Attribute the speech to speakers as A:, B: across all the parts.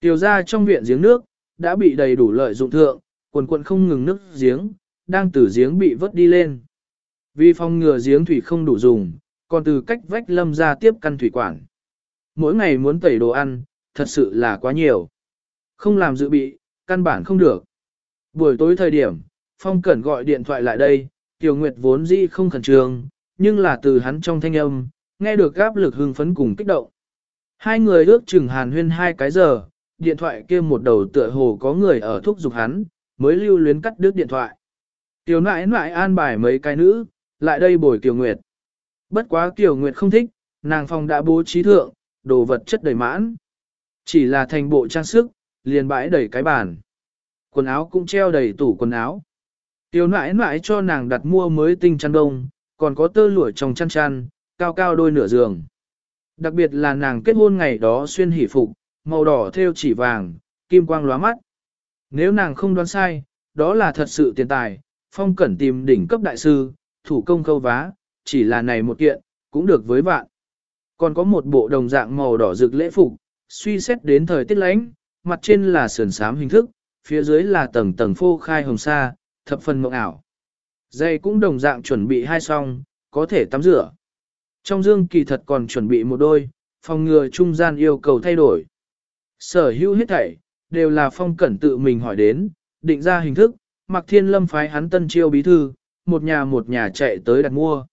A: Tiểu ra trong viện giếng nước, đã bị đầy đủ lợi dụng thượng, quần quần không ngừng nước giếng, đang từ giếng bị vớt đi lên. Vì phòng ngừa giếng thủy không đủ dùng, còn từ cách vách lâm ra tiếp căn thủy quản. Mỗi ngày muốn tẩy đồ ăn, thật sự là quá nhiều. Không làm dự bị, căn bản không được. Buổi tối thời điểm, Phong Cẩn gọi điện thoại lại đây, Tiểu Nguyệt vốn dĩ không khẩn trương, nhưng là từ hắn trong thanh âm, nghe được áp lực hưng phấn cùng kích động. Hai người ước chừng hàn huyên hai cái giờ, điện thoại kia một đầu tựa hồ có người ở thúc giục hắn, mới lưu luyến cắt đứt điện thoại. Tiểu nãi nãi an bài mấy cái nữ, lại đây bồi tiểu Nguyệt. Bất quá tiểu Nguyệt không thích, nàng phòng đã bố trí thượng, đồ vật chất đầy mãn. Chỉ là thành bộ trang sức, liền bãi đầy cái bàn. Quần áo cũng treo đầy tủ quần áo. Tiểu nãi nãi cho nàng đặt mua mới tinh chăn đông, còn có tơ lụa trong chăn chăn, cao cao đôi nửa giường. Đặc biệt là nàng kết hôn ngày đó xuyên hỷ phục, màu đỏ theo chỉ vàng, kim quang lóa mắt. Nếu nàng không đoán sai, đó là thật sự tiền tài, phong cẩn tìm đỉnh cấp đại sư, thủ công câu vá, chỉ là này một kiện, cũng được với vạn. Còn có một bộ đồng dạng màu đỏ rực lễ phục, suy xét đến thời tiết lánh, mặt trên là sườn sám hình thức, phía dưới là tầng tầng phô khai hồng sa, thập phần mộng ảo. Dây cũng đồng dạng chuẩn bị hai song, có thể tắm rửa. Trong dương kỳ thật còn chuẩn bị một đôi, phòng ngừa trung gian yêu cầu thay đổi. Sở hữu hết thảy, đều là phong cẩn tự mình hỏi đến, định ra hình thức, mặc thiên lâm phái hắn tân chiêu bí thư, một nhà một nhà chạy tới đặt mua.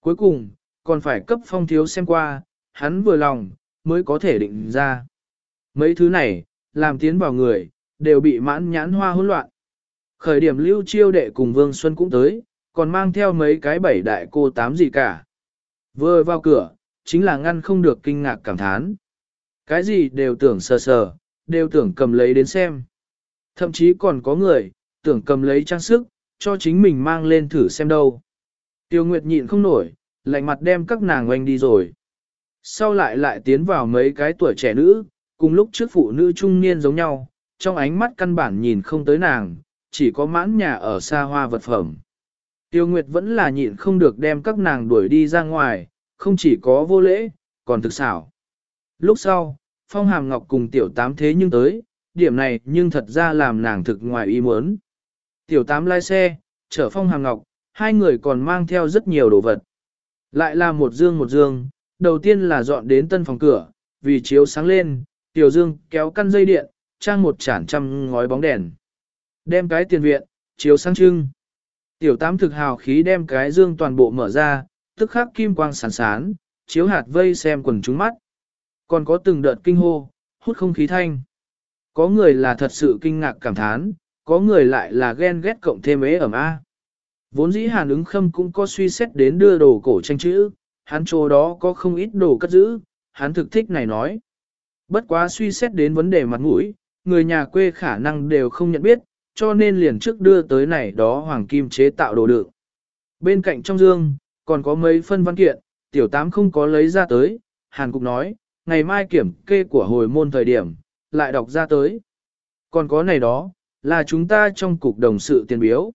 A: Cuối cùng, còn phải cấp phong thiếu xem qua, hắn vừa lòng, mới có thể định ra. Mấy thứ này, làm tiến vào người, đều bị mãn nhãn hoa hỗn loạn. Khởi điểm lưu chiêu đệ cùng Vương Xuân cũng tới, còn mang theo mấy cái bảy đại cô tám gì cả. Vừa vào cửa, chính là ngăn không được kinh ngạc cảm thán. Cái gì đều tưởng sờ sờ, đều tưởng cầm lấy đến xem. Thậm chí còn có người, tưởng cầm lấy trang sức, cho chính mình mang lên thử xem đâu. Tiêu Nguyệt nhịn không nổi, lạnh mặt đem các nàng oanh đi rồi. Sau lại lại tiến vào mấy cái tuổi trẻ nữ, cùng lúc trước phụ nữ trung niên giống nhau, trong ánh mắt căn bản nhìn không tới nàng, chỉ có mãn nhà ở xa hoa vật phẩm. Tiêu Nguyệt vẫn là nhịn không được đem các nàng đuổi đi ra ngoài, không chỉ có vô lễ, còn thực xảo. Lúc sau, Phong Hàm Ngọc cùng Tiểu Tám thế nhưng tới, điểm này nhưng thật ra làm nàng thực ngoài ý muốn. Tiểu Tám lái xe, chở Phong Hàm Ngọc, hai người còn mang theo rất nhiều đồ vật. Lại là một dương một dương, đầu tiên là dọn đến tân phòng cửa, vì chiếu sáng lên, Tiểu Dương kéo căn dây điện, trang một chản trăm ngói bóng đèn. Đem cái tiền viện, chiếu sáng trưng. Tiểu Tám thực hào khí đem cái dương toàn bộ mở ra, tức khắc kim quang sán sán, chiếu hạt vây xem quần chúng mắt. Còn có từng đợt kinh hô, hút không khí thanh. Có người là thật sự kinh ngạc cảm thán, có người lại là ghen ghét cộng thêm ế ẩm A. Vốn dĩ hàn ứng khâm cũng có suy xét đến đưa đồ cổ tranh chữ, hắn chỗ đó có không ít đồ cất giữ, hắn thực thích này nói. Bất quá suy xét đến vấn đề mặt mũi, người nhà quê khả năng đều không nhận biết, cho nên liền trước đưa tới này đó hoàng kim chế tạo đồ đựng. Bên cạnh trong dương, còn có mấy phân văn kiện, tiểu tám không có lấy ra tới, Hàn Cục nói, ngày mai kiểm kê của hồi môn thời điểm, lại đọc ra tới. Còn có này đó, là chúng ta trong cục đồng sự tiền biếu.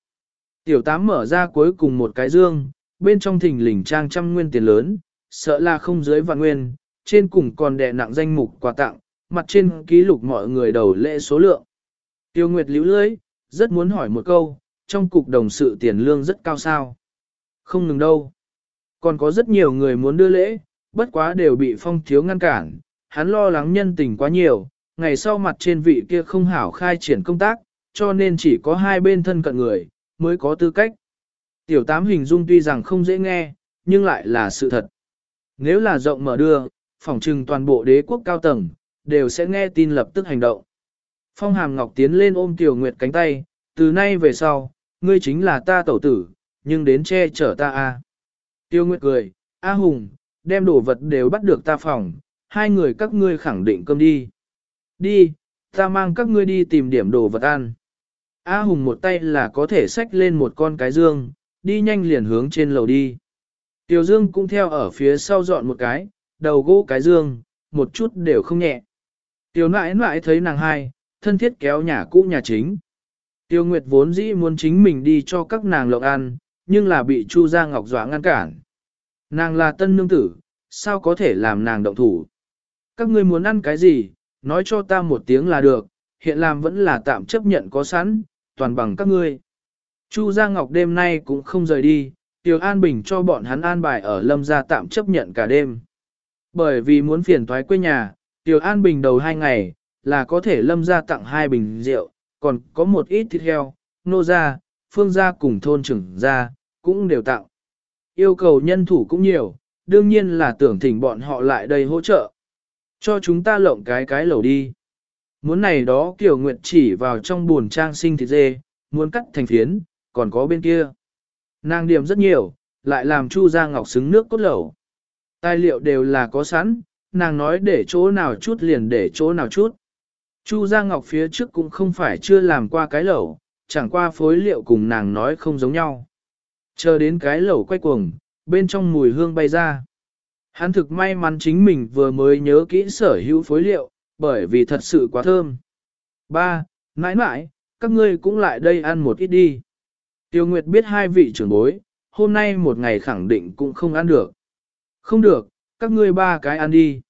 A: Tiểu tám mở ra cuối cùng một cái dương, bên trong thình lình trang trăm nguyên tiền lớn, sợ là không dưới vạn nguyên, trên cùng còn đè nặng danh mục quà tặng, mặt trên ký lục mọi người đầu lễ số lượng. Tiêu Nguyệt liễu lưới, rất muốn hỏi một câu, trong cục đồng sự tiền lương rất cao sao? Không ngừng đâu. Còn có rất nhiều người muốn đưa lễ, bất quá đều bị phong thiếu ngăn cản, hắn lo lắng nhân tình quá nhiều, ngày sau mặt trên vị kia không hảo khai triển công tác, cho nên chỉ có hai bên thân cận người, mới có tư cách. Tiểu tám hình dung tuy rằng không dễ nghe, nhưng lại là sự thật. Nếu là rộng mở đưa, phỏng trừng toàn bộ đế quốc cao tầng, đều sẽ nghe tin lập tức hành động. Phong hàm ngọc tiến lên ôm Tiểu Nguyệt cánh tay, từ nay về sau, ngươi chính là ta tẩu tử, nhưng đến che chở ta a. Tiêu Nguyệt cười, A Hùng, đem đồ vật đều bắt được ta phòng, hai người các ngươi khẳng định cơm đi. Đi, ta mang các ngươi đi tìm điểm đồ vật ăn. A Hùng một tay là có thể xách lên một con cái dương, đi nhanh liền hướng trên lầu đi. Tiểu Dương cũng theo ở phía sau dọn một cái, đầu gỗ cái dương, một chút đều không nhẹ. Tiểu nãi nãi thấy nàng hai, thân thiết kéo nhà cũ nhà chính. Tiêu Nguyệt vốn dĩ muốn chính mình đi cho các nàng lộng ăn, nhưng là bị Chu Gia Ngọc dọa ngăn cản. Nàng là tân nương tử, sao có thể làm nàng động thủ? Các ngươi muốn ăn cái gì, nói cho ta một tiếng là được, hiện làm vẫn là tạm chấp nhận có sẵn, toàn bằng các ngươi. Chu Gia Ngọc đêm nay cũng không rời đi, Tiểu An Bình cho bọn hắn an bài ở lâm gia tạm chấp nhận cả đêm. Bởi vì muốn phiền toái quê nhà, Tiểu An Bình đầu hai ngày, là có thể lâm gia tặng hai bình rượu, còn có một ít thịt heo, nô gia, phương gia cùng thôn trưởng gia, cũng đều tặng. Yêu cầu nhân thủ cũng nhiều, đương nhiên là tưởng thỉnh bọn họ lại đây hỗ trợ. Cho chúng ta lộng cái cái lẩu đi. Muốn này đó Kiều Nguyệt chỉ vào trong buồn trang sinh thịt dê, muốn cắt thành phiến, còn có bên kia. Nàng điểm rất nhiều, lại làm Chu Gia Ngọc xứng nước cốt lẩu. Tài liệu đều là có sẵn, nàng nói để chỗ nào chút liền để chỗ nào chút. Chu Gia Ngọc phía trước cũng không phải chưa làm qua cái lẩu, chẳng qua phối liệu cùng nàng nói không giống nhau. Chờ đến cái lẩu quay cuồng, bên trong mùi hương bay ra. Hắn thực may mắn chính mình vừa mới nhớ kỹ sở hữu phối liệu, bởi vì thật sự quá thơm. Ba, nãi nãi các ngươi cũng lại đây ăn một ít đi. Tiêu Nguyệt biết hai vị trưởng bối, hôm nay một ngày khẳng định cũng không ăn được. Không được, các ngươi ba cái ăn đi.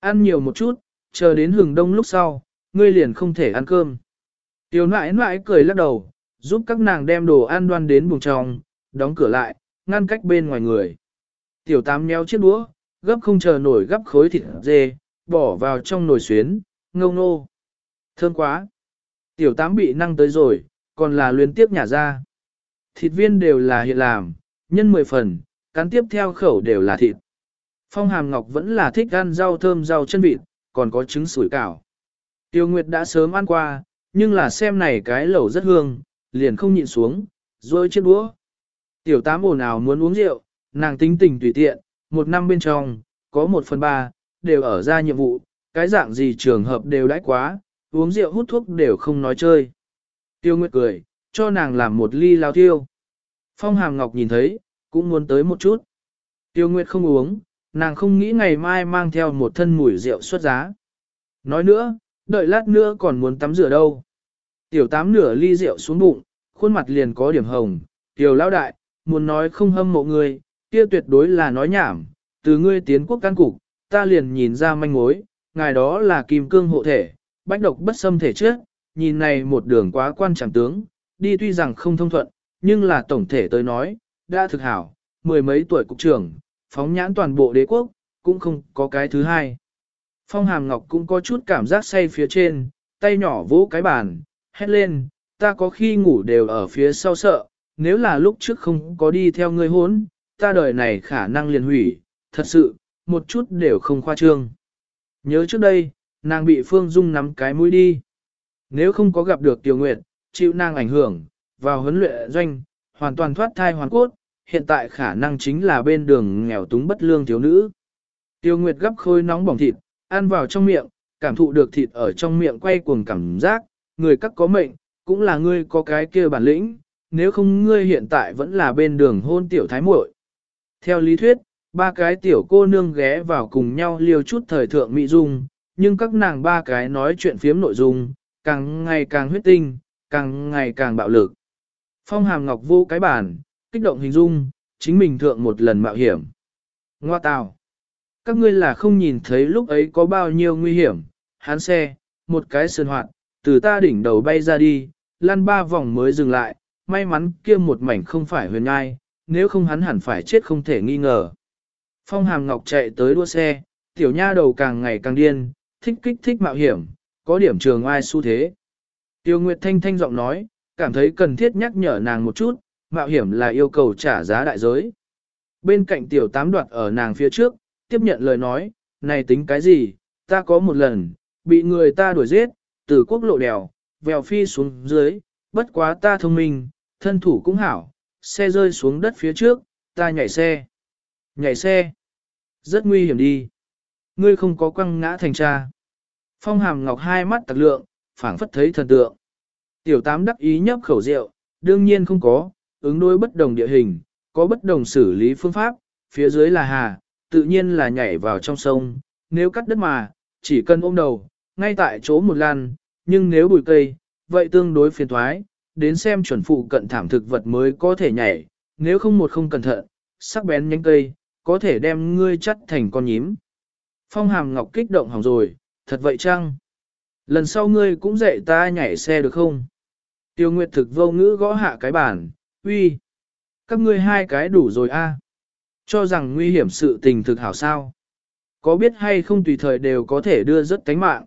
A: Ăn nhiều một chút, chờ đến hừng đông lúc sau, ngươi liền không thể ăn cơm. Tiêu nãi nãi cười lắc đầu, giúp các nàng đem đồ ăn đoan đến buồng trong, đóng cửa lại, ngăn cách bên ngoài người. Tiểu tám méo chiếc đũa, gấp không chờ nổi gấp khối thịt dê, bỏ vào trong nồi xuyến, ngâu nô. Thơm quá. Tiểu tám bị năng tới rồi, còn là luyến tiếp nhả ra. Thịt viên đều là hiện làm, nhân 10 phần, cắn tiếp theo khẩu đều là thịt. Phong Hàm Ngọc vẫn là thích ăn rau thơm rau chân vịt, còn có trứng sủi cảo. Tiêu Nguyệt đã sớm ăn qua, nhưng là xem này cái lẩu rất hương, liền không nhịn xuống, rồi chiếc đũa. Tiểu tám ồn ào muốn uống rượu, nàng tính tình tùy tiện, một năm bên trong, có một phần ba, đều ở ra nhiệm vụ, cái dạng gì trường hợp đều đãi quá, uống rượu hút thuốc đều không nói chơi. Tiêu Nguyệt cười, cho nàng làm một ly lao tiêu. Phong Hàm Ngọc nhìn thấy, cũng muốn tới một chút. Tiêu Nguyệt không uống, nàng không nghĩ ngày mai mang theo một thân mùi rượu xuất giá. Nói nữa, đợi lát nữa còn muốn tắm rửa đâu. Tiểu tám nửa ly rượu xuống bụng, khuôn mặt liền có điểm hồng. Tiểu lão đại, muốn nói không hâm mộ người, kia tuyệt đối là nói nhảm. Từ ngươi tiến quốc căn cục, ta liền nhìn ra manh mối, ngài đó là kim cương hộ thể, bách độc bất xâm thể trước, nhìn này một đường quá quan trọng tướng, đi tuy rằng không thông thuận, nhưng là tổng thể tới nói, đã thực hảo, mười mấy tuổi cục trưởng, phóng nhãn toàn bộ đế quốc, cũng không có cái thứ hai. Phong Hàm Ngọc cũng có chút cảm giác say phía trên, tay nhỏ vỗ cái bàn, hét lên, ta có khi ngủ đều ở phía sau sợ, nếu là lúc trước không có đi theo ngươi hốn, ta đời này khả năng liền hủy, thật sự, một chút đều không khoa trương. Nhớ trước đây, nàng bị Phương Dung nắm cái mũi đi. Nếu không có gặp được Tiểu Nguyệt, chịu nàng ảnh hưởng, vào huấn luyện doanh, hoàn toàn thoát thai hoàn cốt, hiện tại khả năng chính là bên đường nghèo túng bất lương thiếu nữ. Tiêu Nguyệt gấp khôi nóng bỏng thịt, ăn vào trong miệng, cảm thụ được thịt ở trong miệng quay cuồng cảm giác, người các có mệnh, cũng là ngươi có cái kia bản lĩnh, nếu không ngươi hiện tại vẫn là bên đường hôn tiểu thái muội. Theo lý thuyết, ba cái tiểu cô nương ghé vào cùng nhau liều chút thời thượng mỹ dung, nhưng các nàng ba cái nói chuyện phiếm nội dung, càng ngày càng huyết tinh, càng ngày càng bạo lực. Phong hàm ngọc vô cái bản, kích động hình dung, chính mình thượng một lần mạo hiểm. Ngoa tào. Các ngươi là không nhìn thấy lúc ấy có bao nhiêu nguy hiểm, hắn xe, một cái sơn hoạt, từ ta đỉnh đầu bay ra đi, lăn ba vòng mới dừng lại, may mắn kia một mảnh không phải huyền ngai, nếu không hắn hẳn phải chết không thể nghi ngờ. Phong hàm ngọc chạy tới đua xe, tiểu nha đầu càng ngày càng điên, thích kích thích mạo hiểm, có điểm trường ai xu thế. Tiêu Nguyệt Thanh thanh giọng nói, cảm thấy cần thiết nhắc nhở nàng một chút, mạo hiểm là yêu cầu trả giá đại giới. Bên cạnh tiểu tám đoạt ở nàng phía trước, tiếp nhận lời nói, này tính cái gì, ta có một lần, bị người ta đuổi giết, từ quốc lộ đèo, vèo phi xuống dưới, bất quá ta thông minh, thân thủ cũng hảo, xe rơi xuống đất phía trước, ta nhảy xe. Nhảy xe. Rất nguy hiểm đi. Ngươi không có quăng ngã thành cha. Phong hàm ngọc hai mắt tạc lượng, phảng phất thấy thần tượng. Tiểu tám đắc ý nhấp khẩu rượu, đương nhiên không có, ứng đối bất đồng địa hình, có bất đồng xử lý phương pháp, phía dưới là hà, tự nhiên là nhảy vào trong sông, nếu cắt đất mà, chỉ cần ôm đầu, ngay tại chỗ một lan, nhưng nếu bụi cây, vậy tương đối phiền thoái, đến xem chuẩn phụ cận thảm thực vật mới có thể nhảy, nếu không một không cẩn thận, sắc bén nhánh cây, có thể đem ngươi chắt thành con nhím. Phong hàm ngọc kích động hỏng rồi, thật vậy chăng? Lần sau ngươi cũng dạy ta nhảy xe được không? Tiêu Nguyệt thực vô ngữ gõ hạ cái bàn, uy, các ngươi hai cái đủ rồi a. Cho rằng nguy hiểm sự tình thực hảo sao. Có biết hay không tùy thời đều có thể đưa rất cánh mạng.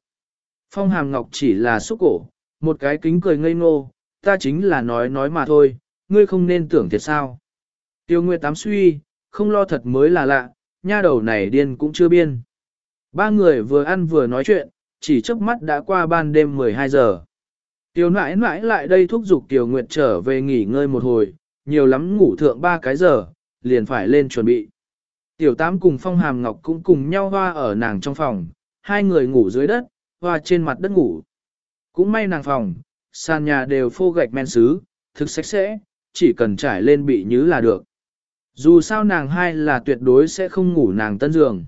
A: Phong hàm ngọc chỉ là xúc cổ, một cái kính cười ngây ngô, ta chính là nói nói mà thôi, ngươi không nên tưởng thiệt sao. Tiêu Nguyệt tám suy, không lo thật mới là lạ, nha đầu này điên cũng chưa biên. Ba người vừa ăn vừa nói chuyện, chỉ chớp mắt đã qua ban đêm 12 giờ. Tiêu nãi nãi lại đây thúc giục Tiêu Nguyệt trở về nghỉ ngơi một hồi, nhiều lắm ngủ thượng ba cái giờ, liền phải lên chuẩn bị. Tiểu Tám cùng Phong Hàm Ngọc cũng cùng nhau hoa ở nàng trong phòng, hai người ngủ dưới đất, hoa trên mặt đất ngủ. Cũng may nàng phòng, sàn nhà đều phô gạch men sứ, thực sạch sẽ, chỉ cần trải lên bị nhứ là được. Dù sao nàng hai là tuyệt đối sẽ không ngủ nàng tân giường.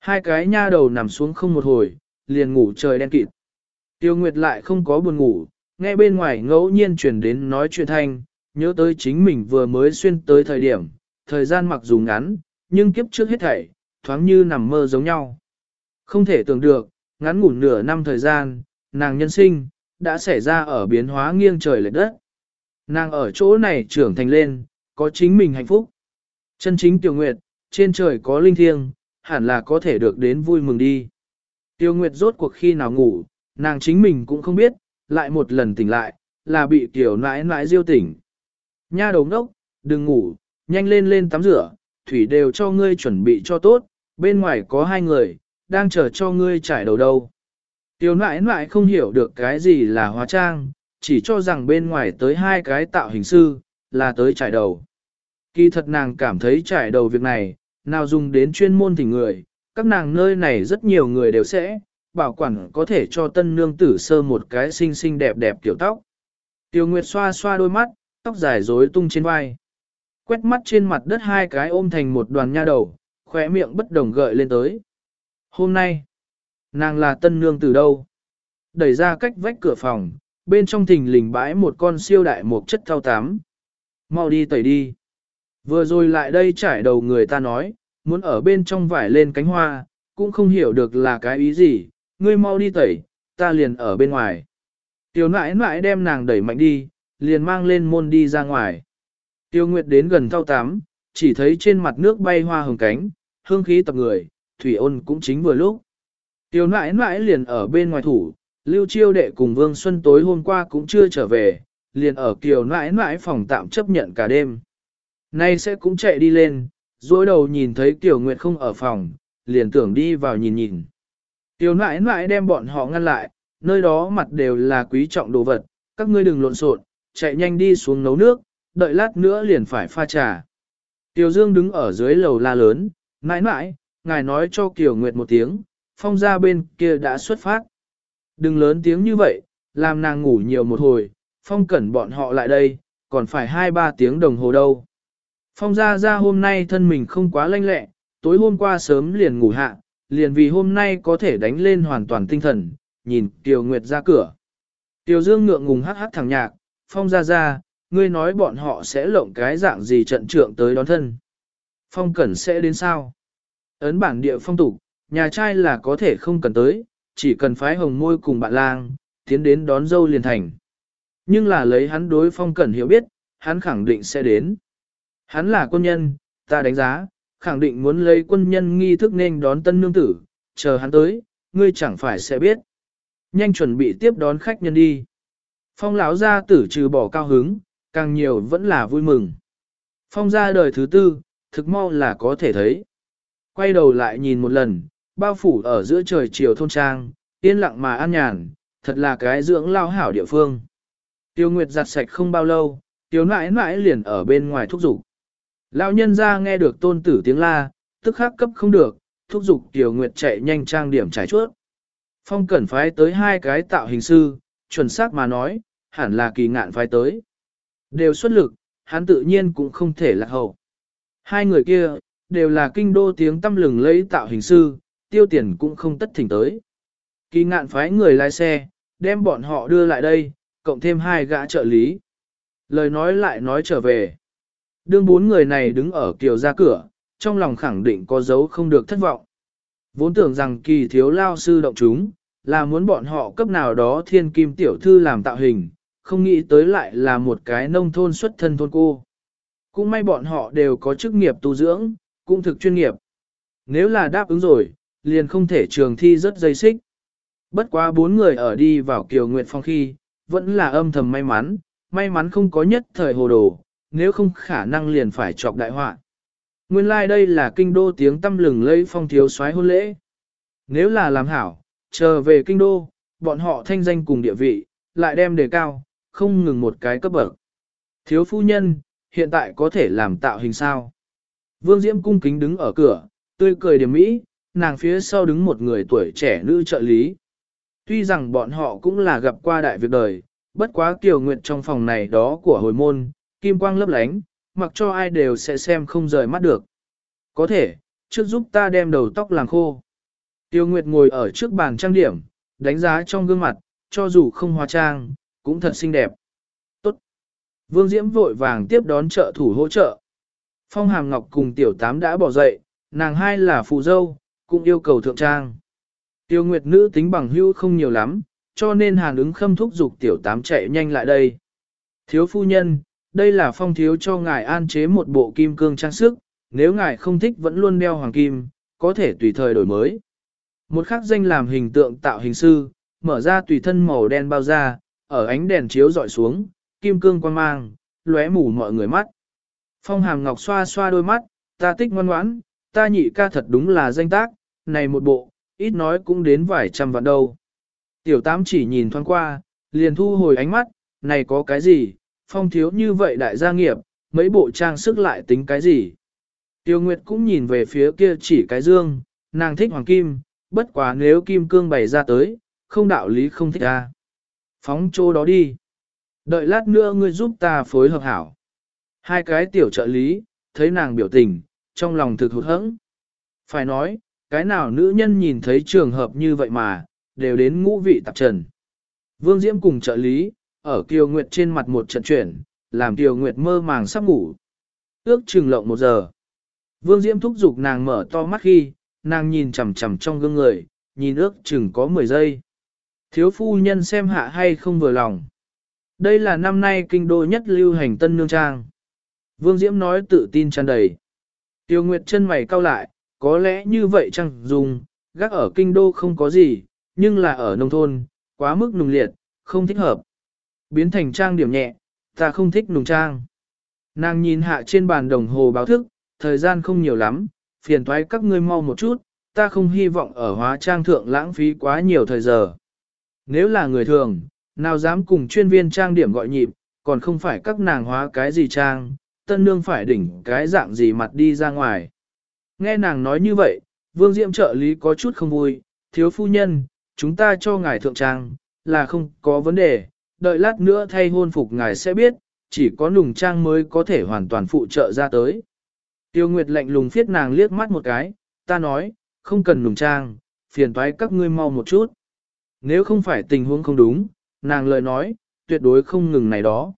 A: Hai cái nha đầu nằm xuống không một hồi, liền ngủ trời đen kịt. Tiêu Nguyệt lại không có buồn ngủ, nghe bên ngoài ngẫu nhiên truyền đến nói chuyện thanh, nhớ tới chính mình vừa mới xuyên tới thời điểm, thời gian mặc dù ngắn, nhưng kiếp trước hết thảy, thoáng như nằm mơ giống nhau. Không thể tưởng được, ngắn ngủn nửa năm thời gian, nàng nhân sinh, đã xảy ra ở biến hóa nghiêng trời lệch đất. Nàng ở chỗ này trưởng thành lên, có chính mình hạnh phúc. Chân chính tiểu nguyệt, trên trời có linh thiêng, hẳn là có thể được đến vui mừng đi. Tiêu Nguyệt rốt cuộc khi nào ngủ, nàng chính mình cũng không biết, lại một lần tỉnh lại, là bị tiểu nãi nãi diêu tỉnh. Nha đầu đốc, đừng ngủ, nhanh lên lên tắm rửa, thủy đều cho ngươi chuẩn bị cho tốt, bên ngoài có hai người, đang chờ cho ngươi trải đầu đâu. Tiểu nãi nãi không hiểu được cái gì là hóa trang, chỉ cho rằng bên ngoài tới hai cái tạo hình sư, là tới trải đầu. Kỳ thật nàng cảm thấy trải đầu việc này, nào dùng đến chuyên môn thỉnh người, các nàng nơi này rất nhiều người đều sẽ, bảo quản có thể cho tân nương tử sơ một cái xinh xinh đẹp đẹp tiểu tóc. Tiêu Nguyệt xoa xoa đôi mắt, tóc dài rối tung trên vai. Quét mắt trên mặt đất hai cái ôm thành một đoàn nha đầu, khóe miệng bất đồng gợi lên tới. Hôm nay, nàng là tân nương từ đâu? Đẩy ra cách vách cửa phòng, bên trong thình lình bãi một con siêu đại một chất thao tám. Mau đi tẩy đi. Vừa rồi lại đây trải đầu người ta nói, muốn ở bên trong vải lên cánh hoa, cũng không hiểu được là cái ý gì, ngươi mau đi tẩy, ta liền ở bên ngoài. Tiểu nãi nãi đem nàng đẩy mạnh đi, liền mang lên môn đi ra ngoài. Tiêu Nguyệt đến gần thao tám, chỉ thấy trên mặt nước bay hoa hồng cánh, hương khí tập người, thủy ôn cũng chính vừa lúc. Tiểu nãi nãi liền ở bên ngoài thủ, Lưu Chiêu đệ cùng Vương Xuân tối hôm qua cũng chưa trở về, liền ở kiều nãi nãi phòng tạm chấp nhận cả đêm. Nay sẽ cũng chạy đi lên, dối đầu nhìn thấy Tiểu Nguyệt không ở phòng, liền tưởng đi vào nhìn nhìn. Tiểu nãi nãi đem bọn họ ngăn lại, nơi đó mặt đều là quý trọng đồ vật, các ngươi đừng lộn xộn, chạy nhanh đi xuống nấu nước, đợi lát nữa liền phải pha trà. Tiểu Dương đứng ở dưới lầu la lớn, nãi nãi, ngài nói cho Kiều Nguyệt một tiếng, phong ra bên kia đã xuất phát. Đừng lớn tiếng như vậy, làm nàng ngủ nhiều một hồi, phong cẩn bọn họ lại đây, còn phải hai ba tiếng đồng hồ đâu. Phong ra ra hôm nay thân mình không quá lanh lẹ, tối hôm qua sớm liền ngủ hạ, liền vì hôm nay có thể đánh lên hoàn toàn tinh thần, nhìn Tiểu Nguyệt ra cửa. Tiểu Dương ngượng ngùng hát hát thẳng nhạc, Phong ra ra, ngươi nói bọn họ sẽ lộng cái dạng gì trận trượng tới đón thân. Phong Cẩn sẽ đến sao? Ấn bản địa phong tục, nhà trai là có thể không cần tới, chỉ cần phái hồng môi cùng bạn lang, tiến đến đón dâu liền thành. Nhưng là lấy hắn đối Phong Cẩn hiểu biết, hắn khẳng định sẽ đến. Hắn là quân nhân, ta đánh giá, khẳng định muốn lấy quân nhân nghi thức nên đón tân nương tử, chờ hắn tới, ngươi chẳng phải sẽ biết. Nhanh chuẩn bị tiếp đón khách nhân đi. Phong lão gia tử trừ bỏ cao hứng, càng nhiều vẫn là vui mừng. Phong gia đời thứ tư, thực mau là có thể thấy. Quay đầu lại nhìn một lần, bao phủ ở giữa trời chiều thôn trang, yên lặng mà an nhàn, thật là cái dưỡng lao hảo địa phương. Tiêu Nguyệt giặt sạch không bao lâu, Tiêu nãi nãi liền ở bên ngoài thúc giục. Lão nhân ra nghe được tôn tử tiếng la, tức khắc cấp không được, thúc giục Tiêu Nguyệt chạy nhanh trang điểm trải chuốt. Phong cẩn phái tới hai cái tạo hình sư, chuẩn xác mà nói, hẳn là kỳ ngạn phái tới. Đều xuất lực, hắn tự nhiên cũng không thể lạc hậu. Hai người kia, đều là kinh đô tiếng tâm lừng lấy tạo hình sư, tiêu tiền cũng không tất thỉnh tới. Kỳ ngạn phái người lái xe, đem bọn họ đưa lại đây, cộng thêm hai gã trợ lý. Lời nói lại nói trở về. Đương bốn người này đứng ở kiều ra cửa, trong lòng khẳng định có dấu không được thất vọng. Vốn tưởng rằng kỳ thiếu lao sư động chúng, là muốn bọn họ cấp nào đó thiên kim tiểu thư làm tạo hình, không nghĩ tới lại là một cái nông thôn xuất thân thôn cô. Cũng may bọn họ đều có chức nghiệp tu dưỡng, cũng thực chuyên nghiệp. Nếu là đáp ứng rồi, liền không thể trường thi rất dây xích. Bất quá bốn người ở đi vào Kiều Nguyệt Phong khi, vẫn là âm thầm may mắn, may mắn không có nhất thời hồ đồ, nếu không khả năng liền phải chọc đại họa. Nguyên lai like đây là kinh đô tiếng tâm lừng lấy phong thiếu soái hôn lễ. Nếu là làm hảo, chờ về kinh đô, bọn họ thanh danh cùng địa vị, lại đem đề cao, không ngừng một cái cấp bậc. Thiếu phu nhân, hiện tại có thể làm tạo hình sao? Vương Diễm cung kính đứng ở cửa, tươi cười điểm mỹ, nàng phía sau đứng một người tuổi trẻ nữ trợ lý. Tuy rằng bọn họ cũng là gặp qua đại việc đời, bất quá kiều nguyện trong phòng này đó của hồi môn, kim quang lấp lánh, mặc cho ai đều sẽ xem không rời mắt được. Có thể, trước giúp ta đem đầu tóc làm khô. Tiêu Nguyệt ngồi ở trước bàn trang điểm, đánh giá trong gương mặt, cho dù không hóa trang, cũng thật xinh đẹp. Tốt. Vương Diễm vội vàng tiếp đón trợ thủ hỗ trợ. Phong Hàm Ngọc cùng Tiểu Tám đã bỏ dậy, nàng hai là phụ dâu, cũng yêu cầu thượng trang. Tiêu Nguyệt nữ tính bằng hữu không nhiều lắm, cho nên hàn ứng khâm thúc dục Tiểu Tám chạy nhanh lại đây. Thiếu phu nhân, đây là phong thiếu cho ngài an chế một bộ kim cương trang sức, nếu ngài không thích vẫn luôn đeo hoàng kim, có thể tùy thời đổi mới. Một khắc danh làm hình tượng tạo hình sư, mở ra tùy thân màu đen bao da, ở ánh đèn chiếu dọi xuống, kim cương quan mang, lóe mù mọi người mắt. Phong hàm ngọc xoa xoa đôi mắt, ta tích ngoan ngoãn, ta nhị ca thật đúng là danh tác, này một bộ, ít nói cũng đến vài trăm vạn đâu. Tiểu tám chỉ nhìn thoáng qua, liền thu hồi ánh mắt, này có cái gì, phong thiếu như vậy đại gia nghiệp, mấy bộ trang sức lại tính cái gì. Tiêu Nguyệt cũng nhìn về phía kia chỉ cái dương, nàng thích hoàng kim, bất quá nếu kim cương bày ra tới, không đạo lý không thích ra. Phóng chỗ đó đi. Đợi lát nữa ngươi giúp ta phối hợp hảo. Hai cái tiểu trợ lý, thấy nàng biểu tình, trong lòng thực hụt hẫng. Phải nói, cái nào nữ nhân nhìn thấy trường hợp như vậy mà, đều đến ngũ vị tạp trần. Vương Diễm cùng trợ lý, ở Kiều Nguyệt trên mặt một trận chuyển, làm Kiều Nguyệt mơ màng sắp ngủ. Ước chừng lộng một giờ. Vương Diễm thúc giục nàng mở to mắt khi, nàng nhìn chằm chằm trong gương người, nhìn ước chừng có 10 giây. Thiếu phu nhân xem hạ hay không vừa lòng. Đây là năm nay kinh đô nhất lưu hành tân nương trang. Vương Diễm nói tự tin tràn đầy. Tiêu Nguyệt chân mày cau lại, có lẽ như vậy chăng? dùng, gác ở kinh đô không có gì, nhưng là ở nông thôn, quá mức nùng liệt, không thích hợp. Biến thành trang điểm nhẹ, ta không thích nùng trang. Nàng nhìn hạ trên bàn đồng hồ báo thức, thời gian không nhiều lắm, phiền toái các ngươi mau một chút, ta không hy vọng ở hóa trang thượng lãng phí quá nhiều thời giờ. Nếu là người thường, nào dám cùng chuyên viên trang điểm gọi nhịp, còn không phải các nàng hóa cái gì trang, tân nương phải đỉnh cái dạng gì mặt đi ra ngoài. Nghe nàng nói như vậy, vương diệm trợ lý có chút không vui, thiếu phu nhân, chúng ta cho ngài thượng trang, là không có vấn đề, đợi lát nữa thay hôn phục ngài sẽ biết, chỉ có nùng trang mới có thể hoàn toàn phụ trợ ra tới. Tiêu Nguyệt lạnh lùng phiết nàng liếc mắt một cái, ta nói, không cần nùng trang, phiền toái các ngươi mau một chút. Nếu không phải tình huống không đúng, nàng lời nói, tuyệt đối không ngừng này đó.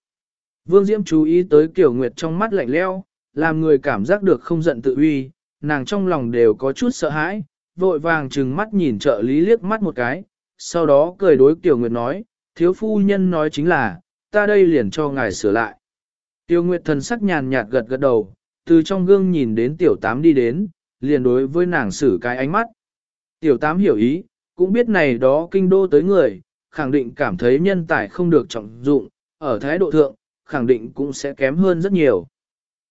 A: Vương Diễm chú ý tới Kiều Nguyệt trong mắt lạnh leo, làm người cảm giác được không giận tự uy, nàng trong lòng đều có chút sợ hãi, vội vàng trừng mắt nhìn trợ lý liếc mắt một cái, sau đó cười đối Kiều Nguyệt nói, thiếu phu nhân nói chính là, ta đây liền cho ngài sửa lại. Tiêu Nguyệt thần sắc nhàn nhạt gật gật đầu, từ trong gương nhìn đến tiểu tám đi đến, liền đối với nàng xử cái ánh mắt. Tiểu tám hiểu ý, cũng biết này đó kinh đô tới người, khẳng định cảm thấy nhân tài không được trọng dụng, ở thái độ thượng, khẳng định cũng sẽ kém hơn rất nhiều.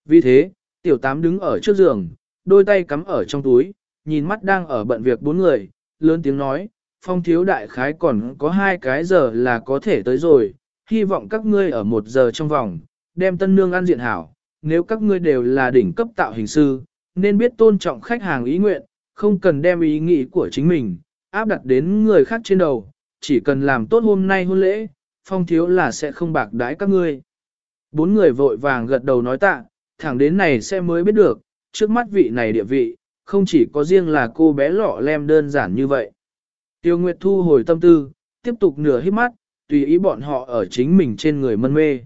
A: Vì thế, tiểu tám đứng ở trước giường, đôi tay cắm ở trong túi, nhìn mắt đang ở bận việc bốn người, lớn tiếng nói, phong thiếu đại khái còn có hai cái giờ là có thể tới rồi, hy vọng các ngươi ở một giờ trong vòng, đem tân nương ăn diện hảo, nếu các ngươi đều là đỉnh cấp tạo hình sư, nên biết tôn trọng khách hàng ý nguyện, không cần đem ý nghĩ của chính mình, áp đặt đến người khác trên đầu, chỉ cần làm tốt hôm nay hôn lễ, phong thiếu là sẽ không bạc đái các ngươi. Bốn người vội vàng gật đầu nói tạ, thẳng đến này sẽ mới biết được, trước mắt vị này địa vị, không chỉ có riêng là cô bé lọ lem đơn giản như vậy. Tiêu Nguyệt thu hồi tâm tư, tiếp tục nửa hít mắt, tùy ý bọn họ ở chính mình trên người mân mê.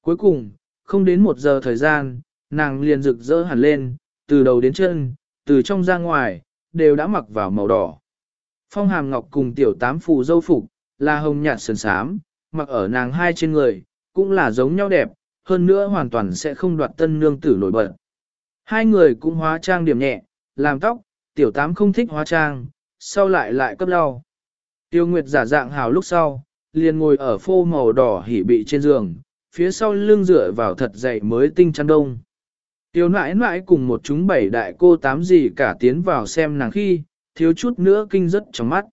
A: Cuối cùng, không đến một giờ thời gian, nàng liền rực rỡ hẳn lên, từ đầu đến chân, từ trong ra ngoài, đều đã mặc vào màu đỏ. Phong hàm ngọc cùng tiểu tám phù dâu phục, là hồng nhạt sần sám, mặc ở nàng hai trên người, cũng là giống nhau đẹp, hơn nữa hoàn toàn sẽ không đoạt tân nương tử nổi bật. Hai người cũng hóa trang điểm nhẹ, làm tóc, tiểu tám không thích hóa trang, sau lại lại cấp đau. Tiêu Nguyệt giả dạng hào lúc sau, liền ngồi ở phô màu đỏ hỉ bị trên giường, phía sau lưng dựa vào thật dày mới tinh chăn đông. Tiêu nãi nãi cùng một chúng bảy đại cô tám gì cả tiến vào xem nàng khi, thiếu chút nữa kinh rất trong mắt.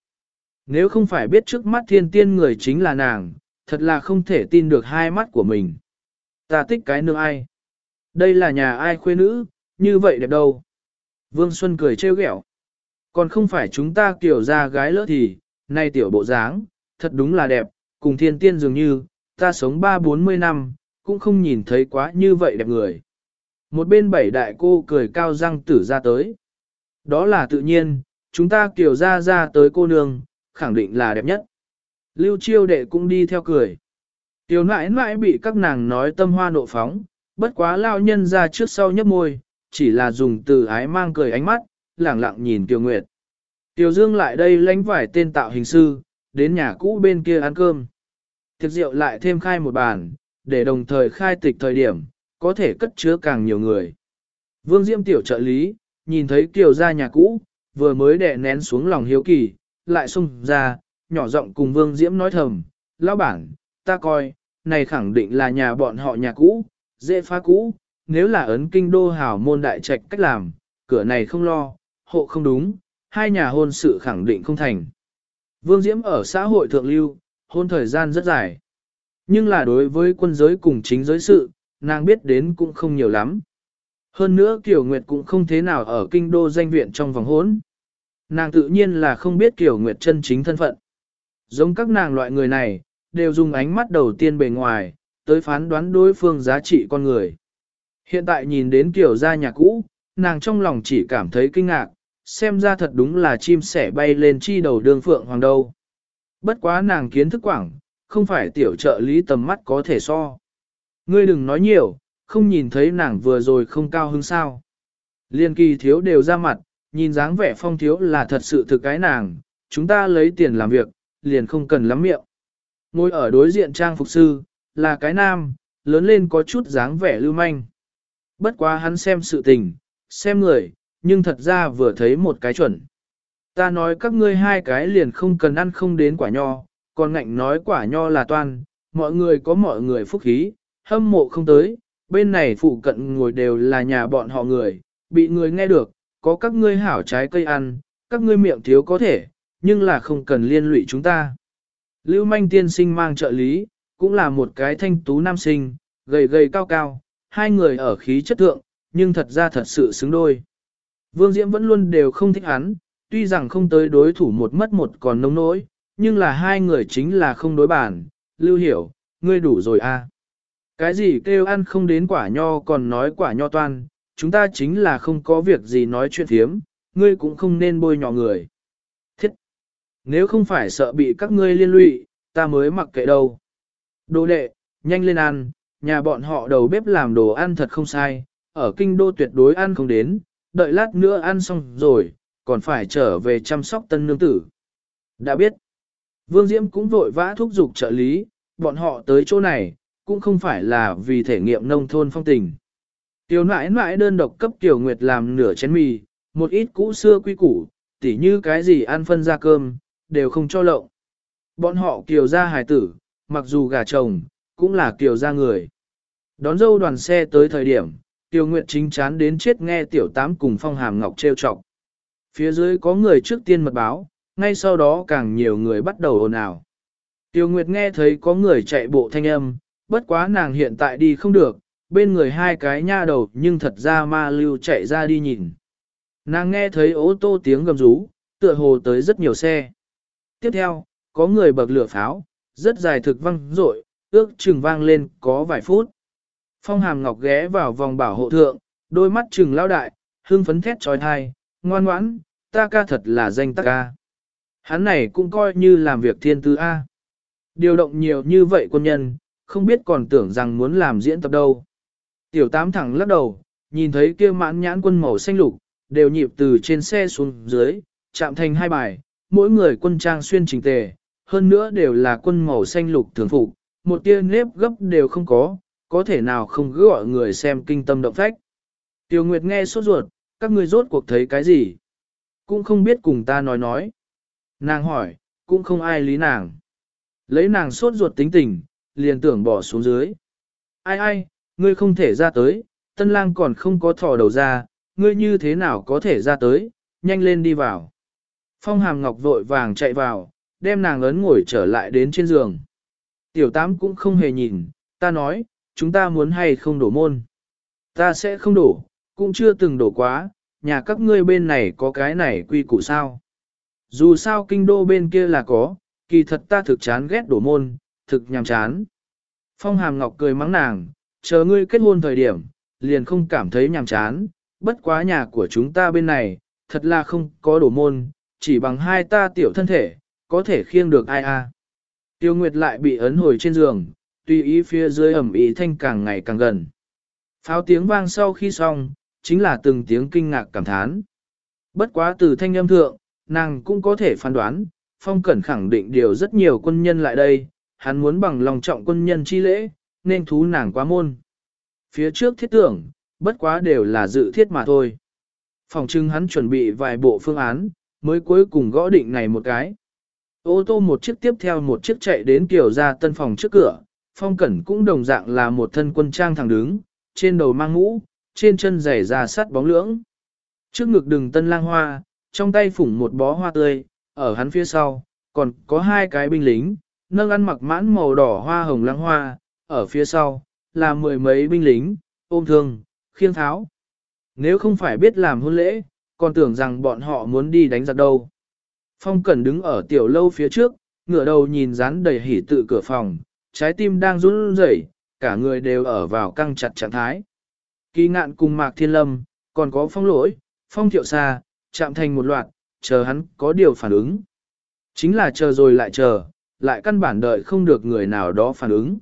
A: Nếu không phải biết trước mắt thiên tiên người chính là nàng, thật là không thể tin được hai mắt của mình. Ta thích cái nương ai? Đây là nhà ai khuê nữ, như vậy đẹp đâu? Vương Xuân cười trêu ghẹo. Còn không phải chúng ta kiểu ra gái lỡ thì, nay tiểu bộ dáng, thật đúng là đẹp, cùng thiên tiên dường như, ta sống ba bốn mươi năm, cũng không nhìn thấy quá như vậy đẹp người. Một bên bảy đại cô cười cao răng tử ra tới. Đó là tự nhiên, chúng ta kiểu ra ra tới cô nương, khẳng định là đẹp nhất. Lưu chiêu đệ cũng đi theo cười. Tiểu nãi nãi bị các nàng nói tâm hoa nộ phóng, bất quá lao nhân ra trước sau nhấp môi, chỉ là dùng từ ái mang cười ánh mắt, lẳng lặng nhìn Tiêu Nguyệt. Tiểu Dương lại đây lánh vải tên tạo hình sư, đến nhà cũ bên kia ăn cơm. Thực rượu lại thêm khai một bàn, để đồng thời khai tịch thời điểm, có thể cất chứa càng nhiều người. Vương Diễm tiểu trợ lý, nhìn thấy Kiều ra nhà cũ, vừa mới đè nén xuống lòng hiếu kỳ, lại xung ra, nhỏ giọng cùng Vương Diễm nói thầm, lão bản, ta coi, này khẳng định là nhà bọn họ nhà cũ, dễ phá cũ, nếu là ấn kinh đô hào môn đại trạch cách làm, cửa này không lo, hộ không đúng, hai nhà hôn sự khẳng định không thành. Vương Diễm ở xã hội thượng lưu, hôn thời gian rất dài. Nhưng là đối với quân giới cùng chính giới sự, nàng biết đến cũng không nhiều lắm. Hơn nữa Kiều Nguyệt cũng không thế nào ở kinh đô danh viện trong vòng hôn. Nàng tự nhiên là không biết Kiều Nguyệt chân chính thân phận. Giống các nàng loại người này, đều dùng ánh mắt đầu tiên bề ngoài, tới phán đoán đối phương giá trị con người. Hiện tại nhìn đến kiểu gia nhà cũ, nàng trong lòng chỉ cảm thấy kinh ngạc, xem ra thật đúng là chim sẻ bay lên chi đầu đường phượng hoàng đâu. Bất quá nàng kiến thức quảng, không phải tiểu trợ lý tầm mắt có thể so. Ngươi đừng nói nhiều, không nhìn thấy nàng vừa rồi không cao hứng sao. Liên kỳ thiếu đều ra mặt, nhìn dáng vẻ phong thiếu là thật sự thực cái nàng, chúng ta lấy tiền làm việc, liền không cần lắm miệng. Ngồi ở đối diện trang phục sư, là cái nam, lớn lên có chút dáng vẻ lưu manh. Bất quá hắn xem sự tình, xem người, nhưng thật ra vừa thấy một cái chuẩn. Ta nói các ngươi hai cái liền không cần ăn không đến quả nho, còn ngạnh nói quả nho là toan, mọi người có mọi người phúc khí, hâm mộ không tới, bên này phụ cận ngồi đều là nhà bọn họ người, bị người nghe được, có các ngươi hảo trái cây ăn, các ngươi miệng thiếu có thể, nhưng là không cần liên lụy chúng ta. Lưu manh tiên sinh mang trợ lý, cũng là một cái thanh tú nam sinh, gầy gầy cao cao, hai người ở khí chất thượng, nhưng thật ra thật sự xứng đôi. Vương Diễm vẫn luôn đều không thích hắn, tuy rằng không tới đối thủ một mất một còn nông nỗi, nhưng là hai người chính là không đối bản, lưu hiểu, ngươi đủ rồi à. Cái gì kêu ăn không đến quả nho còn nói quả nho toan, chúng ta chính là không có việc gì nói chuyện thiếm, ngươi cũng không nên bôi nhỏ người. Nếu không phải sợ bị các ngươi liên lụy, ta mới mặc kệ đâu. Đồ đệ, nhanh lên ăn, nhà bọn họ đầu bếp làm đồ ăn thật không sai, ở kinh đô tuyệt đối ăn không đến, đợi lát nữa ăn xong rồi, còn phải trở về chăm sóc tân nương tử. Đã biết, Vương Diễm cũng vội vã thúc giục trợ lý, bọn họ tới chỗ này, cũng không phải là vì thể nghiệm nông thôn phong tình. Tiểu nãi nãi đơn độc cấp Tiểu Nguyệt làm nửa chén mì, một ít cũ xưa quy củ, tỉ như cái gì ăn phân ra cơm, đều không cho lộng. Bọn họ kiều ra hài tử, mặc dù gà chồng, cũng là kiều ra người. Đón dâu đoàn xe tới thời điểm, Tiêu Nguyệt chính chán đến chết nghe Tiểu Tám cùng Phong Hàm Ngọc trêu chọc. Phía dưới có người trước tiên mật báo, ngay sau đó càng nhiều người bắt đầu ồn ào. Tiêu Nguyệt nghe thấy có người chạy bộ thanh âm, bất quá nàng hiện tại đi không được, bên người hai cái nha đầu nhưng thật ra ma lưu chạy ra đi nhìn. Nàng nghe thấy ô tô tiếng gầm rú, tựa hồ tới rất nhiều xe. Tiếp theo, có người bật lửa pháo, rất dài thực văng rội, ước chừng vang lên có vài phút. Phong hàm ngọc ghé vào vòng bảo hộ thượng, đôi mắt chừng lao đại, hương phấn thét trói thai, ngoan ngoãn, ta ca thật là danh ta ca. Hắn này cũng coi như làm việc thiên tư A. Điều động nhiều như vậy quân nhân, không biết còn tưởng rằng muốn làm diễn tập đâu. Tiểu tám thẳng lắc đầu, nhìn thấy kia mãn nhãn quân màu xanh lục, đều nhịp từ trên xe xuống dưới, chạm thành hai bài, mỗi người quân trang xuyên chỉnh tề, hơn nữa đều là quân màu xanh lục thường phục, một tia nếp gấp đều không có, có thể nào không cứ gọi người xem kinh tâm động phách. Tiêu Nguyệt nghe sốt ruột, các ngươi rốt cuộc thấy cái gì? Cũng không biết cùng ta nói nói. Nàng hỏi, cũng không ai lý nàng. Lấy nàng sốt ruột tính tình, liền tưởng bỏ xuống dưới. Ai ai, ngươi không thể ra tới, tân lang còn không có thò đầu ra, ngươi như thế nào có thể ra tới, nhanh lên đi vào. Phong hàm ngọc vội vàng chạy vào, đem nàng ấn ngồi trở lại đến trên giường. Tiểu tám cũng không hề nhìn, ta nói, chúng ta muốn hay không đổ môn. Ta sẽ không đổ, cũng chưa từng đổ quá, nhà các ngươi bên này có cái này quy củ sao. Dù sao kinh đô bên kia là có, kỳ thật ta thực chán ghét đổ môn, thực nhàm chán. Phong hàm ngọc cười mắng nàng, chờ ngươi kết hôn thời điểm, liền không cảm thấy nhàm chán, bất quá nhà của chúng ta bên này, thật là không có đổ môn, chỉ bằng hai ta tiểu thân thể, có thể khiêng được ai a. Tiêu Nguyệt lại bị ấn hồi trên giường, tùy ý phía dưới ẩm ý thanh càng ngày càng gần. Pháo tiếng vang sau khi xong, chính là từng tiếng kinh ngạc cảm thán. Bất quá từ thanh âm thượng, nàng cũng có thể phán đoán, Phong Cẩn khẳng định điều rất nhiều quân nhân lại đây, hắn muốn bằng lòng trọng quân nhân chi lễ, nên thú nàng quá môn. Phía trước thiết tưởng, bất quá đều là dự thiết mà thôi. Phòng trưng hắn chuẩn bị vài bộ phương án, mới cuối cùng gõ định này một cái. Ô tô một chiếc tiếp theo một chiếc chạy đến kiểu ra tân phòng trước cửa, phong cẩn cũng đồng dạng là một thân quân trang thẳng đứng, trên đầu mang mũ, trên chân giày ra sắt bóng lưỡng. Trước ngực đừng tân lang hoa, trong tay phủng một bó hoa tươi, ở hắn phía sau, còn có hai cái binh lính, nâng ăn mặc mãn màu đỏ hoa hồng lang hoa, ở phía sau, là mười mấy binh lính, ôm thương, khiêng tháo. Nếu không phải biết làm hôn lễ, còn tưởng rằng bọn họ muốn đi đánh giặc đâu. Phong Cẩn đứng ở tiểu lâu phía trước, ngửa đầu nhìn rán đầy hỉ tự cửa phòng, trái tim đang run rẩy, cả người đều ở vào căng chặt trạng thái. Kỳ ngạn cùng Mạc Thiên Lâm, còn có phong lỗi, phong thiệu xa, chạm thành một loạt, chờ hắn có điều phản ứng. Chính là chờ rồi lại chờ, lại căn bản đợi không được người nào đó phản ứng.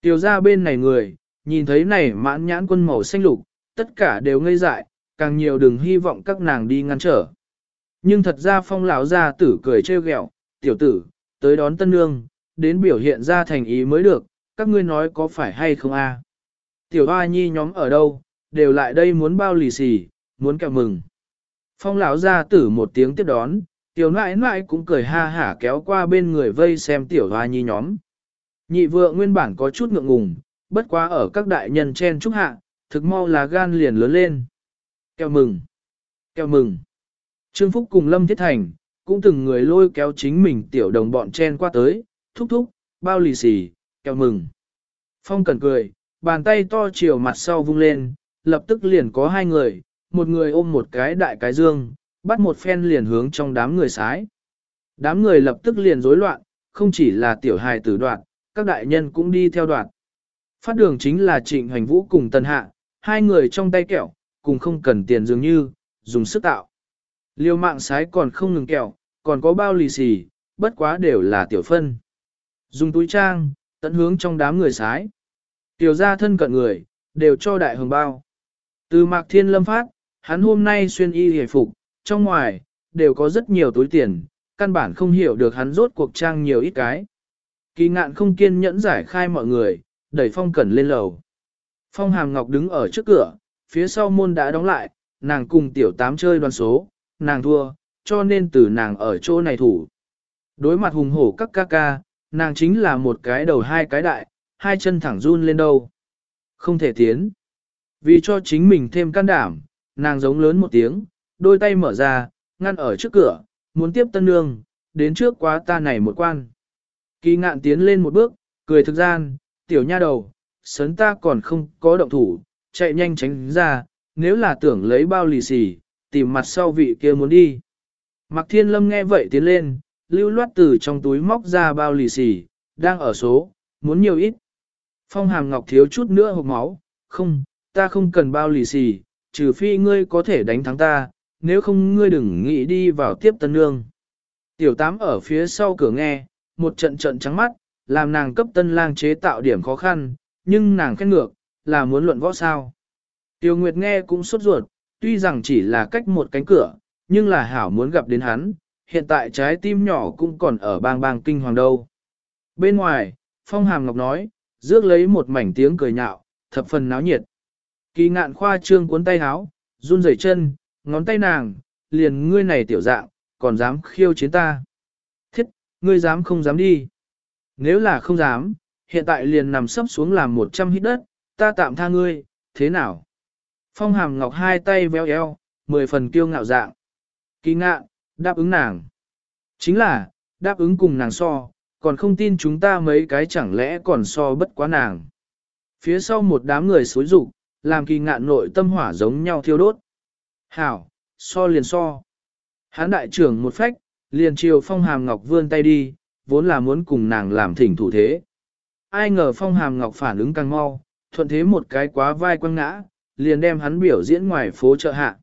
A: Tiểu ra bên này người, nhìn thấy này mãn nhãn quân màu xanh lục, tất cả đều ngây dại, càng nhiều đừng hy vọng các nàng đi ngăn trở. Nhưng thật ra phong lão gia tử cười trêu ghẹo, tiểu tử, tới đón tân nương, đến biểu hiện ra thành ý mới được, các ngươi nói có phải hay không a? Tiểu hoa nhi nhóm ở đâu, đều lại đây muốn bao lì xì, muốn kẹo mừng. Phong lão gia tử một tiếng tiếp đón, tiểu nãi nãi cũng cười ha hả kéo qua bên người vây xem tiểu hoa nhi nhóm. Nhị vợ nguyên bản có chút ngượng ngùng, bất quá ở các đại nhân chen chúc hạ, thực mau là gan liền lớn lên. Kêu mừng! Kêu mừng! Trương Phúc cùng Lâm Thiết Thành, cũng từng người lôi kéo chính mình tiểu đồng bọn chen qua tới, thúc thúc, bao lì xì, kêu mừng. Phong cần cười, bàn tay to chiều mặt sau vung lên, lập tức liền có hai người, một người ôm một cái đại cái dương, bắt một phen liền hướng trong đám người sái. Đám người lập tức liền rối loạn, không chỉ là tiểu hài tử đoạn, các đại nhân cũng đi theo đoạn. Phát đường chính là trịnh hành vũ cùng tân hạ, hai người trong tay kẹo, cùng không cần tiền dường như, dùng sức tạo. Liêu mạng sái còn không ngừng kẹo, còn có bao lì xì, bất quá đều là tiểu phân. Dùng túi trang, tận hướng trong đám người sái. Tiểu gia thân cận người, đều cho đại hồng bao. Từ mạc thiên lâm phát, hắn hôm nay xuyên y hề phục, trong ngoài, đều có rất nhiều túi tiền, căn bản không hiểu được hắn rốt cuộc trang nhiều ít cái. Kỳ ngạn không kiên nhẫn giải khai mọi người, đẩy phong cẩn lên lầu. Phong hàm ngọc đứng ở trước cửa, phía sau môn đã đóng lại, nàng cùng tiểu tám chơi đoan số, nàng thua, cho nên từ nàng ở chỗ này thủ. Đối mặt hùng hổ các ca ca, nàng chính là một cái đầu hai cái đại, hai chân thẳng run lên đâu. Không thể tiến. Vì cho chính mình thêm can đảm, nàng giống lớn một tiếng, đôi tay mở ra, ngăn ở trước cửa, muốn tiếp tân nương, đến trước quá ta này một quan. Kỳ ngạn tiến lên một bước, cười thực gian, tiểu nha đầu, sấn ta còn không có động thủ, chạy nhanh tránh ra, nếu là tưởng lấy bao lì xì, tìm mặt sau vị kia muốn đi. Mạc Thiên Lâm nghe vậy tiến lên, lưu loát từ trong túi móc ra bao lì xì, đang ở số, muốn nhiều ít. Phong hàm ngọc thiếu chút nữa hộp máu, không, ta không cần bao lì xì, trừ phi ngươi có thể đánh thắng ta, nếu không ngươi đừng nghĩ đi vào tiếp tân nương. Tiểu tám ở phía sau cửa nghe, một trận trận trắng mắt, làm nàng cấp tân lang chế tạo điểm khó khăn, nhưng nàng khen ngược, là muốn luận võ sao. Tiêu Nguyệt nghe cũng sốt ruột, tuy rằng chỉ là cách một cánh cửa, nhưng là hảo muốn gặp đến hắn, hiện tại trái tim nhỏ cũng còn ở bang bang kinh hoàng đâu. Bên ngoài, Phong Hàm Ngọc nói, rước lấy một mảnh tiếng cười nhạo, thập phần náo nhiệt. Kỳ ngạn khoa trương cuốn tay háo, run rẩy chân, ngón tay nàng, liền ngươi này tiểu dạng, còn dám khiêu chiến ta. Thiết, ngươi dám không dám đi. Nếu là không dám, hiện tại liền nằm sấp xuống làm một trăm hít đất, ta tạm tha ngươi, thế nào? Phong hàm ngọc hai tay véo eo, mười phần kiêu ngạo dạng. Kỳ ngạn, đáp ứng nàng. Chính là, đáp ứng cùng nàng so, còn không tin chúng ta mấy cái chẳng lẽ còn so bất quá nàng. Phía sau một đám người xối rụng, làm kỳ ngạn nội tâm hỏa giống nhau thiêu đốt. Hảo, so liền so. Hán đại trưởng một phách, liền chiều phong hàm ngọc vươn tay đi, vốn là muốn cùng nàng làm thỉnh thủ thế. Ai ngờ phong hàm ngọc phản ứng càng mau, thuận thế một cái quá vai quăng ngã, liền đem hắn biểu diễn ngoài phố chợ hạ.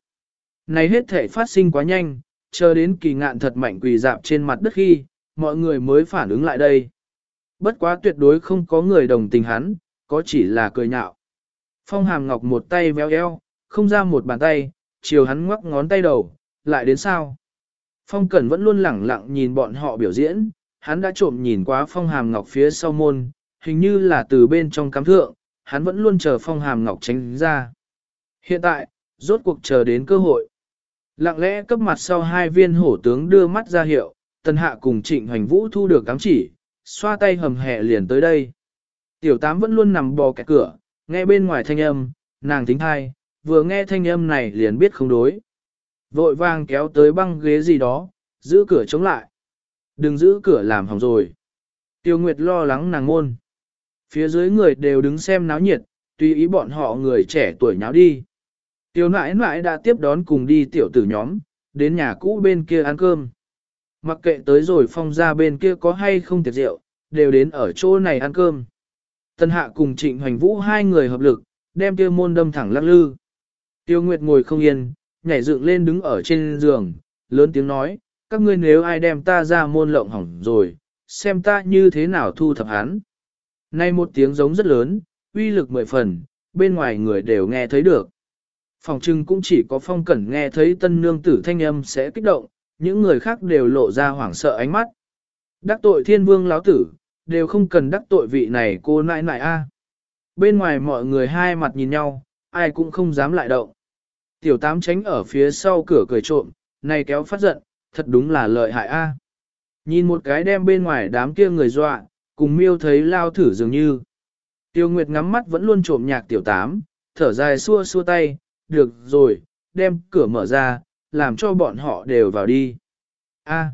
A: Này hết thể phát sinh quá nhanh, chờ đến kỳ ngạn thật mạnh quỳ dạp trên mặt đất khi, mọi người mới phản ứng lại đây. Bất quá tuyệt đối không có người đồng tình hắn, có chỉ là cười nhạo. Phong hàm ngọc một tay véo eo, không ra một bàn tay, chiều hắn ngoắc ngón tay đầu, lại đến sao? Phong Cẩn vẫn luôn lẳng lặng nhìn bọn họ biểu diễn, hắn đã trộm nhìn qua phong hàm ngọc phía sau môn, hình như là từ bên trong cắm thượng, hắn vẫn luôn chờ phong hàm ngọc tránh ra. Hiện tại, rốt cuộc chờ đến cơ hội. Lặng lẽ cấp mặt sau hai viên hổ tướng đưa mắt ra hiệu, tần hạ cùng trịnh hoành vũ thu được cám chỉ, xoa tay hầm hẹ liền tới đây. Tiểu tám vẫn luôn nằm bò kẹt cửa, nghe bên ngoài thanh âm, nàng tính thai, vừa nghe thanh âm này liền biết không đối. Vội vàng kéo tới băng ghế gì đó, giữ cửa chống lại. Đừng giữ cửa làm hỏng rồi. Tiêu Nguyệt lo lắng nàng môn. Phía dưới người đều đứng xem náo nhiệt, tùy ý bọn họ người trẻ tuổi nháo đi. Tiêu nãi nãi đã tiếp đón cùng đi tiểu tử nhóm, đến nhà cũ bên kia ăn cơm. Mặc kệ tới rồi phong ra bên kia có hay không tiệc rượu, đều đến ở chỗ này ăn cơm. Tân hạ cùng trịnh hoành vũ hai người hợp lực, đem kia môn đâm thẳng lắc lư. Tiêu Nguyệt ngồi không yên, nhảy dựng lên đứng ở trên giường, lớn tiếng nói, các ngươi nếu ai đem ta ra môn lộng hỏng rồi, xem ta như thế nào thu thập hắn. Nay một tiếng giống rất lớn, uy lực mười phần, bên ngoài người đều nghe thấy được. Phòng trưng cũng chỉ có phong cẩn nghe thấy tân nương tử thanh âm sẽ kích động, những người khác đều lộ ra hoảng sợ ánh mắt. Đắc tội thiên vương láo tử, đều không cần đắc tội vị này cô nãi nãi a. Bên ngoài mọi người hai mặt nhìn nhau, ai cũng không dám lại động. Tiểu tám tránh ở phía sau cửa cười trộm, này kéo phát giận, thật đúng là lợi hại a. Nhìn một cái đem bên ngoài đám kia người dọa, cùng miêu thấy lao thử dường như. Tiêu Nguyệt ngắm mắt vẫn luôn trộm nhạc tiểu tám, thở dài xua xua tay, được rồi, đem cửa mở ra, làm cho bọn họ đều vào đi. A,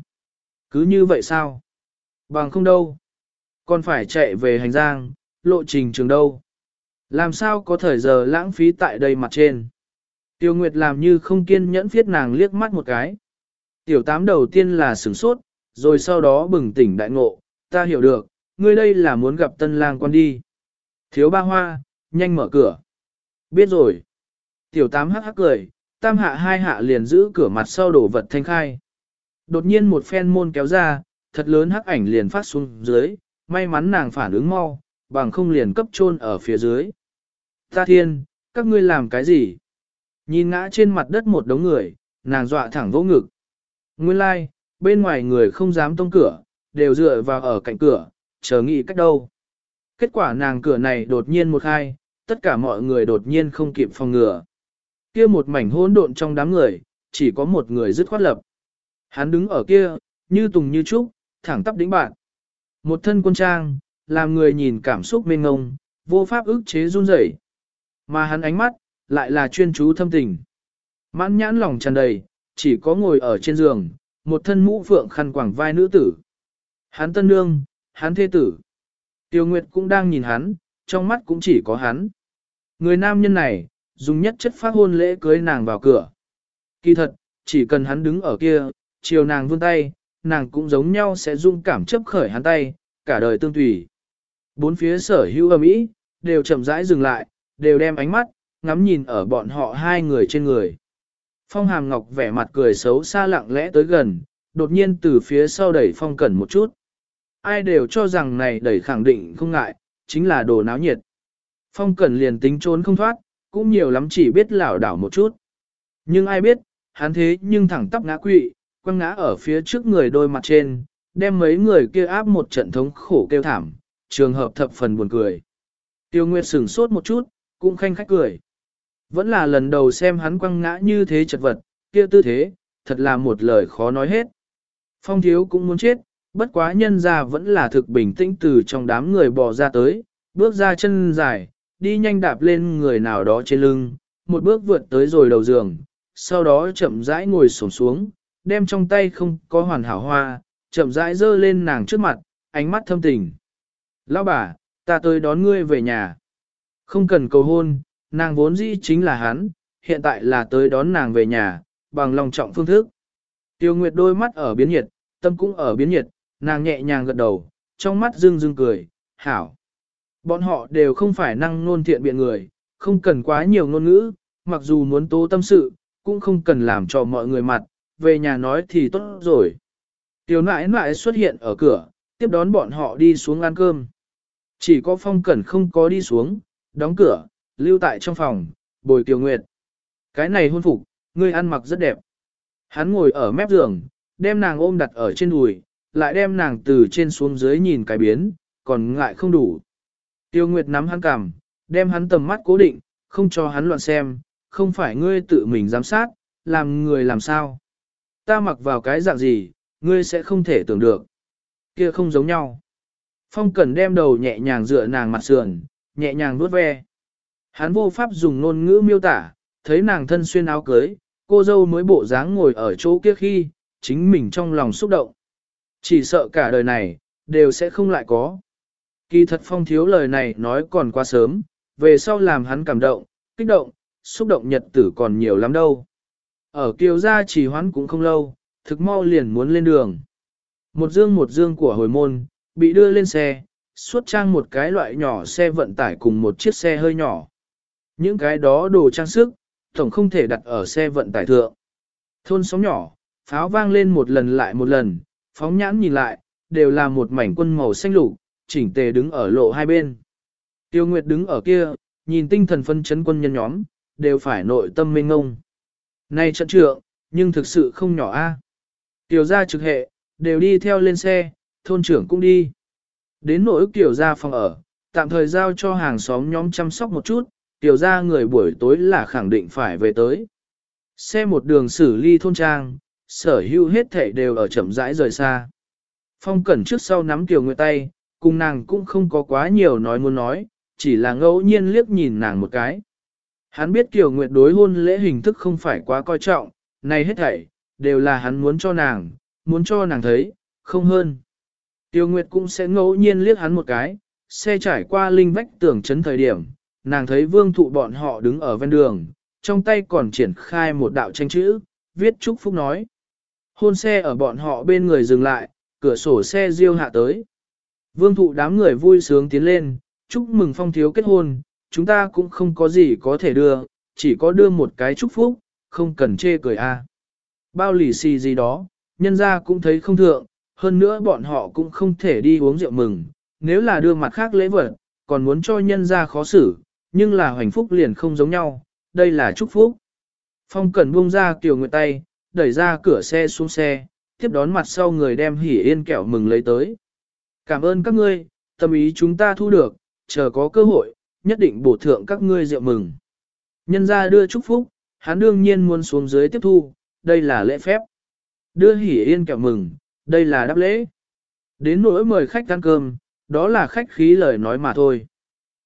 A: cứ như vậy sao? Bằng không đâu. Còn phải chạy về hành giang, lộ trình trường đâu. Làm sao có thời giờ lãng phí tại đây mặt trên. Tiêu Nguyệt làm như không kiên nhẫn viết nàng liếc mắt một cái. Tiểu tám đầu tiên là sửng sốt, rồi sau đó bừng tỉnh đại ngộ, ta hiểu được, ngươi đây là muốn gặp tân lang quan đi. Thiếu ba hoa, nhanh mở cửa. Biết rồi. Tiểu tám hắc hắc cười, tam hạ hai hạ liền giữ cửa mặt sau đổ vật thanh khai. Đột nhiên một phen môn kéo ra, thật lớn hắc ảnh liền phát xuống dưới, may mắn nàng phản ứng mau, bằng không liền cấp chôn ở phía dưới. Ta thiên, các ngươi làm cái gì? Nhìn ngã trên mặt đất một đống người, nàng dọa thẳng vỗ ngực. Nguyên lai, like, bên ngoài người không dám tông cửa, đều dựa vào ở cạnh cửa, chờ nghĩ cách đâu. Kết quả nàng cửa này đột nhiên một hai, tất cả mọi người đột nhiên không kịp phòng ngừa. Kia một mảnh hỗn độn trong đám người, chỉ có một người dứt khoát lập. Hắn đứng ở kia, như tùng như trúc, thẳng tắp đỉnh bạn. Một thân quân trang, làm người nhìn cảm xúc mênh ngông, vô pháp ức chế run rẩy. Mà hắn ánh mắt, lại là chuyên chú thâm tình. Mãn nhãn lòng tràn đầy, chỉ có ngồi ở trên giường, một thân mũ phượng khăn quảng vai nữ tử. Hắn tân nương, hắn thê tử. Tiêu Nguyệt cũng đang nhìn hắn, trong mắt cũng chỉ có hắn. Người nam nhân này, dùng nhất chất phát hôn lễ cưới nàng vào cửa. Kỳ thật, chỉ cần hắn đứng ở kia, chiều nàng vươn tay, nàng cũng giống nhau sẽ dung cảm chấp khởi hắn tay, cả đời tương tùy. Bốn phía sở hữu âm ý, đều chậm rãi dừng lại, đều đem ánh mắt, ngắm nhìn ở bọn họ hai người trên người. Phong Hàm Ngọc vẻ mặt cười xấu xa lặng lẽ tới gần, đột nhiên từ phía sau đẩy Phong Cẩn một chút. Ai đều cho rằng này đẩy khẳng định không ngại, chính là đồ náo nhiệt. Phong Cẩn liền tính trốn không thoát, cũng nhiều lắm chỉ biết lảo đảo một chút. Nhưng ai biết, hắn thế nhưng thẳng tắp ngã quỵ, quăng ngã ở phía trước người đôi mặt trên, đem mấy người kia áp một trận thống khổ kêu thảm, trường hợp thập phần buồn cười. Tiêu Nguyệt sửng sốt một chút, cũng khanh khách cười. Vẫn là lần đầu xem hắn quăng ngã như thế chật vật, kia tư thế, thật là một lời khó nói hết. Phong thiếu cũng muốn chết, bất quá nhân ra vẫn là thực bình tĩnh từ trong đám người bò ra tới, bước ra chân dài, đi nhanh đạp lên người nào đó trên lưng, một bước vượt tới rồi đầu giường, sau đó chậm rãi ngồi xổm xuống, đem trong tay không có hoàn hảo hoa, chậm rãi dơ lên nàng trước mặt, ánh mắt thâm tình. Lão bà, ta tới đón ngươi về nhà. Không cần cầu hôn, nàng vốn dĩ chính là hắn, hiện tại là tới đón nàng về nhà, bằng lòng trọng phương thức. Tiêu Nguyệt đôi mắt ở biến nhiệt, tâm cũng ở biến nhiệt, nàng nhẹ nhàng gật đầu, trong mắt dưng dưng cười, hảo. Bọn họ đều không phải năng nôn thiện biện người, không cần quá nhiều ngôn ngữ, mặc dù muốn tố tâm sự, cũng không cần làm cho mọi người mặt, về nhà nói thì tốt rồi. Tiểu nãi nãi xuất hiện ở cửa, tiếp đón bọn họ đi xuống ăn cơm. Chỉ có phong cẩn không có đi xuống, đóng cửa, lưu tại trong phòng, bồi Tiểu Nguyệt. Cái này hôn phục, ngươi ăn mặc rất đẹp. Hắn ngồi ở mép giường, đem nàng ôm đặt ở trên đùi, lại đem nàng từ trên xuống dưới nhìn cái biến, còn ngại không đủ. Tiêu Nguyệt nắm hắn cằm, đem hắn tầm mắt cố định, không cho hắn loạn xem, không phải ngươi tự mình giám sát, làm người làm sao. Ta mặc vào cái dạng gì, ngươi sẽ không thể tưởng được. Kia không giống nhau. Phong Cẩn đem đầu nhẹ nhàng dựa nàng mặt sườn, nhẹ nhàng vuốt ve. Hắn vô pháp dùng ngôn ngữ miêu tả, thấy nàng thân xuyên áo cưới, cô dâu mới bộ dáng ngồi ở chỗ kia khi, chính mình trong lòng xúc động. Chỉ sợ cả đời này, đều sẽ không lại có. Kỳ thật phong thiếu lời này nói còn quá sớm, về sau làm hắn cảm động, kích động, xúc động nhật tử còn nhiều lắm đâu. Ở kiều gia chỉ hoán cũng không lâu, thực mau liền muốn lên đường. Một dương một dương của hồi môn, bị đưa lên xe, suốt trang một cái loại nhỏ xe vận tải cùng một chiếc xe hơi nhỏ. Những cái đó đồ trang sức, tổng không thể đặt ở xe vận tải thượng. Thôn sóng nhỏ, pháo vang lên một lần lại một lần, phóng nhãn nhìn lại, đều là một mảnh quân màu xanh lục, chỉnh tề đứng ở lộ hai bên. Tiêu Nguyệt đứng ở kia, nhìn tinh thần phân chấn quân nhân nhóm, đều phải nội tâm mênh ngông. nay trận trượng, nhưng thực sự không nhỏ a. Tiểu gia trực hệ, đều đi theo lên xe, thôn trưởng cũng đi. Đến nỗi tiểu gia phòng ở, tạm thời giao cho hàng xóm nhóm chăm sóc một chút, tiểu gia người buổi tối là khẳng định phải về tới. Xe một đường xử ly thôn trang, sở hữu hết thảy đều ở chậm rãi rời xa. Phong cẩn trước sau nắm Kiều nguyệt tay, cùng nàng cũng không có quá nhiều nói muốn nói, chỉ là ngẫu nhiên liếc nhìn nàng một cái. Hắn biết Kiều Nguyệt đối hôn lễ hình thức không phải quá coi trọng, này hết thảy, đều là hắn muốn cho nàng, muốn cho nàng thấy, không hơn. Tiêu Nguyệt cũng sẽ ngẫu nhiên liếc hắn một cái, xe trải qua linh vách tưởng chấn thời điểm, nàng thấy vương thụ bọn họ đứng ở ven đường, trong tay còn triển khai một đạo tranh chữ, viết chúc phúc nói. Hôn xe ở bọn họ bên người dừng lại, cửa sổ xe riêu hạ tới. Vương thụ đám người vui sướng tiến lên, chúc mừng phong thiếu kết hôn, chúng ta cũng không có gì có thể đưa, chỉ có đưa một cái chúc phúc, không cần chê cười a. Bao lì xì gì đó, nhân ra cũng thấy không thượng, hơn nữa bọn họ cũng không thể đi uống rượu mừng, nếu là đưa mặt khác lễ vật, còn muốn cho nhân ra khó xử, nhưng là hoành phúc liền không giống nhau, đây là chúc phúc. Phong Cẩn buông ra Kiều Nguyệt tay, đẩy ra cửa xe xuống xe, tiếp đón mặt sau người đem hỉ yên kẹo mừng lấy tới. Cảm ơn các ngươi, tâm ý chúng ta thu được, chờ có cơ hội, nhất định bổ thượng các ngươi rượu mừng. Nhân ra đưa chúc phúc, hắn đương nhiên muốn xuống dưới tiếp thu, đây là lễ phép. Đưa hỉ yên kẹo mừng, đây là đáp lễ. Đến nỗi mời khách ăn cơm, đó là khách khí lời nói mà thôi.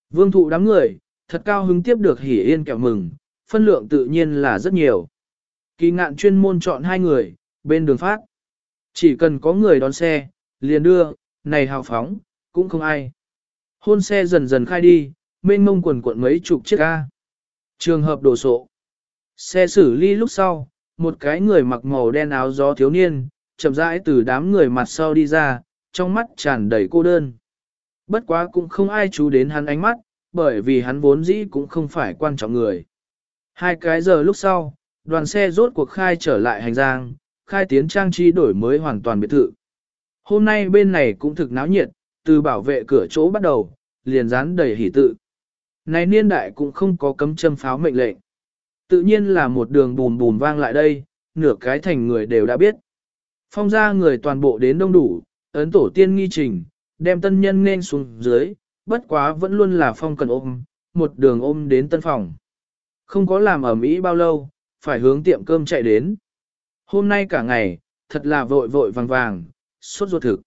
A: Vương thụ đám người, thật cao hứng tiếp được hỉ yên kẹo mừng, phân lượng tự nhiên là rất nhiều. Kỳ ngạn chuyên môn chọn hai người, bên đường phát. Chỉ cần có người đón xe, liền đưa, này hào phóng, cũng không ai. Hôn xe dần dần khai đi, mênh mông quần cuộn mấy chục chiếc ga. Trường hợp đổ sộ. Xe xử ly lúc sau, một cái người mặc màu đen áo gió thiếu niên, chậm rãi từ đám người mặt sau đi ra, trong mắt tràn đầy cô đơn. Bất quá cũng không ai chú đến hắn ánh mắt, bởi vì hắn vốn dĩ cũng không phải quan trọng người. Hai cái giờ lúc sau, đoàn xe rốt cuộc khai trở lại hành giang, khai tiến trang trí đổi mới hoàn toàn biệt thự. Hôm nay bên này cũng thực náo nhiệt, từ bảo vệ cửa chỗ bắt đầu, liền dán đầy hỉ tự. Này niên đại cũng không có cấm châm pháo mệnh lệnh. Tự nhiên là một đường bùm bùm vang lại đây, nửa cái thành người đều đã biết. Phong ra người toàn bộ đến đông đủ, ấn tổ tiên nghi trình, đem tân nhân nên xuống dưới, bất quá vẫn luôn là phong cần ôm, một đường ôm đến tân phòng. Không có làm ở Mỹ bao lâu, phải hướng tiệm cơm chạy đến. Hôm nay cả ngày, thật là vội vội vàng vàng, suốt ruột thực.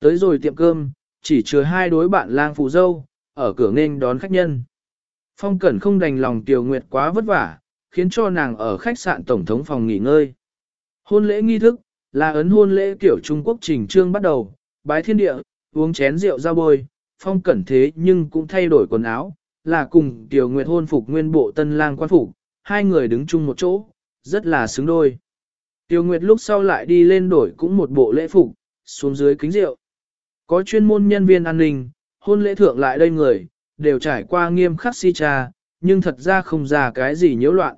A: Tới rồi tiệm cơm, chỉ chứa hai đối bạn lang phụ dâu, ở cửa nghênh đón khách nhân. Phong Cẩn không đành lòng Tiểu Nguyệt quá vất vả, khiến cho nàng ở khách sạn tổng thống phòng nghỉ ngơi. Hôn lễ nghi thức, là ấn hôn lễ kiểu Trung Quốc trình trương bắt đầu, bái thiên địa, uống chén rượu ra bôi, Phong Cẩn thế nhưng cũng thay đổi quần áo, là cùng Tiểu Nguyệt hôn phục nguyên bộ tân lang quan phục, hai người đứng chung một chỗ, rất là xứng đôi. Tiêu Nguyệt lúc sau lại đi lên đổi cũng một bộ lễ phục, xuống dưới kính rượu. Có chuyên môn nhân viên an ninh, hôn lễ thượng lại đây người, đều trải qua nghiêm khắc si trà, nhưng thật ra không ra cái gì nhiễu loạn.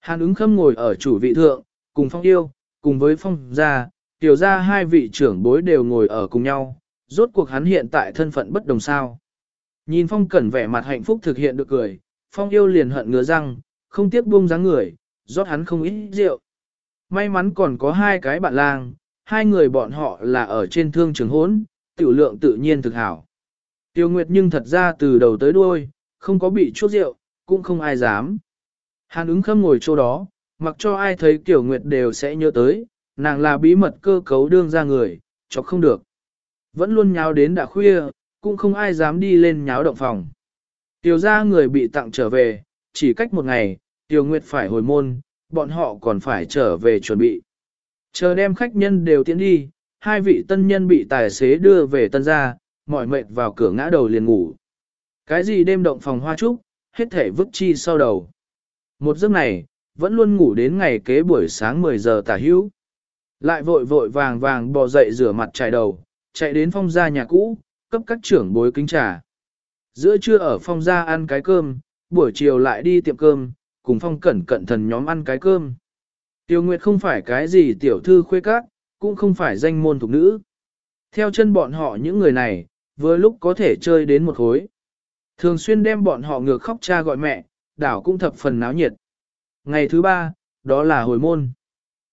A: Hàn ứng khâm ngồi ở chủ vị thượng, cùng phong yêu, cùng với phong gia, tiểu Gia hai vị trưởng bối đều ngồi ở cùng nhau, rốt cuộc hắn hiện tại thân phận bất đồng sao. Nhìn phong cẩn vẻ mặt hạnh phúc thực hiện được cười, phong yêu liền hận ngứa răng, không tiếc buông dáng người, rót hắn không ít rượu. May mắn còn có hai cái bạn lang, hai người bọn họ là ở trên thương trường hốn, tiểu lượng tự nhiên thực hảo. Tiêu Nguyệt nhưng thật ra từ đầu tới đuôi, không có bị chút rượu, cũng không ai dám. Hàn ứng khâm ngồi chỗ đó, mặc cho ai thấy Tiểu Nguyệt đều sẽ nhớ tới, nàng là bí mật cơ cấu đương ra người, chọc không được. Vẫn luôn nháo đến đã khuya, cũng không ai dám đi lên nháo động phòng. Tiểu ra người bị tặng trở về, chỉ cách một ngày, Tiểu Nguyệt phải hồi môn, bọn họ còn phải trở về chuẩn bị. Chờ đem khách nhân đều tiến đi, hai vị tân nhân bị tài xế đưa về tân gia, mỏi mệt vào cửa ngã đầu liền ngủ. Cái gì đêm động phòng hoa trúc, hết thể vứt chi sau đầu. Một giấc này, vẫn luôn ngủ đến ngày kế buổi sáng 10 giờ tả hữu. Lại vội vội vàng vàng bò dậy rửa mặt trải đầu, chạy đến phong gia nhà cũ, cấp các trưởng bối kính trà. Giữa trưa ở phong gia ăn cái cơm, buổi chiều lại đi tiệm cơm, cùng phong cẩn cẩn thần nhóm ăn cái cơm. Tiêu Nguyệt không phải cái gì tiểu thư khuê các, cũng không phải danh môn thuộc nữ. Theo chân bọn họ những người này, vừa lúc có thể chơi đến một khối. Thường xuyên đem bọn họ ngược khóc cha gọi mẹ, đảo cũng thập phần náo nhiệt. Ngày thứ ba, đó là hồi môn.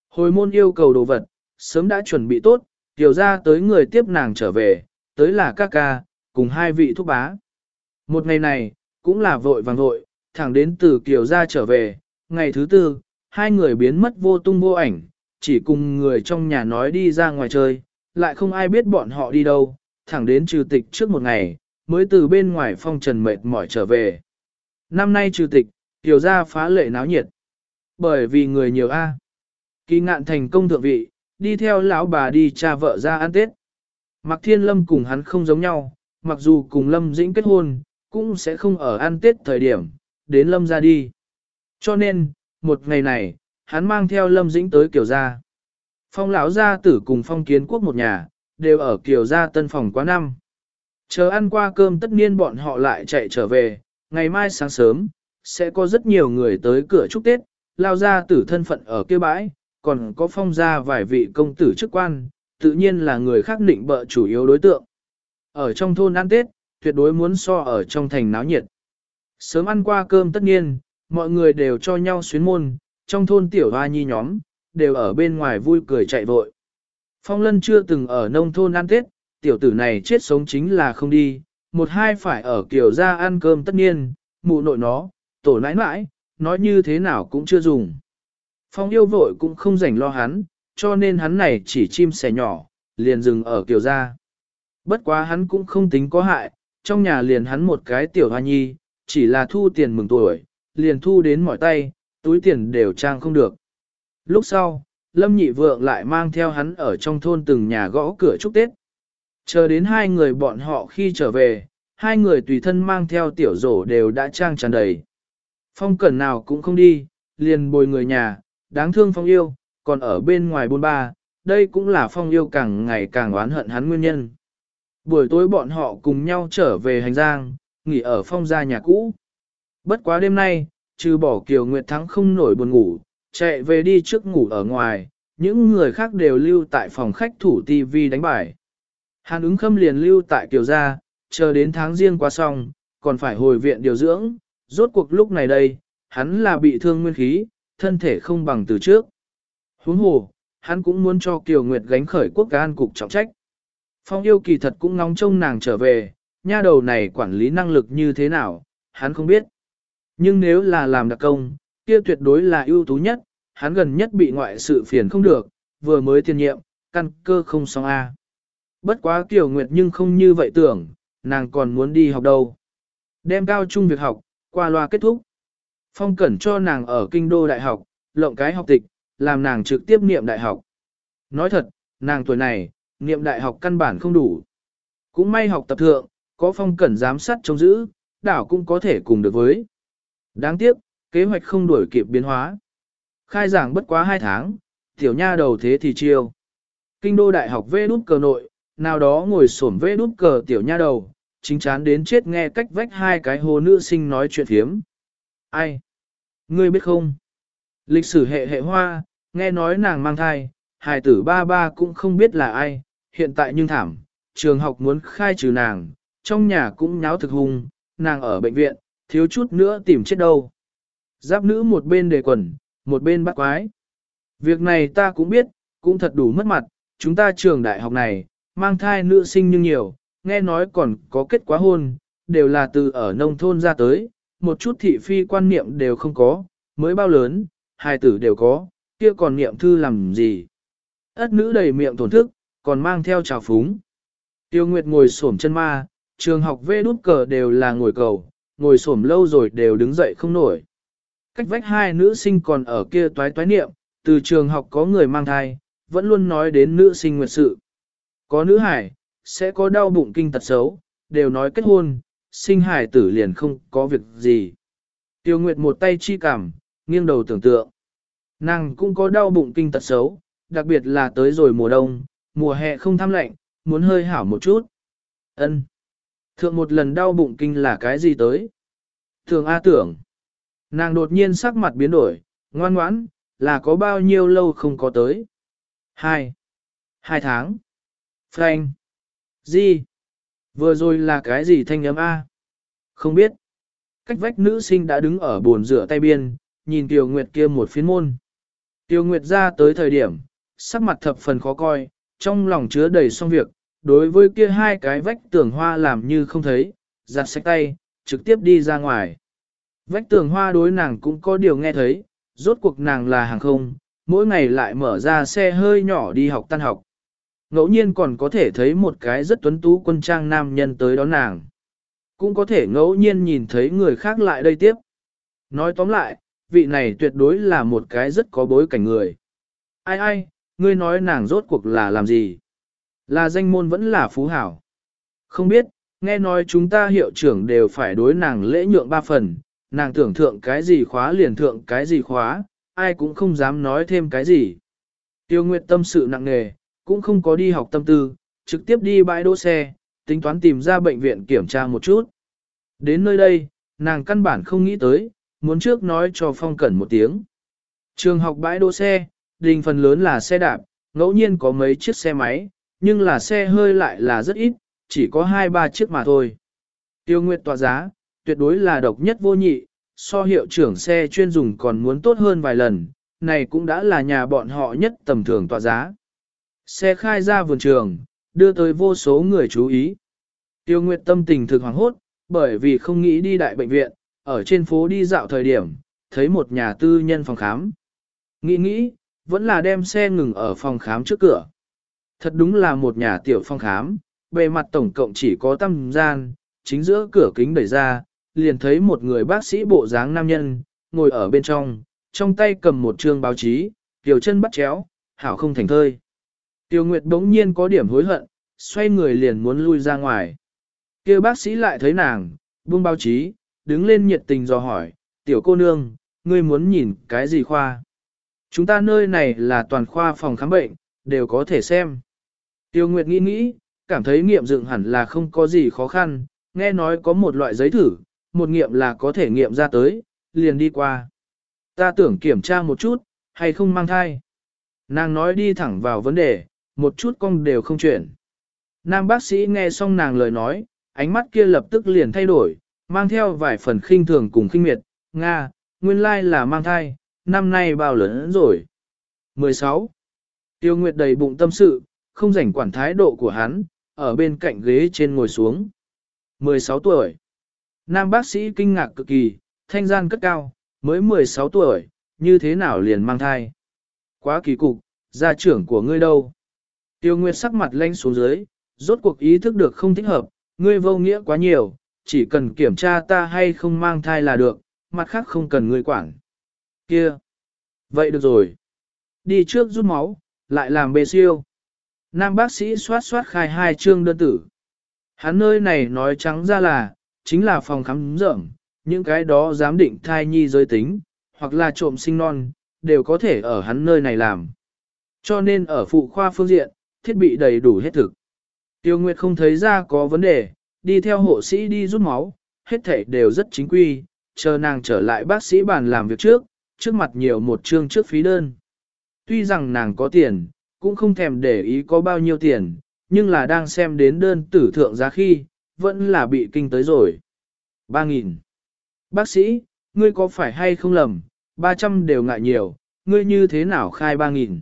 A: Hồi môn yêu cầu đồ vật, sớm đã chuẩn bị tốt, tiểu ra tới người tiếp nàng trở về, tới là ca ca, cùng hai vị thúc bá. Một ngày này, cũng là vội vàng vội, thẳng đến từ kiều ra trở về, ngày thứ tư, hai người biến mất vô tung vô ảnh, chỉ cùng người trong nhà nói đi ra ngoài chơi, lại không ai biết bọn họ đi đâu, thẳng đến trừ tịch trước một ngày, mới từ bên ngoài phong trần mệt mỏi trở về. Năm nay trừ tịch, Kiều gia phá lệ náo nhiệt. Bởi vì người nhiều A. Kỳ ngạn thành công thượng vị, đi theo lão bà đi cha vợ ra ăn Tết. Mạc Thiên Lâm cùng hắn không giống nhau, mặc dù cùng Lâm Dĩnh kết hôn, cũng sẽ không ở ăn Tết thời điểm, đến Lâm ra đi. Cho nên, một ngày này, hắn mang theo Lâm Dĩnh tới Kiều Gia. Phong lão gia tử cùng phong kiến quốc một nhà, đều ở Kiều Gia tân phòng quá năm. Chờ ăn qua cơm tất nhiên bọn họ lại chạy trở về, ngày mai sáng sớm, sẽ có rất nhiều người tới cửa chúc Tết, lao gia tử thân phận ở kia bãi, còn có phong gia vài vị công tử chức quan, tự nhiên là người khác định bợ chủ yếu đối tượng. Ở trong thôn ăn Tết, tuyệt đối muốn so ở trong thành náo nhiệt. Sớm ăn qua cơm tất nhiên, mọi người đều cho nhau xuyến môn, trong thôn tiểu hoa nhi nhóm, đều ở bên ngoài vui cười chạy vội. Phong lân chưa từng ở nông thôn ăn Tết, tiểu tử này chết sống chính là không đi, một hai phải ở kiểu ra ăn cơm tất nhiên, mụ nội nó, tổ nãi nãi, nói như thế nào cũng chưa dùng. Phong yêu vội cũng không rảnh lo hắn, cho nên hắn này chỉ chim sẻ nhỏ, liền dừng ở kiểu ra. Bất quá hắn cũng không tính có hại, trong nhà liền hắn một cái tiểu hoa nhi, chỉ là thu tiền mừng tuổi, liền thu đến mỏi tay, túi tiền đều trang không được. Lúc sau, Lâm Nhị Vượng lại mang theo hắn ở trong thôn từng nhà gõ cửa chúc Tết. Chờ đến hai người bọn họ khi trở về, hai người tùy thân mang theo tiểu rổ đều đã trang tràn đầy. Phong cẩn nào cũng không đi, liền bồi người nhà, đáng thương Phong yêu, còn ở bên ngoài buôn ba, đây cũng là Phong yêu càng ngày càng oán hận hắn nguyên nhân. Buổi tối bọn họ cùng nhau trở về hành giang, nghỉ ở Phong gia nhà cũ. Bất quá đêm nay, trừ bỏ Kiều Nguyệt Thắng không nổi buồn ngủ, chạy về đi trước ngủ ở ngoài, những người khác đều lưu tại phòng khách thủ TV đánh bài. Hàn ứng khâm liền lưu tại Kiều gia, chờ đến tháng riêng qua xong, còn phải hồi viện điều dưỡng, rốt cuộc lúc này đây, hắn là bị thương nguyên khí, thân thể không bằng từ trước. Huống hồ, hắn cũng muốn cho Kiều Nguyệt gánh khởi quốc an cục trọng trách. Phong yêu kỳ thật cũng ngóng trông nàng trở về, nha đầu này quản lý năng lực như thế nào, hắn không biết. Nhưng nếu là làm đặc công, kia tuyệt đối là ưu tú nhất, hắn gần nhất bị ngoại sự phiền không được, vừa mới tiền nhiệm, căn cơ không xong A. Bất quá Kiều Nguyệt nhưng không như vậy tưởng, nàng còn muốn đi học đâu. Đem cao trung việc học, qua loa kết thúc. Phong cẩn cho nàng ở kinh đô đại học, lộng cái học tịch, làm nàng trực tiếp niệm đại học. Nói thật, nàng tuổi này, niệm đại học căn bản không đủ. Cũng may học tập thượng, có phong cẩn giám sát chống giữ, đảo cũng có thể cùng được với. Đáng tiếc, kế hoạch không đuổi kịp biến hóa. Khai giảng bất quá 2 tháng, tiểu nha đầu thế thì chiêu. Kinh đô đại học vê đút cờ nội, nào đó ngồi xổm vê đút cờ tiểu nha đầu, chính chán đến chết nghe cách vách hai cái hồ nữ sinh nói chuyện thiếm. Ai? Ngươi biết không? Lịch sử hệ hệ hoa, nghe nói nàng mang thai, hài tử ba ba cũng không biết là ai, hiện tại nhưng thảm, trường học muốn khai trừ nàng, trong nhà cũng nháo thực hùng nàng ở bệnh viện, thiếu chút nữa tìm chết đâu. Giáp nữ một bên đề quần, một bên bắt quái. Việc này ta cũng biết, cũng thật đủ mất mặt, chúng ta trường đại học này, mang thai nữ sinh nhưng nhiều, nghe nói còn có kết quả hôn, đều là từ ở nông thôn ra tới, một chút thị phi quan niệm đều không có, mới bao lớn, hài tử đều có, kia còn niệm thư làm gì. Ất nữ đầy miệng tổn thức, còn mang theo trào phúng. Tiêu Nguyệt ngồi xổm chân ma, trường học vê đút cờ đều là ngồi cầu, ngồi xổm lâu rồi đều đứng dậy không nổi. Cách vách hai nữ sinh còn ở kia toái toái niệm, từ trường học có người mang thai, vẫn luôn nói đến nữ sinh nguyệt sự. Có nữ hải, sẽ có đau bụng kinh tật xấu, đều nói kết hôn, sinh hải tử liền không có việc gì. Tiêu Nguyệt một tay chi cảm, nghiêng đầu tưởng tượng. Nàng cũng có đau bụng kinh tật xấu, đặc biệt là tới rồi mùa đông, mùa hè không tham lạnh, muốn hơi hảo một chút. Ân. Thượng một lần đau bụng kinh là cái gì tới? Thường A tưởng. Nàng đột nhiên sắc mặt biến đổi, ngoan ngoãn, là có bao nhiêu lâu không có tới? Hai. Hai tháng. Frank. Gì? Vừa rồi là cái gì thanh âm A? Không biết. Cách vách nữ sinh đã đứng ở bồn rửa tay biên, nhìn Tiêu Nguyệt kia một phiến môn. Tiêu Nguyệt ra tới thời điểm, sắc mặt thập phần khó coi, trong lòng chứa đầy xong việc, đối với kia hai cái vách tường hoa làm như không thấy, giặt sạch tay, trực tiếp đi ra ngoài. Vách tường hoa đối nàng cũng có điều nghe thấy, rốt cuộc nàng là hàng không, mỗi ngày lại mở ra xe hơi nhỏ đi học tan học. Ngẫu nhiên còn có thể thấy một cái rất tuấn tú quân trang nam nhân tới đón nàng. Cũng có thể ngẫu nhiên nhìn thấy người khác lại đây tiếp. Nói tóm lại, vị này tuyệt đối là một cái rất có bối cảnh người. Ai ai, ngươi nói nàng rốt cuộc là làm gì? Là danh môn vẫn là phú hảo. Không biết, nghe nói chúng ta hiệu trưởng đều phải đối nàng lễ nhượng ba phần, nàng tưởng thượng cái gì khóa liền thượng cái gì khóa, ai cũng không dám nói thêm cái gì. Tiêu Nguyệt tâm sự nặng nề, cũng không có đi học tâm tư, trực tiếp đi bãi đỗ xe, tính toán tìm ra bệnh viện kiểm tra một chút. Đến nơi đây, nàng căn bản không nghĩ tới, muốn trước nói cho Phong Cẩn một tiếng. Trường học bãi đỗ xe, đình phần lớn là xe đạp, ngẫu nhiên có mấy chiếc xe máy, nhưng là xe hơi lại là rất ít, chỉ có 2-3 chiếc mà thôi. Tiêu Nguyệt tỏa giá, tuyệt đối là độc nhất vô nhị, so hiệu trưởng xe chuyên dùng còn muốn tốt hơn vài lần, này cũng đã là nhà bọn họ nhất tầm thường tỏa giá. Xe khai ra vườn trường, đưa tới vô số người chú ý. Tiêu Nguyệt tâm tình thực hoàng hốt, bởi vì không nghĩ đi đại bệnh viện, ở trên phố đi dạo thời điểm, thấy một nhà tư nhân phòng khám. Nghĩ nghĩ, vẫn là đem xe ngừng ở phòng khám trước cửa. Thật đúng là một nhà tiểu phong khám, bề mặt tổng cộng chỉ có tăm gian, chính giữa cửa kính đẩy ra, liền thấy một người bác sĩ bộ dáng nam nhân, ngồi ở bên trong, trong tay cầm một trương báo chí, tiểu chân bắt chéo, hảo không thành thơi. Tiêu Nguyệt bỗng nhiên có điểm hối hận, xoay người liền muốn lui ra ngoài. Kêu bác sĩ lại thấy nàng, buông báo chí, đứng lên nhiệt tình dò hỏi, tiểu cô nương, ngươi muốn nhìn cái gì khoa? Chúng ta nơi này là toàn khoa phòng khám bệnh, đều có thể xem. Tiêu Nguyệt nghĩ nghĩ, cảm thấy nghiệm dựng hẳn là không có gì khó khăn, nghe nói có một loại giấy thử, một nghiệm là có thể nghiệm ra tới, liền đi qua. Ta tưởng kiểm tra một chút, hay không mang thai. Nàng nói đi thẳng vào vấn đề, một chút cong đều không chuyển. Nam bác sĩ nghe xong nàng lời nói, ánh mắt kia lập tức liền thay đổi, mang theo vài phần khinh thường cùng khinh miệt, Nga, nguyên lai là mang thai, năm nay bao lớn rồi. 16. Tiêu Nguyệt đầy bụng tâm sự, không rảnh quản thái độ của hắn, ở bên cạnh ghế trên ngồi xuống. 16 tuổi. Nam bác sĩ kinh ngạc cực kỳ, thanh gian cất cao, mới 16 tuổi, như thế nào liền mang thai. Quá kỳ cục, gia trưởng của ngươi đâu? Tiêu Nguyệt sắc mặt lanh xuống dưới, rốt cuộc ý thức được không thích hợp, ngươi vô nghĩa quá nhiều, chỉ cần kiểm tra ta hay không mang thai là được, mặt khác không cần ngươi quản. Kia! Vậy được rồi. Đi trước rút máu, lại làm bê siêu. Nam bác sĩ soát soát khai hai chương đơn tử. Hắn nơi này nói trắng ra là, chính là phòng khám rợm, những cái đó giám định thai nhi giới tính, hoặc là trộm sinh non, đều có thể ở hắn nơi này làm. Cho nên ở phụ khoa phương diện, thiết bị đầy đủ hết thực. Tiêu Nguyệt không thấy ra có vấn đề, đi theo hộ sĩ đi rút máu, hết thể đều rất chính quy, chờ nàng trở lại bác sĩ bàn làm việc trước, trước mặt nhiều một chương trước phí đơn. Tuy rằng nàng có tiền, cũng không thèm để ý có bao nhiêu tiền, nhưng là đang xem đến đơn tử thượng giá khi, vẫn là bị kinh tới rồi. 3.000. Bác sĩ, ngươi có phải hay không lầm, 300 đều ngại nhiều, ngươi như thế nào khai 3.000?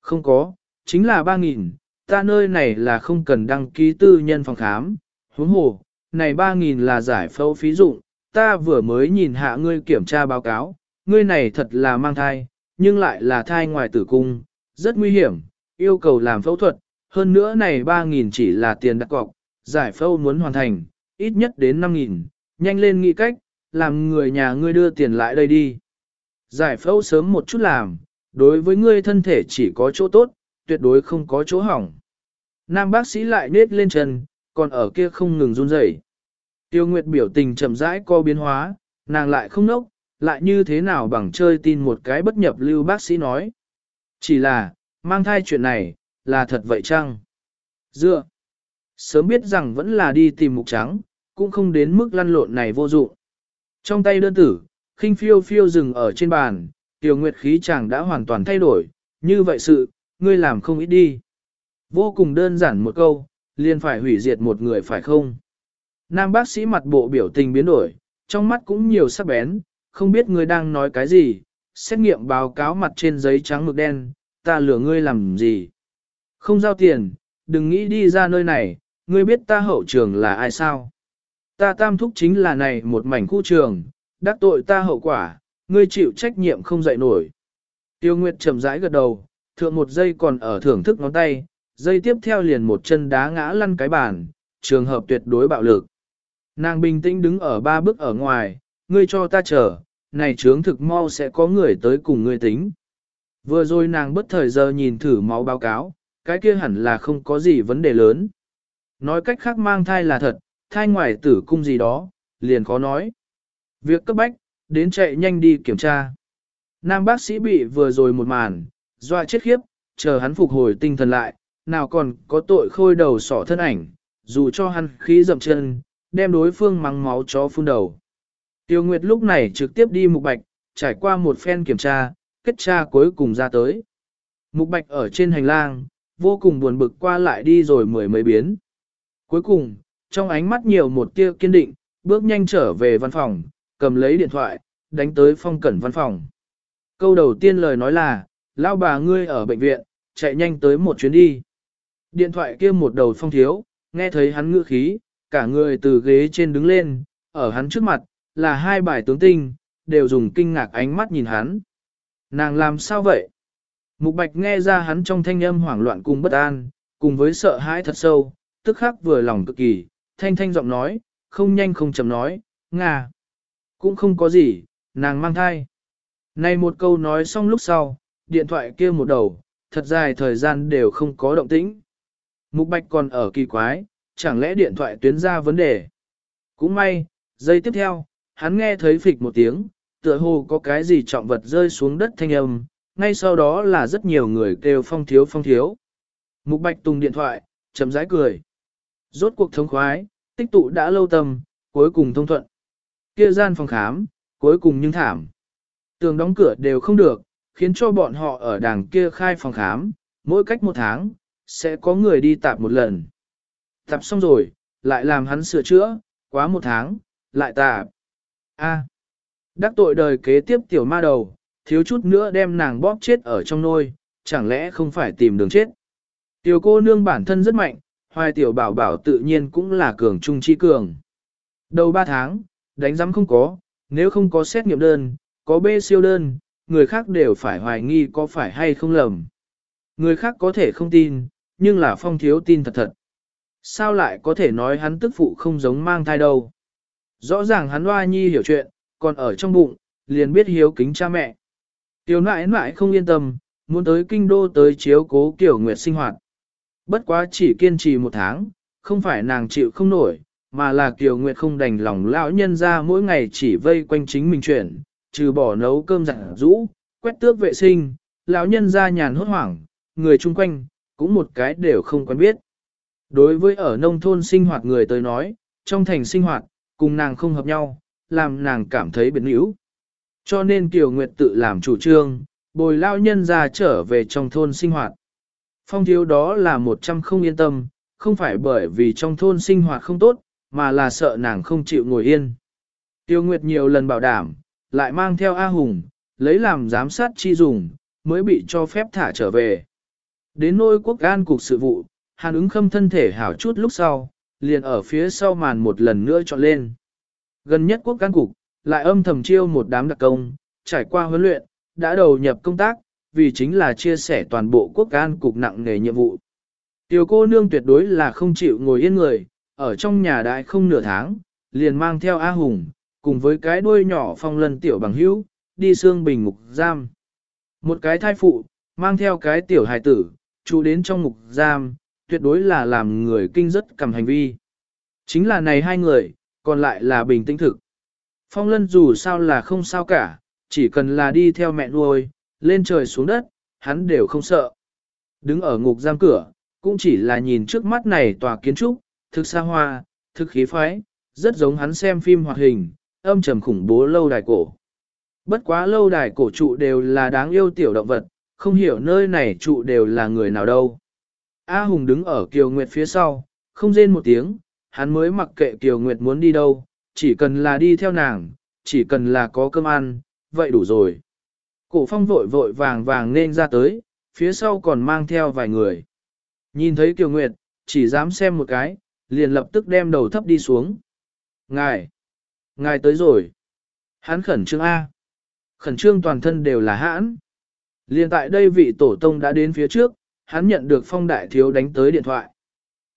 A: Không có, chính là 3.000, ta nơi này là không cần đăng ký tư nhân phòng khám, huống hồ, này 3.000 là giải phẫu phí dụng, ta vừa mới nhìn hạ ngươi kiểm tra báo cáo, ngươi này thật là mang thai, nhưng lại là thai ngoài tử cung, rất nguy hiểm, yêu cầu làm phẫu thuật, hơn nữa này 3.000 chỉ là tiền đặt cọc, giải phẫu muốn hoàn thành, ít nhất đến 5.000, nhanh lên nghĩ cách, làm người nhà ngươi đưa tiền lại đây đi. Giải phẫu sớm một chút làm, đối với ngươi thân thể chỉ có chỗ tốt, tuyệt đối không có chỗ hỏng. Nam bác sĩ lại nết lên chân, còn ở kia không ngừng run rẩy. Tiêu Nguyệt biểu tình chậm rãi co biến hóa, nàng lại không nốc, lại như thế nào bằng chơi tin một cái bất nhập lưu bác sĩ nói. Chỉ là, mang thai chuyện này, là thật vậy chăng? Dựa. Sớm biết rằng vẫn là đi tìm mục trắng, cũng không đến mức lăn lộn này vô dụng. Trong tay đơn tử, khinh phiêu phiêu dừng ở trên bàn, tiểu Nguyệt khí chàng đã hoàn toàn thay đổi, như vậy sự, ngươi làm không ít đi. Vô cùng đơn giản một câu, liền phải hủy diệt một người phải không? Nam bác sĩ mặt bộ biểu tình biến đổi, trong mắt cũng nhiều sắc bén, không biết ngươi đang nói cái gì, xét nghiệm báo cáo mặt trên giấy trắng mực đen, ta lừa ngươi làm gì? Không giao tiền, đừng nghĩ đi ra nơi này, ngươi biết ta hậu trường là ai sao? Ta tam thúc chính là này một mảnh khu trường, đắc tội ta hậu quả, ngươi chịu trách nhiệm không dậy nổi. Tiêu Nguyệt chậm rãi gật đầu, thượng một giây còn ở thưởng thức ngón tay, giây tiếp theo liền một chân đá ngã lăn cái bàn, trường hợp tuyệt đối bạo lực. Nàng bình tĩnh đứng ở ba bước ở ngoài, ngươi cho ta chờ, này trướng thực mau sẽ có người tới cùng ngươi tính. Vừa rồi nàng bất thời giờ nhìn thử máu báo cáo, cái kia hẳn là không có gì vấn đề lớn. Nói cách khác mang thai là thật, thai ngoài tử cung gì đó, liền khó nói. Việc cấp bách, đến chạy nhanh đi kiểm tra. Nam bác sĩ bị vừa rồi một màn, doa chết khiếp, chờ hắn phục hồi tinh thần lại, nào còn có tội khôi đầu sỏ thân ảnh, dù cho hắn khí dậm chân, đem đối phương mắng máu chó phun đầu. Tiêu Nguyệt lúc này trực tiếp đi Mục Bạch, trải qua một phen kiểm tra, kết tra cuối cùng ra tới. Mục Bạch ở trên hành lang, vô cùng buồn bực qua lại đi rồi mười mấy biến. Cuối cùng, trong ánh mắt nhiều một tia kiên định, bước nhanh trở về văn phòng, cầm lấy điện thoại, đánh tới phong cẩn văn phòng. Câu đầu tiên lời nói là, lão bà ngươi ở bệnh viện, chạy nhanh tới một chuyến đi. Điện thoại kia một đầu phong thiếu, nghe thấy hắn ngữ khí, cả người từ ghế trên đứng lên, ở hắn trước mặt, là hai bài tướng tinh, đều dùng kinh ngạc ánh mắt nhìn hắn. Nàng làm sao vậy? Mục Bạch nghe ra hắn trong thanh âm hoảng loạn cùng bất an, cùng với sợ hãi thật sâu, tức khắc vừa lòng cực kỳ, thanh thanh giọng nói, không nhanh không chậm nói, ngà. Cũng không có gì, nàng mang thai. Này một câu nói xong lúc sau, điện thoại kia một đầu, thật dài thời gian đều không có động tĩnh. Mục Bạch còn ở kỳ quái, chẳng lẽ điện thoại tuyến ra vấn đề. Cũng may, giây tiếp theo, hắn nghe thấy phịch một tiếng, tựa hồ có cái gì trọng vật rơi xuống đất thanh âm, ngay sau đó là rất nhiều người kêu phong thiếu phong thiếu. Mục Bạch tung điện thoại, chậm rãi cười. Rốt cuộc thông khoái, tích tụ đã lâu tâm, cuối cùng thông thuận. Kia gian phòng khám, cuối cùng nhưng thảm. Tường đóng cửa đều không được, khiến cho bọn họ ở đàng kia khai phòng khám, mỗi cách một tháng, sẽ có người đi tạp một lần. Tạp xong rồi, lại làm hắn sửa chữa, quá một tháng, lại tạp. A. Đắc tội đời kế tiếp tiểu ma đầu, thiếu chút nữa đem nàng bóp chết ở trong nôi, chẳng lẽ không phải tìm đường chết. Tiểu cô nương bản thân rất mạnh, hoài tiểu bảo bảo tự nhiên cũng là cường trung chi cường. Đầu 3 tháng, đánh giám không có, nếu không có xét nghiệm đơn, có bê siêu đơn, người khác đều phải hoài nghi có phải hay không lầm. Người khác có thể không tin, nhưng là phong thiếu tin thật thật. Sao lại có thể nói hắn tức phụ không giống mang thai đâu? Rõ ràng hắn hoa nhi hiểu chuyện, còn ở trong bụng, liền biết hiếu kính cha mẹ. Tiểu nãi nãi không yên tâm, muốn tới kinh đô tới chiếu cố kiểu nguyệt sinh hoạt. Bất quá chỉ kiên trì một tháng, không phải nàng chịu không nổi, mà là Kiều Nguyệt không đành lòng lão nhân ra mỗi ngày chỉ vây quanh chính mình chuyển, trừ bỏ nấu cơm giặt rũ, quét tước vệ sinh, lão nhân ra nhàn hốt hoảng, người chung quanh, cũng một cái đều không quen biết. Đối với ở nông thôn sinh hoạt người tới nói, trong thành sinh hoạt, cùng nàng không hợp nhau, làm nàng cảm thấy biến yếu. Cho nên Kiều Nguyệt tự làm chủ trương, bồi lao nhân ra trở về trong thôn sinh hoạt. Phong thiếu đó là một trăm không yên tâm, không phải bởi vì trong thôn sinh hoạt không tốt, mà là sợ nàng không chịu ngồi yên. Tiêu Nguyệt nhiều lần bảo đảm, lại mang theo A Hùng, lấy làm giám sát chi dùng, mới bị cho phép thả trở về. Đến nôi quốc an cục sự vụ, hàn ứng khâm thân thể hảo chút lúc sau, liền ở phía sau màn một lần nữa chọn lên. Gần nhất quốc can cục, lại âm thầm chiêu một đám đặc công, trải qua huấn luyện, đã đầu nhập công tác, vì chính là chia sẻ toàn bộ quốc can cục nặng nghề nhiệm vụ. Tiểu cô nương tuyệt đối là không chịu ngồi yên người, ở trong nhà đại không nửa tháng, liền mang theo A Hùng, cùng với cái đuôi nhỏ phong lân tiểu bằng hữu, đi xương bình ngục giam. Một cái thai phụ, mang theo cái tiểu hài tử, chú đến trong ngục giam, tuyệt đối là làm người kinh rất cầm hành vi. Chính là này hai người, còn lại là bình tĩnh thực. Phong lân dù sao là không sao cả, chỉ cần là đi theo mẹ nuôi, lên trời xuống đất, hắn đều không sợ. Đứng ở ngục giam cửa, cũng chỉ là nhìn trước mắt này tòa kiến trúc, thực xa hoa, thực khí phái, rất giống hắn xem phim hoạt hình, âm trầm khủng bố lâu đài cổ. Bất quá lâu đài cổ trụ đều là đáng yêu tiểu động vật, không hiểu nơi này trụ đều là người nào đâu. A Hùng đứng ở Kiều Nguyệt phía sau, không rên một tiếng, hắn mới mặc kệ Kiều Nguyệt muốn đi đâu, chỉ cần là đi theo nàng, chỉ cần là có cơm ăn, vậy đủ rồi. Cổ phong vội vội vàng vàng nên ra tới, phía sau còn mang theo vài người. Nhìn thấy Kiều Nguyệt, chỉ dám xem một cái, liền lập tức đem đầu thấp đi xuống. Ngài! Ngài tới rồi! Hắn khẩn trương A. Khẩn trương toàn thân đều là hãn. Liền tại đây vị tổ tông đã đến phía trước, hắn nhận được phong đại thiếu đánh tới điện thoại.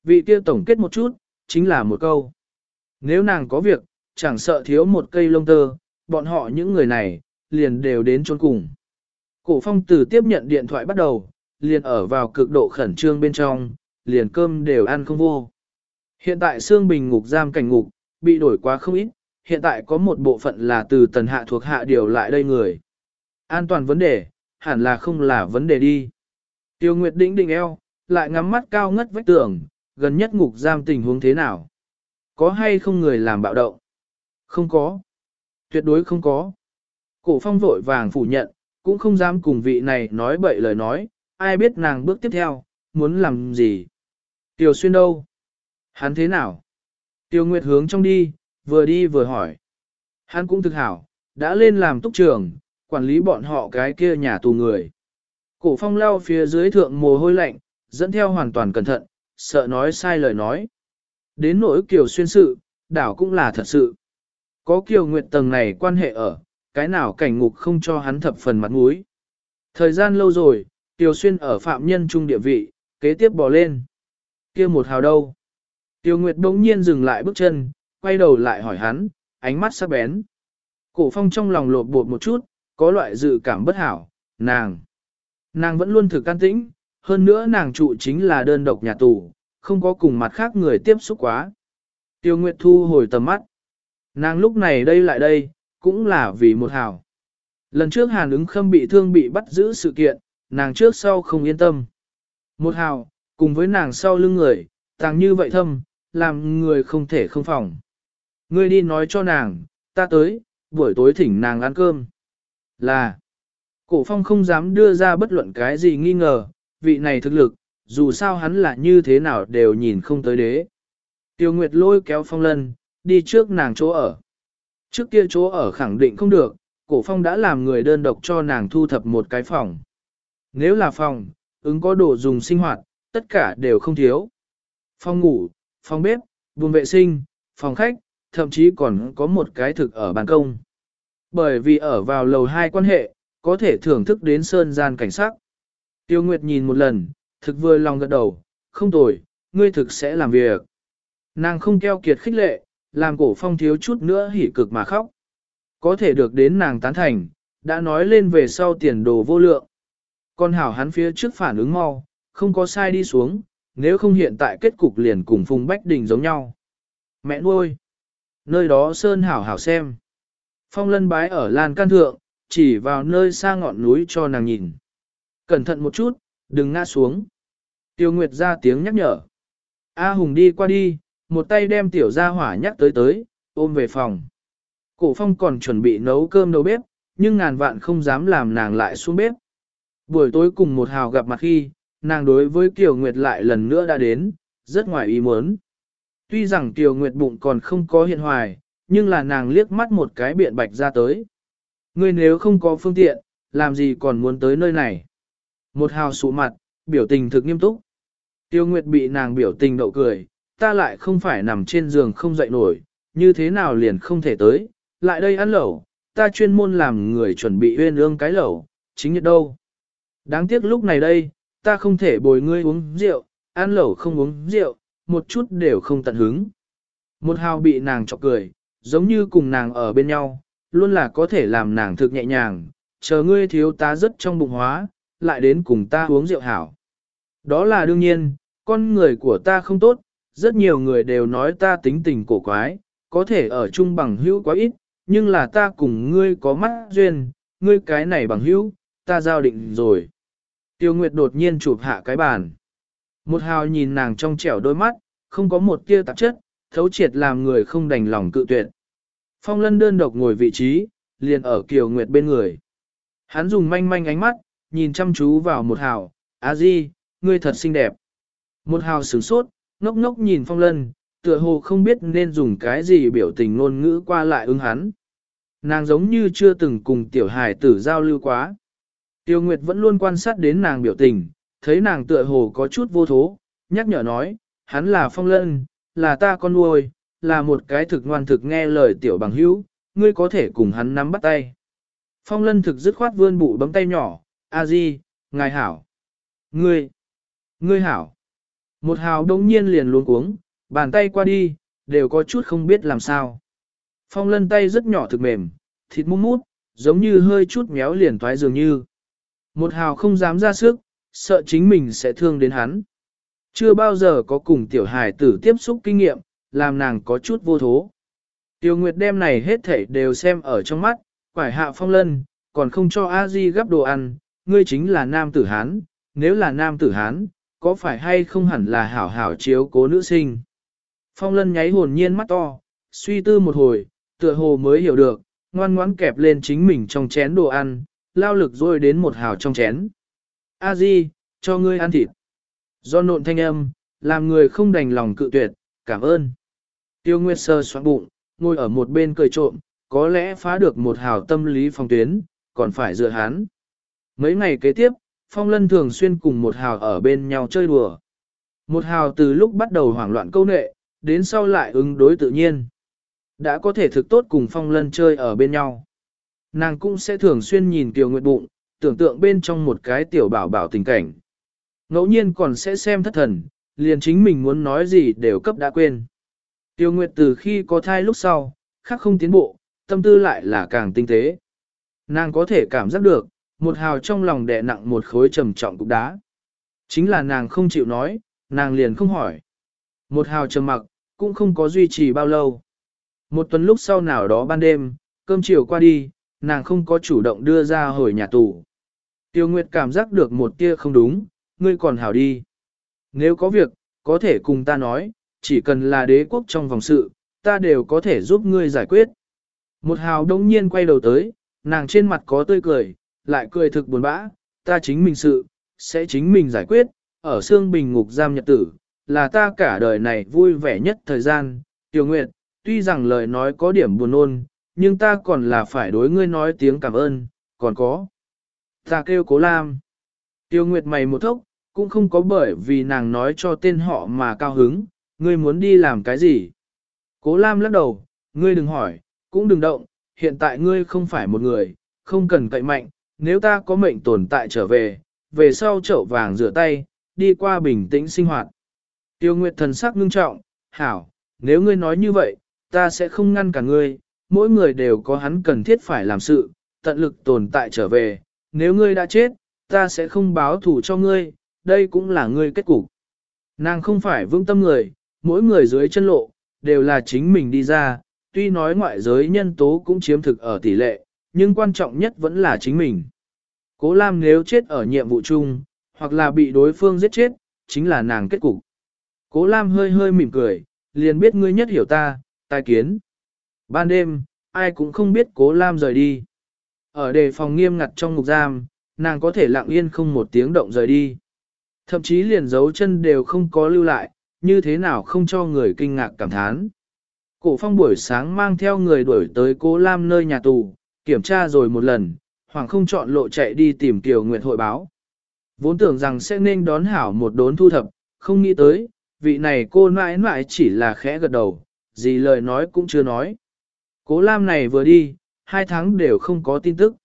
A: Vị kia tổng kết một chút, chính là một câu. Nếu nàng có việc, chẳng sợ thiếu một cây lông tơ, bọn họ những người này, liền đều đến chôn cùng. Cổ phong từ tiếp nhận điện thoại bắt đầu, liền ở vào cực độ khẩn trương bên trong, liền cơm đều ăn không vô. Hiện tại xương bình ngục giam cảnh ngục, bị đổi quá không ít, hiện tại có một bộ phận là từ tần hạ thuộc hạ điều lại đây người. An toàn vấn đề, hẳn là không là vấn đề đi. Tiêu Nguyệt đĩnh đỉnh eo, lại ngắm mắt cao ngất vách tường, gần nhất ngục giam tình huống thế nào? Có hay không người làm bạo động? Không có. Tuyệt đối không có. Cổ phong vội vàng phủ nhận, cũng không dám cùng vị này nói bậy lời nói, ai biết nàng bước tiếp theo, muốn làm gì. Tiểu xuyên đâu? Hắn thế nào? Tiêu Nguyệt hướng trong đi, vừa đi vừa hỏi. Hắn cũng thực hảo, đã lên làm túc trưởng, quản lý bọn họ cái kia nhà tù người. Cổ phong lao phía dưới thượng mồ hôi lạnh, dẫn theo hoàn toàn cẩn thận, sợ nói sai lời nói. Đến nỗi kiều xuyên sự, đảo cũng là thật sự. Có kiều nguyệt tầng này quan hệ ở, cái nào cảnh ngục không cho hắn thập phần mặt mũi. Thời gian lâu rồi, kiều xuyên ở phạm nhân trung địa vị, kế tiếp bỏ lên. kia một hào đâu? Tiêu Nguyệt đống nhiên dừng lại bước chân, quay đầu lại hỏi hắn, ánh mắt sắc bén. Cổ phong trong lòng lột bột một chút, có loại dự cảm bất hảo, nàng. Nàng vẫn luôn thực can tĩnh, hơn nữa nàng trụ chính là đơn độc nhà tù, không có cùng mặt khác người tiếp xúc quá. Tiêu Nguyệt thu hồi tầm mắt. Nàng lúc này đây lại đây, cũng là vì một hảo. Lần trước Hàn ứng khâm bị thương bị bắt giữ sự kiện, nàng trước sau không yên tâm. Một hào, cùng với nàng sau lưng người, tàng như vậy thâm, làm người không thể không phòng. Ngươi đi nói cho nàng, ta tới, buổi tối thỉnh nàng ăn cơm. Là, cổ phong không dám đưa ra bất luận cái gì nghi ngờ, vị này thực lực, dù sao hắn là như thế nào đều nhìn không tới đế. Tiêu Nguyệt lôi kéo phong lân, đi trước nàng chỗ ở. Trước kia chỗ ở khẳng định không được, cổ phong đã làm người đơn độc cho nàng thu thập một cái phòng. Nếu là phòng, ứng có đồ dùng sinh hoạt, tất cả đều không thiếu. Phòng ngủ, phòng bếp, buồng vệ sinh, phòng khách, thậm chí còn có một cái thực ở ban công. Bởi vì ở vào lầu hai quan hệ, có thể thưởng thức đến sơn gian cảnh sắc. Tiêu Nguyệt nhìn một lần, thực vừa lòng gật đầu, không tồi, ngươi thực sẽ làm việc. Nàng không keo kiệt khích lệ, làm cổ phong thiếu chút nữa hỉ cực mà khóc. Có thể được đến nàng tán thành, đã nói lên về sau tiền đồ vô lượng. Con hảo hắn phía trước phản ứng mau, không có sai đi xuống, nếu không hiện tại kết cục liền cùng Phùng Bách Đình giống nhau. Mẹ nuôi! Nơi đó Sơn hảo hảo xem. Phong lân bái ở lan can thượng, chỉ vào nơi xa ngọn núi cho nàng nhìn. Cẩn thận một chút, đừng ngã xuống. Tiêu Nguyệt ra tiếng nhắc nhở. A Hùng đi qua đi, một tay đem tiểu gia hỏa nhắc tới tới, ôm về phòng. Cổ phong còn chuẩn bị nấu cơm nấu bếp, nhưng ngàn vạn không dám làm nàng lại xuống bếp. Buổi tối cùng một hào gặp mặt khi, nàng đối với Kiều Nguyệt lại lần nữa đã đến, rất ngoài ý muốn. Tuy rằng Kiều Nguyệt bụng còn không có hiện hoài, nhưng là nàng liếc mắt một cái biện bạch ra tới. Ngươi nếu không có phương tiện, làm gì còn muốn tới nơi này? Một hào sụ mặt, biểu tình thực nghiêm túc. Tiêu Nguyệt bị nàng biểu tình đậu cười, ta lại không phải nằm trên giường không dậy nổi, như thế nào liền không thể tới, lại đây ăn lẩu, ta chuyên môn làm người chuẩn bị uyên ương cái lẩu, chính nhật đâu. Đáng tiếc lúc này đây, ta không thể bồi ngươi uống rượu, ăn lẩu không uống rượu, một chút đều không tận hứng. Một hào bị nàng chọc cười, giống như cùng nàng ở bên nhau, luôn là có thể làm nàng thực nhẹ nhàng, chờ ngươi thiếu tá rất trong bụng hóa, lại đến cùng ta uống rượu hảo. Đó là đương nhiên, con người của ta không tốt, rất nhiều người đều nói ta tính tình cổ quái, có thể ở chung bằng hữu quá ít, nhưng là ta cùng ngươi có mắt duyên, ngươi cái này bằng hữu, ta giao định rồi. Tiêu Nguyệt đột nhiên chụp hạ cái bàn. Một hào nhìn nàng trong trẻo đôi mắt, không có một tia tạp chất, thấu triệt làm người không đành lòng cự tuyệt. Phong lân đơn độc ngồi vị trí, liền ở Kiều Nguyệt bên người. Hắn dùng manh manh ánh mắt, nhìn chăm chú vào một hào, a di, ngươi thật xinh đẹp. Một hào sửng sốt, ngốc ngốc nhìn phong lân, tựa hồ không biết nên dùng cái gì biểu tình ngôn ngữ qua lại ứng hắn. Nàng giống như chưa từng cùng tiểu hài tử giao lưu quá. Tiêu Nguyệt vẫn luôn quan sát đến nàng biểu tình, thấy nàng tựa hồ có chút vô thố, nhắc nhở nói, hắn là phong lân, là ta con nuôi, là một cái thực ngoan thực nghe lời tiểu bằng hữu, ngươi có thể cùng hắn nắm bắt tay. Phong lân thực dứt khoát vươn bụ bấm tay nhỏ, a di, ngài hảo. Ngươi, ngươi hảo. Một hào đông nhiên liền luống cuống, bàn tay qua đi, đều có chút không biết làm sao. Phong lân tay rất nhỏ thực mềm, thịt mút mút, giống như hơi chút méo liền thoái dường như. Một hào không dám ra sức, sợ chính mình sẽ thương đến hắn. Chưa bao giờ có cùng tiểu hài tử tiếp xúc kinh nghiệm, làm nàng có chút vô thố. Tiêu Nguyệt đem này hết thảy đều xem ở trong mắt, quải hạ phong lân, còn không cho a di gắp đồ ăn, ngươi chính là nam tử Hán, nếu là nam tử Hán, có phải hay không hẳn là hảo hảo chiếu cố nữ sinh. Phong lân nháy hồn nhiên mắt to, suy tư một hồi, tựa hồ mới hiểu được, ngoan ngoãn kẹp lên chính mình trong chén đồ ăn, lao lực rồi đến một hào trong chén. A di, cho ngươi ăn thịt. Do nộn thanh âm, làm người không đành lòng cự tuyệt, cảm ơn. Tiêu Nguyệt sơ xoắn bụng, ngồi ở một bên cười trộm, có lẽ phá được một hào tâm lý phong tuyến, còn phải dựa hắn. Mấy ngày kế tiếp, Phong Lân thường xuyên cùng một hào ở bên nhau chơi đùa. Một hào từ lúc bắt đầu hoảng loạn câu nệ, đến sau lại ứng đối tự nhiên. Đã có thể thực tốt cùng Phong Lân chơi ở bên nhau. Nàng cũng sẽ thường xuyên nhìn Tiêu Nguyệt bụng, tưởng tượng bên trong một cái tiểu bảo bảo tình cảnh. Ngẫu nhiên còn sẽ xem thất thần, liền chính mình muốn nói gì đều cấp đã quên. Tiêu Nguyệt từ khi có thai lúc sau, khác không tiến bộ, tâm tư lại là càng tinh tế. Nàng có thể cảm giác được, một hào trong lòng đè nặng một khối trầm trọng cục đá. Chính là nàng không chịu nói, nàng liền không hỏi. Một hào trầm mặc, cũng không có duy trì bao lâu. Một tuần lúc sau nào đó ban đêm, cơm chiều qua đi, nàng không có chủ động đưa ra hồi nhà tù. Tiêu Nguyệt cảm giác được một tia không đúng, ngươi còn hảo đi. Nếu có việc, có thể cùng ta nói, chỉ cần là đế quốc trong vòng sự, ta đều có thể giúp ngươi giải quyết. Một hào đông nhiên quay đầu tới, nàng trên mặt có tươi cười, lại cười thực buồn bã, ta chính mình sự, sẽ chính mình giải quyết, ở xương bình ngục giam nhật tử, là ta cả đời này vui vẻ nhất thời gian, tiểu nguyệt, tuy rằng lời nói có điểm buồn nôn, nhưng ta còn là phải đối ngươi nói tiếng cảm ơn, còn có. Ta kêu cố lam. Tiêu Nguyệt mày một thốc, cũng không có bởi vì nàng nói cho tên họ mà cao hứng, ngươi muốn đi làm cái gì. Cố lam lắc đầu, ngươi đừng hỏi, cũng đừng động, hiện tại ngươi không phải một người, không cần cậy mạnh, nếu ta có mệnh tồn tại trở về, về sau chậu vàng rửa tay, đi qua bình tĩnh sinh hoạt. Tiêu Nguyệt thần sắc ngưng trọng, hảo, nếu ngươi nói như vậy, ta sẽ không ngăn cả ngươi, mỗi người đều có hắn cần thiết phải làm sự, tận lực tồn tại trở về, nếu ngươi đã chết, ta sẽ không báo thù cho ngươi, đây cũng là ngươi kết cục. Nàng không phải vững tâm người, mỗi người dưới chân lộ, đều là chính mình đi ra, tuy nói ngoại giới nhân tố cũng chiếm thực ở tỷ lệ, nhưng quan trọng nhất vẫn là chính mình. Cố Lam nếu chết ở nhiệm vụ chung, hoặc là bị đối phương giết chết, chính là nàng kết cục. Cố Lam hơi hơi mỉm cười, liền biết ngươi nhất hiểu ta, tai kiến. Ban đêm, ai cũng không biết Cố Lam rời đi. Ở đề phòng nghiêm ngặt trong ngục giam, nàng có thể lặng yên không một tiếng động rời đi. Thậm chí liền dấu chân đều không có lưu lại, như thế nào không cho người kinh ngạc cảm thán. Cổ phong buổi sáng mang theo người đuổi tới Cố Lam nơi nhà tù, kiểm tra rồi một lần, hoàng không chọn lộ chạy đi tìm Kiều Nguyệt hội báo. Vốn tưởng rằng sẽ nên đón hảo một đốn thu thập, không nghĩ tới, vị này cô mãi mãi chỉ là khẽ gật đầu, gì lời nói cũng chưa nói. Cố Lam này vừa đi, hai tháng đều không có tin tức.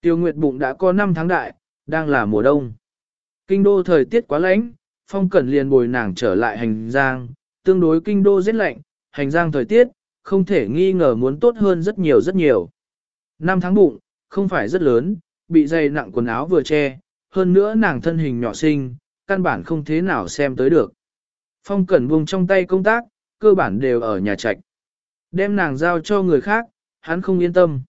A: Tiêu Nguyệt bụng đã có 5 tháng đại, đang là mùa đông. Kinh đô thời tiết quá lạnh, phong cẩn liền bồi nàng trở lại hành giang, tương đối kinh đô rất lạnh, hành giang thời tiết, không thể nghi ngờ muốn tốt hơn rất nhiều rất nhiều. Năm tháng bụng, không phải rất lớn, bị dày nặng quần áo vừa che, hơn nữa nàng thân hình nhỏ xinh, căn bản không thế nào xem tới được. Phong cẩn buông trong tay công tác, cơ bản đều ở nhà trạch. Đem nàng giao cho người khác, hắn không yên tâm.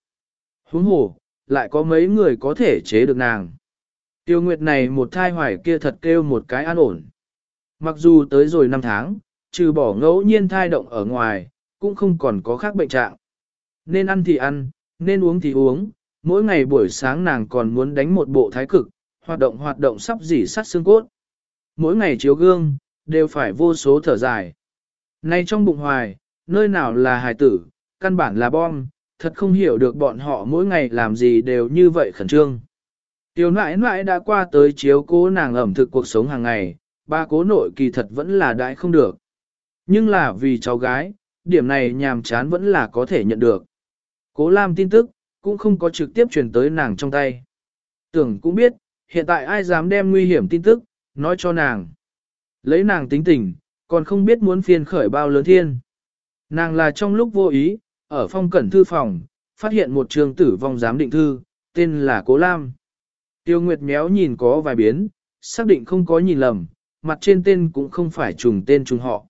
A: Huống hồ, lại có mấy người có thể chế được nàng. Tiêu Nguyệt này một thai hoài kia thật kêu một cái an ổn. Mặc dù tới rồi năm tháng, trừ bỏ ngẫu nhiên thai động ở ngoài, cũng không còn có khác bệnh trạng. Nên ăn thì ăn, nên uống thì uống, mỗi ngày buổi sáng nàng còn muốn đánh một bộ thái cực, hoạt động hoạt động sắp dỉ sắt xương cốt. Mỗi ngày chiếu gương, đều phải vô số thở dài. Nay trong bụng hoài, nơi nào là hài tử, căn bản là bom, thật không hiểu được bọn họ mỗi ngày làm gì đều như vậy khẩn trương. Tiểu nãi nãi đã qua tới chiếu cố nàng ẩm thực cuộc sống hàng ngày, ba cố nội kỳ thật vẫn là đại không được. Nhưng là vì cháu gái, điểm này nhàm chán vẫn là có thể nhận được. Cố Lam tin tức, cũng không có trực tiếp truyền tới nàng trong tay. Tưởng cũng biết, hiện tại ai dám đem nguy hiểm tin tức, nói cho nàng. Lấy nàng tính tình, còn không biết muốn phiền khởi bao lớn thiên. Nàng là trong lúc vô ý, ở phong cẩn thư phòng, phát hiện một trường tử vong giám định thư, tên là Cố Lam. Tiêu Nguyệt méo nhìn có vài biến, xác định không có nhìn lầm, mặt trên tên cũng không phải trùng tên trùng họ.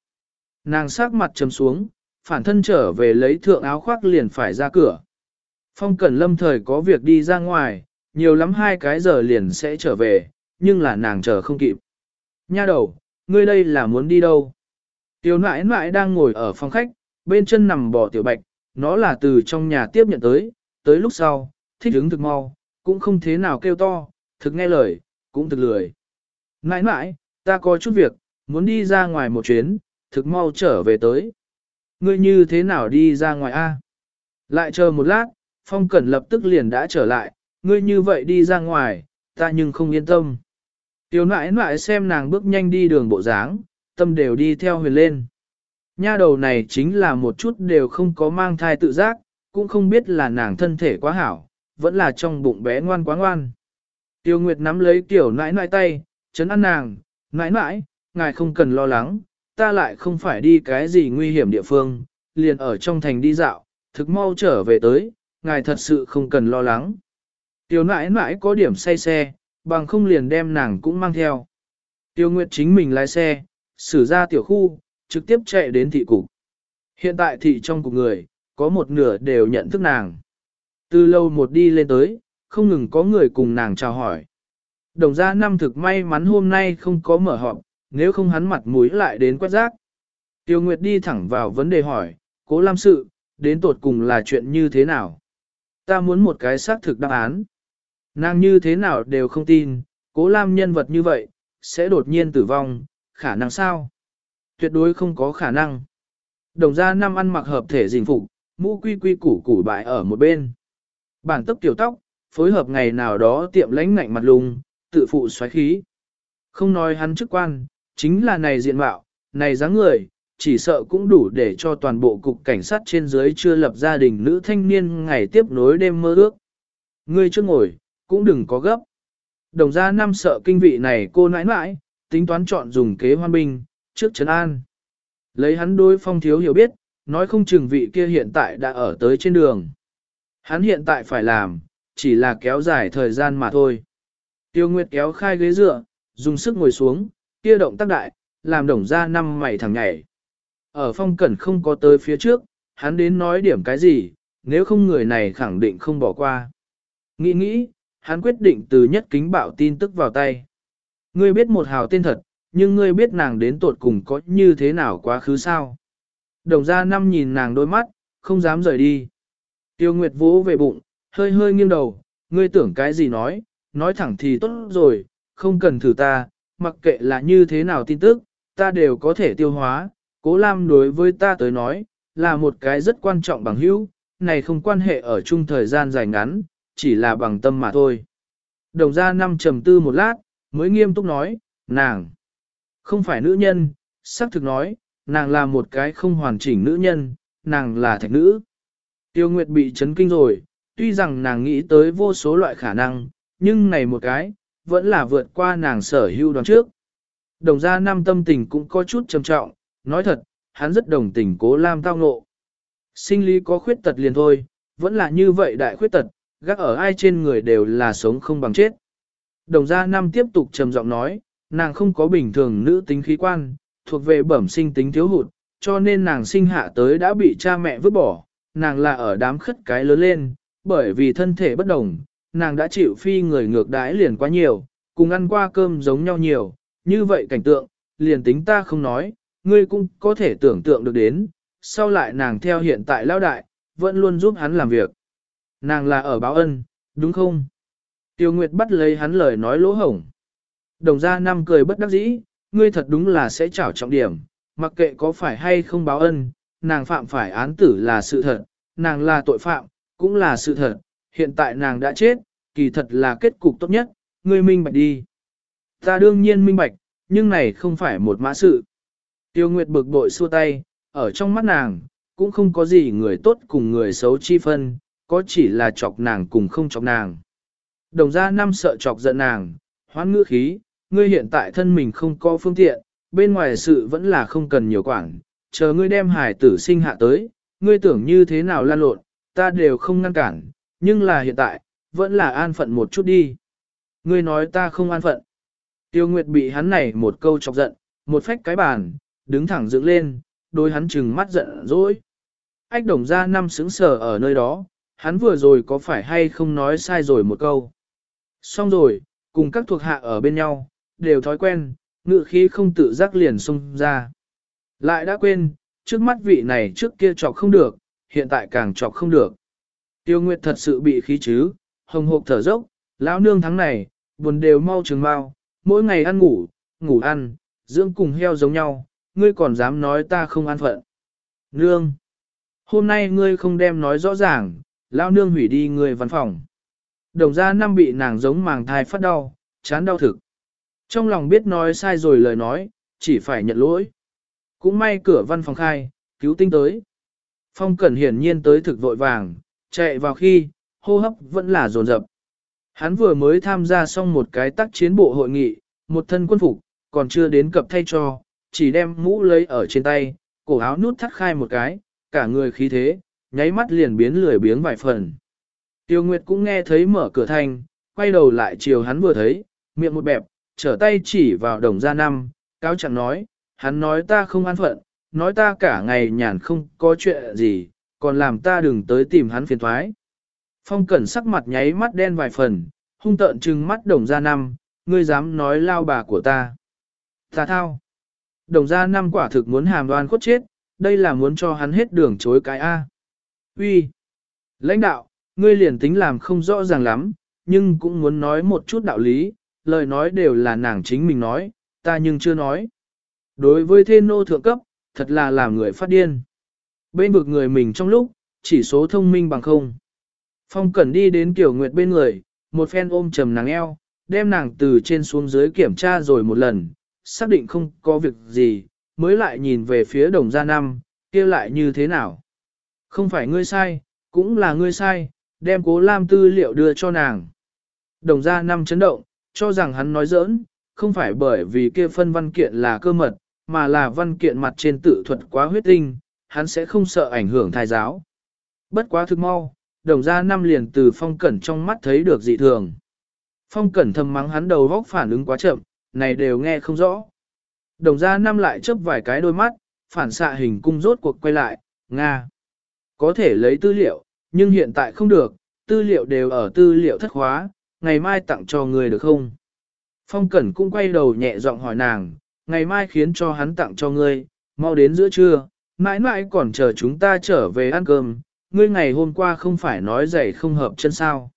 A: Nàng sắc mặt trầm xuống, phản thân trở về lấy thượng áo khoác liền phải ra cửa. Phong Cẩn Lâm thời có việc đi ra ngoài, nhiều lắm hai cái giờ liền sẽ trở về, nhưng là nàng chờ không kịp. Nha đầu, ngươi đây là muốn đi đâu? Tiểu nãi nãi đang ngồi ở phòng khách, bên chân nằm bò tiểu bạch, nó là từ trong nhà tiếp nhận tới, tới lúc sau, thích ứng thực mau, cũng không thế nào kêu to, thực nghe lời, cũng thực lười. Nãi nãi, ta có chút việc, muốn đi ra ngoài một chuyến, thực mau trở về tới. Ngươi như thế nào đi ra ngoài a? Lại chờ một lát, Phong Cẩn lập tức liền đã trở lại, ngươi như vậy đi ra ngoài, ta nhưng không yên tâm. Tiểu nãi nãi xem nàng bước nhanh đi đường bộ dáng, tâm đều đi theo huyền lên. Nha đầu này chính là một chút đều không có mang thai tự giác, cũng không biết là nàng thân thể quá hảo, vẫn là trong bụng bé ngoan quá ngoan. Tiêu Nguyệt nắm lấy tiểu nãi nãi tay, chấn an nàng, nãi nãi, ngài không cần lo lắng, ta lại không phải đi cái gì nguy hiểm địa phương, liền ở trong thành đi dạo, thực mau trở về tới, ngài thật sự không cần lo lắng. Tiểu nãi nãi có điểm say xe, bằng không liền đem nàng cũng mang theo. Tiêu Nguyệt chính mình lái xe, xử ra tiểu khu, trực tiếp chạy đến thị cục. Hiện tại thị trong cục người, có một nửa đều nhận thức nàng. Từ lâu một đi lên tới, không ngừng có người cùng nàng chào hỏi. Đồng gia năm thực may mắn hôm nay không có mở họp, nếu không hắn mặt mũi lại đến quét rác. Tiêu Nguyệt đi thẳng vào vấn đề hỏi, cố Lam sự, đến tột cùng là chuyện như thế nào? Ta muốn một cái xác thực đáp án. Nàng như thế nào đều không tin, cố Lam nhân vật như vậy, sẽ đột nhiên tử vong, khả năng sao? Tuyệt đối không có khả năng. Đồng gia năm ăn mặc hợp thể dình phục, mũ quy quy củ củ bại ở một bên. Bản tốc tiểu tóc, phối hợp ngày nào đó tiệm lãnh ngạnh mặt lùng, tự phụ xoáy khí. Không nói hắn chức quan, chính là này diện mạo, này dáng người, chỉ sợ cũng đủ để cho toàn bộ cục cảnh sát trên dưới chưa lập gia đình nữ thanh niên ngày tiếp nối đêm mơ ước. Ngươi chưa ngồi, cũng đừng có gấp. Đồng gia năm sợ kinh vị này cô nãi nãi, tính toán chọn dùng kế hoan binh, trước trấn an. Lấy hắn đối phong thiếu hiểu biết, nói không chừng vị kia hiện tại đã ở tới trên đường. Hắn hiện tại phải làm, chỉ là kéo dài thời gian mà thôi. Tiêu Nguyệt kéo khai ghế dựa, dùng sức ngồi xuống, kia động tác đại, làm đồng ra năm mày thằng nhảy. Ở phong cẩn không có tới phía trước, hắn đến nói điểm cái gì, nếu không người này khẳng định không bỏ qua. Nghĩ nghĩ, hắn quyết định từ nhất kính bạo tin tức vào tay. Ngươi biết một hào tên thật, nhưng ngươi biết nàng đến tột cùng có như thế nào quá khứ sao. Đồng gia năm nhìn nàng đôi mắt, không dám rời đi. Tiêu Nguyệt vỗ về bụng, hơi hơi nghiêng đầu, ngươi tưởng cái gì nói, nói thẳng thì tốt rồi, không cần thử ta, mặc kệ là như thế nào tin tức, ta đều có thể tiêu hóa, cố Lam đối với ta tới nói, là một cái rất quan trọng bằng hữu, này không quan hệ ở chung thời gian dài ngắn, chỉ là bằng tâm mà thôi. Đồng gia năm trầm tư một lát, mới nghiêm túc nói, nàng, không phải nữ nhân, xác thực nói, nàng là một cái không hoàn chỉnh nữ nhân, nàng là thạch nữ. Tiêu Nguyệt bị chấn kinh rồi, tuy rằng nàng nghĩ tới vô số loại khả năng, nhưng này một cái, vẫn là vượt qua nàng sở hữu đoán trước. Đồng gia Nam tâm tình cũng có chút trầm trọng, nói thật, hắn rất đồng tình cố Lam tao ngộ. Sinh lý có khuyết tật liền thôi, vẫn là như vậy đại khuyết tật, gác ở ai trên người đều là sống không bằng chết. Đồng gia Nam tiếp tục trầm giọng nói, nàng không có bình thường nữ tính khí quan, thuộc về bẩm sinh tính thiếu hụt, cho nên nàng sinh hạ tới đã bị cha mẹ vứt bỏ, nàng là ở đám khất cái lớn lên, bởi vì thân thể bất đồng, nàng đã chịu phi người ngược đãi liền quá nhiều, cùng ăn qua cơm giống nhau nhiều, như vậy cảnh tượng, liền tính ta không nói, ngươi cũng có thể tưởng tượng được đến, sau lại nàng theo hiện tại lao đại, vẫn luôn giúp hắn làm việc. Nàng là ở báo ân, đúng không? Tiêu Nguyệt bắt lấy hắn lời nói lỗ hổng. Đồng gia năm cười bất đắc dĩ, ngươi thật đúng là sẽ trảo trọng điểm, mặc kệ có phải hay không báo ân, nàng phạm phải án tử là sự thật, nàng là tội phạm, cũng là sự thật, hiện tại nàng đã chết, kỳ thật là kết cục tốt nhất, ngươi minh bạch đi. Ta đương nhiên minh bạch, nhưng này không phải một mã sự. Tiêu Nguyệt bực bội xua tay, ở trong mắt nàng, cũng không có gì người tốt cùng người xấu chi phân, có chỉ là chọc nàng cùng không chọc nàng. Đồng gia năm sợ chọc giận nàng, hoán ngữ khí, ngươi hiện tại thân mình không có phương tiện, bên ngoài sự vẫn là không cần nhiều quản, chờ ngươi đem hải tử sinh hạ tới, ngươi tưởng như thế nào lan lộn, ta đều không ngăn cản, nhưng là hiện tại, vẫn là an phận một chút đi. Ngươi nói ta không an phận. Tiêu Nguyệt bị hắn này một câu chọc giận, một phách cái bàn, đứng thẳng dựng lên, đôi hắn trừng mắt giận dỗi. Ách đồng ra năm sững sờ ở nơi đó, hắn vừa rồi có phải hay không nói sai rồi một câu. Xong rồi, cùng các thuộc hạ ở bên nhau, đều thói quen, ngự khí không tự giác liền xông ra. Lại đã quên, trước mắt vị này trước kia chọc không được, hiện tại càng chọc không được. Tiêu Nguyệt thật sự bị khí chứ, hồng hộp thở dốc, lão nương tháng này, buồn đều mau trường mau, mỗi ngày ăn ngủ, ngủ ăn, dưỡng cùng heo giống nhau, ngươi còn dám nói ta không an phận. Nương, hôm nay ngươi không đem nói rõ ràng, lão nương hủy đi ngươi văn phòng. Đồng ra năm bị nàng giống màng thai phát đau, chán đau thực. Trong lòng biết nói sai rồi lời nói, chỉ phải nhận lỗi. Cũng may cửa văn phòng khai, cứu tinh tới. Phong Cẩn hiển nhiên tới thực vội vàng, chạy vào khi, hô hấp vẫn là dồn dập. Hắn vừa mới tham gia xong một cái tác chiến bộ hội nghị, một thân quân phục, còn chưa đến cập thay cho, chỉ đem mũ lấy ở trên tay, cổ áo nút thắt khai một cái, cả người khí thế, nháy mắt liền biến lười biếng vài phần. Tiêu Nguyệt cũng nghe thấy mở cửa thành quay đầu lại chiều hắn vừa thấy, miệng một bẹp, trở tay chỉ vào đồng gia năm, cao chẳng nói, hắn nói ta không an phận, nói ta cả ngày nhàn không có chuyện gì, còn làm ta đừng tới tìm hắn phiền thoái. Phong cẩn sắc mặt nháy mắt đen vài phần, hung tợn trừng mắt đồng gia năm, ngươi dám nói lao bà của ta. Ta thao. Đồng gia năm quả thực muốn hàm đoan khuất chết, đây là muốn cho hắn hết đường chối cái A. Uy, Lãnh đạo, ngươi liền tính làm không rõ ràng lắm, nhưng cũng muốn nói một chút đạo lý, lời nói đều là nàng chính mình nói, ta nhưng chưa nói. Đối với thê nô thượng cấp, thật là làm người phát điên. Bên vực người mình trong lúc, chỉ số thông minh bằng không. Phong Cẩn đi đến Kiều Nguyệt bên người, một phen ôm trầm nàng eo, đem nàng từ trên xuống dưới kiểm tra rồi một lần, xác định không có việc gì, mới lại nhìn về phía đồng gia năm, kia lại như thế nào. Không phải ngươi sai, cũng là ngươi sai, đem cố lam tư liệu đưa cho nàng. Đồng gia năm chấn động, cho rằng hắn nói giỡn, không phải bởi vì kia phân văn kiện là cơ mật, mà là văn kiện mặt trên tự thuật quá huyết tinh, hắn sẽ không sợ ảnh hưởng thai giáo. Bất quá thực mau, đồng gia năm liền từ phong cẩn trong mắt thấy được dị thường. Phong cẩn thầm mắng hắn đầu góc phản ứng quá chậm, này đều nghe không rõ. Đồng gia năm lại chớp vài cái đôi mắt, phản xạ hình cung rốt cuộc quay lại, Nga. Có thể lấy tư liệu, nhưng hiện tại không được, tư liệu đều ở tư liệu thất khóa, ngày mai tặng cho người được không? Phong Cẩn cũng quay đầu nhẹ giọng hỏi nàng, ngày mai khiến cho hắn tặng cho ngươi, mau đến giữa trưa, mãi mãi còn chờ chúng ta trở về ăn cơm, ngươi ngày hôm qua không phải nói giày không hợp chân sao.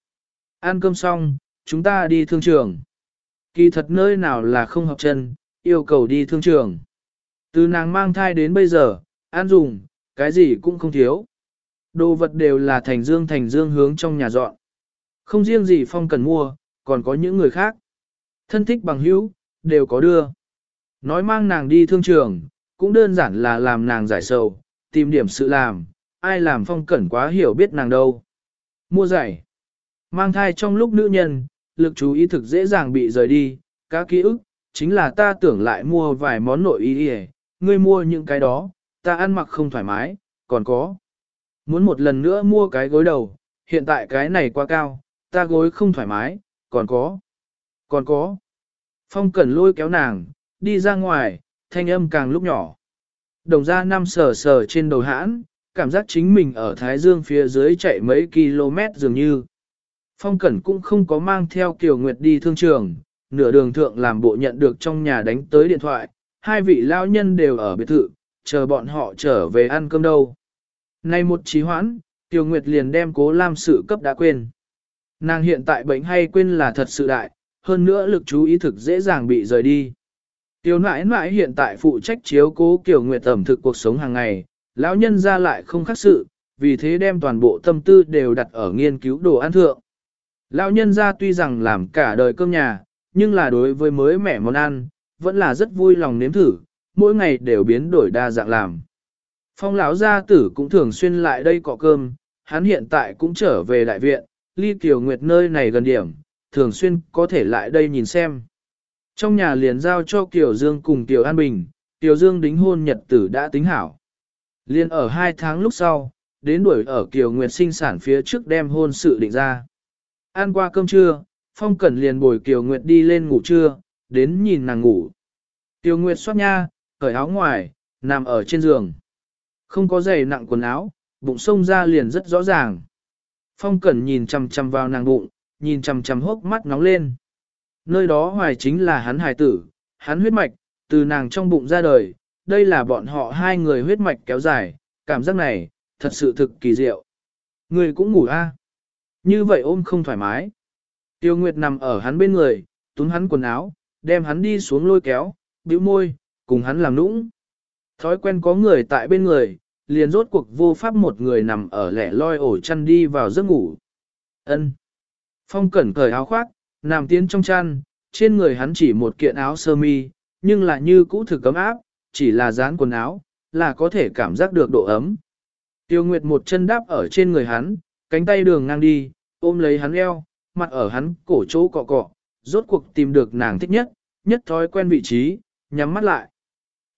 A: Ăn cơm xong, chúng ta đi thương trường. Kỳ thật nơi nào là không hợp chân, yêu cầu đi thương trường. Từ nàng mang thai đến bây giờ, ăn dùng, cái gì cũng không thiếu. Đồ vật đều là thành dương thành dương hướng trong nhà dọn. Không riêng gì Phong cần mua, còn có những người khác. Thân thích bằng hữu, đều có đưa. Nói mang nàng đi thương trường, cũng đơn giản là làm nàng giải sầu, tìm điểm sự làm, ai làm Phong Cẩn quá hiểu biết nàng đâu. Mua giải. Mang thai trong lúc nữ nhân, lực chú ý thực dễ dàng bị rời đi, các ký ức, chính là ta tưởng lại mua vài món nội y y, ngươi mua những cái đó, ta ăn mặc không thoải mái, còn có. Muốn một lần nữa mua cái gối đầu, hiện tại cái này quá cao, ta gối không thoải mái, còn có. Còn có. Phong Cẩn lôi kéo nàng, đi ra ngoài, thanh âm càng lúc nhỏ. Đồng ra năm sờ sờ trên đầu hãn, cảm giác chính mình ở Thái Dương phía dưới chạy mấy km dường như. Phong Cẩn cũng không có mang theo Kiều Nguyệt đi thương trường, nửa đường thượng làm bộ nhận được trong nhà đánh tới điện thoại, hai vị lao nhân đều ở biệt thự, chờ bọn họ trở về ăn cơm đâu. Nay một trí hoãn, Kiều Nguyệt liền đem cố Lam sự cấp đã quên. Nàng hiện tại bệnh hay quên là thật sự đại, hơn nữa lực chú ý thực dễ dàng bị rời đi. Tiểu nãi nãi hiện tại phụ trách chiếu cố Kiều Nguyệt ẩm thực cuộc sống hàng ngày, lão nhân ra lại không khác sự, vì thế đem toàn bộ tâm tư đều đặt ở nghiên cứu đồ ăn thượng. Lão nhân ra tuy rằng làm cả đời cơm nhà, nhưng là đối với mới mẻ món ăn, vẫn là rất vui lòng nếm thử, mỗi ngày đều biến đổi đa dạng làm. Phong lão gia tử cũng thường xuyên lại đây cọ cơm, hắn hiện tại cũng trở về đại viện, ly Kiều Nguyệt nơi này gần điểm, thường xuyên có thể lại đây nhìn xem. Trong nhà liền giao cho Kiều Dương cùng Kiều An Bình, Kiều Dương đính hôn nhật tử đã tính hảo. Liên ở hai tháng lúc sau, đến đuổi ở Kiều Nguyệt sinh sản phía trước đem hôn sự định ra. Ăn qua cơm trưa, Phong Cẩn liền bồi Kiều Nguyệt đi lên ngủ trưa, đến nhìn nàng ngủ. Kiều Nguyệt xoát nha, cởi áo ngoài, nằm ở trên giường. Không có giày nặng quần áo, bụng sông ra liền rất rõ ràng. Phong Cẩn nhìn chằm chằm vào nàng bụng, nhìn chằm chằm hốc mắt nóng lên. Nơi đó hoài chính là hắn hài tử, hắn huyết mạch, từ nàng trong bụng ra đời, đây là bọn họ hai người huyết mạch kéo dài, cảm giác này, thật sự thực kỳ diệu. Người cũng ngủ a Như vậy ôm không thoải mái. Tiêu Nguyệt nằm ở hắn bên người, túm hắn quần áo, đem hắn đi xuống lôi kéo, bĩu môi, cùng hắn làm nũng. Thói quen có người tại bên người, liền rốt cuộc vô pháp một người nằm ở lẻ loi ổ chăn đi vào giấc ngủ. Ân. Phong cẩn cởi áo khoác, nằm tiến trong chăn, trên người hắn chỉ một kiện áo sơ mi, nhưng là như cũ thực cấm áp, chỉ là dán quần áo, là có thể cảm giác được độ ấm. Tiêu Nguyệt một chân đáp ở trên người hắn, cánh tay đường ngang đi, ôm lấy hắn eo, mặt ở hắn cổ chỗ cọ cọ, rốt cuộc tìm được nàng thích nhất, nhất thói quen vị trí, nhắm mắt lại.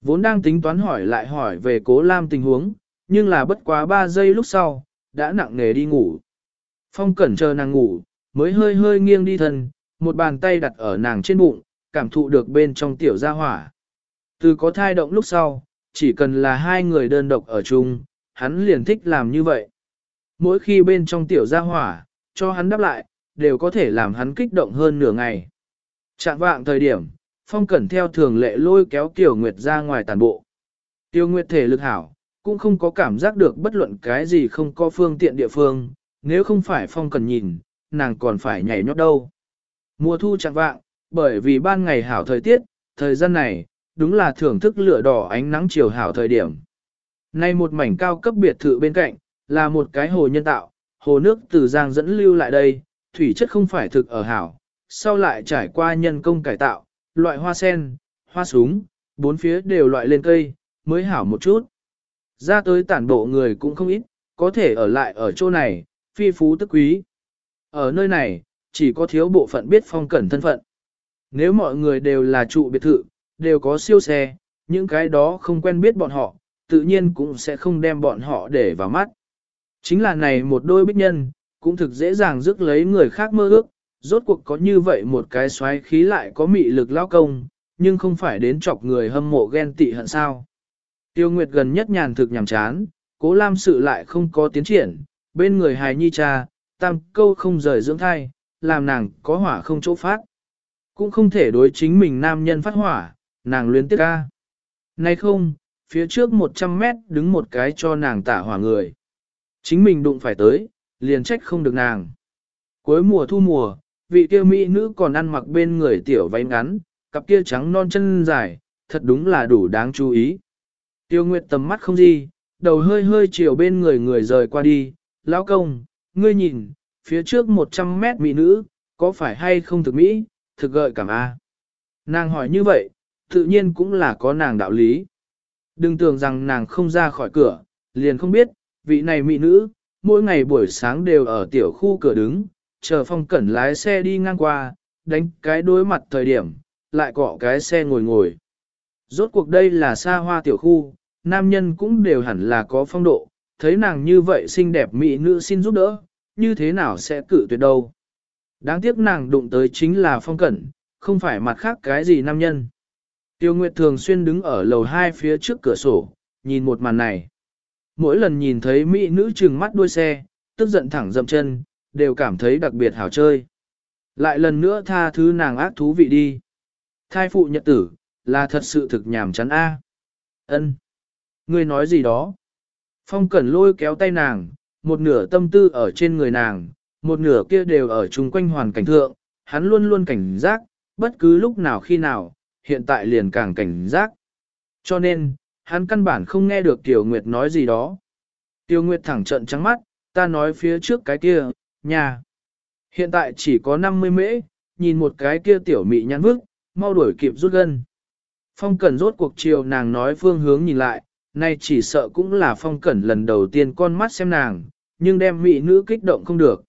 A: Vốn đang tính toán hỏi lại hỏi về cố Lam tình huống, nhưng là bất quá 3 giây lúc sau, đã nặng nề đi ngủ. Phong cẩn chờ nàng ngủ, mới hơi hơi nghiêng đi thân, một bàn tay đặt ở nàng trên bụng, cảm thụ được bên trong tiểu gia hỏa. Từ có thai động lúc sau, chỉ cần là hai người đơn độc ở chung, hắn liền thích làm như vậy. Mỗi khi bên trong tiểu gia hỏa, cho hắn đáp lại, đều có thể làm hắn kích động hơn nửa ngày. Trạng vạng thời điểm, Phong Cẩn theo thường lệ lôi kéo Tiểu Nguyệt ra ngoài tàn bộ. Tiêu Nguyệt thể lực hảo, cũng không có cảm giác được bất luận cái gì không có phương tiện địa phương, nếu không phải Phong Cẩn nhìn, nàng còn phải nhảy nhót đâu. Mùa thu chẳng vạng, bởi vì ban ngày hảo thời tiết, thời gian này, đúng là thưởng thức lửa đỏ ánh nắng chiều hảo thời điểm. Nay một mảnh cao cấp biệt thự bên cạnh, là một cái hồ nhân tạo, hồ nước từ giang dẫn lưu lại đây, thủy chất không phải thực ở hảo, sau lại trải qua nhân công cải tạo, loại hoa sen, hoa súng, bốn phía đều loại lên cây, mới hảo một chút. Ra tới tản bộ người cũng không ít, có thể ở lại ở chỗ này, phi phú tức quý. Ở nơi này, chỉ có thiếu bộ phận biết phong cẩn thân phận. Nếu mọi người đều là trụ biệt thự, đều có siêu xe, những cái đó không quen biết bọn họ, tự nhiên cũng sẽ không đem bọn họ để vào mắt. Chính là này một đôi bích nhân, cũng thực dễ dàng rước lấy người khác mơ ước, rốt cuộc có như vậy một cái xoáy khí lại có mị lực lao công, nhưng không phải đến chọc người hâm mộ ghen tị hận sao. Tiêu Nguyệt gần nhất nhàn thực nhàm chán, cố lam sự lại không có tiến triển, bên người hài nhi cha, tam câu không rời dưỡng thai, làm nàng có hỏa không chỗ phát. Cũng không thể đối chính mình nam nhân phát hỏa, nàng luyến tiếc ca. Nay không, phía trước 100 mét đứng một cái cho nàng tả hỏa người. Chính mình đụng phải tới, liền trách không được nàng. Cuối mùa thu mùa, vị kia mỹ nữ còn ăn mặc bên người tiểu váy ngắn, cặp kia trắng non chân dài, thật đúng là đủ đáng chú ý. Tiêu Nguyệt tầm mắt không gì, đầu hơi hơi chiều bên người người rời qua đi, lão công, ngươi nhìn, phía trước 100 mét mỹ nữ, có phải hay không thực mỹ, thực gợi cảm a. Nàng hỏi như vậy, tự nhiên cũng là có nàng đạo lý. Đừng tưởng rằng nàng không ra khỏi cửa, liền không biết, vị này mỹ nữ, mỗi ngày buổi sáng đều ở tiểu khu cửa đứng, chờ phong cẩn lái xe đi ngang qua, đánh cái đối mặt thời điểm, lại cọ cái xe ngồi ngồi. Rốt cuộc đây là xa hoa tiểu khu, nam nhân cũng đều hẳn là có phong độ, thấy nàng như vậy xinh đẹp mỹ nữ xin giúp đỡ, như thế nào sẽ cự tuyệt đâu. Đáng tiếc nàng đụng tới chính là phong cẩn, không phải mặt khác cái gì nam nhân. Tiêu Nguyệt thường xuyên đứng ở lầu hai phía trước cửa sổ, nhìn một màn này. Mỗi lần nhìn thấy mỹ nữ trừng mắt đuôi xe, tức giận thẳng dậm chân, đều cảm thấy đặc biệt hảo chơi. Lại lần nữa tha thứ nàng ác thú vị đi. Thai phụ nhật tử, là thật sự thực nhàm chán a. Ân, Ngươi nói gì đó? Phong Cẩn lôi kéo tay nàng, một nửa tâm tư ở trên người nàng, một nửa kia đều ở chung quanh hoàn cảnh thượng, hắn luôn luôn cảnh giác, bất cứ lúc nào khi nào, hiện tại liền càng cảnh giác. Cho nên, hắn căn bản không nghe được Tiểu Nguyệt nói gì đó. Tiểu Nguyệt thẳng trận trắng mắt, ta nói phía trước cái kia, nhà. Hiện tại chỉ có 50 mễ, nhìn một cái kia tiểu mị nhăn vức, mau đuổi kịp rút gân. Phong cần rốt cuộc chiều nàng nói phương hướng nhìn lại, nay chỉ sợ cũng là Phong Cẩn lần đầu tiên con mắt xem nàng, nhưng đem mị nữ kích động không được.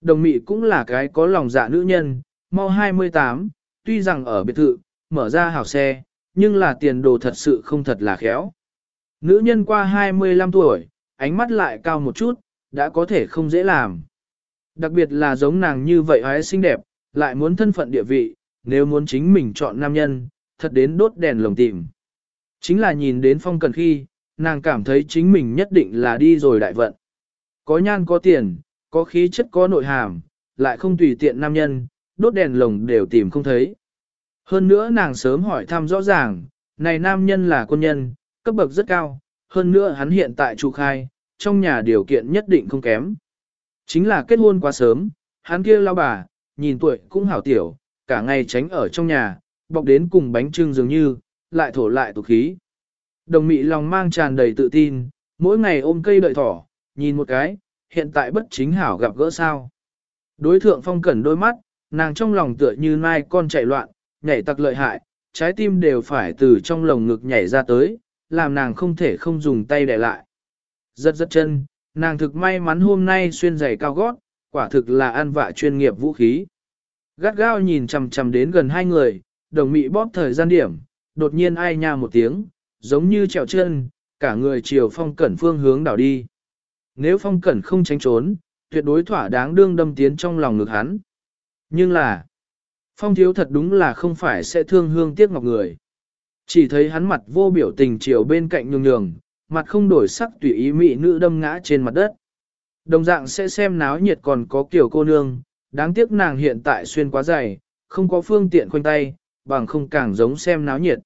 A: Đồng mị cũng là cái có lòng dạ nữ nhân, mau 28, tuy rằng ở biệt thự, mở ra hảo xe, nhưng là tiền đồ thật sự không thật là khéo. Nữ nhân qua 25 tuổi, ánh mắt lại cao một chút, đã có thể không dễ làm. Đặc biệt là giống nàng như vậy hái xinh đẹp, lại muốn thân phận địa vị, nếu muốn chính mình chọn nam nhân, thật đến đốt đèn lồng tìm. Chính là nhìn đến phong cần khi, nàng cảm thấy chính mình nhất định là đi rồi đại vận. Có nhan có tiền, có khí chất có nội hàm, lại không tùy tiện nam nhân, đốt đèn lồng đều tìm không thấy. Hơn nữa nàng sớm hỏi thăm rõ ràng, này nam nhân là quân nhân, cấp bậc rất cao, hơn nữa hắn hiện tại trụ khai, trong nhà điều kiện nhất định không kém. Chính là kết hôn quá sớm, hắn kia lao bà, nhìn tuổi cũng hảo tiểu, cả ngày tránh ở trong nhà, bọc đến cùng bánh trưng dường như, lại thổ lại tục khí. Đồng mị lòng mang tràn đầy tự tin, mỗi ngày ôm cây đợi thỏ, nhìn một cái, hiện tại bất chính hảo gặp gỡ sao. Đối thượng phong cẩn đôi mắt, nàng trong lòng tựa như nai con chạy loạn, nhảy tặc lợi hại, trái tim đều phải từ trong lồng ngực nhảy ra tới, làm nàng không thể không dùng tay để lại. Rất rất chân, nàng thực may mắn hôm nay xuyên giày cao gót, quả thực là ăn vạ chuyên nghiệp vũ khí. Gắt gao nhìn chằm chằm đến gần hai người, đồng mị bóp thời gian điểm, đột nhiên ai nha một tiếng, giống như trèo chân, cả người chiều phong cẩn phương hướng đảo đi. Nếu phong cẩn không tránh trốn, tuyệt đối thỏa đáng đương đâm tiến trong lòng ngực hắn. Nhưng là, phong thiếu thật đúng là không phải sẽ thương hương tiếc ngọc người. Chỉ thấy hắn mặt vô biểu tình chiều bên cạnh nhường nhường, mặt không đổi sắc tùy ý mị nữ đâm ngã trên mặt đất. Đồng dạng sẽ xem náo nhiệt còn có kiểu cô nương, đáng tiếc nàng hiện tại xuyên quá dày, không có phương tiện khoanh tay, bằng không càng giống xem náo nhiệt.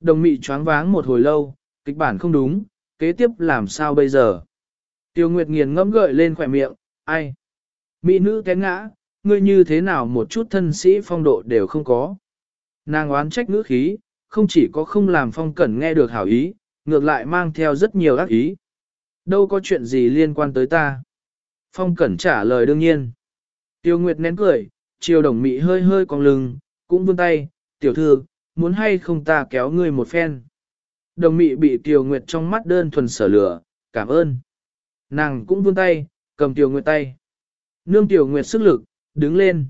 A: Đồng mị choáng váng một hồi lâu, kịch bản không đúng, kế tiếp làm sao bây giờ? Tiêu Nguyệt nghiền ngẫm gợi lên khỏe miệng, ai? Mỹ nữ té ngã, ngươi như thế nào một chút thân sĩ phong độ đều không có. Nàng oán trách ngữ khí, không chỉ có không làm phong cẩn nghe được hảo ý, ngược lại mang theo rất nhiều ác ý. Đâu có chuyện gì liên quan tới ta. Phong Cẩn trả lời đương nhiên. Tiêu Nguyệt nén cười, chiều đồng mị hơi hơi cong lưng, cũng vươn tay, tiểu thư, muốn hay không ta kéo ngươi một phen. Đồng mị bị Tiêu Nguyệt trong mắt đơn thuần sở lửa, cảm ơn. Nàng cũng vươn tay, cầm Tiêu Nguyệt tay. Nương Tiêu Nguyệt sức lực, đứng lên.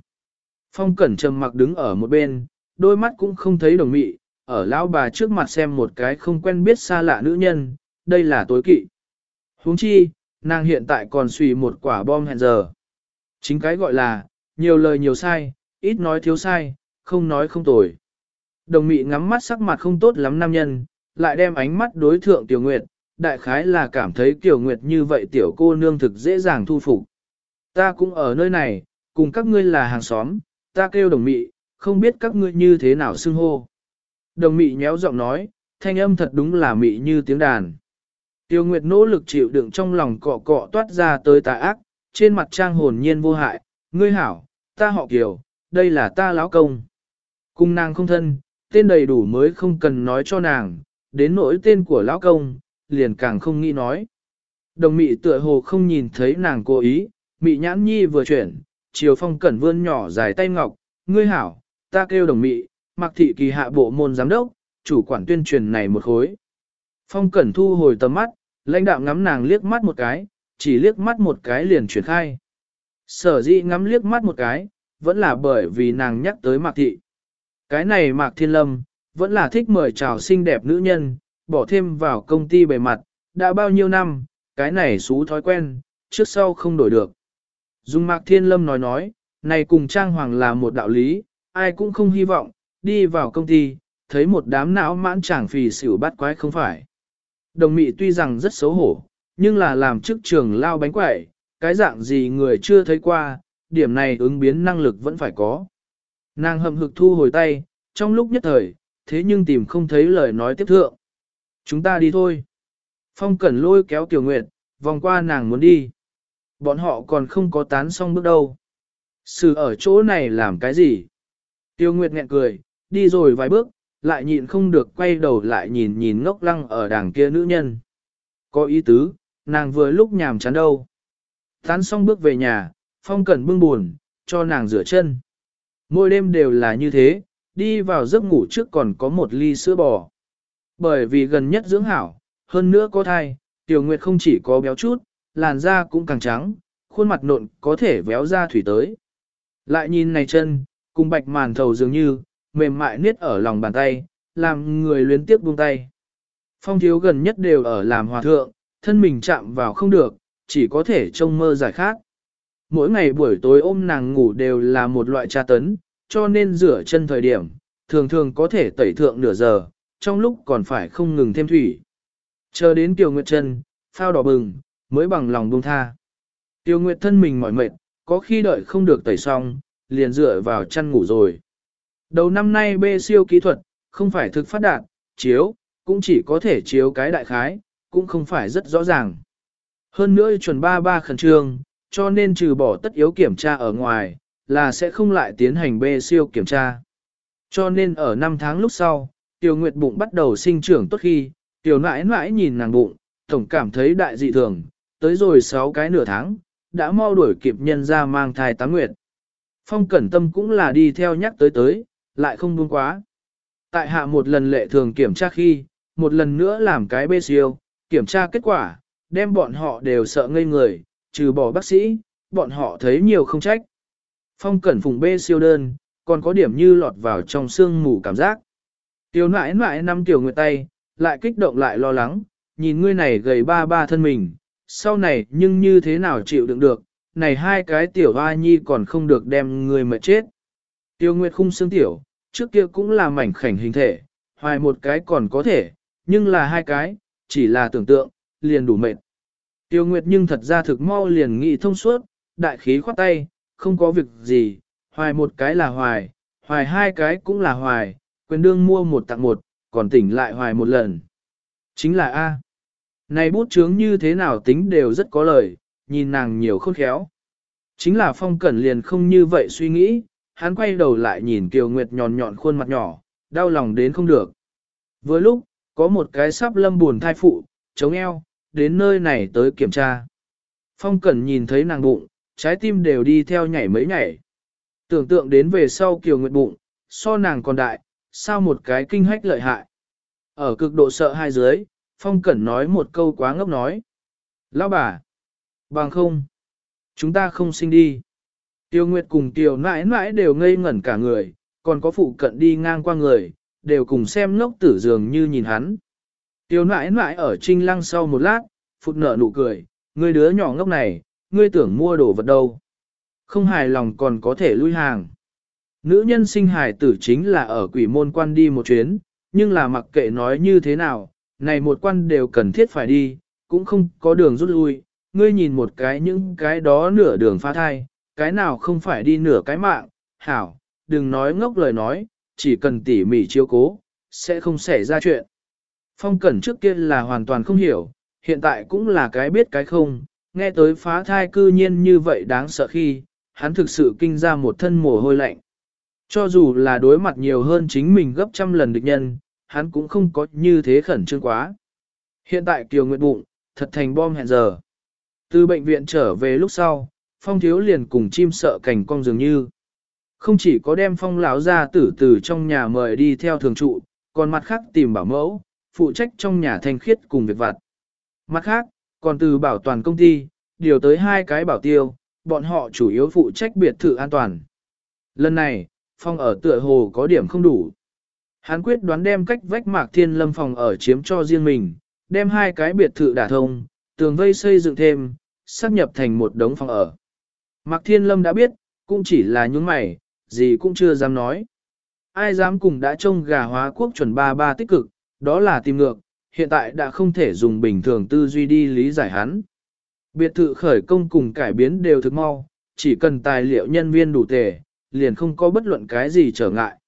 A: Phong Cẩn trầm mặc đứng ở một bên, đôi mắt cũng không thấy đồng mị, ở lão bà trước mặt xem một cái không quen biết xa lạ nữ nhân, đây là tối kỵ. huống chi, nàng hiện tại còn suy một quả bom hẹn giờ. Chính cái gọi là, nhiều lời nhiều sai, ít nói thiếu sai, không nói không tồi. Đồng mị ngắm mắt sắc mặt không tốt lắm nam nhân, lại đem ánh mắt đối thượng Tiểu Nguyệt, đại khái là cảm thấy Tiểu Nguyệt như vậy tiểu cô nương thực dễ dàng thu phục. Ta cũng ở nơi này, cùng các ngươi là hàng xóm, ta kêu đồng mị, không biết các ngươi như thế nào xưng hô. Đồng mị nhéo giọng nói, thanh âm thật đúng là mị như tiếng đàn. Tiêu Nguyệt nỗ lực chịu đựng trong lòng cọ cọ toát ra tới tà ác, trên mặt trang hồn nhiên vô hại, ngươi hảo, ta họ Kiều, đây là ta lão công. Cung nàng không thân, tên đầy đủ mới không cần nói cho nàng, đến nỗi tên của lão công, liền càng không nghĩ nói. Đồng mị tựa hồ không nhìn thấy nàng cố ý, mị nhãn nhi vừa chuyển, chiều phong cẩn vươn nhỏ dài tay ngọc, ngươi hảo, ta kêu đồng mị, mặc thị kỳ hạ bộ môn giám đốc, chủ quản tuyên truyền này một khối. Phong cẩn thu hồi tầm mắt, lãnh đạo ngắm nàng liếc mắt một cái, chỉ liếc mắt một cái liền chuyển khai. Sở dĩ ngắm liếc mắt một cái, vẫn là bởi vì nàng nhắc tới mạc thị. Cái này mạc thiên lâm, vẫn là thích mời chào xinh đẹp nữ nhân, bỏ thêm vào công ty bề mặt, đã bao nhiêu năm, cái này xú thói quen, trước sau không đổi được. Dung mạc thiên lâm nói nói, này cùng trang hoàng là một đạo lý, ai cũng không hy vọng, đi vào công ty, thấy một đám não mãn chàng phì xỉu bắt quái không phải. Đồng mị tuy rằng rất xấu hổ, nhưng là làm chức trường lao bánh quẩy, cái dạng gì người chưa thấy qua, điểm này ứng biến năng lực vẫn phải có. Nàng hậm hực thu hồi tay, trong lúc nhất thời, thế nhưng tìm không thấy lời nói tiếp thượng. Chúng ta đi thôi. Phong Cẩn lôi kéo Tiểu Nguyệt, vòng qua nàng muốn đi. Bọn họ còn không có tán xong bước đâu. Sự ở chỗ này làm cái gì? Tiêu Nguyệt nghẹn cười, đi rồi vài bước, lại nhịn không được quay đầu lại nhìn nhìn ngốc lăng ở đằng kia nữ nhân. Có ý tứ, nàng vừa lúc nhàm chán đâu. Tán xong bước về nhà, Phong Cẩn bưng buồn, cho nàng rửa chân. Mỗi đêm đều là như thế, đi vào giấc ngủ trước còn có một ly sữa bò. Bởi vì gần nhất dưỡng hảo, hơn nữa có thai, Tiểu Nguyệt không chỉ có béo chút, làn da cũng càng trắng, khuôn mặt nộn có thể véo ra thủy tới. Lại nhìn này chân, cùng bạch màn thầu dường như, mềm mại niết ở lòng bàn tay, làm người luyến tiếp buông tay. Phong thiếu gần nhất đều ở làm hòa thượng, thân mình chạm vào không được, chỉ có thể trông mơ giải khác. Mỗi ngày buổi tối ôm nàng ngủ đều là một loại tra tấn, cho nên rửa chân thời điểm, thường thường có thể tẩy thượng nửa giờ, trong lúc còn phải không ngừng thêm thủy. Chờ đến Kiều Nguyệt chân, phao đỏ bừng, mới bằng lòng buông tha. Tiêu Nguyệt thân mình mỏi mệt, có khi đợi không được tẩy xong, liền dựa vào chăn ngủ rồi. Đầu năm nay bê siêu kỹ thuật, không phải thực phát đạt, chiếu, cũng chỉ có thể chiếu cái đại khái, cũng không phải rất rõ ràng. Hơn nữa chuẩn ba ba khẩn trương, cho nên trừ bỏ tất yếu kiểm tra ở ngoài, là sẽ không lại tiến hành bê siêu kiểm tra. Cho nên ở năm tháng lúc sau, Tiểu Nguyệt bụng bắt đầu sinh trưởng tốt khi, Tiểu nãi nãi nhìn nàng bụng, tổng cảm thấy đại dị thường, tới rồi 6 cái nửa tháng, đã mau đuổi kịp nhân ra mang thai tám nguyệt. Phong Cẩn Tâm cũng là đi theo nhắc tới tới, lại không buông quá. Tại hạ một lần lệ thường kiểm tra khi, một lần nữa làm cái bê siêu, kiểm tra kết quả, đem bọn họ đều sợ ngây người, trừ bỏ bác sĩ, bọn họ thấy nhiều không trách. Phong Cẩn Phùng bê siêu đơn, còn có điểm như lọt vào trong xương mù cảm giác. Tiểu nãi nãi năm tiểu nguyệt tay, lại kích động lại lo lắng, nhìn ngươi này gầy ba ba thân mình, sau này nhưng như thế nào chịu đựng được, này hai cái tiểu hoa nhi còn không được đem người mệt chết. Tiêu Nguyệt khung xương tiểu, trước kia cũng là mảnh khảnh hình thể, hoài một cái còn có thể, nhưng là hai cái, chỉ là tưởng tượng, liền đủ mệt. Tiêu Nguyệt nhưng thật ra thực mau liền nghĩ thông suốt, đại khí khoát tay, không có việc gì, hoài một cái là hoài, hoài hai cái cũng là hoài, quyền đương mua một tặng một, còn tỉnh lại hoài một lần. Chính là A. Này bút chướng như thế nào tính đều rất có lời, nhìn nàng nhiều khôn khéo. Chính là phong cẩn liền không như vậy suy nghĩ, hắn quay đầu lại nhìn Kiều Nguyệt nhọn nhọn khuôn mặt nhỏ, đau lòng đến không được. Vừa lúc, có một cái sắp lâm buồn thai phụ, chống eo, đến nơi này tới kiểm tra. Phong Cẩn nhìn thấy nàng bụng, trái tim đều đi theo nhảy mấy nhảy. Tưởng tượng đến về sau Kiều Nguyệt bụng, so nàng còn đại, sao một cái kinh hách lợi hại. Ở cực độ sợ hai dưới, Phong Cẩn nói một câu quá ngốc nói. Lão bà, bằng không, chúng ta không sinh đi. Tiêu Nguyệt cùng Tiêu nãi nãi đều ngây ngẩn cả người, còn có phụ cận đi ngang qua người, đều cùng xem ngốc tử dường như nhìn hắn. Tiêu nãi nãi ở trinh lăng sau một lát, phụt nở nụ cười, ngươi đứa nhỏ ngốc này, ngươi tưởng mua đồ vật đâu. Không hài lòng còn có thể lui hàng. Nữ nhân sinh hài tử chính là ở quỷ môn quan đi một chuyến, nhưng là mặc kệ nói như thế nào, này một quan đều cần thiết phải đi, cũng không có đường rút lui, ngươi nhìn một cái những cái đó nửa đường phá thai, cái nào không phải đi nửa cái mạng, hảo, đừng nói ngốc lời nói, chỉ cần tỉ mỉ chiếu cố, sẽ không xảy ra chuyện. Phong Cẩn trước kia là hoàn toàn không hiểu, hiện tại cũng là cái biết cái không, nghe tới phá thai cư nhiên như vậy đáng sợ khi, hắn thực sự kinh ra một thân mồ hôi lạnh. Cho dù là đối mặt nhiều hơn chính mình gấp trăm lần địch nhân, hắn cũng không có như thế khẩn trương quá. Hiện tại Kiều Nguyệt bụng, thật thành bom hẹn giờ. Từ bệnh viện trở về lúc sau, Phong Thiếu liền cùng chim sợ cảnh cong dường như. Không chỉ có đem Phong lão ra tử từ trong nhà mời đi theo thường trụ, còn mặt khác tìm bảo mẫu, phụ trách trong nhà thanh khiết cùng việc vặt. Mặt khác, còn từ bảo toàn công ty, điều tới hai cái bảo tiêu, bọn họ chủ yếu phụ trách biệt thự an toàn. Lần này, phòng ở tựa hồ có điểm không đủ. Hắn quyết đoán đem cách vách mạc thiên lâm phòng ở chiếm cho riêng mình, đem hai cái biệt thự đả thông, tường vây xây dựng thêm, sắp nhập thành một đống phòng ở. Mạc thiên lâm đã biết, cũng chỉ là những mày, gì cũng chưa dám nói. Ai dám cùng đã trông gà hóa quốc chuẩn ba ba tích cực, đó là tìm ngược, hiện tại đã không thể dùng bình thường tư duy đi lý giải hắn. Biệt thự khởi công cùng cải biến đều thực mau, chỉ cần tài liệu nhân viên đủ tề, liền không có bất luận cái gì trở ngại.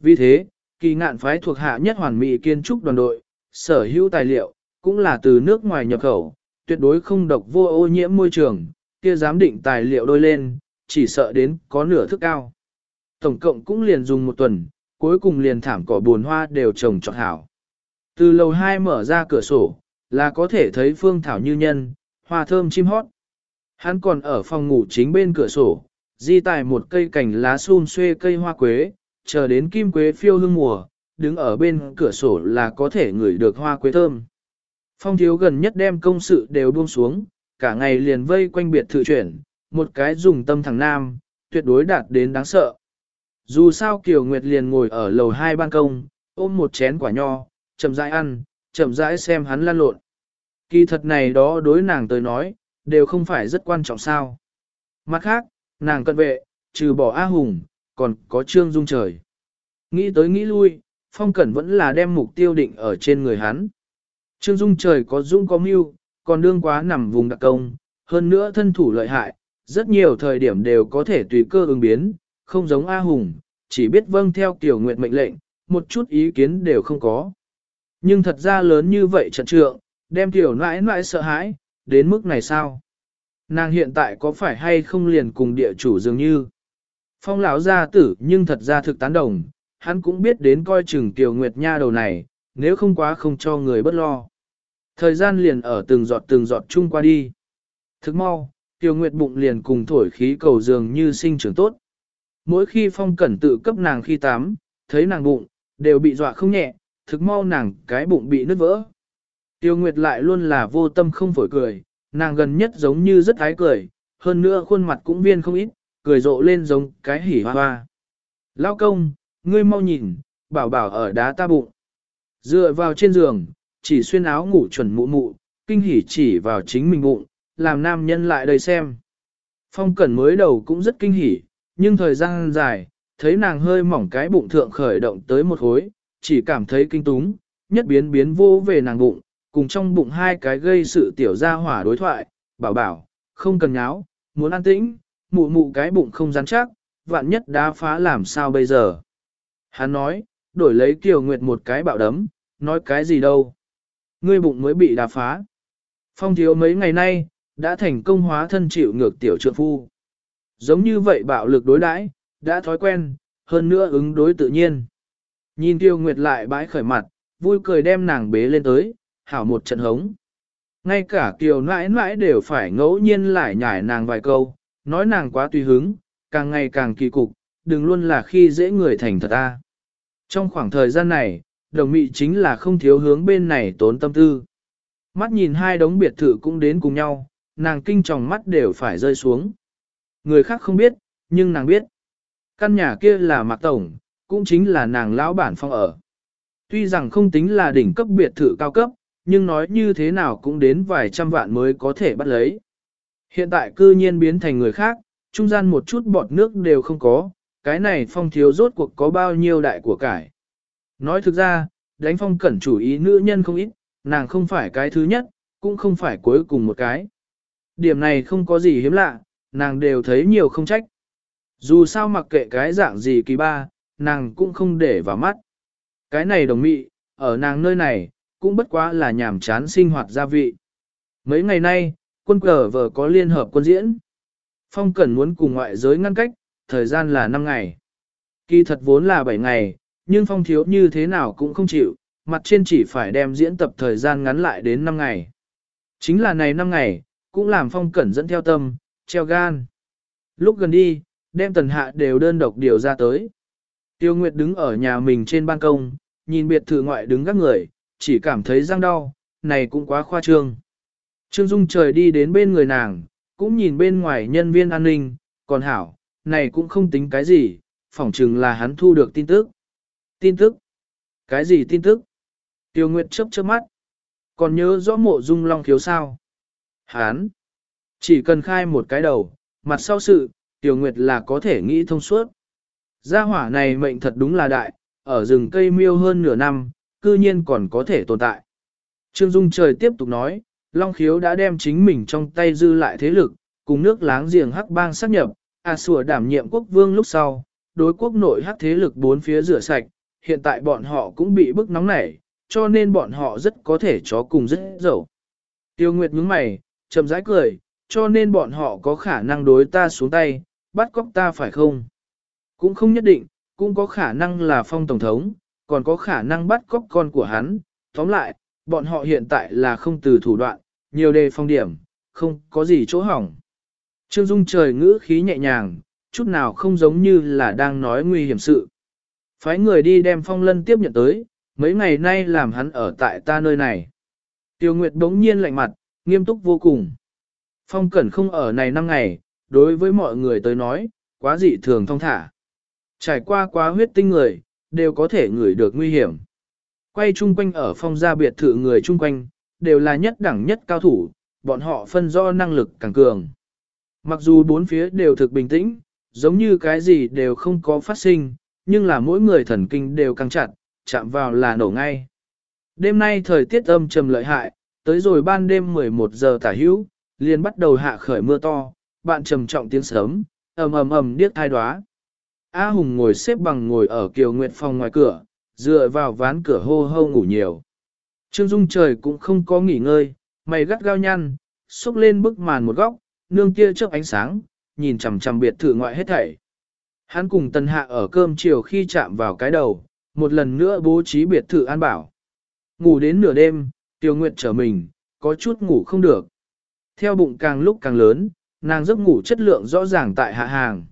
A: Vì thế, kỳ ngạn phái thuộc hạ nhất hoàn mỹ kiên trúc đoàn đội, sở hữu tài liệu, cũng là từ nước ngoài nhập khẩu, tuyệt đối không độc vô ô nhiễm môi trường, kia giám định tài liệu đôi lên, chỉ sợ đến có nửa thức cao. Tổng cộng cũng liền dùng một tuần, cuối cùng liền thảm cỏ buồn hoa đều trồng trọt hảo. Từ lầu 2 mở ra cửa sổ, là có thể thấy phương thảo như nhân, hoa thơm chim hót. Hắn còn ở phòng ngủ chính bên cửa sổ, di tại một cây cành lá xum xuê cây hoa quế, chờ đến kim quế phiêu hương mùa, đứng ở bên cửa sổ là có thể ngửi được hoa quế thơm. Phong thiếu gần nhất đem công sự đều buông xuống, cả ngày liền vây quanh biệt thự chuyển, một cái dùng tâm thằng nam, tuyệt đối đạt đến đáng sợ. Dù sao Kiều Nguyệt liền ngồi ở lầu hai ban công, ôm một chén quả nho, chậm rãi ăn, chậm rãi xem hắn lan lộn. Kỳ thật này đó đối nàng tới nói, đều không phải rất quan trọng sao. Mặt khác, nàng cận vệ, trừ bỏ A Hùng, còn có Trương Dung Trời. Nghĩ tới nghĩ lui, Phong Cẩn vẫn là đem mục tiêu định ở trên người hắn. Trương Dung Trời có dung có mưu, còn đương quá nằm vùng đặc công, hơn nữa thân thủ lợi hại, rất nhiều thời điểm đều có thể tùy cơ ứng biến, không giống A Hùng, chỉ biết vâng theo tiểu nguyện mệnh lệnh, một chút ý kiến đều không có. Nhưng thật ra lớn như vậy trận trượng, đem tiểu nãi nãi sợ hãi, đến mức này sao? Nàng hiện tại có phải hay không liền cùng địa chủ dường như? Phong lão gia tử nhưng thật ra thực tán đồng, hắn cũng biết đến coi chừng tiểu nguyệt nha đầu này, nếu không quá không cho người bất lo. Thời gian liền ở từng giọt từng giọt chung qua đi. Thức mau, tiểu nguyệt bụng liền cùng thổi khí cầu dường như sinh trưởng tốt. Mỗi khi phong cẩn tự cấp nàng khi tắm, thấy nàng bụng, đều bị dọa không nhẹ, thực mau nàng cái bụng bị nứt vỡ. Tiêu Nguyệt lại luôn là vô tâm không phổi cười, nàng gần nhất giống như rất ái cười, hơn nữa khuôn mặt cũng viên không ít, cười rộ lên giống cái hỉ hoa hoa. Lao công, ngươi mau nhìn, bảo bảo ở đá ta bụng. Dựa vào trên giường, chỉ xuyên áo ngủ chuẩn mụ mụ, kinh hỉ chỉ vào chính mình bụng, làm nam nhân lại đây xem. Phong cẩn mới đầu cũng rất kinh hỉ, nhưng thời gian dài, thấy nàng hơi mỏng cái bụng thượng khởi động tới một hối, chỉ cảm thấy kinh túng, nhất biến biến vô về nàng bụng, cùng trong bụng hai cái gây sự tiểu ra hỏa đối thoại, bảo bảo, không cần nháo, muốn an tĩnh, mụ mụ cái bụng không rắn chắc, vạn nhất đá phá làm sao bây giờ. Hắn nói, đổi lấy Kiều Nguyệt một cái bạo đấm, nói cái gì đâu. Ngươi bụng mới bị đá phá. Phong thiếu mấy ngày nay, đã thành công hóa thân chịu ngược tiểu trượng phu. Giống như vậy bạo lực đối đãi, đã thói quen, hơn nữa ứng đối tự nhiên. Nhìn Tiêu Nguyệt lại bãi khởi mặt, vui cười đem nàng bế lên tới, hảo một trận hống. Ngay cả kiều nãi nãi đều phải ngẫu nhiên lại nhải nàng vài câu, nói nàng quá tùy hứng, càng ngày càng kỳ cục, đừng luôn là khi dễ người thành thật ta. Trong khoảng thời gian này, đồng mị chính là không thiếu hướng bên này tốn tâm tư. Mắt nhìn hai đống biệt thự cũng đến cùng nhau, nàng kinh tròng mắt đều phải rơi xuống. Người khác không biết, nhưng nàng biết. Căn nhà kia là Mạc Tổng, cũng chính là nàng lão bản phong ở. Tuy rằng không tính là đỉnh cấp biệt thự cao cấp, nhưng nói như thế nào cũng đến vài trăm vạn mới có thể bắt lấy. Hiện tại cư nhiên biến thành người khác, trung gian một chút bọt nước đều không có, cái này phong thiếu rốt cuộc có bao nhiêu đại của cải. Nói thực ra, đánh phong cẩn chủ ý nữ nhân không ít, nàng không phải cái thứ nhất, cũng không phải cuối cùng một cái. Điểm này không có gì hiếm lạ, nàng đều thấy nhiều không trách. Dù sao mặc kệ cái dạng gì kỳ ba, nàng cũng không để vào mắt. Cái này đồng mị, ở nàng nơi này, cũng bất quá là nhàm chán sinh hoạt gia vị. Mấy ngày nay, quân cờ vợ có liên hợp quân diễn. Phong Cẩn muốn cùng ngoại giới ngăn cách, thời gian là 5 ngày. Kỳ thật vốn là 7 ngày, nhưng Phong thiếu như thế nào cũng không chịu, mặt trên chỉ phải đem diễn tập thời gian ngắn lại đến 5 ngày. Chính là này 5 ngày, cũng làm Phong Cẩn dẫn theo tâm, treo gan. Lúc gần đi, đem tần hạ đều đơn độc điều ra tới. Tiêu Nguyệt đứng ở nhà mình trên ban công, nhìn biệt thự ngoại đứng các người, chỉ cảm thấy răng đau, này cũng quá khoa trương. Trương Dung trời đi đến bên người nàng, cũng nhìn bên ngoài nhân viên an ninh, còn hảo, này cũng không tính cái gì, phỏng chừng là hắn thu được tin tức. Tin tức? Cái gì tin tức? Tiêu Nguyệt chớp chớp mắt. Còn nhớ rõ mộ dung long khiếu sao? Hán! Chỉ cần khai một cái đầu, mặt sau sự, Tiêu Nguyệt là có thể nghĩ thông suốt. Gia hỏa này mệnh thật đúng là đại, ở rừng cây miêu hơn nửa năm, cư nhiên còn có thể tồn tại. Trương Dung trời tiếp tục nói, Long Khiếu đã đem chính mình trong tay dư lại thế lực, cùng nước láng giềng Hắc Bang xác nhập, A Sủa đảm nhiệm quốc vương lúc sau, đối quốc nội Hắc thế lực bốn phía rửa sạch, hiện tại bọn họ cũng bị bức nóng nảy, cho nên bọn họ rất có thể chó cùng rất dẫu. Tiêu Nguyệt nhướng mày, chậm rãi cười, cho nên bọn họ có khả năng đối ta xuống tay, bắt cóc ta phải không? Cũng không nhất định, cũng có khả năng là phong tổng thống, còn có khả năng bắt cóc con của hắn. Tóm lại, bọn họ hiện tại là không từ thủ đoạn, nhiều đề phong điểm, không có gì chỗ hỏng. Trương Dung trời ngữ khí nhẹ nhàng, chút nào không giống như là đang nói nguy hiểm sự. Phái người đi đem phong lân tiếp nhận tới, mấy ngày nay làm hắn ở tại ta nơi này. Tiêu Nguyệt đống nhiên lạnh mặt, nghiêm túc vô cùng. Phong cẩn không ở này năm ngày, đối với mọi người tới nói, quá dị thường thông thả. Trải qua quá huyết tinh người, đều có thể ngửi được nguy hiểm. Quay chung quanh ở phong gia biệt thự người chung quanh, đều là nhất đẳng nhất cao thủ, bọn họ phân do năng lực càng cường. Mặc dù bốn phía đều thực bình tĩnh, giống như cái gì đều không có phát sinh, nhưng là mỗi người thần kinh đều căng chặt, chạm vào là nổ ngay. Đêm nay thời tiết âm trầm lợi hại, tới rồi ban đêm 11 giờ tả hữu, liền bắt đầu hạ khởi mưa to, bạn trầm trọng tiếng sớm, ầm ầm ầm điếc thai đoá. A Hùng ngồi xếp bằng ngồi ở Kiều Nguyệt phòng ngoài cửa, dựa vào ván cửa hô hô ngủ nhiều. Trương Dung trời cũng không có nghỉ ngơi, mày gắt gao nhăn, xúc lên bức màn một góc, nương kia trước ánh sáng, nhìn chằm chằm biệt thự ngoại hết thảy. Hắn cùng Tân Hạ ở cơm chiều khi chạm vào cái đầu, một lần nữa bố trí biệt thự an bảo. Ngủ đến nửa đêm, Tiêu Nguyệt trở mình, có chút ngủ không được. Theo bụng càng lúc càng lớn, nàng giấc ngủ chất lượng rõ ràng tại hạ hàng.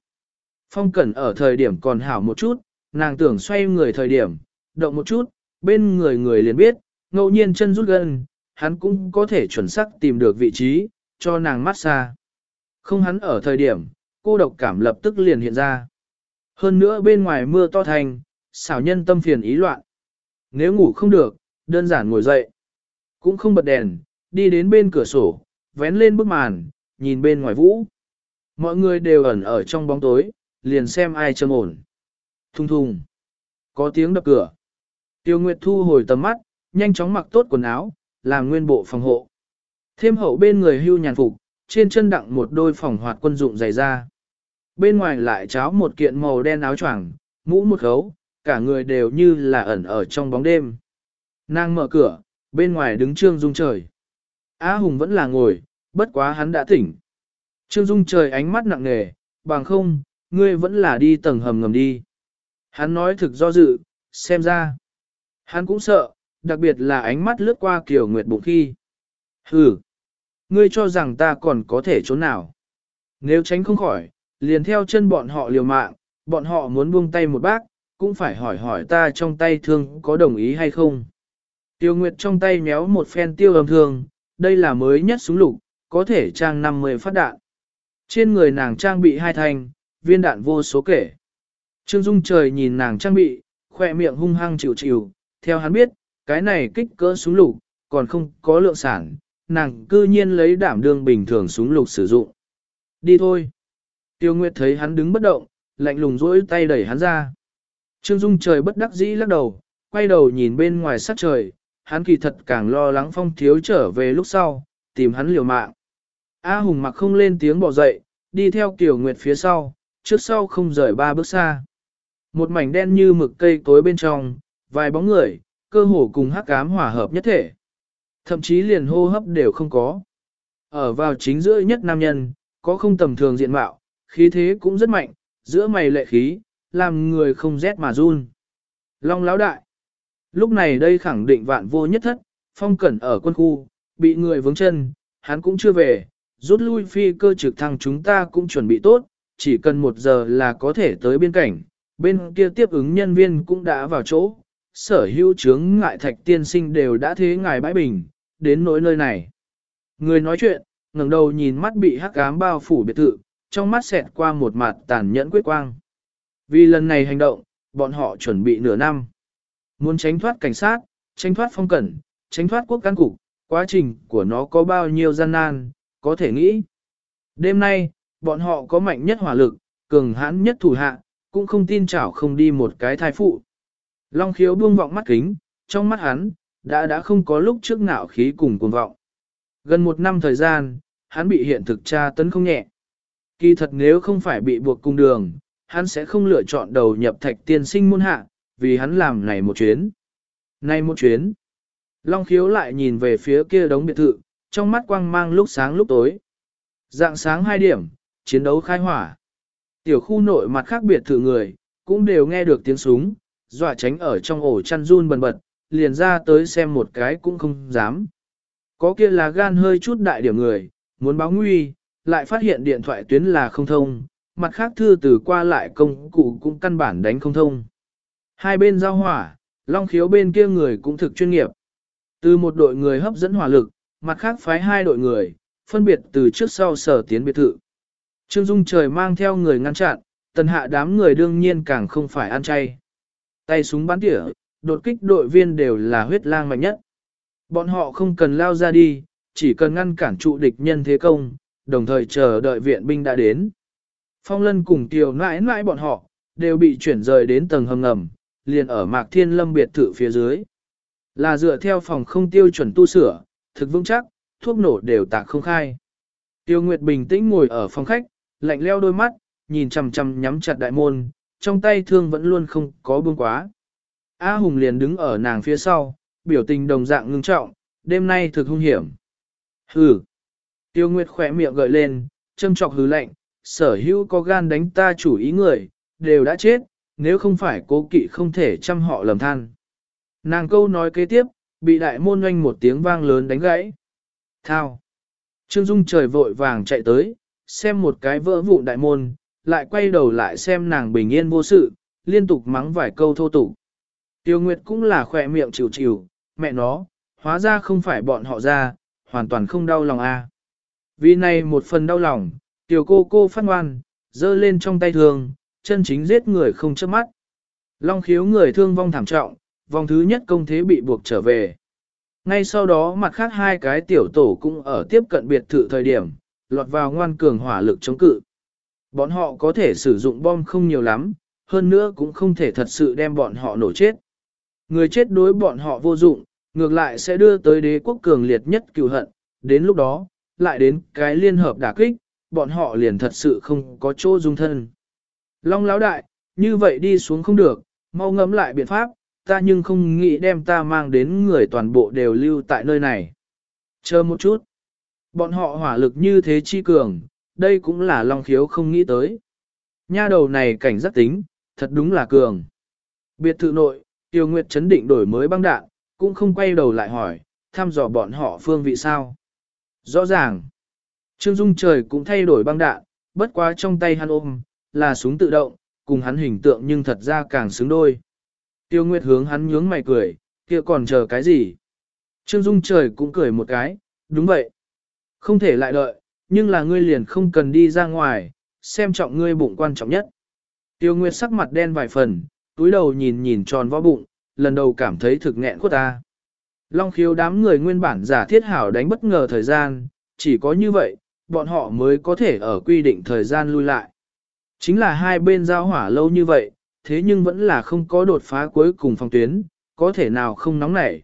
A: Phong Cẩn ở thời điểm còn hảo một chút, nàng tưởng xoay người thời điểm, động một chút, bên người người liền biết, ngẫu nhiên chân rút gần, hắn cũng có thể chuẩn xác tìm được vị trí, cho nàng mát xa. Không hắn ở thời điểm, cô độc cảm lập tức liền hiện ra. Hơn nữa bên ngoài mưa to thành, xảo nhân tâm phiền ý loạn. Nếu ngủ không được, đơn giản ngồi dậy. Cũng không bật đèn, đi đến bên cửa sổ, vén lên bức màn, nhìn bên ngoài vũ. Mọi người đều ẩn ở trong bóng tối, liền xem ai châm ổn. Thùng thùng. Có tiếng đập cửa. Tiêu Nguyệt thu hồi tầm mắt, nhanh chóng mặc tốt quần áo, làm nguyên bộ phòng hộ. Thêm hậu bên người hưu nhàn phục, trên chân đặng một đôi phòng hoạt quân dụng dày ra. Bên ngoài lại cháo một kiện màu đen áo choàng, mũ một khấu, cả người đều như là ẩn ở trong bóng đêm. Nàng mở cửa, bên ngoài đứng Trương Dung trời. Á Hùng vẫn là ngồi, bất quá hắn đã tỉnh. Trương Dung trời ánh mắt nặng nề, bằng không, ngươi vẫn là đi tầng hầm ngầm đi. Hắn nói thực do dự, xem ra. Hắn cũng sợ, đặc biệt là ánh mắt lướt qua kiểu Nguyệt bụng khi. Hừ, Ngươi cho rằng ta còn có thể trốn nào? Nếu tránh không khỏi, liền theo chân bọn họ liều mạng, bọn họ muốn buông tay một bác, cũng phải hỏi hỏi ta trong tay thương có đồng ý hay không. Tiêu Nguyệt trong tay méo một phen tiêu âm thương, đây là mới nhất súng lục, có thể trang 50 phát đạn. Trên người nàng trang bị hai thanh, viên đạn vô số kể. Trương Dung trời nhìn nàng trang bị, khoe miệng hung hăng chịu chịu, theo hắn biết, cái này kích cỡ súng lục, còn không có lượng sản, nàng cư nhiên lấy đảm đương bình thường súng lục sử dụng. Đi thôi. Tiêu Nguyệt thấy hắn đứng bất động, lạnh lùng rỗi tay đẩy hắn ra. Trương Dung trời bất đắc dĩ lắc đầu, quay đầu nhìn bên ngoài sát trời, hắn kỳ thật càng lo lắng phong thiếu trở về lúc sau, tìm hắn liều mạng. A Hùng mặc không lên tiếng bỏ dậy, đi theo Kiều Nguyệt phía sau, trước sau không rời ba bước xa. Một mảnh đen như mực cây tối bên trong, vài bóng người, cơ hồ cùng hắc ám hòa hợp nhất thể. Thậm chí liền hô hấp đều không có. Ở vào chính giữa nhất nam nhân, có không tầm thường diện mạo, khí thế cũng rất mạnh, giữa mày lệ khí, làm người không rét mà run. Long lão đại. Lúc này đây khẳng định vạn vô nhất thất, phong cẩn ở quân khu, bị người vướng chân, hắn cũng chưa về, rút lui phi cơ trực thăng chúng ta cũng chuẩn bị tốt, chỉ cần một giờ là có thể tới biên cảnh, bên kia tiếp ứng nhân viên cũng đã vào chỗ, sở hữu chướng ngại thạch tiên sinh đều đã thế ngài bãi bình, đến nỗi nơi này. Người nói chuyện, ngẩng đầu nhìn mắt bị hắc ám bao phủ biệt thự, trong mắt xẹt qua một mặt tàn nhẫn quyết quang. Vì lần này hành động, bọn họ chuẩn bị nửa năm. Muốn tránh thoát cảnh sát, tránh thoát phong cẩn, tránh thoát quốc cán cục, quá trình của nó có bao nhiêu gian nan, có thể nghĩ. Đêm nay, bọn họ có mạnh nhất hỏa lực, cường hãn nhất thủ hạ, cũng không tin chảo không đi một cái thai phụ. Long khiếu buông vọng mắt kính, trong mắt hắn, đã đã không có lúc trước ngạo khí cùng cuồng vọng. Gần một năm thời gian, hắn bị hiện thực tra tấn không nhẹ. Kỳ thật nếu không phải bị buộc cung đường, hắn sẽ không lựa chọn đầu nhập thạch tiên sinh môn hạ, vì hắn làm này một chuyến. Này một chuyến. Long khiếu lại nhìn về phía kia đống biệt thự, trong mắt quang mang lúc sáng lúc tối. Dạng sáng 2 điểm, chiến đấu khai hỏa. Tiểu khu nội mặt khác biệt thử người, cũng đều nghe được tiếng súng, dọa tránh ở trong ổ chăn run bần bật, liền ra tới xem một cái cũng không dám. Có kia là gan hơi chút đại điểm người, muốn báo nguy, lại phát hiện điện thoại tuyến là không thông, mặt khác thư từ qua lại công cụ cũng căn bản đánh không thông. Hai bên giao hỏa, long khiếu bên kia người cũng thực chuyên nghiệp. Từ một đội người hấp dẫn hỏa lực, mặt khác phái hai đội người, phân biệt từ trước sau sở tiến biệt thự. Trương Dung trời mang theo người ngăn chặn, tần hạ đám người đương nhiên càng không phải ăn chay. Tay súng bắn tỉa, đột kích đội viên đều là huyết lang mạnh nhất. Bọn họ không cần lao ra đi, chỉ cần ngăn cản trụ địch nhân thế công, đồng thời chờ đợi viện binh đã đến. Phong lân cùng tiểu nãi nãi bọn họ, đều bị chuyển rời đến tầng hầm ngầm, liền ở Mạc Thiên Lâm biệt thự phía dưới. Là dựa theo phòng không tiêu chuẩn tu sửa, thực vững chắc, thuốc nổ đều tạc không khai. Tiêu Nguyệt bình tĩnh ngồi ở phòng khách, lạnh leo đôi mắt, nhìn chằm chằm nhắm chặt đại môn, trong tay thương vẫn luôn không có buông quá. A Hùng liền đứng ở nàng phía sau, biểu tình đồng dạng ngưng trọng, đêm nay thực hung hiểm. Hừ. Tiêu Nguyệt khỏe miệng gợi lên, châm trọc hứ lạnh, sở hữu có gan đánh ta chủ ý người, đều đã chết, nếu không phải cố kỵ không thể chăm họ lầm than. Nàng câu nói kế tiếp, bị đại môn oanh một tiếng vang lớn đánh gãy. Thao. Trương Dung trời vội vàng chạy tới, xem một cái vỡ vụn đại môn, lại quay đầu lại xem nàng bình yên vô sự, liên tục mắng vài câu thô tục. Tiêu Nguyệt cũng là khỏe miệng chịu chịu, mẹ nó, hóa ra không phải bọn họ ra, hoàn toàn không đau lòng a. À. Vì này một phần đau lòng, tiểu cô cô phát ngoan, giơ lên trong tay thường, chân chính giết người không chớp mắt. Long khiếu người thương vong thảm trọng, vòng thứ nhất công thế bị buộc trở về. Ngay sau đó mặt khác hai cái tiểu tổ cũng ở tiếp cận biệt thự thời điểm, lọt vào ngoan cường hỏa lực chống cự. Bọn họ có thể sử dụng bom không nhiều lắm, hơn nữa cũng không thể thật sự đem bọn họ nổ chết. Người chết đối bọn họ vô dụng, ngược lại sẽ đưa tới đế quốc cường liệt nhất cựu hận, đến lúc đó, lại đến cái liên hợp đả kích, bọn họ liền thật sự không có chỗ dung thân. Long lão đại, như vậy đi xuống không được, mau ngẫm lại biện pháp, ta nhưng không nghĩ đem ta mang đến người toàn bộ đều lưu tại nơi này. Chờ một chút. Bọn họ hỏa lực như thế chi cường, đây cũng là Long khiếu không nghĩ tới. Nha đầu này cảnh giác tính, thật đúng là cường. Biệt thự nội, Tiêu Nguyệt chấn định đổi mới băng đạn, cũng không quay đầu lại hỏi, thăm dò bọn họ phương vị sao. Rõ ràng, Trương Dung trời cũng thay đổi băng đạn, bất quá trong tay hắn ôm, là súng tự động, cùng hắn hình tượng nhưng thật ra càng xứng đôi. Tiêu Nguyệt hướng hắn nhướng mày cười, kia còn chờ cái gì? Trương Dung trời cũng cười một cái, đúng vậy. Không thể lại đợi, nhưng là ngươi liền không cần đi ra ngoài, xem trọng ngươi bụng quan trọng nhất. Tiêu Nguyệt sắc mặt đen vài phần, túi đầu nhìn nhìn tròn võ bụng, lần đầu cảm thấy thực nghẹn của ta. Long khiếu đám người nguyên bản giả thiết hảo đánh bất ngờ thời gian, chỉ có như vậy, bọn họ mới có thể ở quy định thời gian lui lại. Chính là hai bên giao hỏa lâu như vậy, thế nhưng vẫn là không có đột phá cuối cùng phòng tuyến, có thể nào không nóng nảy.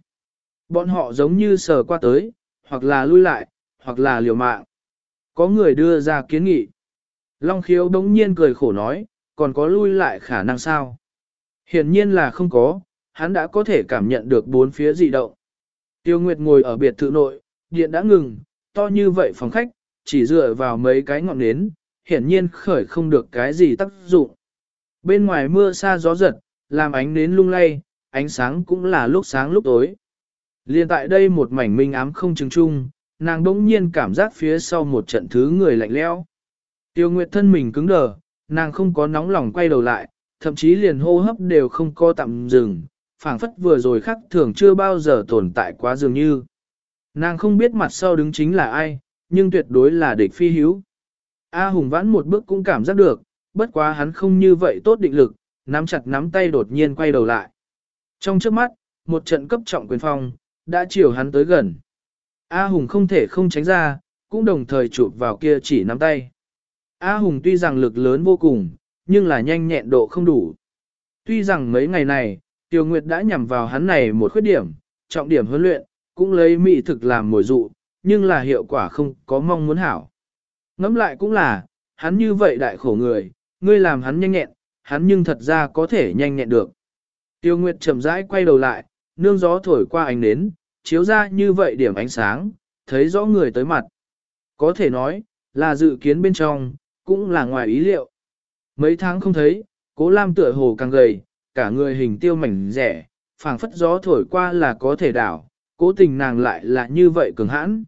A: Bọn họ giống như sờ qua tới, hoặc là lui lại, hoặc là liều mạng. Có người đưa ra kiến nghị. Long khiếu đống nhiên cười khổ nói, còn có lui lại khả năng sao? Hiển nhiên là không có, hắn đã có thể cảm nhận được bốn phía dị động. Tiêu Nguyệt ngồi ở biệt thự nội, điện đã ngừng, to như vậy phòng khách, chỉ dựa vào mấy cái ngọn nến, hiển nhiên khởi không được cái gì tác dụng. Bên ngoài mưa xa gió giật, làm ánh nến lung lay, ánh sáng cũng là lúc sáng lúc tối. Liên tại đây một mảnh minh ám không chứng chung, nàng bỗng nhiên cảm giác phía sau một trận thứ người lạnh lẽo. Tiêu Nguyệt thân mình cứng đờ, nàng không có nóng lòng quay đầu lại, thậm chí liền hô hấp đều không có tạm dừng, phảng phất vừa rồi khắc thường chưa bao giờ tồn tại quá dường như. Nàng không biết mặt sau đứng chính là ai, nhưng tuyệt đối là địch phi hiếu. A Hùng vãn một bước cũng cảm giác được, bất quá hắn không như vậy tốt định lực, nắm chặt nắm tay đột nhiên quay đầu lại. Trong trước mắt, một trận cấp trọng quyền phong, đã chiều hắn tới gần. A Hùng không thể không tránh ra, cũng đồng thời chụp vào kia chỉ nắm tay. A Hùng tuy rằng lực lớn vô cùng, nhưng là nhanh nhẹn độ không đủ. Tuy rằng mấy ngày này, Tiêu Nguyệt đã nhằm vào hắn này một khuyết điểm, trọng điểm huấn luyện, cũng lấy mỹ thực làm mồi dụ, nhưng là hiệu quả không có mong muốn hảo. Ngẫm lại cũng là, hắn như vậy đại khổ người, ngươi làm hắn nhanh nhẹn, hắn nhưng thật ra có thể nhanh nhẹn được. Tiêu Nguyệt chậm rãi quay đầu lại, nương gió thổi qua ánh nến, chiếu ra như vậy điểm ánh sáng, thấy rõ người tới mặt. Có thể nói, là dự kiến bên trong, cũng là ngoài ý liệu. Mấy tháng không thấy, cố lam tựa hồ càng gầy, cả người hình tiêu mảnh rẻ, phảng phất gió thổi qua là có thể đảo, cố tình nàng lại là như vậy cường hãn.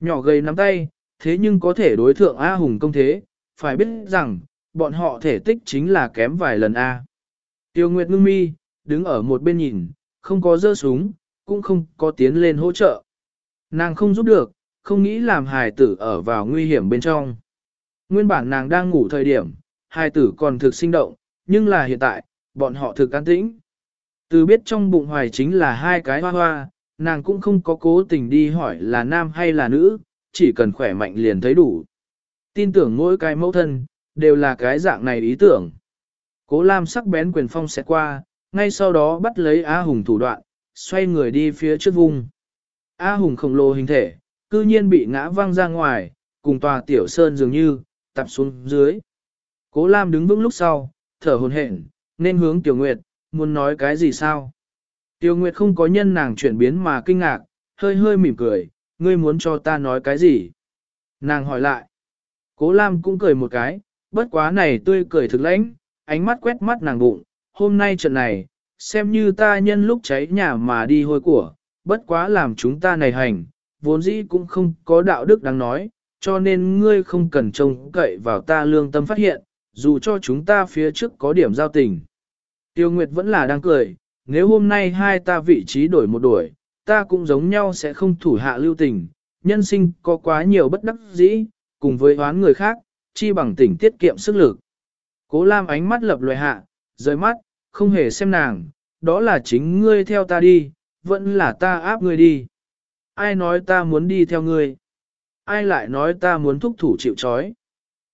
A: Nhỏ gầy nắm tay, thế nhưng có thể đối thượng A Hùng công thế, phải biết rằng, bọn họ thể tích chính là kém vài lần A. Tiêu Nguyệt ngưng mi, đứng ở một bên nhìn, không có dơ súng, cũng không có tiến lên hỗ trợ. Nàng không giúp được, không nghĩ làm hài tử ở vào nguy hiểm bên trong. Nguyên bản nàng đang ngủ thời điểm, hài tử còn thực sinh động, nhưng là hiện tại, bọn họ thực an tĩnh. Từ biết trong bụng hoài chính là hai cái hoa hoa, nàng cũng không có cố tình đi hỏi là nam hay là nữ, chỉ cần khỏe mạnh liền thấy đủ. Tin tưởng mỗi cái mẫu thân, đều là cái dạng này ý tưởng. Cố Lam sắc bén quyền phong sẽ qua, ngay sau đó bắt lấy A Hùng thủ đoạn, xoay người đi phía trước vùng. A Hùng khổng lồ hình thể, cư nhiên bị ngã văng ra ngoài, cùng tòa tiểu sơn dường như, tập xuống dưới. Cố Lam đứng vững lúc sau, thở hồn hển, nên hướng Tiểu Nguyệt, muốn nói cái gì sao? Tiểu Nguyệt không có nhân nàng chuyển biến mà kinh ngạc, hơi hơi mỉm cười, ngươi muốn cho ta nói cái gì? Nàng hỏi lại. Cố Lam cũng cười một cái, bất quá này tươi cười thực lãnh, ánh mắt quét mắt nàng bụng, hôm nay trận này, xem như ta nhân lúc cháy nhà mà đi hôi của, bất quá làm chúng ta này hành, vốn dĩ cũng không có đạo đức đáng nói, cho nên ngươi không cần trông cậy vào ta lương tâm phát hiện, dù cho chúng ta phía trước có điểm giao tình. Tiêu Nguyệt vẫn là đang cười, nếu hôm nay hai ta vị trí đổi một đuổi, ta cũng giống nhau sẽ không thủ hạ lưu tình, nhân sinh có quá nhiều bất đắc dĩ, cùng với oán người khác, chi bằng tỉnh tiết kiệm sức lực. Cố Lam ánh mắt lập loài hạ, rời mắt, không hề xem nàng, đó là chính ngươi theo ta đi, vẫn là ta áp ngươi đi. Ai nói ta muốn đi theo ngươi? Ai lại nói ta muốn thúc thủ chịu trói?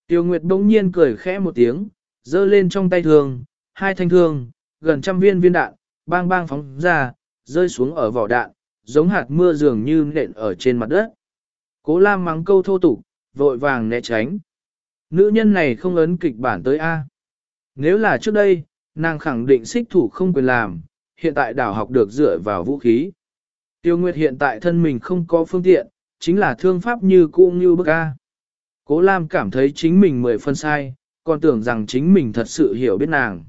A: Tiêu Nguyệt bỗng nhiên cười khẽ một tiếng, giơ lên trong tay thương, hai thanh thương, gần trăm viên viên đạn, bang bang phóng ra, rơi xuống ở vỏ đạn, giống hạt mưa dường như nện ở trên mặt đất. Cố Lam mắng câu thô tục, vội vàng né tránh. Nữ nhân này không ấn kịch bản tới A. Nếu là trước đây, nàng khẳng định xích thủ không quyền làm, hiện tại đảo học được dựa vào vũ khí. Tiêu Nguyệt hiện tại thân mình không có phương tiện, chính là thương pháp như cũ như bức A. Cố Lam cảm thấy chính mình mười phân sai, còn tưởng rằng chính mình thật sự hiểu biết nàng.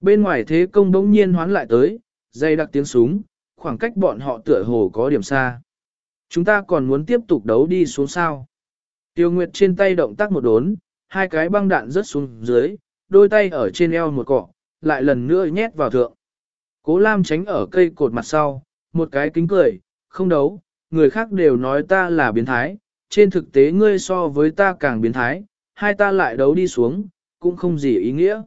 A: Bên ngoài thế công đống nhiên hoán lại tới, dây đặc tiếng súng, khoảng cách bọn họ tựa hồ có điểm xa. Chúng ta còn muốn tiếp tục đấu đi xuống sao. Tiêu Nguyệt trên tay động tác một đốn, hai cái băng đạn rớt xuống dưới, đôi tay ở trên eo một cọ, lại lần nữa nhét vào thượng. Cố Lam tránh ở cây cột mặt sau, một cái kính cười, không đấu, người khác đều nói ta là biến thái, trên thực tế ngươi so với ta càng biến thái, hai ta lại đấu đi xuống, cũng không gì ý nghĩa.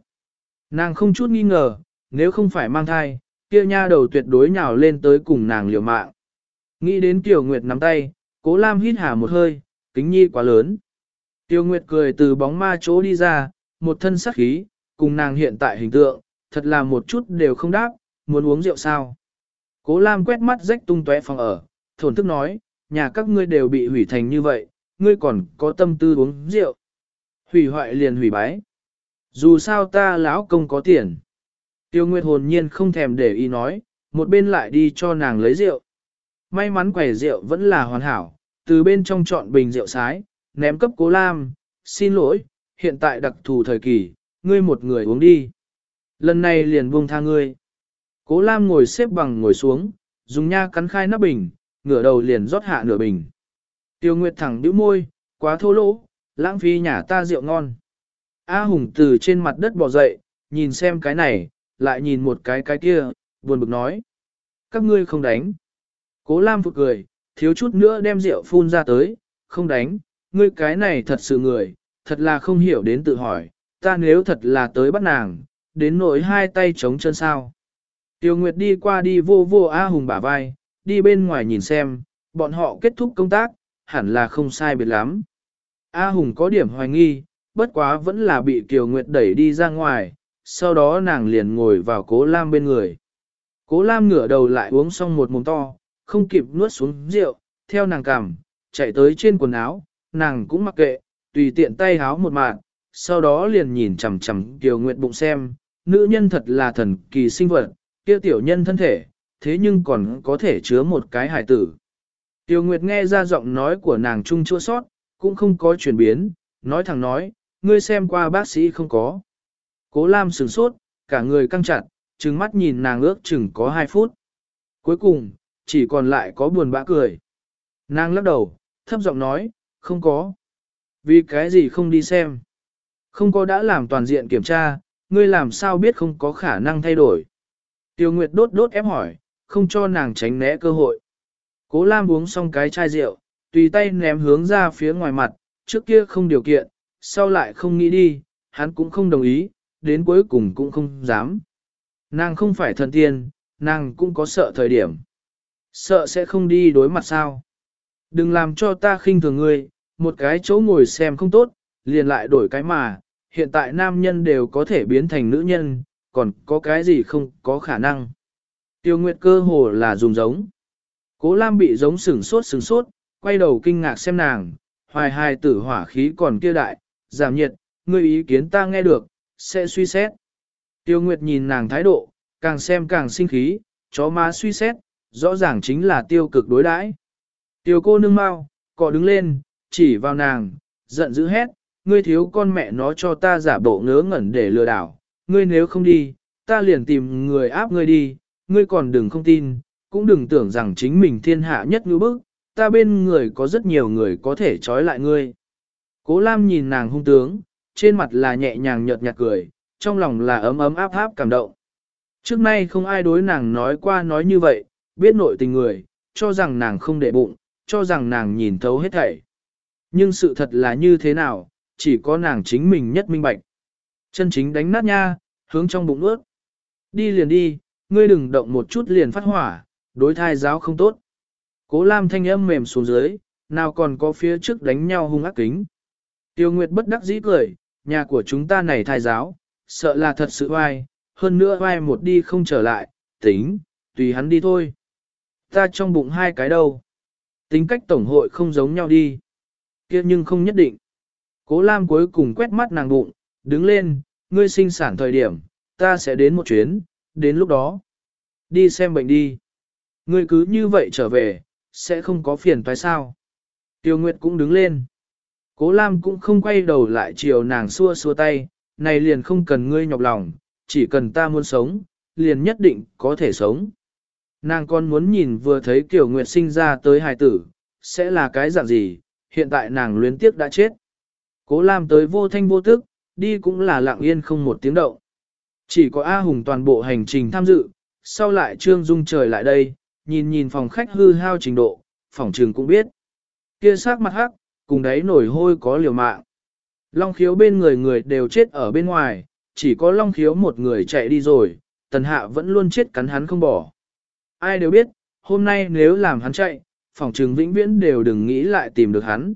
A: Nàng không chút nghi ngờ, nếu không phải mang thai, kia nha đầu tuyệt đối nhào lên tới cùng nàng liều mạng. Nghĩ đến Tiểu Nguyệt nắm tay, cố Lam hít hà một hơi, kính nhi quá lớn. Tiêu Nguyệt cười từ bóng ma chỗ đi ra, một thân sắc khí, cùng nàng hiện tại hình tượng, thật là một chút đều không đáp, muốn uống rượu sao. Cố Lam quét mắt rách tung tóe phòng ở, thổn thức nói, nhà các ngươi đều bị hủy thành như vậy, ngươi còn có tâm tư uống rượu. Hủy hoại liền hủy bái. Dù sao ta lão công có tiền. Tiêu Nguyệt hồn nhiên không thèm để ý nói, một bên lại đi cho nàng lấy rượu. May mắn quầy rượu vẫn là hoàn hảo, từ bên trong chọn bình rượu sái, ném cấp cố lam, xin lỗi, hiện tại đặc thù thời kỳ, ngươi một người uống đi. Lần này liền buông tha ngươi. Cố lam ngồi xếp bằng ngồi xuống, dùng nha cắn khai nắp bình, ngửa đầu liền rót hạ nửa bình. Tiêu Nguyệt thẳng bĩu môi, quá thô lỗ, lãng phí nhà ta rượu ngon. A Hùng từ trên mặt đất bò dậy, nhìn xem cái này, lại nhìn một cái cái kia, buồn bực nói. Các ngươi không đánh. Cố Lam phục cười, thiếu chút nữa đem rượu phun ra tới, không đánh, ngươi cái này thật sự người, thật là không hiểu đến tự hỏi, ta nếu thật là tới bắt nàng, đến nỗi hai tay chống chân sao. Tiêu Nguyệt đi qua đi vô vô A Hùng bả vai, đi bên ngoài nhìn xem, bọn họ kết thúc công tác, hẳn là không sai biệt lắm. A Hùng có điểm hoài nghi, bất quá vẫn là bị Kiều Nguyệt đẩy đi ra ngoài, sau đó nàng liền ngồi vào cố Lam bên người. Cố Lam ngửa đầu lại uống xong một mồm to, không kịp nuốt xuống rượu, theo nàng cằm, chạy tới trên quần áo, nàng cũng mặc kệ, tùy tiện tay háo một mạng, sau đó liền nhìn chằm chằm Kiều Nguyệt bụng xem, nữ nhân thật là thần kỳ sinh vật, kia tiểu nhân thân thể, thế nhưng còn có thể chứa một cái hải tử. Tiêu Nguyệt nghe ra giọng nói của nàng trung chua sót, cũng không có chuyển biến, nói thẳng nói, ngươi xem qua bác sĩ không có. Cố Lam sửng sốt, cả người căng chặt, trừng mắt nhìn nàng ước chừng có 2 phút. Cuối cùng, chỉ còn lại có buồn bã cười. Nàng lắc đầu, thấp giọng nói, không có. Vì cái gì không đi xem? Không có đã làm toàn diện kiểm tra, ngươi làm sao biết không có khả năng thay đổi? Tiêu Nguyệt đốt đốt ép hỏi, không cho nàng tránh né cơ hội. Cố Lam uống xong cái chai rượu, tùy tay ném hướng ra phía ngoài mặt, trước kia không điều kiện, sau lại không nghĩ đi, hắn cũng không đồng ý, đến cuối cùng cũng không dám. Nàng không phải thần tiên, nàng cũng có sợ thời điểm. Sợ sẽ không đi đối mặt sao. Đừng làm cho ta khinh thường ngươi, một cái chỗ ngồi xem không tốt, liền lại đổi cái mà, hiện tại nam nhân đều có thể biến thành nữ nhân, còn có cái gì không có khả năng. Tiêu Nguyệt cơ hồ là dùng giống. Cố Lam bị giống sừng sốt sừng sốt, quay đầu kinh ngạc xem nàng, hoài hài tử hỏa khí còn kia đại, giảm nhiệt, ngươi ý kiến ta nghe được, sẽ suy xét. Tiêu Nguyệt nhìn nàng thái độ, càng xem càng sinh khí, chó má suy xét, rõ ràng chính là tiêu cực đối đãi. Tiêu cô nương mau, cọ đứng lên, chỉ vào nàng, giận dữ hét, ngươi thiếu con mẹ nó cho ta giả bộ ngớ ngẩn để lừa đảo, ngươi nếu không đi, ta liền tìm người áp ngươi đi, ngươi còn đừng không tin, cũng đừng tưởng rằng chính mình thiên hạ nhất ngữ bức, ta bên người có rất nhiều người có thể trói lại ngươi. Cố Lam nhìn nàng hung tướng, trên mặt là nhẹ nhàng nhợt nhạt cười, trong lòng là ấm ấm áp áp cảm động. Trước nay không ai đối nàng nói qua nói như vậy, biết nội tình người, cho rằng nàng không để bụng, cho rằng nàng nhìn thấu hết thảy. Nhưng sự thật là như thế nào, chỉ có nàng chính mình nhất minh bạch. Chân chính đánh nát nha, hướng trong bụng ướt. Đi liền đi, ngươi đừng động một chút liền phát hỏa, đối thai giáo không tốt. Cố Lam thanh âm mềm xuống dưới, nào còn có phía trước đánh nhau hung ác kính. Tiêu Nguyệt bất đắc dĩ cười, nhà của chúng ta này thai giáo, sợ là thật sự oai, hơn nữa oai một đi không trở lại, tính, tùy hắn đi thôi. Ta trong bụng hai cái đâu. Tính cách tổng hội không giống nhau đi. kia nhưng không nhất định. Cố Lam cuối cùng quét mắt nàng bụng, đứng lên, ngươi sinh sản thời điểm, ta sẽ đến một chuyến, đến lúc đó. Đi xem bệnh đi. Ngươi cứ như vậy trở về, sẽ không có phiền phải sao. Tiêu Nguyệt cũng đứng lên. Cố Lam cũng không quay đầu lại chiều nàng xua xua tay, này liền không cần ngươi nhọc lòng, chỉ cần ta muốn sống, liền nhất định có thể sống. Nàng còn muốn nhìn vừa thấy Kiều Nguyệt sinh ra tới hài tử, sẽ là cái dạng gì, hiện tại nàng luyến tiếc đã chết. Cố Lam tới vô thanh vô tức, đi cũng là lặng yên không một tiếng động. Chỉ có A Hùng toàn bộ hành trình tham dự, sau lại Trương Dung trời lại đây, nhìn nhìn phòng khách hư hao trình độ, phòng trường cũng biết. Kia sắc mặt hắc, cùng đấy nổi hôi có liều mạng. Long khiếu bên người người đều chết ở bên ngoài, chỉ có long khiếu một người chạy đi rồi, tần hạ vẫn luôn chết cắn hắn không bỏ. Ai đều biết, hôm nay nếu làm hắn chạy, phòng trường vĩnh viễn đều đừng nghĩ lại tìm được hắn.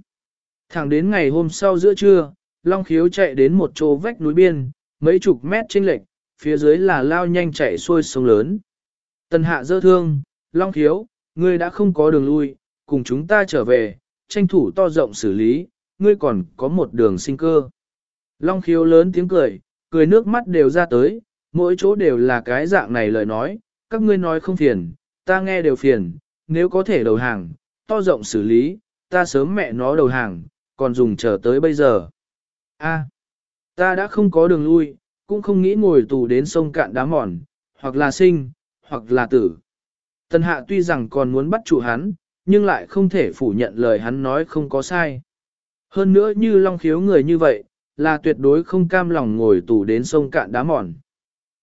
A: Thẳng đến ngày hôm sau giữa trưa, long khiếu chạy đến một chỗ vách núi biên, mấy chục mét trên lệch, phía dưới là lao nhanh chạy xuôi sông lớn. Tần hạ dơ thương, long khiếu, ngươi đã không có đường lui, cùng chúng ta trở về, tranh thủ to rộng xử lý, ngươi còn có một đường sinh cơ. Long khiếu lớn tiếng cười, cười nước mắt đều ra tới, mỗi chỗ đều là cái dạng này lời nói, các ngươi nói không phiền, ta nghe đều phiền, nếu có thể đầu hàng, to rộng xử lý, ta sớm mẹ nó đầu hàng, còn dùng chờ tới bây giờ. A, ta đã không có đường lui, cũng không nghĩ ngồi tù đến sông cạn đá mòn, hoặc là sinh, hoặc là tử. Tân hạ tuy rằng còn muốn bắt chủ hắn, nhưng lại không thể phủ nhận lời hắn nói không có sai. Hơn nữa như long khiếu người như vậy, là tuyệt đối không cam lòng ngồi tù đến sông cạn đá mòn.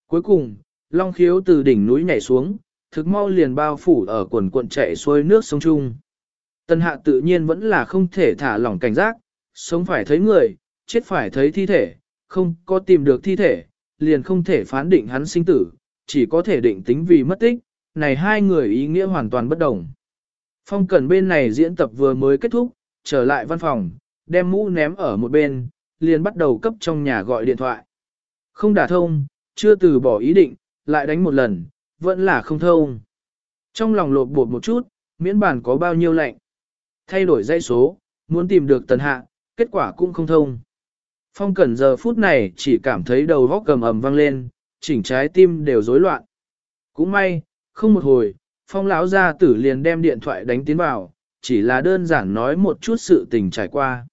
A: Cuối cùng, long khiếu từ đỉnh núi nhảy xuống, thực mau liền bao phủ ở quần cuộn chạy xuôi nước sông Trung. Tân hạ tự nhiên vẫn là không thể thả lỏng cảnh giác, sống phải thấy người, chết phải thấy thi thể, không có tìm được thi thể, liền không thể phán định hắn sinh tử, chỉ có thể định tính vì mất tích, này hai người ý nghĩa hoàn toàn bất đồng. Phong Cẩn bên này diễn tập vừa mới kết thúc, trở lại văn phòng, đem mũ ném ở một bên, liền bắt đầu cấp trong nhà gọi điện thoại. Không đả thông, chưa từ bỏ ý định, lại đánh một lần, vẫn là không thông. Trong lòng lột bột một chút, miễn bản có bao nhiêu lệnh. Thay đổi dây số, muốn tìm được tần hạ, kết quả cũng không thông. Phong Cẩn giờ phút này chỉ cảm thấy đầu góc cầm ầm vang lên, chỉnh trái tim đều rối loạn. Cũng may, không một hồi, Phong lão gia tử liền đem điện thoại đánh tiến vào, chỉ là đơn giản nói một chút sự tình trải qua.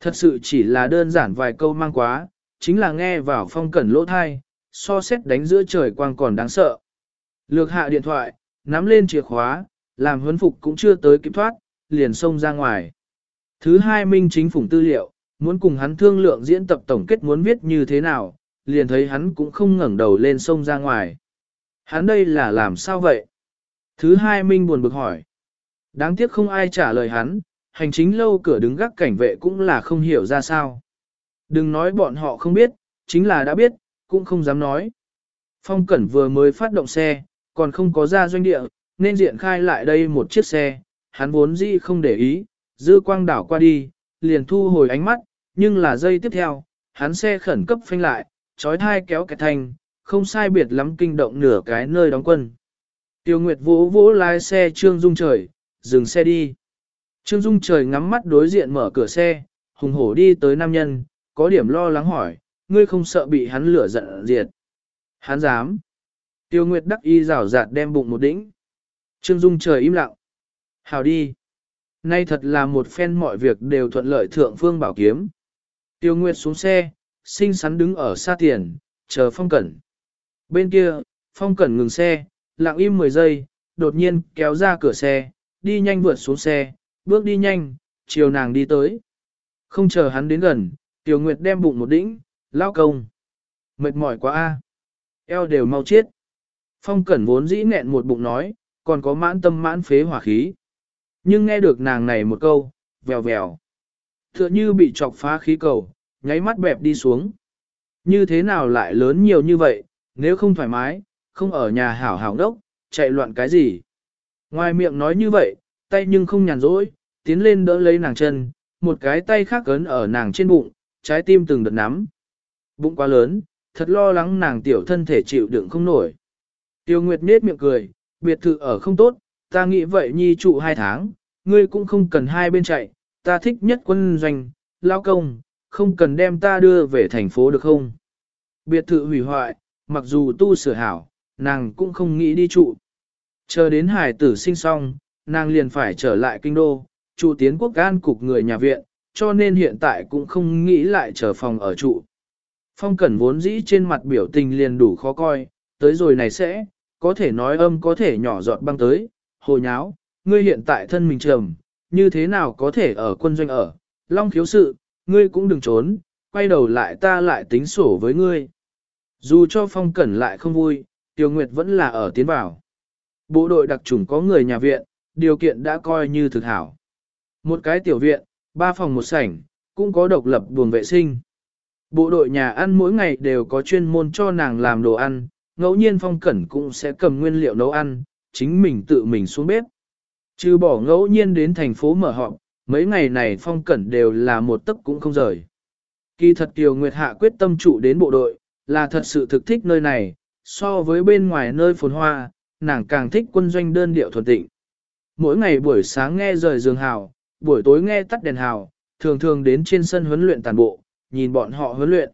A: Thật sự chỉ là đơn giản vài câu mang quá, chính là nghe vào Phong Cẩn lỗ thai, so xét đánh giữa trời quang còn đáng sợ. Lược hạ điện thoại, nắm lên chìa khóa, làm huấn phục cũng chưa tới kịp thoát, liền xông ra ngoài. Thứ hai minh chính phủng tư liệu, muốn cùng hắn thương lượng diễn tập tổng kết muốn viết như thế nào, liền thấy hắn cũng không ngẩng đầu lên sông ra ngoài. Hắn đây là làm sao vậy? Thứ hai Minh buồn bực hỏi. Đáng tiếc không ai trả lời hắn, hành chính lâu cửa đứng gác cảnh vệ cũng là không hiểu ra sao. Đừng nói bọn họ không biết, chính là đã biết, cũng không dám nói. Phong Cẩn vừa mới phát động xe, còn không có ra doanh địa, nên diện khai lại đây một chiếc xe, hắn vốn dĩ không để ý, dư quang đảo qua đi, liền thu hồi ánh mắt, nhưng là giây tiếp theo, hắn xe khẩn cấp phanh lại, trói thai kéo kẹt thành, không sai biệt lắm kinh động nửa cái nơi đóng quân. Tiêu Nguyệt vỗ vỗ lái xe Trương Dung trời, dừng xe đi. Trương Dung trời ngắm mắt đối diện mở cửa xe, hùng hổ đi tới nam nhân, có điểm lo lắng hỏi, ngươi không sợ bị hắn lửa giận diệt. Hắn dám. Tiêu Nguyệt đắc y rảo rạt đem bụng một đỉnh. Trương Dung trời im lặng. Hào đi. Nay thật là một phen mọi việc đều thuận lợi thượng phương bảo kiếm. Tiêu Nguyệt xuống xe, xinh xắn đứng ở xa tiền, chờ Phong Cẩn. Bên kia, Phong Cẩn ngừng xe, lặng im 10 giây, đột nhiên kéo ra cửa xe, đi nhanh vượt xuống xe, bước đi nhanh, chiều nàng đi tới. Không chờ hắn đến gần, Tiêu Nguyệt đem bụng một đĩnh, lao công. Mệt mỏi quá a, Eo đều mau chết. Phong Cẩn vốn dĩ nghẹn một bụng nói, còn có mãn tâm mãn phế hỏa khí. Nhưng nghe được nàng này một câu, vèo vèo. Tựa như bị chọc phá khí cầu, nháy mắt bẹp đi xuống. Như thế nào lại lớn nhiều như vậy, nếu không thoải mái, không ở nhà hảo hảo đốc, chạy loạn cái gì. Ngoài miệng nói như vậy, tay nhưng không nhàn rỗi, tiến lên đỡ lấy nàng chân, một cái tay khác cấn ở nàng trên bụng, trái tim từng đợt nắm. Bụng quá lớn, thật lo lắng nàng tiểu thân thể chịu đựng không nổi. Tiêu Nguyệt nết miệng cười, biệt thự ở không tốt, ta nghĩ vậy nhi trụ hai tháng, ngươi cũng không cần hai bên chạy, ta thích nhất quân doanh, lao công, không cần đem ta đưa về thành phố được không? Biệt thự hủy hoại, mặc dù tu sửa hảo, nàng cũng không nghĩ đi trụ. Chờ đến hải tử sinh xong, nàng liền phải trở lại kinh đô, trụ tiến quốc gan cục người nhà viện, cho nên hiện tại cũng không nghĩ lại trở phòng ở trụ. Phong cẩn vốn dĩ trên mặt biểu tình liền đủ khó coi, tới rồi này sẽ, có thể nói âm có thể nhỏ giọt băng tới, hồ nháo, ngươi hiện tại thân mình trầm, như thế nào có thể ở quân doanh ở, long khiếu sự, ngươi cũng đừng trốn, quay đầu lại ta lại tính sổ với ngươi. Dù cho phong cẩn lại không vui, Tiêu Nguyệt vẫn là ở tiến vào. Bộ đội đặc trùng có người nhà viện, điều kiện đã coi như thực hảo. Một cái tiểu viện, ba phòng một sảnh, cũng có độc lập buồng vệ sinh. Bộ đội nhà ăn mỗi ngày đều có chuyên môn cho nàng làm đồ ăn, ngẫu nhiên phong cẩn cũng sẽ cầm nguyên liệu nấu ăn, chính mình tự mình xuống bếp. Trừ bỏ ngẫu nhiên đến thành phố mở họp, mấy ngày này phong cẩn đều là một tấc cũng không rời. Kỳ thật Kiều Nguyệt Hạ quyết tâm trụ đến bộ đội, là thật sự thực thích nơi này, so với bên ngoài nơi phồn hoa, nàng càng thích quân doanh đơn điệu thuần tịnh. Mỗi ngày buổi sáng nghe rời giường hào, buổi tối nghe tắt đèn hào, thường thường đến trên sân huấn luyện tàn bộ, nhìn bọn họ huấn luyện.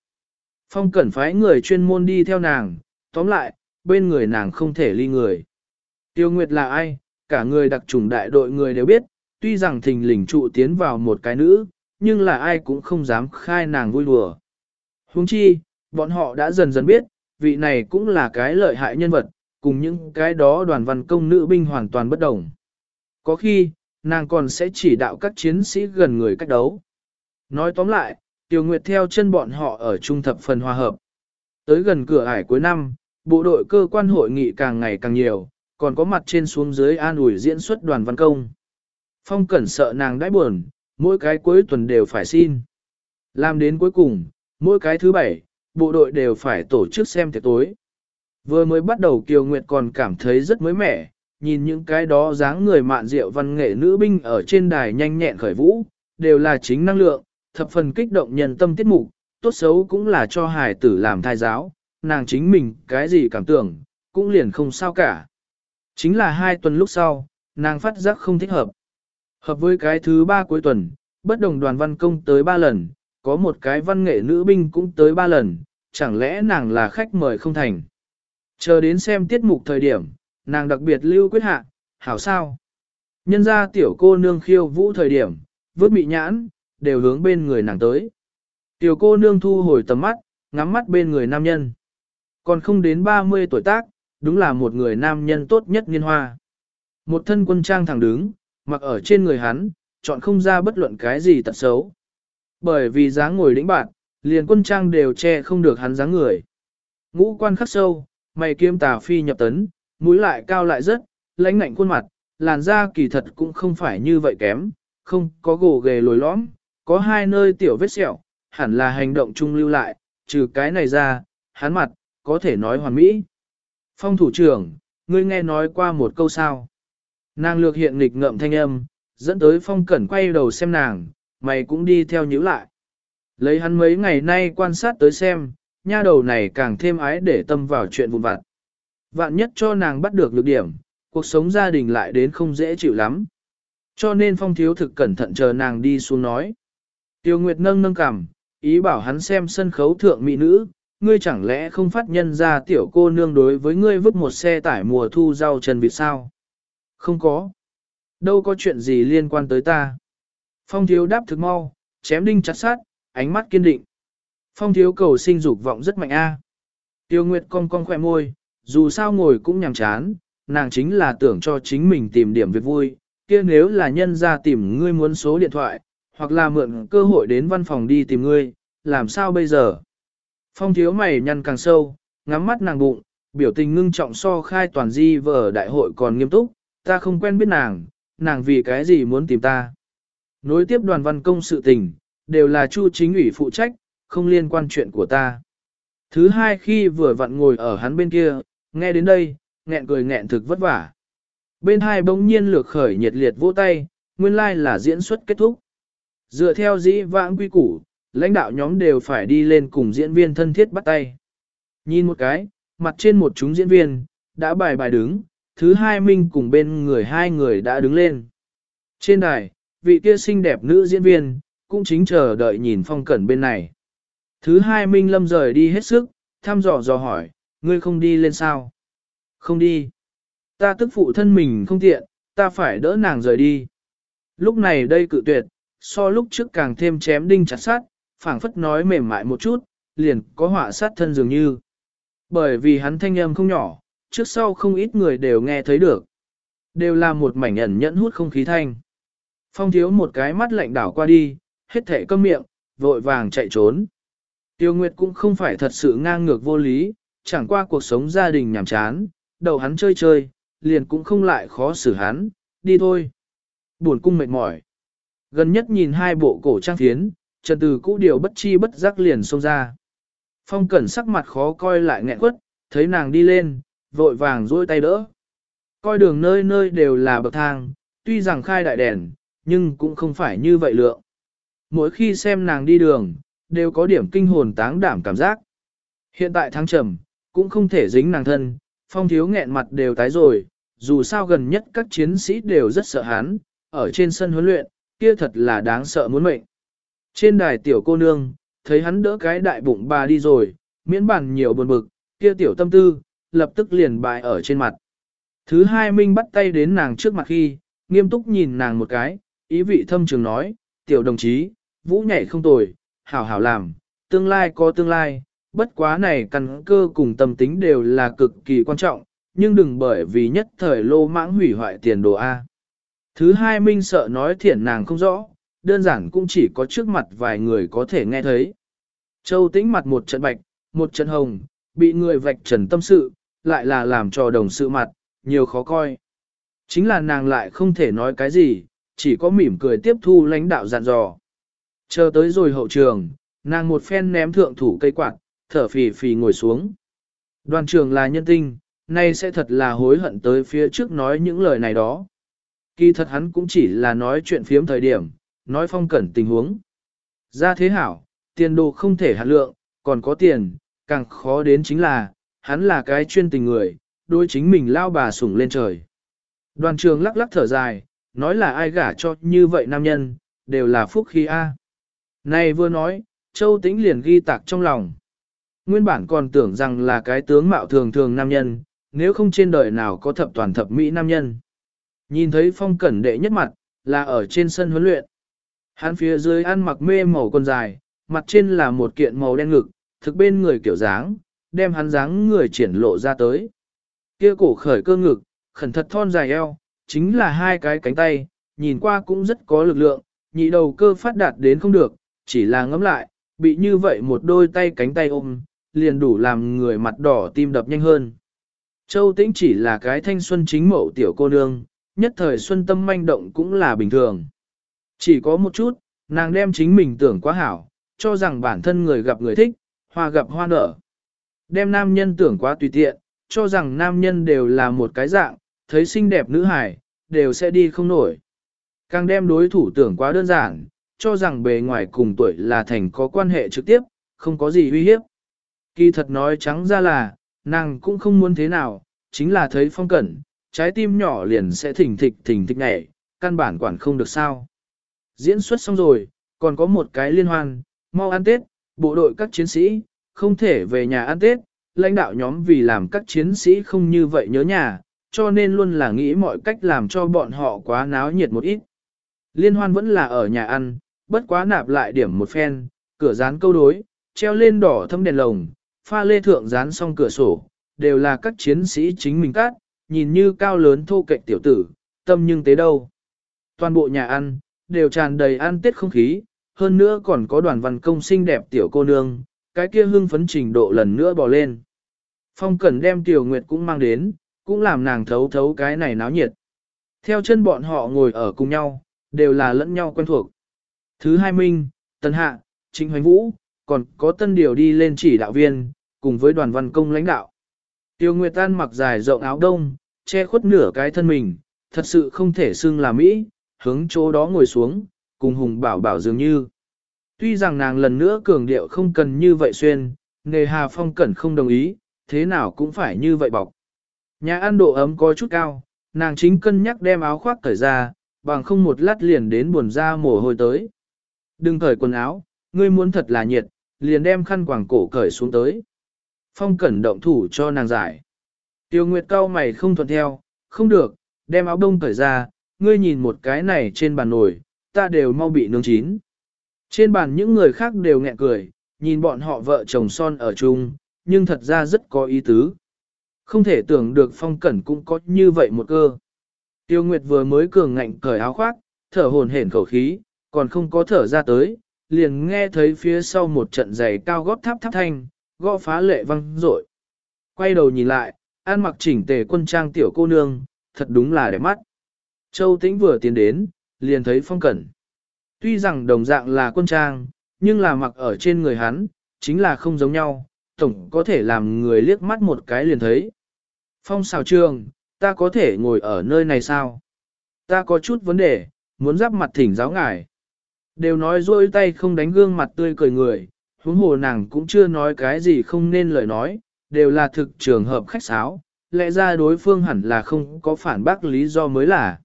A: Phong cẩn phái người chuyên môn đi theo nàng, tóm lại, bên người nàng không thể ly người. Tiêu Nguyệt là ai, cả người đặc trùng đại đội người đều biết, tuy rằng thình lình trụ tiến vào một cái nữ, nhưng là ai cũng không dám khai nàng vui đùa. Huống chi, bọn họ đã dần dần biết, vị này cũng là cái lợi hại nhân vật, cùng những cái đó đoàn văn công nữ binh hoàn toàn bất đồng. Có khi, nàng còn sẽ chỉ đạo các chiến sĩ gần người cách đấu. Nói tóm lại, Tiêu Nguyệt theo chân bọn họ ở trung thập phần hòa hợp. Tới gần cửa ải cuối năm, bộ đội cơ quan hội nghị càng ngày càng nhiều, còn có mặt trên xuống dưới an ủi diễn xuất đoàn văn công. Phong cẩn sợ nàng đãi buồn, mỗi cái cuối tuần đều phải xin. Làm đến cuối cùng, mỗi cái thứ bảy, bộ đội đều phải tổ chức xem tiệc tối. Vừa mới bắt đầu Kiều Nguyệt còn cảm thấy rất mới mẻ, nhìn những cái đó dáng người mạn rượu văn nghệ nữ binh ở trên đài nhanh nhẹn khởi vũ, đều là chính năng lượng, thập phần kích động nhân tâm tiết mục, tốt xấu cũng là cho hài tử làm thai giáo, nàng chính mình cái gì cảm tưởng, cũng liền không sao cả. Chính là hai tuần lúc sau, nàng phát giác không thích hợp. Hợp với cái thứ ba cuối tuần, bất đồng đoàn văn công tới ba lần, có một cái văn nghệ nữ binh cũng tới ba lần, chẳng lẽ nàng là khách mời không thành. Chờ đến xem tiết mục thời điểm, nàng đặc biệt lưu quyết hạ, hảo sao. Nhân ra tiểu cô nương khiêu vũ thời điểm, vớt bị nhãn, đều hướng bên người nàng tới. Tiểu cô nương thu hồi tầm mắt, ngắm mắt bên người nam nhân. Còn không đến 30 tuổi tác, đúng là một người nam nhân tốt nhất niên hoa. Một thân quân trang thẳng đứng, mặc ở trên người hắn, chọn không ra bất luận cái gì tật xấu. Bởi vì dáng ngồi lĩnh bạn, liền quân trang đều che không được hắn dáng người. Ngũ quan khắc sâu, mày kiếm tà phi nhập tấn, mũi lại cao lại rất, lãnh ngạnh khuôn mặt, làn da kỳ thật cũng không phải như vậy kém, không có gồ ghề lồi lõm, có hai nơi tiểu vết sẹo, hẳn là hành động trung lưu lại, trừ cái này ra, hắn mặt, có thể nói hoàn mỹ. Phong thủ trưởng, ngươi nghe nói qua một câu sao. Nàng lược hiện nghịch ngợm thanh âm, dẫn tới phong cẩn quay đầu xem nàng, mày cũng đi theo nhíu lại. Lấy hắn mấy ngày nay quan sát tới xem, nha đầu này càng thêm ái để tâm vào chuyện vụn vặt. Vạn nhất cho nàng bắt được lược điểm, cuộc sống gia đình lại đến không dễ chịu lắm. Cho nên phong thiếu thực cẩn thận chờ nàng đi xuống nói. Tiêu Nguyệt nâng nâng cằm, ý bảo hắn xem sân khấu thượng mỹ nữ, ngươi chẳng lẽ không phát nhân ra tiểu cô nương đối với ngươi vứt một xe tải mùa thu rau trần vịt sao? Không có. Đâu có chuyện gì liên quan tới ta. Phong thiếu đáp thực mau, chém đinh chặt sát, ánh mắt kiên định. Phong thiếu cầu sinh dục vọng rất mạnh a. À. Tiêu Nguyệt cong cong khỏe môi, dù sao ngồi cũng nhàm chán, nàng chính là tưởng cho chính mình tìm điểm việc vui, kia nếu là nhân ra tìm ngươi muốn số điện thoại, hoặc là mượn cơ hội đến văn phòng đi tìm ngươi, làm sao bây giờ? Phong thiếu mày nhăn càng sâu, ngắm mắt nàng bụng, biểu tình ngưng trọng so khai toàn di vở đại hội còn nghiêm túc, ta không quen biết nàng, nàng vì cái gì muốn tìm ta. Nối tiếp đoàn văn công sự tình, đều là chu chính ủy phụ trách, không liên quan chuyện của ta. Thứ hai khi vừa vặn ngồi ở hắn bên kia, nghe đến đây, nghẹn cười nghẹn thực vất vả. Bên hai bỗng nhiên lược khởi nhiệt liệt vỗ tay, nguyên lai like là diễn xuất kết thúc. Dựa theo dĩ vãng quy củ, lãnh đạo nhóm đều phải đi lên cùng diễn viên thân thiết bắt tay. Nhìn một cái, mặt trên một chúng diễn viên, đã bài bài đứng, thứ hai minh cùng bên người hai người đã đứng lên. Trên đài, vị kia xinh đẹp nữ diễn viên, cũng chính chờ đợi nhìn phong cẩn bên này. Thứ hai minh lâm rời đi hết sức, thăm dò dò hỏi, ngươi không đi lên sao? Không đi. Ta tức phụ thân mình không tiện, ta phải đỡ nàng rời đi. Lúc này đây cự tuyệt, so lúc trước càng thêm chém đinh chặt sát, phảng phất nói mềm mại một chút, liền có họa sát thân dường như. Bởi vì hắn thanh âm không nhỏ, trước sau không ít người đều nghe thấy được. Đều là một mảnh ẩn nhẫn hút không khí thanh. Phong thiếu một cái mắt lạnh đảo qua đi, hết thể câm miệng, vội vàng chạy trốn. Tiêu Nguyệt cũng không phải thật sự ngang ngược vô lý, chẳng qua cuộc sống gia đình nhàm chán, đầu hắn chơi chơi, liền cũng không lại khó xử hắn, đi thôi. Buồn cung mệt mỏi. Gần nhất nhìn hai bộ cổ trang phiến, trần từ cũ điều bất chi bất giác liền xông ra. Phong cẩn sắc mặt khó coi lại nghẹn quất, thấy nàng đi lên, vội vàng duỗi tay đỡ. Coi đường nơi nơi đều là bậc thang, tuy rằng khai đại đèn, nhưng cũng không phải như vậy lượng. Mỗi khi xem nàng đi đường, đều có điểm kinh hồn táng đảm cảm giác. Hiện tại tháng trầm, cũng không thể dính nàng thân, phong thiếu nghẹn mặt đều tái rồi, dù sao gần nhất các chiến sĩ đều rất sợ hắn, ở trên sân huấn luyện, kia thật là đáng sợ muốn mệnh. Trên đài tiểu cô nương, thấy hắn đỡ cái đại bụng bà đi rồi, miễn bàn nhiều buồn bực, kia tiểu tâm tư, lập tức liền bại ở trên mặt. Thứ hai Minh bắt tay đến nàng trước mặt khi, nghiêm túc nhìn nàng một cái, ý vị thâm trường nói, tiểu đồng chí, vũ nhảy không tồi, hảo hảo làm, tương lai có tương lai, bất quá này căn cơ cùng tâm tính đều là cực kỳ quan trọng, nhưng đừng bởi vì nhất thời lô mãng hủy hoại tiền đồ A. Thứ hai Minh sợ nói thiển nàng không rõ, đơn giản cũng chỉ có trước mặt vài người có thể nghe thấy. Châu tĩnh mặt một trận bạch, một trận hồng, bị người vạch trần tâm sự, lại là làm cho đồng sự mặt, nhiều khó coi. Chính là nàng lại không thể nói cái gì, chỉ có mỉm cười tiếp thu lãnh đạo dặn dò. Chờ tới rồi hậu trường, nàng một phen ném thượng thủ cây quạt, thở phì phì ngồi xuống. Đoàn trường là nhân tinh, nay sẽ thật là hối hận tới phía trước nói những lời này đó. Kỳ thật hắn cũng chỉ là nói chuyện phiếm thời điểm, nói phong cẩn tình huống. Ra thế hảo, tiền đồ không thể hạt lượng, còn có tiền, càng khó đến chính là, hắn là cái chuyên tình người, đối chính mình lao bà sủng lên trời. Đoàn trường lắc lắc thở dài, nói là ai gả cho như vậy nam nhân, đều là phúc khí A. Này vừa nói, Châu Tĩnh liền ghi tạc trong lòng. Nguyên bản còn tưởng rằng là cái tướng mạo thường thường nam nhân, nếu không trên đời nào có thập toàn thập mỹ nam nhân. Nhìn thấy phong cẩn đệ nhất mặt, là ở trên sân huấn luyện. Hắn phía dưới ăn mặc mê màu quần dài, mặt trên là một kiện màu đen ngực, thực bên người kiểu dáng, đem hắn dáng người triển lộ ra tới. Kia cổ khởi cơ ngực, khẩn thật thon dài eo, chính là hai cái cánh tay, nhìn qua cũng rất có lực lượng, nhị đầu cơ phát đạt đến không được, chỉ là ngấm lại, bị như vậy một đôi tay cánh tay ôm, liền đủ làm người mặt đỏ tim đập nhanh hơn. Châu Tĩnh chỉ là cái thanh xuân chính mẫu tiểu cô nương, nhất thời xuân tâm manh động cũng là bình thường. Chỉ có một chút, nàng đem chính mình tưởng quá hảo, cho rằng bản thân người gặp người thích, hoa gặp hoa nở. Đem nam nhân tưởng quá tùy tiện, cho rằng nam nhân đều là một cái dạng, thấy xinh đẹp nữ hải, đều sẽ đi không nổi. Càng đem đối thủ tưởng quá đơn giản, cho rằng bề ngoài cùng tuổi là thành có quan hệ trực tiếp, không có gì uy hiếp. Kỳ thật nói trắng ra là, nàng cũng không muốn thế nào, chính là thấy phong cẩn, trái tim nhỏ liền sẽ thỉnh thịch thỉnh thịch nhảy, căn bản quản không được sao. Diễn xuất xong rồi, còn có một cái liên hoan, mau ăn Tết, bộ đội các chiến sĩ, không thể về nhà ăn Tết, lãnh đạo nhóm vì làm các chiến sĩ không như vậy nhớ nhà, cho nên luôn là nghĩ mọi cách làm cho bọn họ quá náo nhiệt một ít. Liên hoan vẫn là ở nhà ăn, bất quá nạp lại điểm một phen, cửa dán câu đối, treo lên đỏ thâm đèn lồng, pha lê thượng dán xong cửa sổ, đều là các chiến sĩ chính mình cát, nhìn như cao lớn thô kệch tiểu tử, tâm nhưng tế đâu. Toàn bộ nhà ăn, đều tràn đầy an tết không khí, hơn nữa còn có đoàn văn công xinh đẹp tiểu cô nương, cái kia hưng phấn trình độ lần nữa bò lên. Phong Cẩn đem Tiểu Nguyệt cũng mang đến, cũng làm nàng thấu thấu cái này náo nhiệt. Theo chân bọn họ ngồi ở cùng nhau, đều là lẫn nhau quen thuộc. Thứ hai Minh, Tân Hạ, Trịnh Hoành Vũ, còn có tân điều đi lên chỉ đạo viên, cùng với đoàn văn công lãnh đạo. Tiêu Nguyệt An mặc dài rộng áo đông, che khuất nửa cái thân mình, thật sự không thể xưng là Mỹ, hướng chỗ đó ngồi xuống, cùng Hùng Bảo Bảo dường như. Tuy rằng nàng lần nữa cường điệu không cần như vậy xuyên, nghề Hà Phong Cẩn không đồng ý, thế nào cũng phải như vậy bọc. Nhà ăn độ ấm có chút cao, nàng chính cân nhắc đem áo khoác cởi ra, bằng không một lát liền đến buồn ra mồ hôi tới. Đừng cởi quần áo, ngươi muốn thật là nhiệt, liền đem khăn quàng cổ cởi xuống tới. Phong cẩn động thủ cho nàng giải. Tiêu Nguyệt cao mày không thuận theo, không được, đem áo đông cởi ra, ngươi nhìn một cái này trên bàn nồi, ta đều mau bị nướng chín. Trên bàn những người khác đều nghẹn cười, nhìn bọn họ vợ chồng son ở chung, nhưng thật ra rất có ý tứ. Không thể tưởng được phong cẩn cũng có như vậy một cơ. Tiêu Nguyệt vừa mới cường ngạnh cởi áo khoác, thở hồn hển khẩu khí, còn không có thở ra tới, liền nghe thấy phía sau một trận giày cao gót tháp tháp thanh, gõ phá lệ văng rội. Quay đầu nhìn lại, an mặc chỉnh tề quân trang tiểu cô nương, thật đúng là đẹp mắt. Châu Tĩnh vừa tiến đến, liền thấy phong cẩn. Tuy rằng đồng dạng là quân trang, nhưng là mặc ở trên người hắn, chính là không giống nhau, tổng có thể làm người liếc mắt một cái liền thấy. Phong xào trường, ta có thể ngồi ở nơi này sao? Ta có chút vấn đề, muốn giáp mặt thỉnh giáo ngài. Đều nói rôi tay không đánh gương mặt tươi cười người, huống hồ nàng cũng chưa nói cái gì không nên lời nói, đều là thực trường hợp khách sáo, lẽ ra đối phương hẳn là không có phản bác lý do mới là.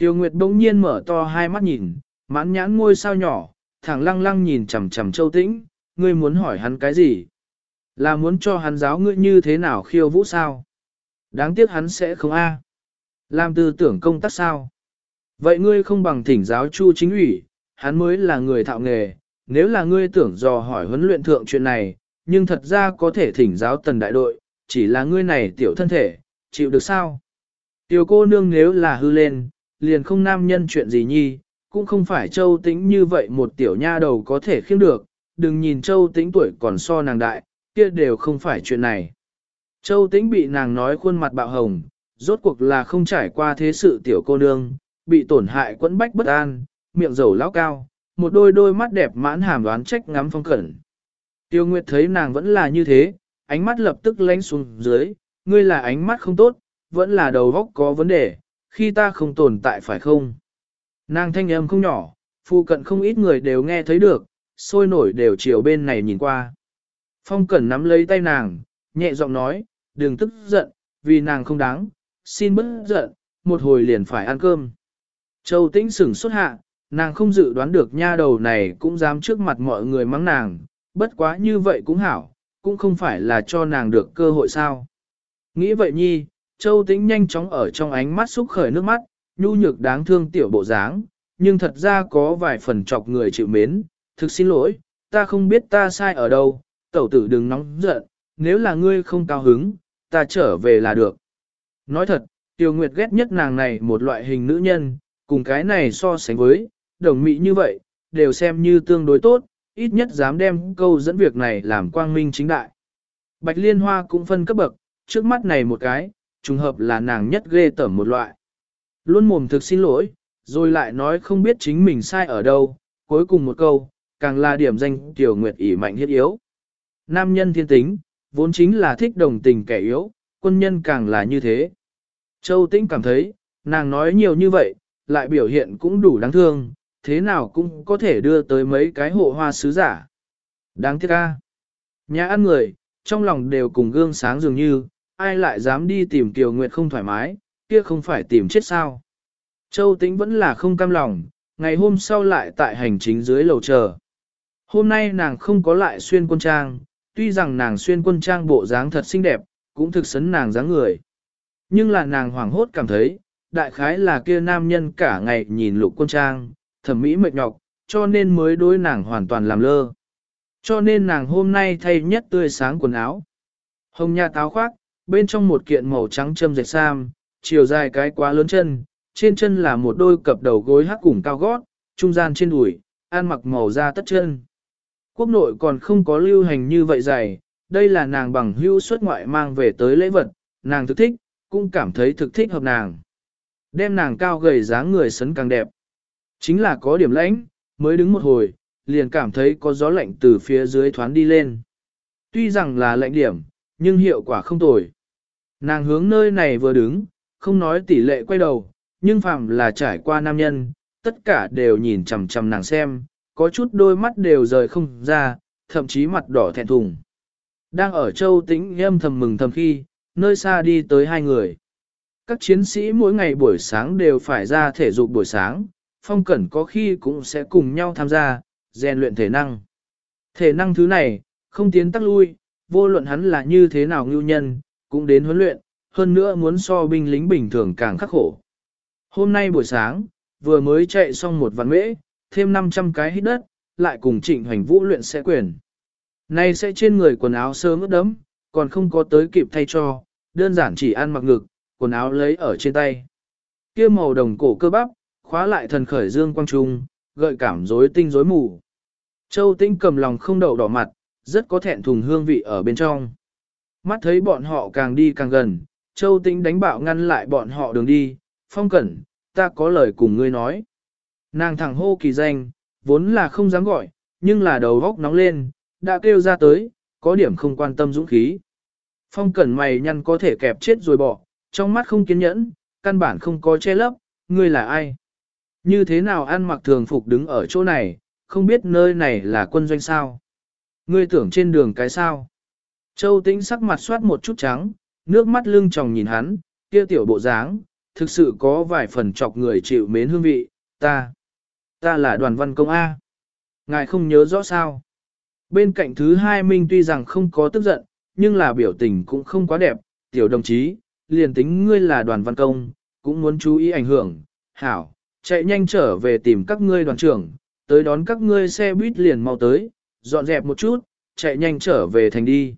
A: Tiêu Nguyệt bỗng nhiên mở to hai mắt nhìn, mãn nhãn ngôi sao nhỏ, thẳng lăng lăng nhìn chằm chằm Châu Tĩnh, ngươi muốn hỏi hắn cái gì? Là muốn cho hắn giáo ngươi như thế nào khiêu vũ sao? Đáng tiếc hắn sẽ không a. Làm tư tưởng công tác sao? Vậy ngươi không bằng thỉnh giáo chu chính ủy, hắn mới là người thạo nghề, nếu là ngươi tưởng dò hỏi huấn luyện thượng chuyện này, nhưng thật ra có thể thỉnh giáo tần đại đội, chỉ là ngươi này tiểu thân thể, chịu được sao? Tiểu cô nương nếu là hư lên, liền không nam nhân chuyện gì nhi, cũng không phải châu tĩnh như vậy một tiểu nha đầu có thể khiêm được, đừng nhìn châu tĩnh tuổi còn so nàng đại, kia đều không phải chuyện này. Châu tĩnh bị nàng nói khuôn mặt bạo hồng, rốt cuộc là không trải qua thế sự tiểu cô nương, bị tổn hại quẫn bách bất an, miệng dầu lão cao, một đôi đôi mắt đẹp mãn hàm đoán trách ngắm phong cẩn. Tiêu Nguyệt thấy nàng vẫn là như thế, ánh mắt lập tức lánh xuống dưới, ngươi là ánh mắt không tốt, vẫn là đầu góc có vấn đề, khi ta không tồn tại phải không? Nàng thanh âm không nhỏ, phụ cận không ít người đều nghe thấy được, sôi nổi đều chiều bên này nhìn qua. Phong Cẩn nắm lấy tay nàng, nhẹ giọng nói, đừng tức giận, vì nàng không đáng, xin bớt giận, một hồi liền phải ăn cơm. Châu Tĩnh sửng xuất hạ, nàng không dự đoán được nha đầu này cũng dám trước mặt mọi người mắng nàng, bất quá như vậy cũng hảo, cũng không phải là cho nàng được cơ hội sao. Nghĩ vậy nhi, Châu Tĩnh nhanh chóng ở trong ánh mắt xúc khởi nước mắt, nhu nhược đáng thương tiểu bộ dáng, nhưng thật ra có vài phần chọc người chịu mến, thực xin lỗi, ta không biết ta sai ở đâu, tẩu tử đừng nóng giận, nếu là ngươi không cao hứng, ta trở về là được. Nói thật, Tiêu Nguyệt ghét nhất nàng này một loại hình nữ nhân, cùng cái này so sánh với, đồng mị như vậy, đều xem như tương đối tốt, ít nhất dám đem câu dẫn việc này làm quang minh chính đại. Bạch Liên Hoa cũng phân cấp bậc, trước mắt này một cái, trùng hợp là nàng nhất ghê tởm một loại. Luôn mồm thực xin lỗi, rồi lại nói không biết chính mình sai ở đâu, cuối cùng một câu, càng là điểm danh tiểu nguyệt ỉ mạnh thiết yếu. Nam nhân thiên tính, vốn chính là thích đồng tình kẻ yếu, quân nhân càng là như thế. Châu Tĩnh cảm thấy, nàng nói nhiều như vậy, lại biểu hiện cũng đủ đáng thương, thế nào cũng có thể đưa tới mấy cái hộ hoa sứ giả. Đáng tiếc ca. Nhà ăn người, trong lòng đều cùng gương sáng dường như, ai lại dám đi tìm Kiều Nguyệt không thoải mái, kia không phải tìm chết sao. Châu Tĩnh vẫn là không cam lòng, ngày hôm sau lại tại hành chính dưới lầu chờ. Hôm nay nàng không có lại xuyên quân trang, tuy rằng nàng xuyên quân trang bộ dáng thật xinh đẹp, cũng thực sấn nàng dáng người. Nhưng là nàng hoảng hốt cảm thấy, đại khái là kia nam nhân cả ngày nhìn lục quân trang, thẩm mỹ mệt nhọc, cho nên mới đối nàng hoàn toàn làm lơ. Cho nên nàng hôm nay thay nhất tươi sáng quần áo. Hồng nha táo khoác, bên trong một kiện màu trắng châm dệt sam, chiều dài cái quá lớn chân, trên chân là một đôi cặp đầu gối hắc cùng cao gót, trung gian trên đùi, ăn mặc màu da tất chân. Quốc nội còn không có lưu hành như vậy dày, đây là nàng bằng hưu xuất ngoại mang về tới lễ vật, nàng thực thích, cũng cảm thấy thực thích hợp nàng. Đem nàng cao gầy dáng người sấn càng đẹp. Chính là có điểm lãnh, mới đứng một hồi, liền cảm thấy có gió lạnh từ phía dưới thoáng đi lên. Tuy rằng là lạnh điểm, nhưng hiệu quả không tồi. Nàng hướng nơi này vừa đứng, không nói tỷ lệ quay đầu, nhưng phàm là trải qua nam nhân, tất cả đều nhìn chằm chằm nàng xem, có chút đôi mắt đều rời không ra, thậm chí mặt đỏ thẹn thùng. Đang ở châu tĩnh nghiêm thầm mừng thầm khi, nơi xa đi tới hai người. Các chiến sĩ mỗi ngày buổi sáng đều phải ra thể dục buổi sáng, phong cẩn có khi cũng sẽ cùng nhau tham gia, rèn luyện thể năng. Thể năng thứ này, không tiến tắc lui, vô luận hắn là như thế nào ngưu nhân, cũng đến huấn luyện, hơn nữa muốn so binh lính bình thường càng khắc khổ. Hôm nay buổi sáng, vừa mới chạy xong một vạn mễ, thêm 500 cái hít đất, lại cùng trịnh hoành vũ luyện sẽ quyền. Nay sẽ trên người quần áo sớm ướt đấm, còn không có tới kịp thay cho, đơn giản chỉ ăn mặc ngực, quần áo lấy ở trên tay. kia màu đồng cổ cơ bắp, khóa lại thần khởi dương quang trung, gợi cảm rối tinh rối mù. Châu Tinh cầm lòng không đậu đỏ mặt, rất có thẹn thùng hương vị ở bên trong. Mắt thấy bọn họ càng đi càng gần, Châu Tinh đánh bạo ngăn lại bọn họ đường đi, phong cẩn, ta có lời cùng ngươi nói. Nàng thẳng hô kỳ danh, vốn là không dám gọi, nhưng là đầu góc nóng lên, đã kêu ra tới, có điểm không quan tâm dũng khí. Phong cẩn mày nhăn có thể kẹp chết rồi bỏ, trong mắt không kiên nhẫn, căn bản không có che lấp, ngươi là ai? Như thế nào ăn mặc thường phục đứng ở chỗ này, không biết nơi này là quân doanh sao? Ngươi tưởng trên đường cái sao? Châu tĩnh sắc mặt soát một chút trắng, nước mắt lưng tròng nhìn hắn, kia tiểu bộ dáng, thực sự có vài phần chọc người chịu mến hương vị, ta, ta là đoàn văn công A. Ngài không nhớ rõ sao. Bên cạnh thứ hai minh tuy rằng không có tức giận, nhưng là biểu tình cũng không quá đẹp, tiểu đồng chí, liền tính ngươi là đoàn văn công, cũng muốn chú ý ảnh hưởng, hảo, chạy nhanh trở về tìm các ngươi đoàn trưởng, tới đón các ngươi xe buýt liền mau tới, dọn dẹp một chút, chạy nhanh trở về thành đi.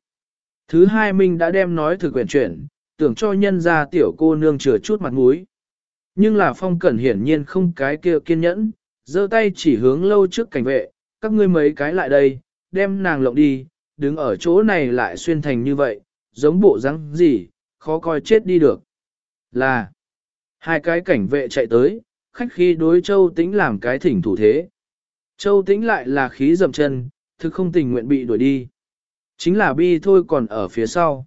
A: Thứ hai Minh đã đem nói thử quyển chuyển, tưởng cho nhân ra tiểu cô nương chừa chút mặt mũi. Nhưng là phong cẩn hiển nhiên không cái kia kiên nhẫn, giơ tay chỉ hướng lâu trước cảnh vệ, các ngươi mấy cái lại đây, đem nàng lộng đi, đứng ở chỗ này lại xuyên thành như vậy, giống bộ răng gì, khó coi chết đi được. Là, hai cái cảnh vệ chạy tới, khách khi đối châu tĩnh làm cái thỉnh thủ thế. Châu tĩnh lại là khí dầm chân, thực không tình nguyện bị đuổi đi. Chính là bi thôi còn ở phía sau.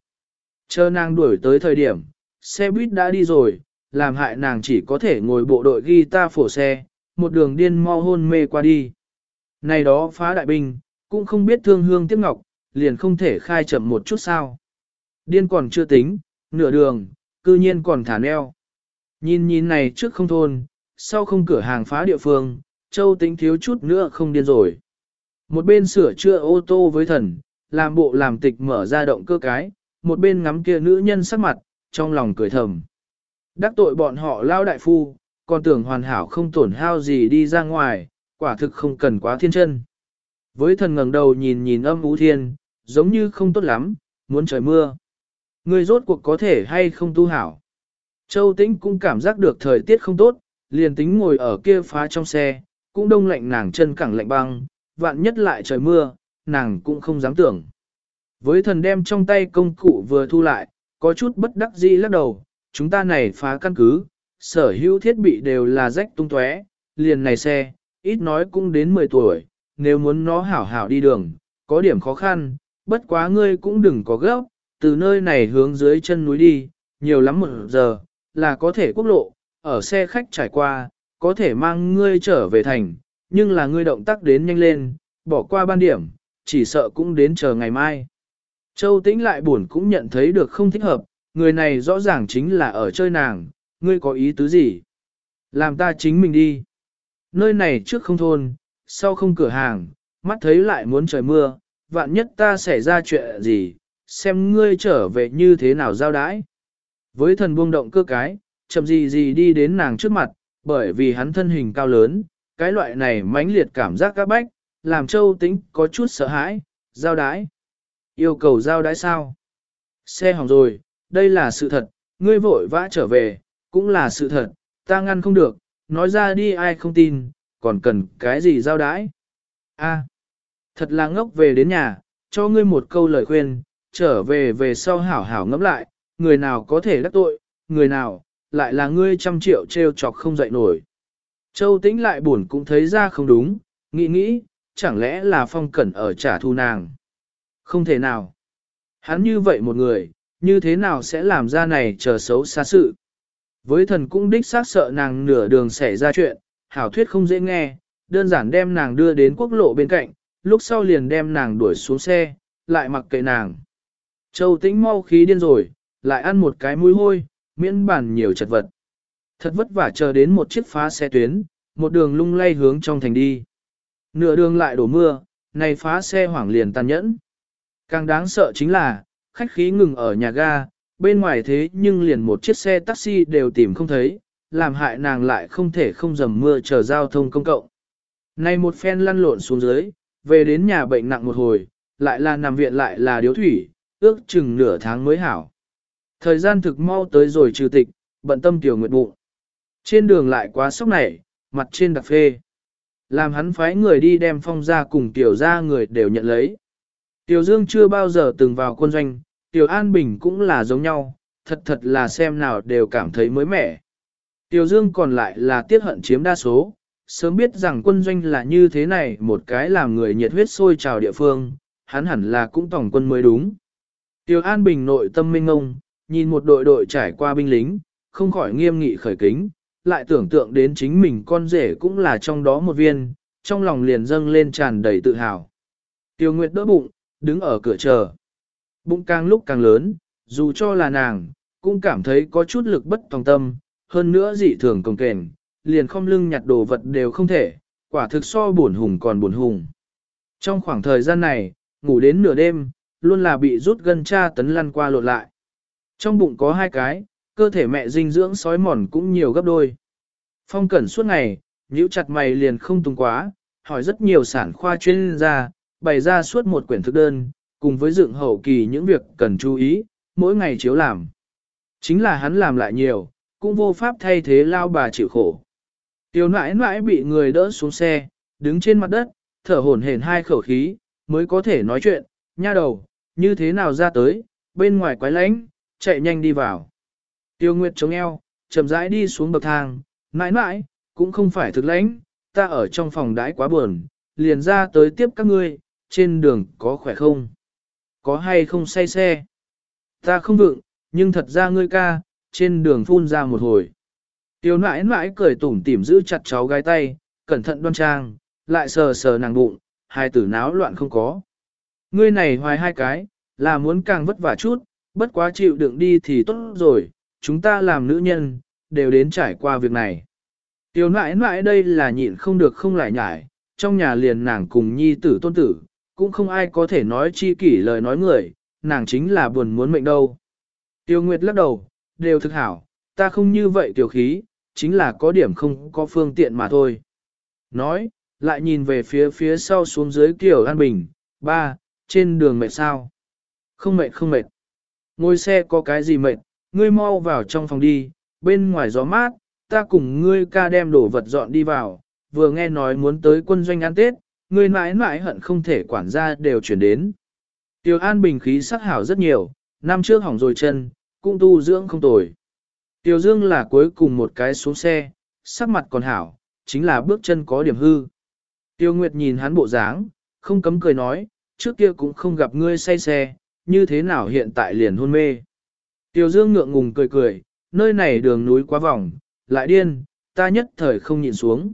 A: Chờ nàng đuổi tới thời điểm, xe buýt đã đi rồi, làm hại nàng chỉ có thể ngồi bộ đội guitar phổ xe, một đường điên mau hôn mê qua đi. Này đó phá đại binh, cũng không biết thương hương tiếc ngọc, liền không thể khai chậm một chút sao. Điên còn chưa tính, nửa đường, cư nhiên còn thả neo. Nhìn nhìn này trước không thôn, sau không cửa hàng phá địa phương, châu tính thiếu chút nữa không điên rồi. Một bên sửa chữa ô tô với thần, làm bộ làm tịch mở ra động cơ cái, một bên ngắm kia nữ nhân sắc mặt, trong lòng cười thầm. Đắc tội bọn họ lao đại phu, còn tưởng hoàn hảo không tổn hao gì đi ra ngoài, quả thực không cần quá thiên chân. Với thần ngẩng đầu nhìn nhìn âm ú thiên, giống như không tốt lắm, muốn trời mưa. Người rốt cuộc có thể hay không tu hảo. Châu Tĩnh cũng cảm giác được thời tiết không tốt, liền tính ngồi ở kia phá trong xe, cũng đông lạnh nàng chân cẳng lạnh băng, vạn nhất lại trời mưa, nàng cũng không dám tưởng. Với thần đem trong tay công cụ vừa thu lại, có chút bất đắc dĩ lắc đầu, chúng ta này phá căn cứ, sở hữu thiết bị đều là rách tung tóe, liền này xe, ít nói cũng đến 10 tuổi, nếu muốn nó hảo hảo đi đường, có điểm khó khăn, bất quá ngươi cũng đừng có gấp, từ nơi này hướng dưới chân núi đi, nhiều lắm một giờ, là có thể quốc lộ, ở xe khách trải qua, có thể mang ngươi trở về thành, nhưng là ngươi động tác đến nhanh lên, bỏ qua ban điểm, chỉ sợ cũng đến chờ ngày mai. Châu Tĩnh lại buồn cũng nhận thấy được không thích hợp, người này rõ ràng chính là ở chơi nàng, ngươi có ý tứ gì? Làm ta chính mình đi. Nơi này trước không thôn, sau không cửa hàng, mắt thấy lại muốn trời mưa, vạn nhất ta xảy ra chuyện gì, xem ngươi trở về như thế nào giao đãi. Với thần buông động cơ cái, chậm gì gì đi đến nàng trước mặt, bởi vì hắn thân hình cao lớn, cái loại này mãnh liệt cảm giác các bách, làm châu Tĩnh có chút sợ hãi, giao đái. Yêu cầu giao đái sao? Xe hỏng rồi, đây là sự thật, ngươi vội vã trở về, cũng là sự thật, ta ngăn không được, nói ra đi ai không tin, còn cần cái gì giao đái? A, thật là ngốc về đến nhà, cho ngươi một câu lời khuyên, trở về về sau hảo hảo ngẫm lại, người nào có thể đắc tội, người nào, lại là ngươi trăm triệu treo chọc không dậy nổi. Châu tĩnh lại buồn cũng thấy ra không đúng, nghĩ nghĩ, chẳng lẽ là phong cẩn ở trả thù nàng. Không thể nào. Hắn như vậy một người, như thế nào sẽ làm ra này chờ xấu xa sự. Với thần cũng đích xác sợ nàng nửa đường xảy ra chuyện, hảo thuyết không dễ nghe, đơn giản đem nàng đưa đến quốc lộ bên cạnh, lúc sau liền đem nàng đuổi xuống xe, lại mặc kệ nàng. Châu tĩnh mau khí điên rồi, lại ăn một cái mũi hôi, miễn bản nhiều chật vật. Thật vất vả chờ đến một chiếc phá xe tuyến, một đường lung lay hướng trong thành đi. Nửa đường lại đổ mưa, này phá xe hoảng liền tàn nhẫn. Càng đáng sợ chính là, khách khí ngừng ở nhà ga, bên ngoài thế nhưng liền một chiếc xe taxi đều tìm không thấy, làm hại nàng lại không thể không dầm mưa chờ giao thông công cộng. Này một phen lăn lộn xuống dưới, về đến nhà bệnh nặng một hồi, lại là nằm viện lại là điếu thủy, ước chừng nửa tháng mới hảo. Thời gian thực mau tới rồi trừ tịch, bận tâm tiểu nguyệt bụng. Trên đường lại quá sốc này, mặt trên đặc phê. Làm hắn phái người đi đem phong ra cùng tiểu ra người đều nhận lấy. Tiểu Dương chưa bao giờ từng vào quân doanh, Tiểu An Bình cũng là giống nhau, thật thật là xem nào đều cảm thấy mới mẻ. Tiểu Dương còn lại là tiết hận chiếm đa số, sớm biết rằng quân doanh là như thế này một cái làm người nhiệt huyết sôi trào địa phương, hắn hẳn là cũng tổng quân mới đúng. Tiểu An Bình nội tâm minh ngông, nhìn một đội đội trải qua binh lính, không khỏi nghiêm nghị khởi kính, lại tưởng tượng đến chính mình con rể cũng là trong đó một viên, trong lòng liền dâng lên tràn đầy tự hào. Tiêu Nguyệt đỡ bụng, đứng ở cửa chờ. Bụng càng lúc càng lớn, dù cho là nàng, cũng cảm thấy có chút lực bất tòng tâm, hơn nữa dị thường công kềnh, liền không lưng nhặt đồ vật đều không thể, quả thực so buồn hùng còn buồn hùng. Trong khoảng thời gian này, ngủ đến nửa đêm, luôn là bị rút gân cha tấn lăn qua lộn lại. Trong bụng có hai cái, cơ thể mẹ dinh dưỡng sói mòn cũng nhiều gấp đôi. Phong cẩn suốt ngày, nhíu chặt mày liền không tung quá, hỏi rất nhiều sản khoa chuyên gia, bày ra suốt một quyển thực đơn, cùng với dựng hậu kỳ những việc cần chú ý, mỗi ngày chiếu làm. Chính là hắn làm lại nhiều, cũng vô pháp thay thế lao bà chịu khổ. Tiểu nãi nãi bị người đỡ xuống xe, đứng trên mặt đất, thở hổn hển hai khẩu khí, mới có thể nói chuyện, nha đầu, như thế nào ra tới, bên ngoài quái lánh, chạy nhanh đi vào. Tiêu Nguyệt chống eo, chậm rãi đi xuống bậc thang, mãi mãi, cũng không phải thực lãnh, ta ở trong phòng đãi quá buồn, liền ra tới tiếp các ngươi, trên đường có khỏe không? Có hay không say xe? Ta không vượng, nhưng thật ra ngươi ca, trên đường phun ra một hồi. Tiêu nãi nãi cười tủm tỉm giữ chặt cháu gái tay, cẩn thận đoan trang, lại sờ sờ nàng bụng, hai tử náo loạn không có. Ngươi này hoài hai cái, là muốn càng vất vả chút, bất quá chịu đựng đi thì tốt rồi, chúng ta làm nữ nhân, đều đến trải qua việc này. Tiểu nãi nãi đây là nhịn không được không lại nhải, trong nhà liền nàng cùng nhi tử tôn tử, cũng không ai có thể nói chi kỷ lời nói người, nàng chính là buồn muốn mệnh đâu. Tiêu Nguyệt lắc đầu, đều thực hảo, ta không như vậy tiểu khí, chính là có điểm không có phương tiện mà thôi. Nói, lại nhìn về phía phía sau xuống dưới kiểu An Bình, ba, trên đường mệt sao? Không mệt không mệt. Ngồi xe có cái gì mệt, ngươi mau vào trong phòng đi, bên ngoài gió mát, ta cùng ngươi ca đem đồ vật dọn đi vào, vừa nghe nói muốn tới quân doanh ăn Tết, ngươi mãi mãi hận không thể quản gia đều chuyển đến. Tiêu An bình khí sắc hảo rất nhiều, năm trước hỏng rồi chân, cũng tu dưỡng không tồi. Tiêu Dương là cuối cùng một cái xuống xe, sắc mặt còn hảo, chính là bước chân có điểm hư. Tiêu Nguyệt nhìn hắn bộ dáng, không cấm cười nói, trước kia cũng không gặp ngươi say xe, như thế nào hiện tại liền hôn mê. Tiêu Dương ngượng ngùng cười cười, nơi này đường núi quá vòng, lại điên, ta nhất thời không nhìn xuống.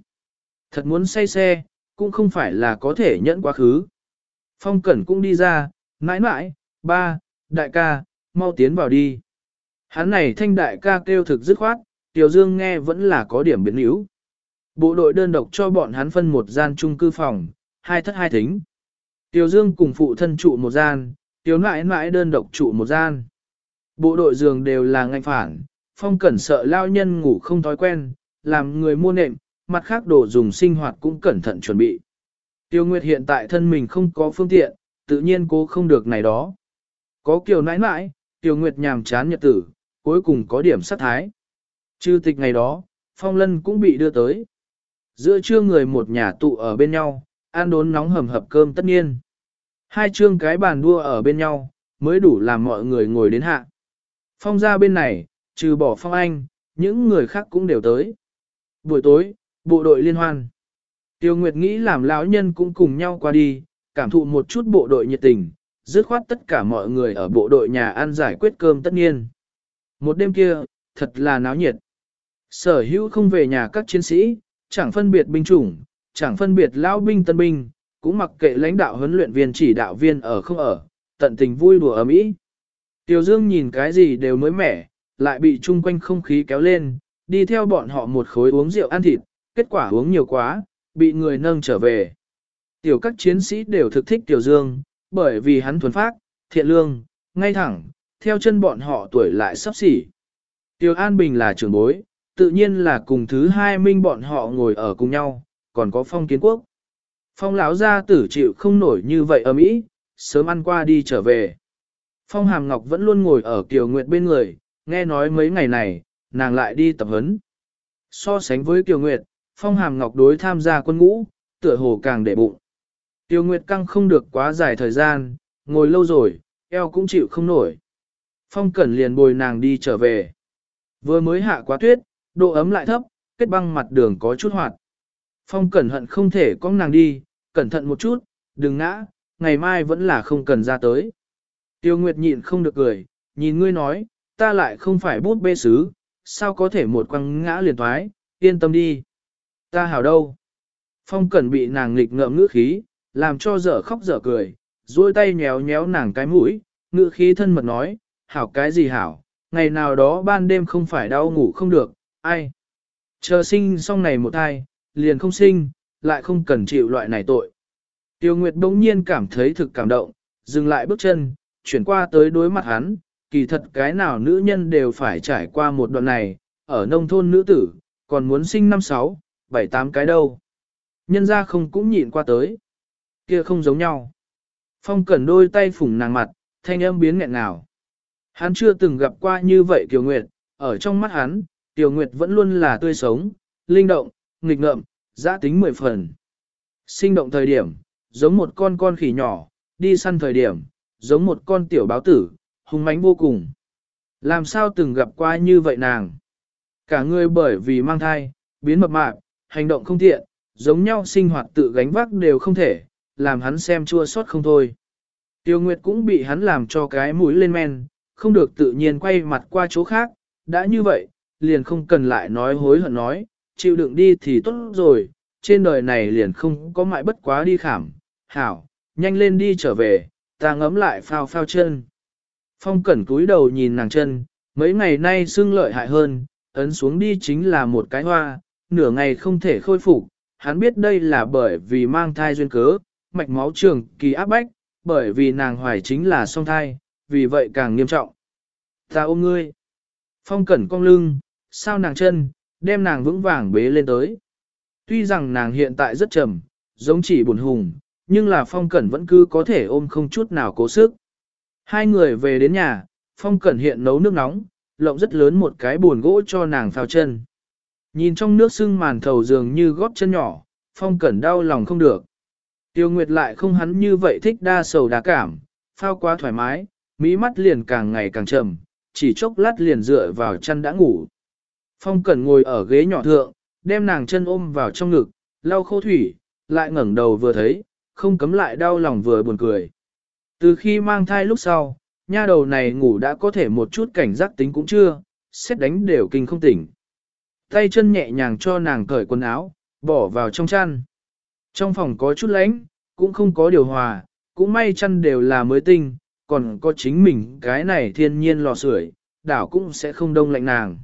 A: Thật muốn say xe, cũng không phải là có thể nhẫn quá khứ. Phong Cẩn cũng đi ra, mãi mãi, ba, đại ca, mau tiến vào đi. Hắn này thanh đại ca kêu thực dứt khoát, Tiểu Dương nghe vẫn là có điểm biến yếu. Bộ đội đơn độc cho bọn hắn phân một gian chung cư phòng, hai thất hai thính. Tiểu Dương cùng phụ thân trụ một gian, Tiểu nãi nãi đơn độc trụ một gian. Bộ đội giường đều là ngạnh phản, phong cẩn sợ lao nhân ngủ không thói quen, làm người mua nệm, mặt khác đồ dùng sinh hoạt cũng cẩn thận chuẩn bị. Tiêu Nguyệt hiện tại thân mình không có phương tiện, tự nhiên cố không được này đó. Có kiểu nãi nãi, Tiêu Nguyệt nhàm chán nhật tử, cuối cùng có điểm sát thái. Chư tịch ngày đó, Phong Lân cũng bị đưa tới. Giữa trưa người một nhà tụ ở bên nhau, ăn đốn nóng hầm hập cơm tất nhiên. Hai chương cái bàn đua ở bên nhau, mới đủ làm mọi người ngồi đến hạ. Phong ra bên này, trừ bỏ Phong Anh, những người khác cũng đều tới. Buổi tối, bộ đội liên hoan. Tiêu Nguyệt nghĩ làm lão nhân cũng cùng nhau qua đi, cảm thụ một chút bộ đội nhiệt tình, dứt khoát tất cả mọi người ở bộ đội nhà ăn giải quyết cơm tất nhiên. Một đêm kia, thật là náo nhiệt. Sở hữu không về nhà các chiến sĩ, chẳng phân biệt binh chủng, chẳng phân biệt lão binh tân binh, cũng mặc kệ lãnh đạo huấn luyện viên chỉ đạo viên ở không ở, tận tình vui đùa ở mỹ. Tiểu Dương nhìn cái gì đều mới mẻ, lại bị chung quanh không khí kéo lên, đi theo bọn họ một khối uống rượu ăn thịt, kết quả uống nhiều quá, bị người nâng trở về. Tiểu các chiến sĩ đều thực thích Tiểu Dương, bởi vì hắn thuần phác, thiện lương, ngay thẳng, theo chân bọn họ tuổi lại sắp xỉ. Tiểu An Bình là trưởng bối, tự nhiên là cùng thứ hai minh bọn họ ngồi ở cùng nhau, còn có phong kiến quốc. Phong lão gia tử chịu không nổi như vậy ở Mỹ, sớm ăn qua đi trở về. Phong Hàm Ngọc vẫn luôn ngồi ở Kiều Nguyệt bên người, nghe nói mấy ngày này, nàng lại đi tập huấn. So sánh với Kiều Nguyệt, Phong hàm ngọc đối tham gia quân ngũ, tựa hồ càng để bụng. Tiêu Nguyệt căng không được quá dài thời gian, ngồi lâu rồi, eo cũng chịu không nổi. Phong Cẩn liền bồi nàng đi trở về. Vừa mới hạ quá tuyết, độ ấm lại thấp, kết băng mặt đường có chút hoạt. Phong Cẩn hận không thể con nàng đi, cẩn thận một chút, đừng ngã, ngày mai vẫn là không cần ra tới. Tiêu Nguyệt nhịn không được cười, nhìn ngươi nói, ta lại không phải bút bê sứ, sao có thể một quăng ngã liền thoái, yên tâm đi. Ta hảo đâu. Phong Cẩn bị nàng nghịch ngợm ngữ khí, làm cho dở khóc dở cười, duỗi tay nhéo nhéo nàng cái mũi, ngữ khí thân mật nói, hảo cái gì hảo, ngày nào đó ban đêm không phải đau ngủ không được, ai. Chờ sinh xong này một thai, liền không sinh, lại không cần chịu loại này tội. Tiêu Nguyệt bỗng nhiên cảm thấy thực cảm động, dừng lại bước chân, chuyển qua tới đối mặt hắn, kỳ thật cái nào nữ nhân đều phải trải qua một đoạn này, ở nông thôn nữ tử, còn muốn sinh năm sáu, bảy tám cái đâu. Nhân ra không cũng nhịn qua tới. Kia không giống nhau. Phong cẩn đôi tay phủng nàng mặt, thanh âm biến nghẹn nào, Hắn chưa từng gặp qua như vậy Kiều Nguyệt, ở trong mắt hắn, Kiều Nguyệt vẫn luôn là tươi sống, linh động, nghịch ngợm, giã tính mười phần. Sinh động thời điểm, giống một con con khỉ nhỏ, đi săn thời điểm, giống một con tiểu báo tử, hung mãnh vô cùng. Làm sao từng gặp qua như vậy nàng? Cả người bởi vì mang thai, biến mập mạp, hành động không tiện, giống nhau sinh hoạt tự gánh vác đều không thể, làm hắn xem chua xót không thôi. Tiêu Nguyệt cũng bị hắn làm cho cái mũi lên men, không được tự nhiên quay mặt qua chỗ khác, đã như vậy, liền không cần lại nói hối hận nói, chịu đựng đi thì tốt rồi, trên đời này liền không có mãi bất quá đi khảm, hảo, nhanh lên đi trở về, ta ngấm lại phao phao chân. Phong cẩn cúi đầu nhìn nàng chân, mấy ngày nay xương lợi hại hơn, ấn xuống đi chính là một cái hoa, nửa ngày không thể khôi phục, hắn biết đây là bởi vì mang thai duyên cớ, mạch máu trường kỳ áp bách, bởi vì nàng hoài chính là song thai, vì vậy càng nghiêm trọng. Ta ôm ngươi. Phong cẩn cong lưng, sao nàng chân, đem nàng vững vàng bế lên tới. Tuy rằng nàng hiện tại rất trầm, giống chỉ buồn hùng, nhưng là phong cẩn vẫn cứ có thể ôm không chút nào cố sức. Hai người về đến nhà, phong cẩn hiện nấu nước nóng, lộng rất lớn một cái buồn gỗ cho nàng phao chân. Nhìn trong nước sưng màn thầu dường như góp chân nhỏ, phong cẩn đau lòng không được. Tiêu Nguyệt lại không hắn như vậy thích đa sầu đa cảm, phao quá thoải mái, mỹ mắt liền càng ngày càng trầm, chỉ chốc lát liền dựa vào chân đã ngủ. Phong Cẩn ngồi ở ghế nhỏ thượng, đem nàng chân ôm vào trong ngực, lau khô thủy, lại ngẩng đầu vừa thấy, không cấm lại đau lòng vừa buồn cười. Từ khi mang thai lúc sau, nha đầu này ngủ đã có thể một chút cảnh giác tính cũng chưa, xét đánh đều kinh không tỉnh. Tay chân nhẹ nhàng cho nàng cởi quần áo, bỏ vào trong chăn. Trong phòng có chút lạnh, cũng không có điều hòa, cũng may chăn đều là mới tinh, còn có chính mình cái này thiên nhiên lò sưởi, đảo cũng sẽ không đông lạnh nàng.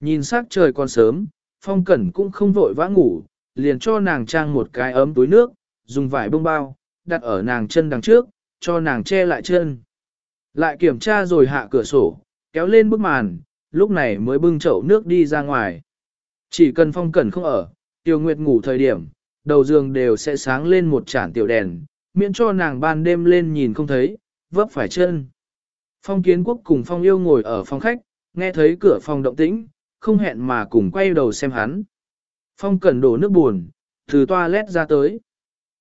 A: Nhìn sắc trời còn sớm, phong cẩn cũng không vội vã ngủ, liền cho nàng trang một cái ấm túi nước, dùng vải bông bao, đặt ở nàng chân đằng trước, cho nàng che lại chân. Lại kiểm tra rồi hạ cửa sổ, kéo lên bức màn, lúc này mới bưng chậu nước đi ra ngoài. Chỉ cần phong cẩn không ở, tiêu nguyệt ngủ thời điểm, đầu giường đều sẽ sáng lên một chản tiểu đèn, miễn cho nàng ban đêm lên nhìn không thấy, vấp phải chân. Phong kiến quốc cùng phong yêu ngồi ở phòng khách, nghe thấy cửa phòng động tĩnh, không hẹn mà cùng quay đầu xem hắn. Phong cẩn đổ nước buồn, từ toilet ra tới.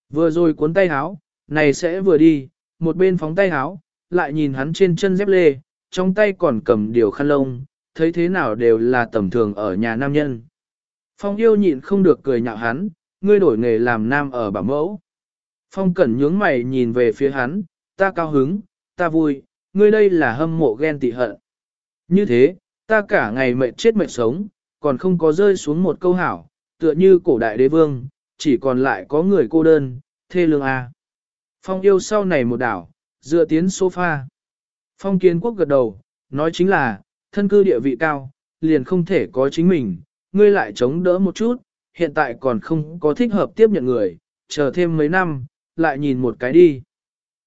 A: Vừa rồi cuốn tay háo, này sẽ vừa đi, một bên phóng tay háo, lại nhìn hắn trên chân dép lê, trong tay còn cầm điều khăn lông, thấy thế nào đều là tầm thường ở nhà nam nhân. Phong yêu nhịn không được cười nhạo hắn, ngươi đổi nghề làm nam ở bảo mẫu. Phong cẩn nhướng mày nhìn về phía hắn, ta cao hứng, ta vui, ngươi đây là hâm mộ ghen tị hận. Như thế, ta cả ngày mệt chết mệt sống, còn không có rơi xuống một câu hảo, tựa như cổ đại đế vương, chỉ còn lại có người cô đơn, thê lương A. Phong yêu sau này một đảo, dựa tiến sofa. Phong kiến quốc gật đầu, nói chính là, thân cư địa vị cao, liền không thể có chính mình, ngươi lại chống đỡ một chút, hiện tại còn không có thích hợp tiếp nhận người, chờ thêm mấy năm, lại nhìn một cái đi.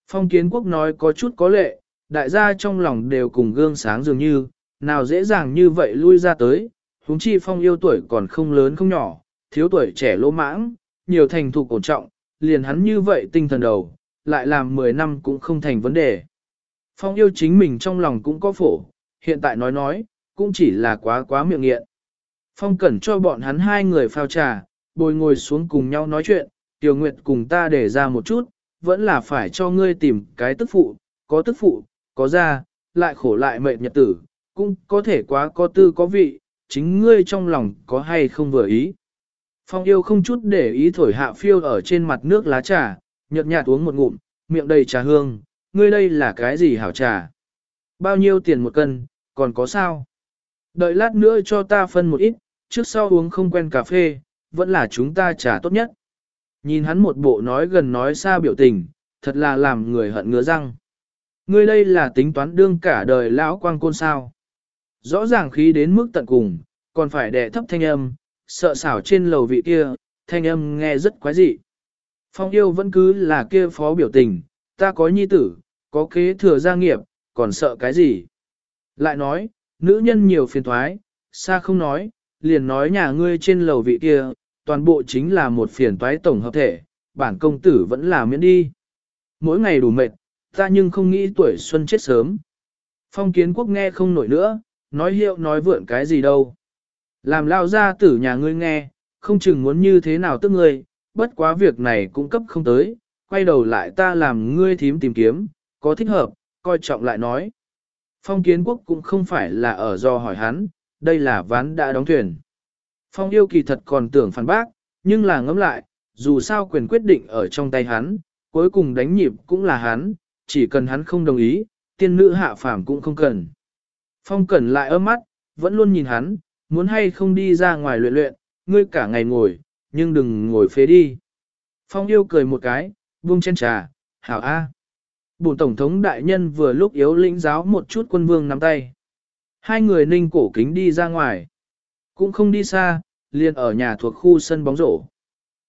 A: Phong kiến quốc nói có chút có lệ, đại gia trong lòng đều cùng gương sáng dường như, nào dễ dàng như vậy lui ra tới, huống chi phong yêu tuổi còn không lớn không nhỏ, thiếu tuổi trẻ lỗ mãng, nhiều thành thục cổ trọng, liền hắn như vậy tinh thần đầu, lại làm 10 năm cũng không thành vấn đề. Phong yêu chính mình trong lòng cũng có phổ, hiện tại nói nói, cũng chỉ là quá quá miệng nghiện. Phong cẩn cho bọn hắn hai người phao trà, bồi ngồi xuống cùng nhau nói chuyện, Tiểu Nguyệt cùng ta để ra một chút, vẫn là phải cho ngươi tìm cái tức phụ, có tức phụ, có ra, lại khổ lại mệt nhật tử, cũng có thể quá có tư có vị, chính ngươi trong lòng có hay không vừa ý. Phong yêu không chút để ý thổi hạ phiêu ở trên mặt nước lá trà, nhợt nhạt uống một ngụm, miệng đầy trà hương, ngươi đây là cái gì hảo trà? Bao nhiêu tiền một cân, còn có sao? Đợi lát nữa cho ta phân một ít, trước sau uống không quen cà phê, vẫn là chúng ta trà tốt nhất. Nhìn hắn một bộ nói gần nói xa biểu tình, thật là làm người hận ngứa răng. Ngươi đây là tính toán đương cả đời lão quang côn sao. Rõ ràng khí đến mức tận cùng, còn phải đè thấp thanh âm, sợ xảo trên lầu vị kia, thanh âm nghe rất quái dị. Phong yêu vẫn cứ là kia phó biểu tình, ta có nhi tử, có kế thừa gia nghiệp, còn sợ cái gì? Lại nói, nữ nhân nhiều phiền thoái, xa không nói, liền nói nhà ngươi trên lầu vị kia, toàn bộ chính là một phiền toái tổng hợp thể, bản công tử vẫn là miễn đi. Mỗi ngày đủ mệt, ta nhưng không nghĩ tuổi xuân chết sớm. Phong kiến quốc nghe không nổi nữa, nói hiệu nói vượn cái gì đâu. Làm lao ra tử nhà ngươi nghe, không chừng muốn như thế nào tức ngươi, bất quá việc này cũng cấp không tới, quay đầu lại ta làm ngươi thím tìm kiếm, có thích hợp, coi trọng lại nói. Phong kiến quốc cũng không phải là ở do hỏi hắn, đây là ván đã đóng thuyền. Phong yêu kỳ thật còn tưởng phản bác, nhưng là ngẫm lại, dù sao quyền quyết định ở trong tay hắn, cuối cùng đánh nhịp cũng là hắn, chỉ cần hắn không đồng ý, tiên nữ hạ phàm cũng không cần. Phong cẩn lại ấm mắt, vẫn luôn nhìn hắn, muốn hay không đi ra ngoài luyện luyện, ngươi cả ngày ngồi, nhưng đừng ngồi phế đi. Phong yêu cười một cái, buông chân trà, hảo a. Bổn tổng thống đại nhân vừa lúc yếu lĩnh giáo một chút quân vương nắm tay. Hai người ninh cổ kính đi ra ngoài. Cũng không đi xa, liền ở nhà thuộc khu sân bóng rổ.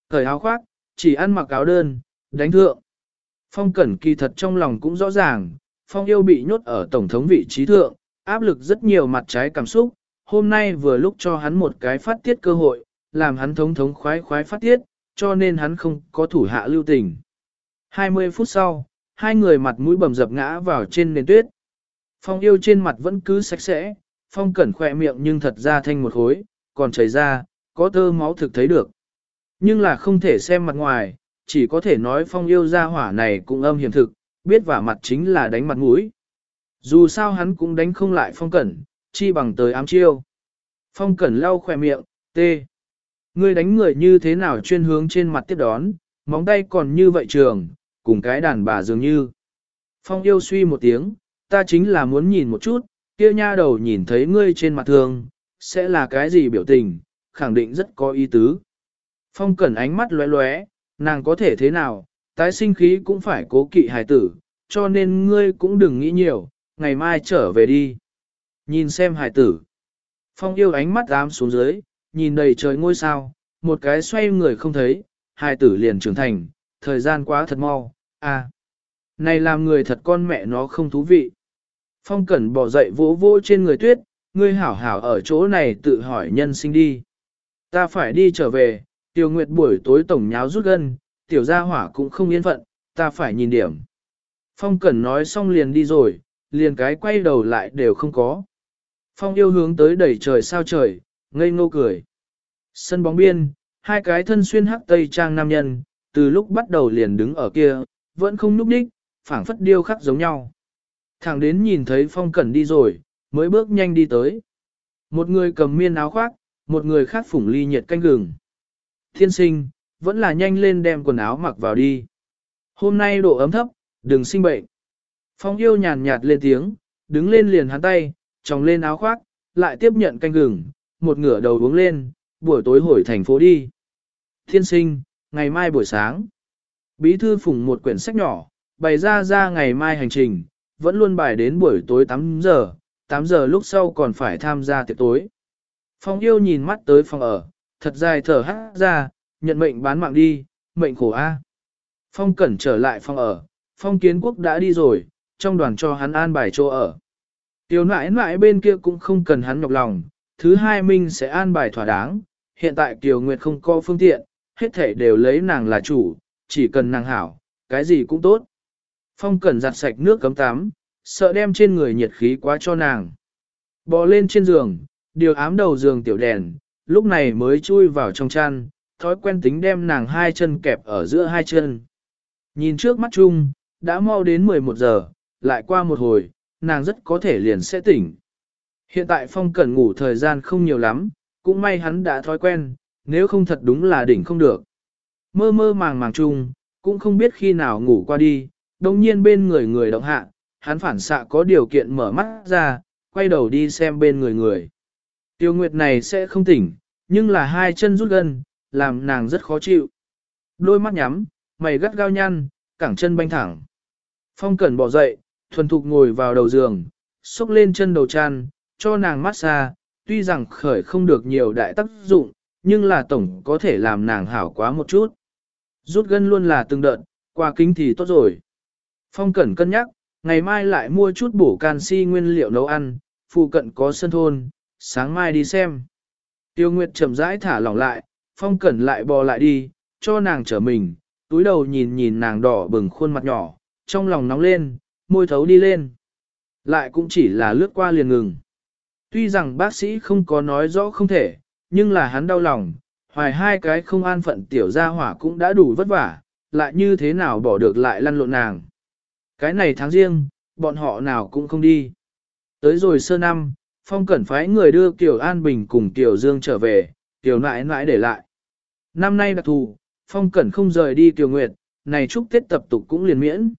A: Thời áo khoác, chỉ ăn mặc áo đơn, đánh thượng. Phong cẩn kỳ thật trong lòng cũng rõ ràng, Phong yêu bị nhốt ở tổng thống vị trí thượng, áp lực rất nhiều mặt trái cảm xúc, hôm nay vừa lúc cho hắn một cái phát tiết cơ hội, làm hắn thống thống khoái khoái phát tiết, cho nên hắn không có thủ hạ lưu tình. 20 phút sau, hai người mặt mũi bầm dập ngã vào trên nền tuyết. Phong yêu trên mặt vẫn cứ sạch sẽ, phong cẩn khỏe miệng nhưng thật ra thanh một khối, còn chảy ra, có tơ máu thực thấy được. Nhưng là không thể xem mặt ngoài, chỉ có thể nói phong yêu ra hỏa này cũng âm hiểm thực, biết vả mặt chính là đánh mặt mũi. Dù sao hắn cũng đánh không lại phong cẩn, chi bằng tới ám chiêu. Phong cẩn lau khỏe miệng, tê. Ngươi đánh người như thế nào chuyên hướng trên mặt tiếp đón, móng tay còn như vậy trường, cùng cái đàn bà dường như. Phong yêu suy một tiếng, ta chính là muốn nhìn một chút, kia nha đầu nhìn thấy ngươi trên mặt thường, sẽ là cái gì biểu tình, khẳng định rất có ý tứ. Phong cẩn ánh mắt lóe lóe, nàng có thể thế nào, tái sinh khí cũng phải cố kỵ hài tử, cho nên ngươi cũng đừng nghĩ nhiều, ngày mai trở về đi. Nhìn xem hài tử. Phong yêu ánh mắt ám xuống dưới, nhìn đầy trời ngôi sao, một cái xoay người không thấy, hài tử liền trưởng thành, thời gian quá thật mau, à. Này làm người thật con mẹ nó không thú vị. Phong Cẩn bỏ dậy vỗ vỗ trên người tuyết, ngươi hảo hảo ở chỗ này tự hỏi nhân sinh đi. Ta phải đi trở về, tiểu nguyệt buổi tối tổng nháo rút gân, tiểu gia hỏa cũng không yên phận, ta phải nhìn điểm. Phong Cẩn nói xong liền đi rồi, liền cái quay đầu lại đều không có. Phong yêu hướng tới đẩy trời sao trời, ngây ngô cười. Sân bóng biên, hai cái thân xuyên hắc tây trang nam nhân, từ lúc bắt đầu liền đứng ở kia, vẫn không núp đích, phảng phất điêu khắc giống nhau. Thẳng đến nhìn thấy phong cẩn đi rồi, mới bước nhanh đi tới. Một người cầm miên áo khoác, một người khác phủng ly nhiệt canh gừng. Thiên sinh, vẫn là nhanh lên đem quần áo mặc vào đi. Hôm nay độ ấm thấp, đừng sinh bệnh. Phong yêu nhàn nhạt lên tiếng, đứng lên liền hắn tay, tròng lên áo khoác, lại tiếp nhận canh gừng, một ngửa đầu uống lên, buổi tối hồi thành phố đi. Thiên sinh, ngày mai buổi sáng. Bí thư phùng một quyển sách nhỏ, bày ra ra ngày mai hành trình, vẫn luôn bài đến buổi tối 8 giờ, 8 giờ lúc sau còn phải tham gia tiệc tối. Phong yêu nhìn mắt tới phòng ở, thật dài thở hát ra, nhận mệnh bán mạng đi, mệnh khổ A. Phong cẩn trở lại phòng ở, phong kiến quốc đã đi rồi, trong đoàn cho hắn an bài chỗ ở. Tiểu nãi nãi bên kia cũng không cần hắn nhọc lòng, thứ hai minh sẽ an bài thỏa đáng, hiện tại Kiều Nguyệt không có phương tiện, hết thể đều lấy nàng là chủ, chỉ cần nàng hảo, cái gì cũng tốt. Phong cẩn giặt sạch nước cấm tắm, sợ đem trên người nhiệt khí quá cho nàng. Bò lên trên giường, điều ám đầu giường tiểu đèn, lúc này mới chui vào trong chăn, thói quen tính đem nàng hai chân kẹp ở giữa hai chân. Nhìn trước mắt chung, đã mau đến 11 giờ, lại qua một hồi, nàng rất có thể liền sẽ tỉnh. Hiện tại phong cẩn ngủ thời gian không nhiều lắm, cũng may hắn đã thói quen, nếu không thật đúng là đỉnh không được. Mơ mơ màng màng chung, cũng không biết khi nào ngủ qua đi, đồng nhiên bên người người động hạ, hắn phản xạ có điều kiện mở mắt ra, quay đầu đi xem bên người người. Tiêu Nguyệt này sẽ không tỉnh, nhưng là hai chân rút gân, làm nàng rất khó chịu. Đôi mắt nhắm, mày gắt gao nhăn, cẳng chân banh thẳng. Phong Cẩn bỏ dậy, thuần thục ngồi vào đầu giường, xúc lên chân đầu chăn, cho nàng massage. tuy rằng khởi không được nhiều đại tác dụng, nhưng là tổng có thể làm nàng hảo quá một chút. Rút gân luôn là từng đợt, qua kính thì tốt rồi. Phong Cẩn cân nhắc, ngày mai lại mua chút bổ canxi nguyên liệu nấu ăn, phụ cận có sân thôn, sáng mai đi xem. Tiêu Nguyệt chậm rãi thả lỏng lại, Phong Cẩn lại bò lại đi, cho nàng trở mình, túi đầu nhìn nhìn nàng đỏ bừng khuôn mặt nhỏ, trong lòng nóng lên, môi thấu đi lên. Lại cũng chỉ là lướt qua liền ngừng. Tuy rằng bác sĩ không có nói rõ không thể, nhưng là hắn đau lòng, hoài hai cái không an phận tiểu gia hỏa cũng đã đủ vất vả, lại như thế nào bỏ được lại lăn lộn nàng. Cái này tháng riêng, bọn họ nào cũng không đi. Tới rồi sơ năm, Phong Cẩn phái người đưa Kiều An Bình cùng Kiều Dương trở về, Kiều nãi nãi để lại. Năm nay đặc thù, Phong Cẩn không rời đi Kiều Nguyệt, này chúc Tết tập tục cũng liền miễn.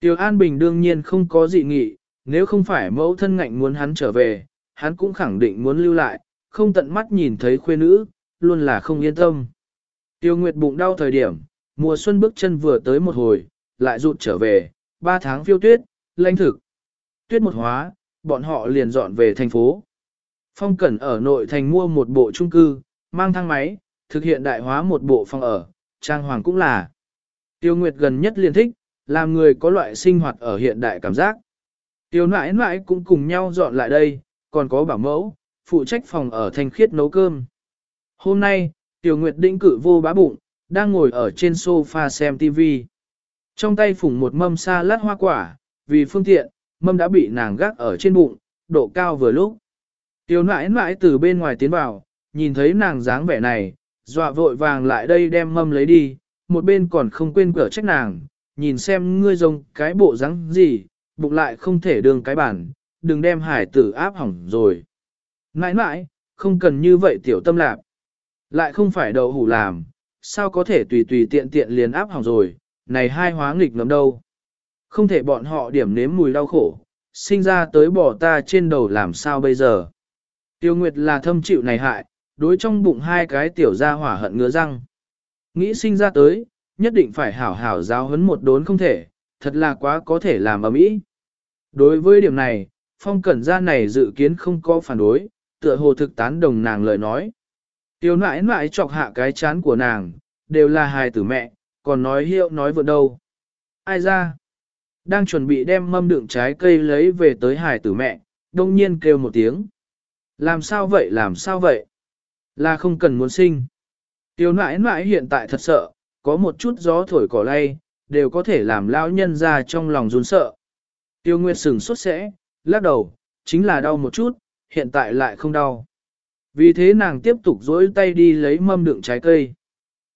A: Tiểu An Bình đương nhiên không có dị nghị, nếu không phải mẫu thân ngạnh muốn hắn trở về, hắn cũng khẳng định muốn lưu lại, không tận mắt nhìn thấy khuê nữ, luôn là không yên tâm. Tiêu Nguyệt bụng đau thời điểm, mùa xuân bước chân vừa tới một hồi, lại rụt trở về, ba tháng phiêu tuyết, lãnh thực. Tuyết một hóa, bọn họ liền dọn về thành phố. Phong Cẩn ở nội thành mua một bộ trung cư, mang thang máy, thực hiện đại hóa một bộ phòng ở, trang hoàng cũng là. Tiêu Nguyệt gần nhất liền thích, làm người có loại sinh hoạt ở hiện đại cảm giác. Tiểu nãi nãi cũng cùng nhau dọn lại đây, còn có bảo mẫu, phụ trách phòng ở thanh khiết nấu cơm. Hôm nay, Tiểu Nguyệt đĩnh cử vô bá bụng, đang ngồi ở trên sofa xem TV. Trong tay phủng một mâm sa lát hoa quả, vì phương tiện, mâm đã bị nàng gác ở trên bụng, độ cao vừa lúc. Tiểu nãi nãi từ bên ngoài tiến vào, nhìn thấy nàng dáng vẻ này, dọa vội vàng lại đây đem mâm lấy đi, một bên còn không quên cửa trách nàng, nhìn xem ngươi rông cái bộ dáng gì, bụng lại không thể đường cái bản, đừng đem hải tử áp hỏng rồi. Nãi nãi, không cần như vậy tiểu tâm lạc. Lại không phải đậu hủ làm, sao có thể tùy tùy tiện tiện liền áp hỏng rồi, này hai hóa nghịch lắm đâu. Không thể bọn họ điểm nếm mùi đau khổ, sinh ra tới bỏ ta trên đầu làm sao bây giờ. Tiêu Nguyệt là thâm chịu này hại, đối trong bụng hai cái tiểu ra hỏa hận ngứa răng. Nghĩ sinh ra tới, nhất định phải hảo hảo giáo huấn một đốn không thể, thật là quá có thể làm ở mỹ. Đối với điểm này, phong cẩn gia này dự kiến không có phản đối, tựa hồ thực tán đồng nàng lời nói. Tiêu nãi nãi chọc hạ cái chán của nàng, đều là hài tử mẹ, còn nói hiệu nói vượt đâu. Ai ra? Đang chuẩn bị đem mâm đựng trái cây lấy về tới hài tử mẹ, đông nhiên kêu một tiếng. Làm sao vậy làm sao vậy? Là không cần muốn sinh. Tiêu nãi nãi hiện tại thật sợ, có một chút gió thổi cỏ lay, đều có thể làm lão nhân ra trong lòng run sợ. Tiêu Nguyệt sừng sốt sẽ, lắc đầu, chính là đau một chút, hiện tại lại không đau. Vì thế nàng tiếp tục dỗi tay đi lấy mâm đựng trái cây.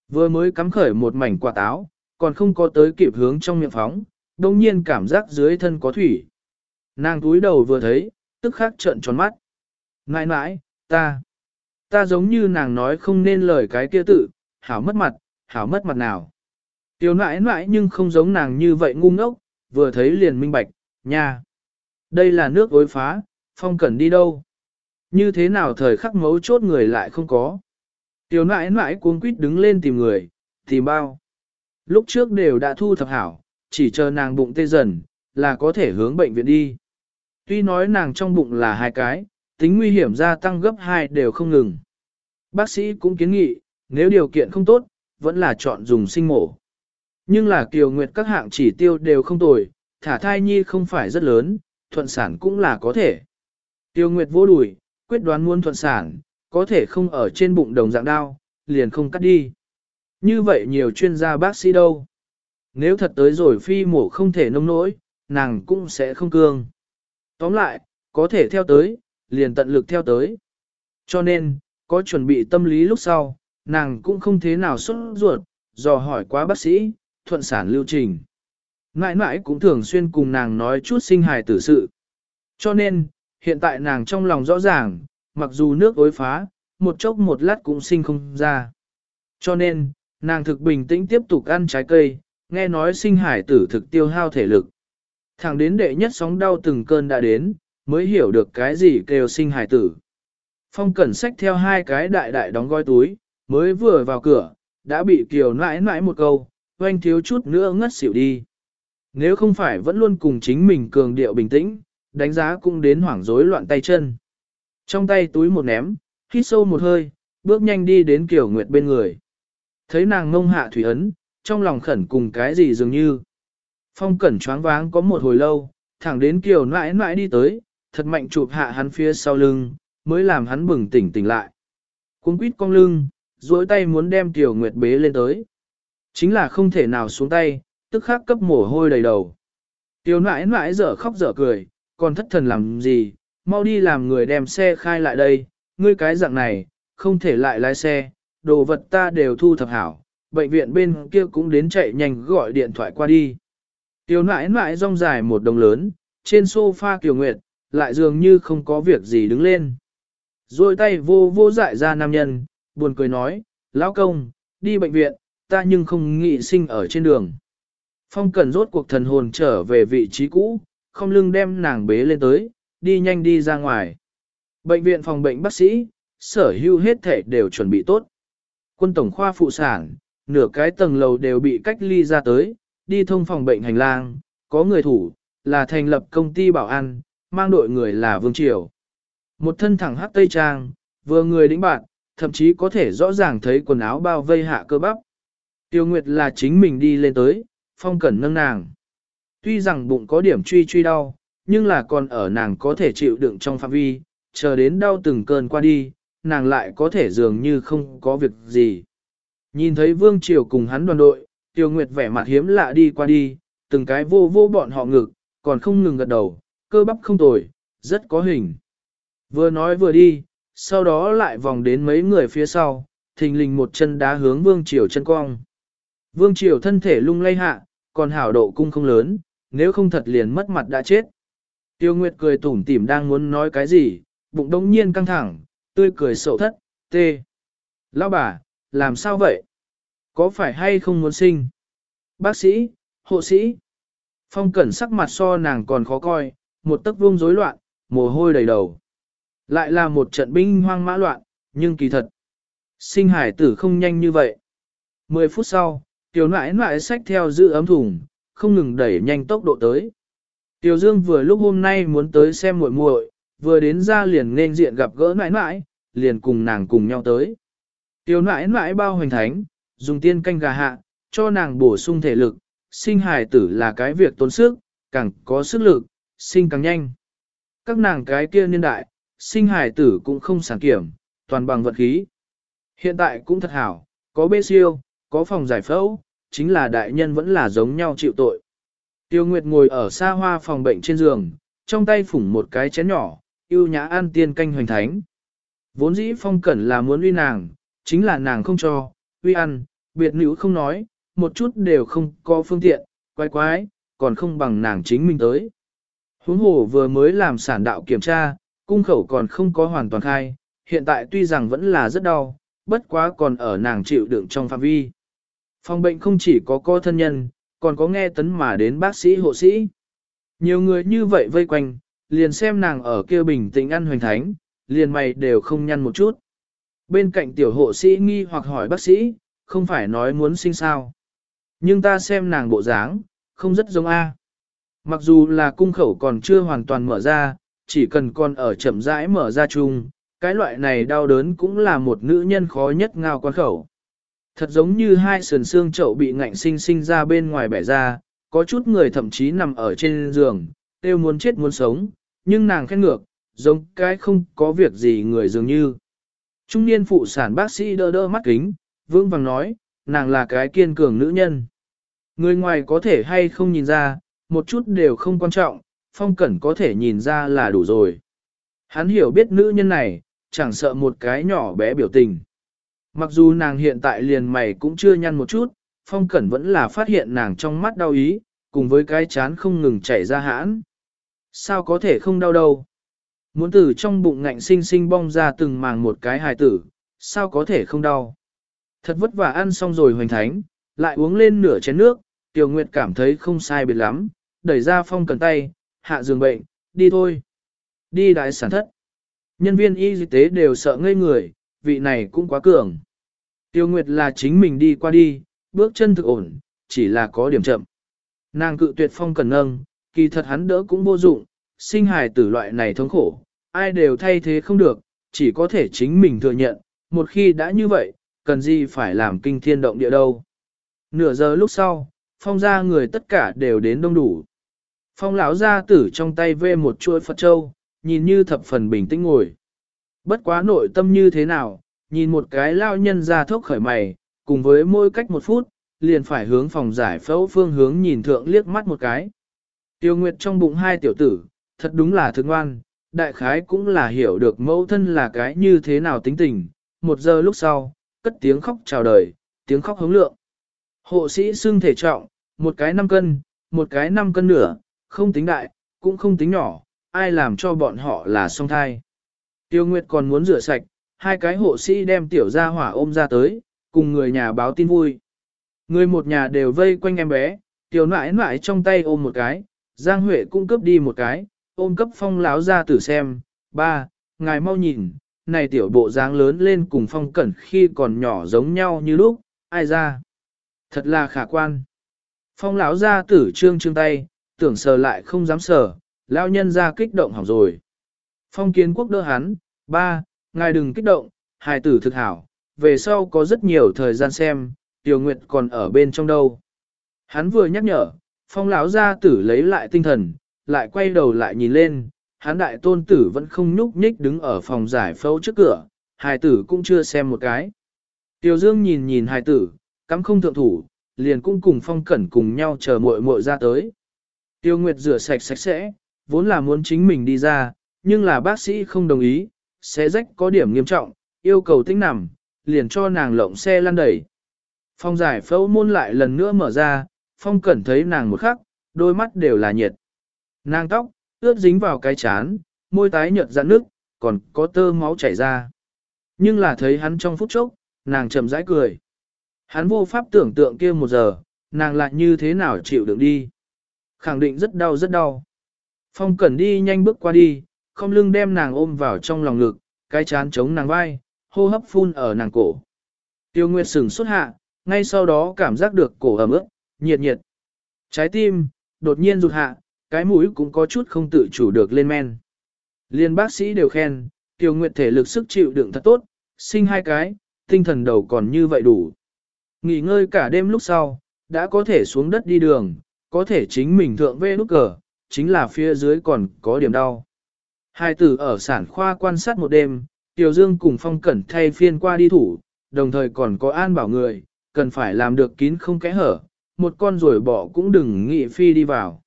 A: Vừa mới cắm khởi một mảnh quả táo, còn không có tới kịp hướng trong miệng phóng, đồng nhiên cảm giác dưới thân có thủy. Nàng túi đầu vừa thấy, tức khắc trợn tròn mắt. Nãi nãi, ta, ta giống như nàng nói không nên lời cái kia tự, hảo mất mặt, hảo mất mặt nào. Tiểu nãi nãi nhưng không giống nàng như vậy ngu ngốc, vừa thấy liền minh bạch, nha. Đây là nước ối phá, phong cần đi đâu? Như thế nào thời khắc mấu chốt người lại không có? Tiểu nãi nãi cuống quýt đứng lên tìm người, tìm bao. Lúc trước đều đã thu thập hảo, chỉ chờ nàng bụng tê dần, là có thể hướng bệnh viện đi. Tuy nói nàng trong bụng là hai cái, tính nguy hiểm gia tăng gấp hai đều không ngừng. Bác sĩ cũng kiến nghị, nếu điều kiện không tốt, vẫn là chọn dùng sinh mổ. Nhưng là kiều nguyệt các hạng chỉ tiêu đều không tồi, thả thai nhi không phải rất lớn, thuận sản cũng là có thể. Tiêu nguyệt vô đùi, quyết đoán muốn thuận sản, có thể không ở trên bụng đồng dạng đao, liền không cắt đi. Như vậy nhiều chuyên gia bác sĩ đâu. Nếu thật tới rồi phi mổ không thể nông nỗi, nàng cũng sẽ không cương. Tóm lại, có thể theo tới, liền tận lực theo tới. Cho nên, có chuẩn bị tâm lý lúc sau, nàng cũng không thế nào xuất ruột, dò hỏi quá bác sĩ, thuận sản lưu trình. Ngãi ngại cũng thường xuyên cùng nàng nói chút sinh hài tử sự. Cho nên, hiện tại nàng trong lòng rõ ràng, mặc dù nước ối phá, một chốc một lát cũng sinh không ra. Cho nên, nàng thực bình tĩnh tiếp tục ăn trái cây, nghe nói sinh hải tử thực tiêu hao thể lực. Thẳng đến đệ nhất sóng đau từng cơn đã đến, mới hiểu được cái gì kêu sinh hải tử. Phong cẩn sách theo hai cái đại đại đóng gói túi, mới vừa vào cửa, đã bị kiều nãi nãi một câu, oanh thiếu chút nữa ngất xỉu đi. Nếu không phải vẫn luôn cùng chính mình cường điệu bình tĩnh, đánh giá cũng đến hoảng rối loạn tay chân. Trong tay túi một ném, hít sâu một hơi, bước nhanh đi đến Kiều Nguyệt bên người. Thấy nàng ngông hạ thủy ấn, trong lòng khẩn cùng cái gì dường như. Phong cẩn choáng váng có một hồi lâu, thẳng đến Kiều nãi nãi đi tới, thật mạnh chụp hạ hắn phía sau lưng, mới làm hắn bừng tỉnh tỉnh lại. Cuốn quýt cong lưng, duỗi tay muốn đem Tiểu Nguyệt bế lên tới. Chính là không thể nào xuống tay, tức khắc cấp mồ hôi đầy đầu. Tiểu nãi nãi dở khóc dở cười, còn thất thần làm gì, mau đi làm người đem xe khai lại đây, ngươi cái dạng này, không thể lại lái xe, đồ vật ta đều thu thập hảo, bệnh viện bên kia cũng đến chạy nhanh gọi điện thoại qua đi. Tiểu nãi nãi rong dài một đồng lớn, trên sofa Kiều Nguyệt, lại dường như không có việc gì đứng lên. Rồi tay vô vô dại ra nam nhân, buồn cười nói, lão công, đi bệnh viện, ta nhưng không nghĩ sinh ở trên đường. Phong cần rốt cuộc thần hồn trở về vị trí cũ, không lưng đem nàng bế lên tới, đi nhanh đi ra ngoài. Bệnh viện phòng bệnh bác sĩ, sở hữu hết thể đều chuẩn bị tốt. Quân tổng khoa phụ sản, nửa cái tầng lầu đều bị cách ly ra tới, đi thông phòng bệnh hành lang, có người thủ, là thành lập công ty bảo an, mang đội người là Vương Triều. Một thân thẳng hát tây trang, vừa người đĩnh bạn, thậm chí có thể rõ ràng thấy quần áo bao vây hạ cơ bắp. Tiêu Nguyệt là chính mình đi lên tới, phong cẩn nâng nàng. Tuy rằng bụng có điểm truy truy đau, nhưng là còn ở nàng có thể chịu đựng trong phạm vi, chờ đến đau từng cơn qua đi, nàng lại có thể dường như không có việc gì. Nhìn thấy Vương Triều cùng hắn đoàn đội, Tiêu Nguyệt vẻ mặt hiếm lạ đi qua đi, từng cái vô vô bọn họ ngực, còn không ngừng gật đầu, cơ bắp không tồi, rất có hình. Vừa nói vừa đi, sau đó lại vòng đến mấy người phía sau, thình lình một chân đá hướng Vương Triều chân cong. Vương Triều thân thể lung lay hạ, còn hảo độ cung không lớn, nếu không thật liền mất mặt đã chết. Tiêu Nguyệt cười tủm tỉm đang muốn nói cái gì, bụng đống nhiên căng thẳng, tươi cười sậu thất, tê. Lão bà, làm sao vậy? Có phải hay không muốn sinh? Bác sĩ, hộ sĩ. Phong cẩn sắc mặt so nàng còn khó coi, một tấc vuông rối loạn, mồ hôi đầy đầu. Lại là một trận binh hoang mã loạn, nhưng kỳ thật. Sinh hải tử không nhanh như vậy. Mười phút sau, tiểu nãi nãi xách theo giữ ấm thùng, không ngừng đẩy nhanh tốc độ tới. Tiểu Dương vừa lúc hôm nay muốn tới xem muội muội, vừa đến ra liền nên diện gặp gỡ nãi nãi, liền cùng nàng cùng nhau tới. Tiểu nãi nãi bao hoành thánh, dùng tiên canh gà hạ, cho nàng bổ sung thể lực, sinh hài tử là cái việc tốn sức, càng có sức lực, sinh càng nhanh. Các nàng cái kia niên đại, sinh hài tử cũng không sản kiểm, toàn bằng vật khí. Hiện tại cũng thật hảo, có bê siêu, có phòng giải phẫu, chính là đại nhân vẫn là giống nhau chịu tội. Tiêu Nguyệt ngồi ở xa hoa phòng bệnh trên giường, trong tay phủng một cái chén nhỏ, yêu nhã an tiên canh hoành thánh. Vốn dĩ phong cẩn là muốn uy nàng, chính là nàng không cho, uy ăn, biệt nữ không nói, một chút đều không có phương tiện, quái quái, còn không bằng nàng chính mình tới. Huống hồ vừa mới làm sản đạo kiểm tra, cung khẩu còn không có hoàn toàn khai, hiện tại tuy rằng vẫn là rất đau, bất quá còn ở nàng chịu đựng trong phạm vi. Phòng bệnh không chỉ có co thân nhân, còn có nghe tấn mà đến bác sĩ hộ sĩ. Nhiều người như vậy vây quanh, liền xem nàng ở kia bình tĩnh ăn hoành thánh, liền mày đều không nhăn một chút. Bên cạnh tiểu hộ sĩ nghi hoặc hỏi bác sĩ, không phải nói muốn sinh sao. Nhưng ta xem nàng bộ dáng, không rất giống A. Mặc dù là cung khẩu còn chưa hoàn toàn mở ra, chỉ cần còn ở chậm rãi mở ra chung, cái loại này đau đớn cũng là một nữ nhân khó nhất ngao quan khẩu. Thật giống như hai sườn xương chậu bị ngạnh sinh sinh ra bên ngoài bẻ ra, có chút người thậm chí nằm ở trên giường, đều muốn chết muốn sống, nhưng nàng khen ngược, giống cái không có việc gì người dường như. Trung niên phụ sản bác sĩ đỡ đỡ mắt kính, vững vàng nói, nàng là cái kiên cường nữ nhân. Người ngoài có thể hay không nhìn ra, một chút đều không quan trọng, phong cẩn có thể nhìn ra là đủ rồi. Hắn hiểu biết nữ nhân này, chẳng sợ một cái nhỏ bé biểu tình. Mặc dù nàng hiện tại liền mày cũng chưa nhăn một chút, phong cẩn vẫn là phát hiện nàng trong mắt đau ý, cùng với cái chán không ngừng chảy ra hãn. Sao có thể không đau đâu? Muốn từ trong bụng ngạnh sinh sinh bong ra từng màng một cái hài tử, sao có thể không đau? Thật vất vả ăn xong rồi hoành thánh, lại uống lên nửa chén nước, Tiểu Nguyệt cảm thấy không sai biệt lắm, đẩy ra phong cần tay, hạ giường bệnh, đi thôi. Đi đại sản thất. Nhân viên y tế đều sợ ngây người, vị này cũng quá cường. Tiêu Nguyệt là chính mình đi qua đi, bước chân thực ổn, chỉ là có điểm chậm. Nàng cự tuyệt phong cần nâng, kỳ thật hắn đỡ cũng vô dụng, sinh hài tử loại này thống khổ, ai đều thay thế không được, chỉ có thể chính mình thừa nhận, một khi đã như vậy, cần gì phải làm kinh thiên động địa đâu. Nửa giờ lúc sau, phong ra người tất cả đều đến đông đủ. Phong lão ra tử trong tay vê một chuỗi Phật Châu, nhìn như thập phần bình tĩnh ngồi. Bất quá nội tâm như thế nào, nhìn một cái lao nhân ra thốc khởi mày, cùng với mỗi cách một phút, liền phải hướng phòng giải phẫu phương hướng nhìn thượng liếc mắt một cái. Tiêu Nguyệt trong bụng hai tiểu tử, thật đúng là thương ngoan, đại khái cũng là hiểu được mẫu thân là cái như thế nào tính tình. Một giờ lúc sau, cất tiếng khóc chào đời, tiếng khóc hống lượng. Hộ sĩ xưng thể trọng, một cái 5 cân, một cái 5 cân nửa, không tính đại, cũng không tính nhỏ, ai làm cho bọn họ là song thai. Tiêu Nguyệt còn muốn rửa sạch, hai cái hộ sĩ đem tiểu gia hỏa ôm ra tới, cùng người nhà báo tin vui. Người một nhà đều vây quanh em bé, tiểu nãi nãi trong tay ôm một cái, Giang Huệ cũng cướp đi một cái, ôm cấp phong láo ra tử xem, ba, ngài mau nhìn, này tiểu bộ dáng lớn lên cùng phong cẩn khi còn nhỏ giống nhau như lúc, ai ra. Thật là khả quan. Phong lão ra tử trương trương tay, tưởng sờ lại không dám sờ, lão nhân ra kích động hỏng rồi. Phong kiến quốc đỡ hắn, ba, ngài đừng kích động, hài tử thực hảo, về sau có rất nhiều thời gian xem, tiểu nguyệt còn ở bên trong đâu. Hắn vừa nhắc nhở, phong lão gia tử lấy lại tinh thần, lại quay đầu lại nhìn lên, hắn đại tôn tử vẫn không nhúc nhích đứng ở phòng giải phẫu trước cửa, hài tử cũng chưa xem một cái. Tiểu Dương nhìn nhìn hài tử, cắm không thượng thủ, liền cũng cùng phong cẩn cùng nhau chờ muội muội ra tới. Tiêu Nguyệt rửa sạch sạch sẽ, vốn là muốn chính mình đi ra, nhưng là bác sĩ không đồng ý, sẽ rách có điểm nghiêm trọng, yêu cầu tính nằm, liền cho nàng lộng xe lăn đẩy. Phong giải phẫu môn lại lần nữa mở ra, phong cẩn thấy nàng một khắc, đôi mắt đều là nhiệt. Nàng tóc, ướt dính vào cái chán, môi tái nhợt dặn nước, còn có tơ máu chảy ra. Nhưng là thấy hắn trong phút chốc, nàng chậm rãi cười. Hắn vô pháp tưởng tượng kia một giờ, nàng lại như thế nào chịu đựng đi. Khẳng định rất đau rất đau. Phong cẩn đi nhanh bước qua đi, không lưng đem nàng ôm vào trong lòng ngực, cái chán chống nàng vai, hô hấp phun ở nàng cổ. Tiêu Nguyệt sừng xuất hạ, ngay sau đó cảm giác được cổ ẩm ướt, nhiệt nhiệt. Trái tim, đột nhiên rụt hạ, cái mũi cũng có chút không tự chủ được lên men. Liên bác sĩ đều khen, Tiêu Nguyệt thể lực sức chịu đựng thật tốt, sinh hai cái, tinh thần đầu còn như vậy đủ. Nghỉ ngơi cả đêm lúc sau, đã có thể xuống đất đi đường, có thể chính mình thượng vê nút cờ, chính là phía dưới còn có điểm đau. Hai tử ở sản khoa quan sát một đêm, Tiểu Dương cùng Phong Cẩn thay phiên qua đi thủ, đồng thời còn có an bảo người, cần phải làm được kín không kẽ hở, một con rồi bỏ cũng đừng nghĩ phi đi vào.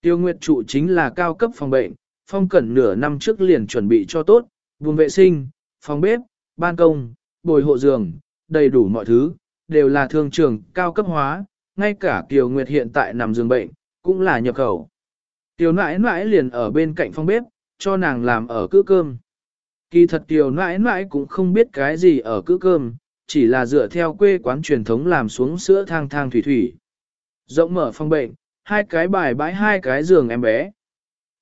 A: Tiêu Nguyệt trụ chính là cao cấp phòng bệnh, Phong Cẩn nửa năm trước liền chuẩn bị cho tốt, vùng vệ sinh, phòng bếp, ban công, bồi hộ giường, đầy đủ mọi thứ, đều là thương trường cao cấp hóa, ngay cả Kiều Nguyệt hiện tại nằm giường bệnh, cũng là nhập khẩu. Tiểu nãi nãi liền ở bên cạnh phòng bếp, cho nàng làm ở cữ cơm. Kỳ thật tiểu nãi nãi cũng không biết cái gì ở cữ cơm, chỉ là dựa theo quê quán truyền thống làm xuống sữa thang thang thủy thủy. Rộng mở phòng bệnh, hai cái bài bãi hai cái giường em bé.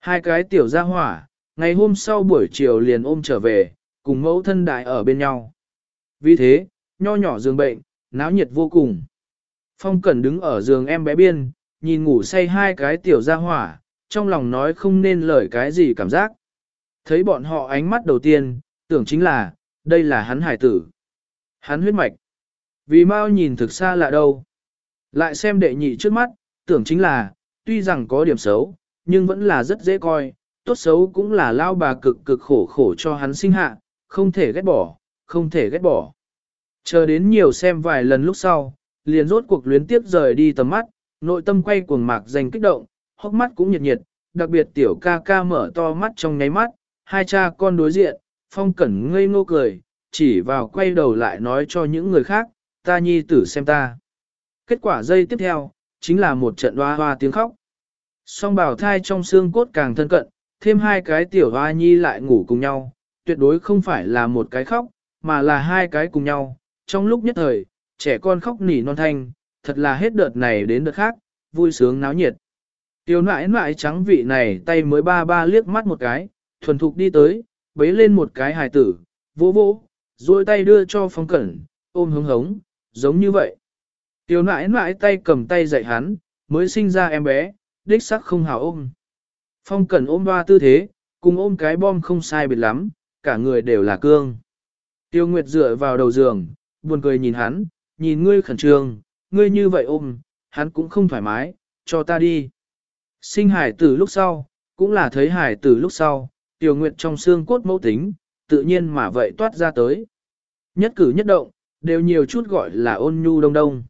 A: Hai cái tiểu gia hỏa, ngày hôm sau buổi chiều liền ôm trở về, cùng mẫu thân đại ở bên nhau. Vì thế, nho nhỏ giường bệnh, náo nhiệt vô cùng. Phong Cẩn đứng ở giường em bé biên, nhìn ngủ say hai cái tiểu gia hỏa, trong lòng nói không nên lời cái gì cảm giác. Thấy bọn họ ánh mắt đầu tiên, tưởng chính là, đây là hắn hải tử. Hắn huyết mạch. Vì mau nhìn thực xa lạ đâu. Lại xem đệ nhị trước mắt, tưởng chính là, tuy rằng có điểm xấu, nhưng vẫn là rất dễ coi, tốt xấu cũng là lao bà cực cực khổ khổ cho hắn sinh hạ, không thể ghét bỏ, không thể ghét bỏ. Chờ đến nhiều xem vài lần lúc sau, liền rốt cuộc luyến tiếp rời đi tầm mắt, nội tâm quay cuồng mạc danh kích động, hốc mắt cũng nhiệt nhiệt, đặc biệt tiểu ca ca mở to mắt trong nháy mắt, hai cha con đối diện, phong cẩn ngây ngô cười, chỉ vào quay đầu lại nói cho những người khác, ta nhi tử xem ta. Kết quả dây tiếp theo, chính là một trận hoa hoa tiếng khóc. Song bảo thai trong xương cốt càng thân cận, thêm hai cái tiểu hoa nhi lại ngủ cùng nhau, tuyệt đối không phải là một cái khóc, mà là hai cái cùng nhau. Trong lúc nhất thời, trẻ con khóc nỉ non thanh, thật là hết đợt này đến đợt khác, vui sướng náo nhiệt. Tiểu nãi nãi trắng vị này tay mới ba ba liếc mắt một cái, thuần thục đi tới, bế lên một cái hài tử, vỗ vỗ, duỗi tay đưa cho phong cẩn, ôm hứng hống, giống như vậy. Tiểu nãi nãi tay cầm tay dạy hắn, mới sinh ra em bé, đích sắc không hào ôm. Phong cẩn ôm ba tư thế, cùng ôm cái bom không sai biệt lắm, cả người đều là cương. Tiêu Nguyệt dựa vào đầu giường, buồn cười nhìn hắn, nhìn ngươi khẩn trương, ngươi như vậy ôm, hắn cũng không thoải mái, cho ta đi. Sinh hải tử lúc sau, cũng là thấy hải tử lúc sau, tiểu Nguyệt trong xương cốt mẫu tính, tự nhiên mà vậy toát ra tới. Nhất cử nhất động, đều nhiều chút gọi là ôn nhu đông đông.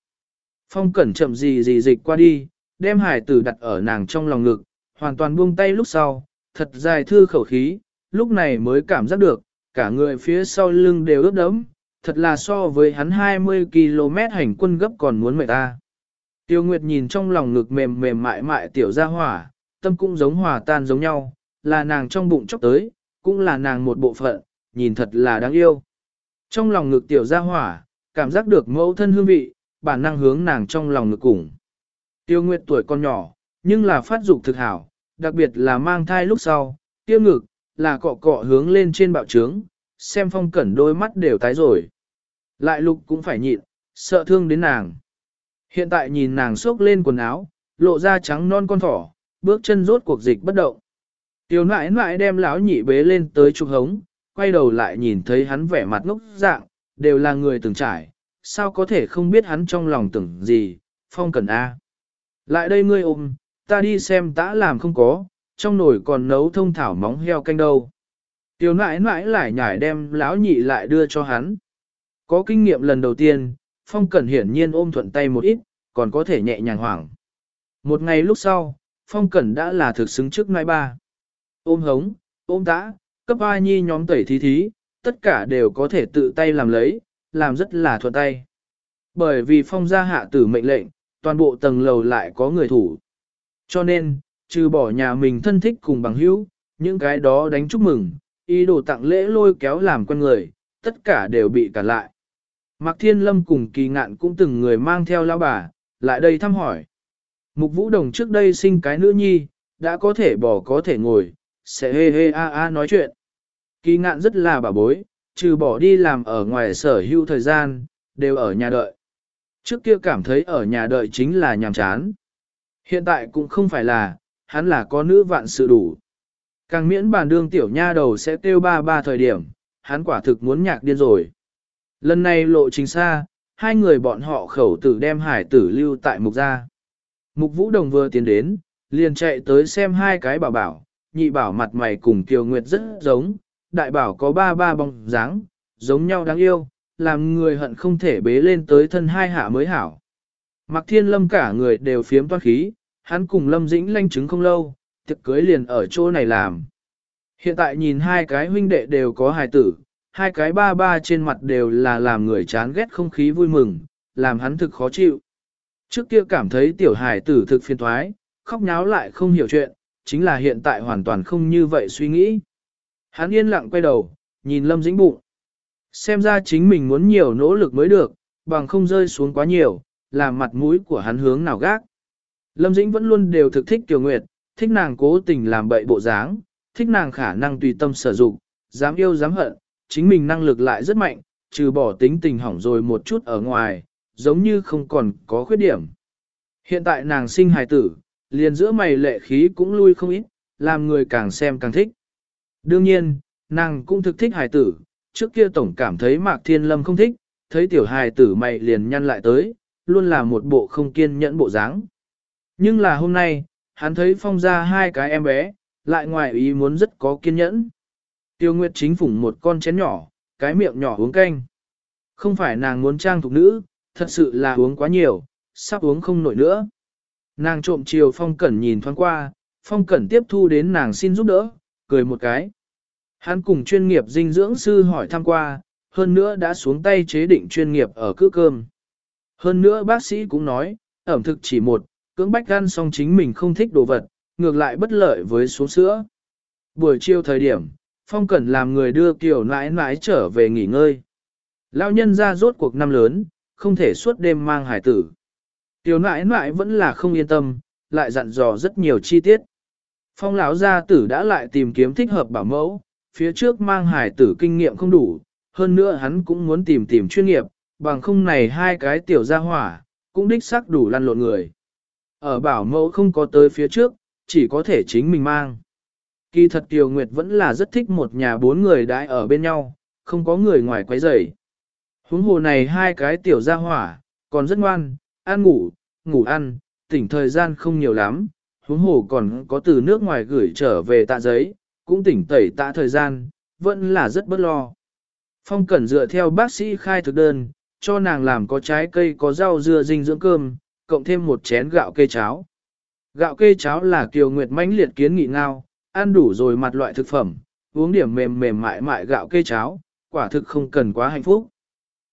A: Phong cẩn chậm gì gì dịch qua đi, đem hải tử đặt ở nàng trong lòng ngực, hoàn toàn buông tay lúc sau, thật dài thư khẩu khí, lúc này mới cảm giác được, cả người phía sau lưng đều ướt đẫm, thật là so với hắn 20 km hành quân gấp còn muốn mệt ta. Tiêu Nguyệt nhìn trong lòng ngực mềm mềm mại mại tiểu gia hỏa, tâm cũng giống hòa tan giống nhau, là nàng trong bụng chốc tới, cũng là nàng một bộ phận, nhìn thật là đáng yêu. Trong lòng ngực tiểu gia hỏa, cảm giác được mẫu thân hương vị, bản năng hướng nàng trong lòng ngực cùng. Tiêu Nguyệt tuổi còn nhỏ, nhưng là phát dục thực hảo, đặc biệt là mang thai lúc sau, tiêu ngực, là cọ cọ hướng lên trên bạo trướng, xem phong cẩn đôi mắt đều tái rồi. Lại lục cũng phải nhịn, sợ thương đến nàng. Hiện tại nhìn nàng xốc lên quần áo, lộ ra trắng non con thỏ, bước chân rốt cuộc dịch bất động. Tiểu nãi nãi đem lão nhị bế lên tới trục hống, quay đầu lại nhìn thấy hắn vẻ mặt ngốc dạng, đều là người từng trải, sao có thể không biết hắn trong lòng tưởng gì, phong cẩn A. Lại đây ngươi ôm, ta đi xem tã làm không có, trong nồi còn nấu thông thảo móng heo canh đâu. Tiểu nãi nãi lại nhải đem lão nhị lại đưa cho hắn. Có kinh nghiệm lần đầu tiên, Phong Cẩn hiển nhiên ôm thuận tay một ít, còn có thể nhẹ nhàng hoảng. Một ngày lúc sau, Phong Cẩn đã là thực xứng trước nãi ba. Ôm hống, ôm tã, cấp A Nhi nhóm tẩy thí thí, tất cả đều có thể tự tay làm lấy, làm rất là thuận tay. Bởi vì Phong gia hạ tử mệnh lệnh, toàn bộ tầng lầu lại có người thủ. Cho nên, trừ bỏ nhà mình thân thích cùng bằng hữu, những cái đó đánh chúc mừng, ý đồ tặng lễ lôi kéo làm con người, tất cả đều bị cản lại. Mạc Thiên Lâm cùng kỳ ngạn cũng từng người mang theo lão bà, lại đây thăm hỏi. Mục Vũ Đồng trước đây sinh cái nữ nhi, đã có thể bỏ có thể ngồi, sẽ hê hê a a nói chuyện. Kỳ ngạn rất là bà bối, trừ bỏ đi làm ở ngoài sở hữu thời gian, đều ở nhà đợi. Trước kia cảm thấy ở nhà đợi chính là nhàm chán. Hiện tại cũng không phải là, hắn là có nữ vạn sự đủ. Càng miễn bàn đương tiểu nha đầu sẽ tiêu ba ba thời điểm, hắn quả thực muốn nhạc điên rồi. Lần này lộ trình xa, hai người bọn họ khẩu tử đem hải tử lưu tại mục gia. Mục vũ đồng vừa tiến đến, liền chạy tới xem hai cái bảo bảo, nhị bảo mặt mày cùng Kiều Nguyệt rất giống, đại bảo có ba ba bóng dáng, giống nhau đáng yêu, làm người hận không thể bế lên tới thân hai hạ mới hảo. Mặc thiên lâm cả người đều phiếm toan khí, hắn cùng lâm dĩnh lanh chứng không lâu, tiệc cưới liền ở chỗ này làm. Hiện tại nhìn hai cái huynh đệ đều có hài tử, hai cái ba ba trên mặt đều là làm người chán ghét không khí vui mừng, làm hắn thực khó chịu. Trước kia cảm thấy tiểu hài tử thực phiền thoái, khóc nháo lại không hiểu chuyện, chính là hiện tại hoàn toàn không như vậy suy nghĩ. Hắn yên lặng quay đầu, nhìn Lâm Dĩnh bụng. Xem ra chính mình muốn nhiều nỗ lực mới được, bằng không rơi xuống quá nhiều, làm mặt mũi của hắn hướng nào gác. Lâm Dĩnh vẫn luôn đều thực thích Tiểu Nguyệt, thích nàng cố tình làm bậy bộ dáng, thích nàng khả năng tùy tâm sở dụng, dám yêu dám hận, chính mình năng lực lại rất mạnh, trừ bỏ tính tình hỏng rồi một chút ở ngoài, giống như không còn có khuyết điểm. Hiện tại nàng sinh hài tử, liền giữa mày lệ khí cũng lui không ít, làm người càng xem càng thích. Đương nhiên, nàng cũng thực thích hài tử, trước kia tổng cảm thấy Mạc Thiên Lâm không thích, thấy tiểu hài tử mày liền nhăn lại tới, luôn là một bộ không kiên nhẫn bộ dáng. Nhưng là hôm nay, hắn thấy phong ra hai cái em bé, lại ngoài ý muốn rất có kiên nhẫn. Tiêu Nguyệt chính phủng một con chén nhỏ, cái miệng nhỏ uống canh. Không phải nàng muốn trang thục nữ, thật sự là uống quá nhiều, sắp uống không nổi nữa. Nàng trộm chiều phong cẩn nhìn thoáng qua, phong cẩn tiếp thu đến nàng xin giúp đỡ, cười một cái. Hắn cùng chuyên nghiệp dinh dưỡng sư hỏi thăm qua, hơn nữa đã xuống tay chế định chuyên nghiệp ở cữ cơm. Hơn nữa bác sĩ cũng nói, ẩm thực chỉ một, cưỡng bách gan xong chính mình không thích đồ vật, ngược lại bất lợi với số sữa. Buổi chiều thời điểm, Phong Cẩn làm người đưa Kiều nãi nãi trở về nghỉ ngơi. Lão nhân ra rốt cuộc năm lớn, không thể suốt đêm mang hải tử. Kiều nãi nãi vẫn là không yên tâm, lại dặn dò rất nhiều chi tiết. Phong lão gia tử đã lại tìm kiếm thích hợp bảo mẫu, phía trước mang hải tử kinh nghiệm không đủ, hơn nữa hắn cũng muốn tìm tìm chuyên nghiệp, bằng không này hai cái tiểu gia hỏa, cũng đích xác đủ lăn lộn người. Ở bảo mẫu không có tới phía trước, chỉ có thể chính mình mang. Kỳ thật Kiều Nguyệt vẫn là rất thích một nhà bốn người đãi ở bên nhau, không có người ngoài quấy rầy. Huống hồ này hai cái tiểu gia hỏa, còn rất ngoan, ăn ngủ, ngủ ăn, tỉnh thời gian không nhiều lắm, huống hồ còn có từ nước ngoài gửi trở về tạ giấy, cũng tỉnh tẩy tạ thời gian, vẫn là rất bất lo. Phong Cẩn dựa theo bác sĩ khai thực đơn, cho nàng làm có trái cây có rau dưa dinh dưỡng cơm, cộng thêm một chén gạo kê cháo. Gạo kê cháo là kiều nguyệt mãnh liệt kiến nghị ngao, ăn đủ rồi mặt loại thực phẩm, uống điểm mềm mềm mại mại gạo kê cháo, quả thực không cần quá hạnh phúc.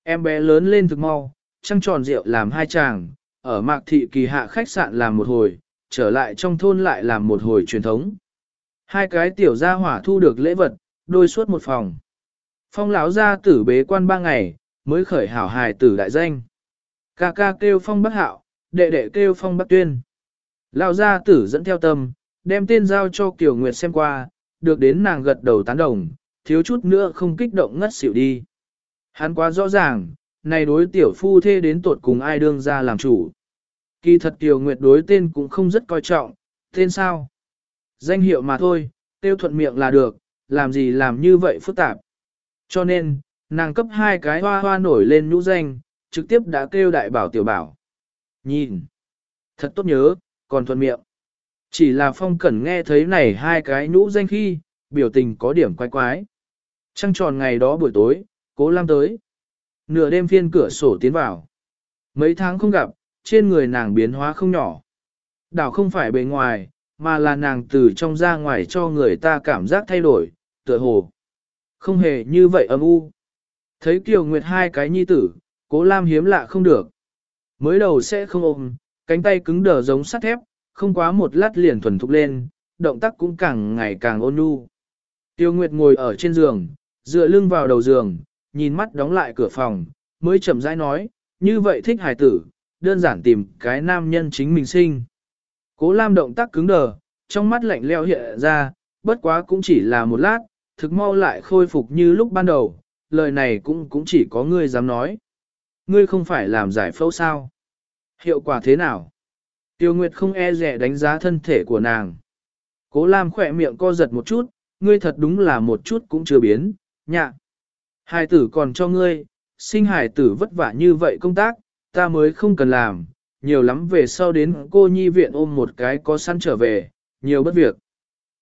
A: Em bé lớn lên thực mau, trăng tròn rượu làm hai chàng, ở mạc thị kỳ hạ khách sạn làm một hồi, trở lại trong thôn lại làm một hồi truyền thống. Hai cái tiểu gia hỏa thu được lễ vật, đôi suốt một phòng. Phong lão gia tử bế quan ba ngày, mới khởi hảo hài tử đại danh. Ca ca kêu phong bất hạo, đệ đệ kêu phong bắc tuyên. Lão gia tử dẫn theo tâm, đem tên giao cho Kiều Nguyệt xem qua, được đến nàng gật đầu tán đồng, thiếu chút nữa không kích động ngất xỉu đi. Hắn quá rõ ràng, này đối tiểu phu thê đến tuột cùng ai đương ra làm chủ. Kỳ thật Kiều Nguyệt đối tên cũng không rất coi trọng, tên sao? Danh hiệu mà thôi, tiêu thuận miệng là được, làm gì làm như vậy phức tạp. Cho nên, nàng cấp hai cái hoa hoa nổi lên nhũ danh, trực tiếp đã kêu đại bảo tiểu bảo. Nhìn, thật tốt nhớ, còn thuận miệng. Chỉ là phong cẩn nghe thấy này hai cái nhũ danh khi, biểu tình có điểm quái quái. Trăng tròn ngày đó buổi tối, cố lam tới. Nửa đêm phiên cửa sổ tiến vào. Mấy tháng không gặp, trên người nàng biến hóa không nhỏ. Đảo không phải bề ngoài, mà là nàng từ trong ra ngoài cho người ta cảm giác thay đổi, tựa hồ. Không hề như vậy âm u. Thấy Kiều Nguyệt hai cái nhi tử, cố Lam hiếm lạ không được. Mới đầu sẽ không ôm, cánh tay cứng đờ giống sắt thép, không quá một lát liền thuần thục lên, động tác cũng càng ngày càng ôn nhu. Tiêu Nguyệt ngồi ở trên giường, dựa lưng vào đầu giường, nhìn mắt đóng lại cửa phòng, mới chậm rãi nói, như vậy thích hài tử, đơn giản tìm cái nam nhân chính mình sinh. Cố Lam động tác cứng đờ, trong mắt lạnh leo hiện ra, bất quá cũng chỉ là một lát, thực mau lại khôi phục như lúc ban đầu, lời này cũng cũng chỉ có ngươi dám nói. Ngươi không phải làm giải phẫu sao? Hiệu quả thế nào? Tiêu Nguyệt không e rẻ đánh giá thân thể của nàng. Cố Lam khỏe miệng co giật một chút, ngươi thật đúng là một chút cũng chưa biến, nhạ. Hải tử còn cho ngươi, sinh hải tử vất vả như vậy công tác, ta mới không cần làm, nhiều lắm về sau đến cô nhi viện ôm một cái có săn trở về, nhiều bất việc.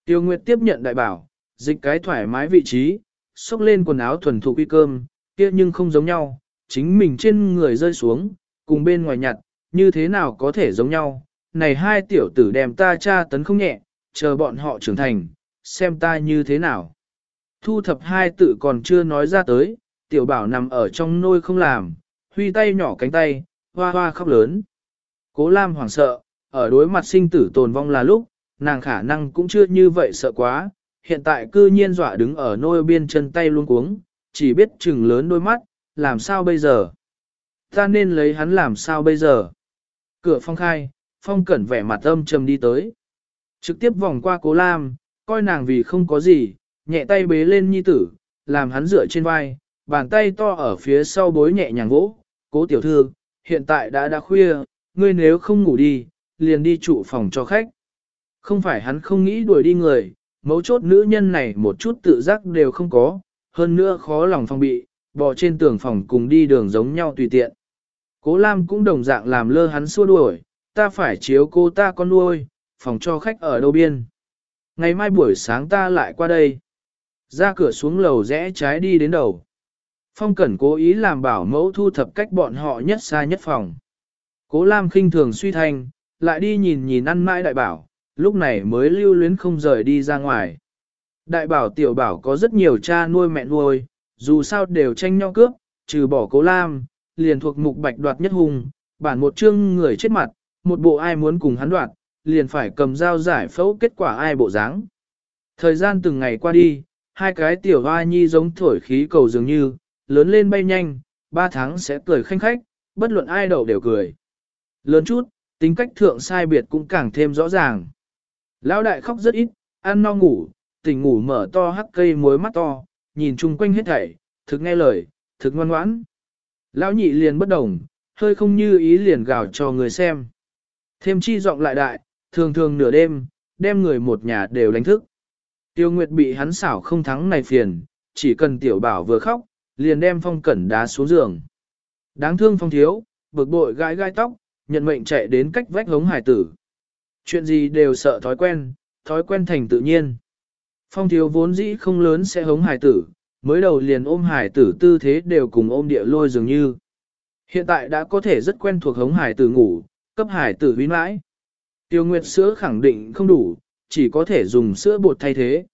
A: Tiêu Nguyệt tiếp nhận đại bảo, dịch cái thoải mái vị trí, xốc lên quần áo thuần thục uy cơm, kia nhưng không giống nhau, chính mình trên người rơi xuống, cùng bên ngoài nhặt, như thế nào có thể giống nhau. Này hai tiểu tử đem ta tra tấn không nhẹ, chờ bọn họ trưởng thành, xem ta như thế nào. Thu thập hai tự còn chưa nói ra tới, tiểu bảo nằm ở trong nôi không làm, huy tay nhỏ cánh tay, hoa hoa khóc lớn. Cố Lam hoảng sợ, ở đối mặt sinh tử tồn vong là lúc, nàng khả năng cũng chưa như vậy sợ quá, hiện tại cư nhiên dọa đứng ở nôi biên chân tay luôn cuống, chỉ biết chừng lớn đôi mắt, làm sao bây giờ? Ta nên lấy hắn làm sao bây giờ? Cửa phong khai, phong cẩn vẻ mặt âm trầm đi tới. Trực tiếp vòng qua cố lam, coi nàng vì không có gì, nhẹ tay bế lên nhi tử, làm hắn dựa trên vai, bàn tay to ở phía sau bối nhẹ nhàng vỗ. Cố tiểu thư, hiện tại đã đã khuya, ngươi nếu không ngủ đi, liền đi trụ phòng cho khách. Không phải hắn không nghĩ đuổi đi người, mấu chốt nữ nhân này một chút tự giác đều không có, hơn nữa khó lòng phòng bị, bò trên tường phòng cùng đi đường giống nhau tùy tiện. Cố Lam cũng đồng dạng làm lơ hắn xua đuổi, ta phải chiếu cô ta con nuôi, phòng cho khách ở đâu biên. Ngày mai buổi sáng ta lại qua đây. Ra cửa xuống lầu rẽ trái đi đến đầu. Phong Cẩn cố ý làm bảo mẫu thu thập cách bọn họ nhất xa nhất phòng. Cố Lam khinh thường suy thanh, lại đi nhìn nhìn ăn mãi đại bảo, lúc này mới lưu luyến không rời đi ra ngoài. Đại bảo tiểu bảo có rất nhiều cha nuôi mẹ nuôi, dù sao đều tranh nhau cướp, trừ bỏ cố lam, liền thuộc mục bạch đoạt nhất hùng, bản một chương người chết mặt, một bộ ai muốn cùng hắn đoạt, liền phải cầm dao giải phẫu kết quả ai bộ dáng. Thời gian từng ngày qua đi, hai cái tiểu hoa nhi giống thổi khí cầu dường như, lớn lên bay nhanh, ba tháng sẽ cười khanh khách, bất luận ai đầu đều cười. Lớn chút, tính cách thượng sai biệt cũng càng thêm rõ ràng. Lão đại khóc rất ít, ăn no ngủ, tỉnh ngủ mở to hắc cây muối mắt to, nhìn chung quanh hết thảy, thực nghe lời, thực ngoan ngoãn. Lão nhị liền bất đồng, hơi không như ý liền gào cho người xem. Thêm chi giọng lại đại, thường thường nửa đêm, đem người một nhà đều đánh thức. Tiêu Nguyệt bị hắn xảo không thắng này phiền, chỉ cần tiểu bảo vừa khóc, liền đem phong cẩn đá xuống giường. Đáng thương phong thiếu, bực bội gãi gai tóc, nhận mệnh chạy đến cách vách hống hải tử. Chuyện gì đều sợ thói quen, thói quen thành tự nhiên. Phong thiếu vốn dĩ không lớn sẽ hống hải tử, mới đầu liền ôm hải tử tư thế đều cùng ôm địa lôi dường như. Hiện tại đã có thể rất quen thuộc hống hải tử ngủ, cấp hải tử huy mãi. Tiêu Nguyệt sữa khẳng định không đủ, chỉ có thể dùng sữa bột thay thế.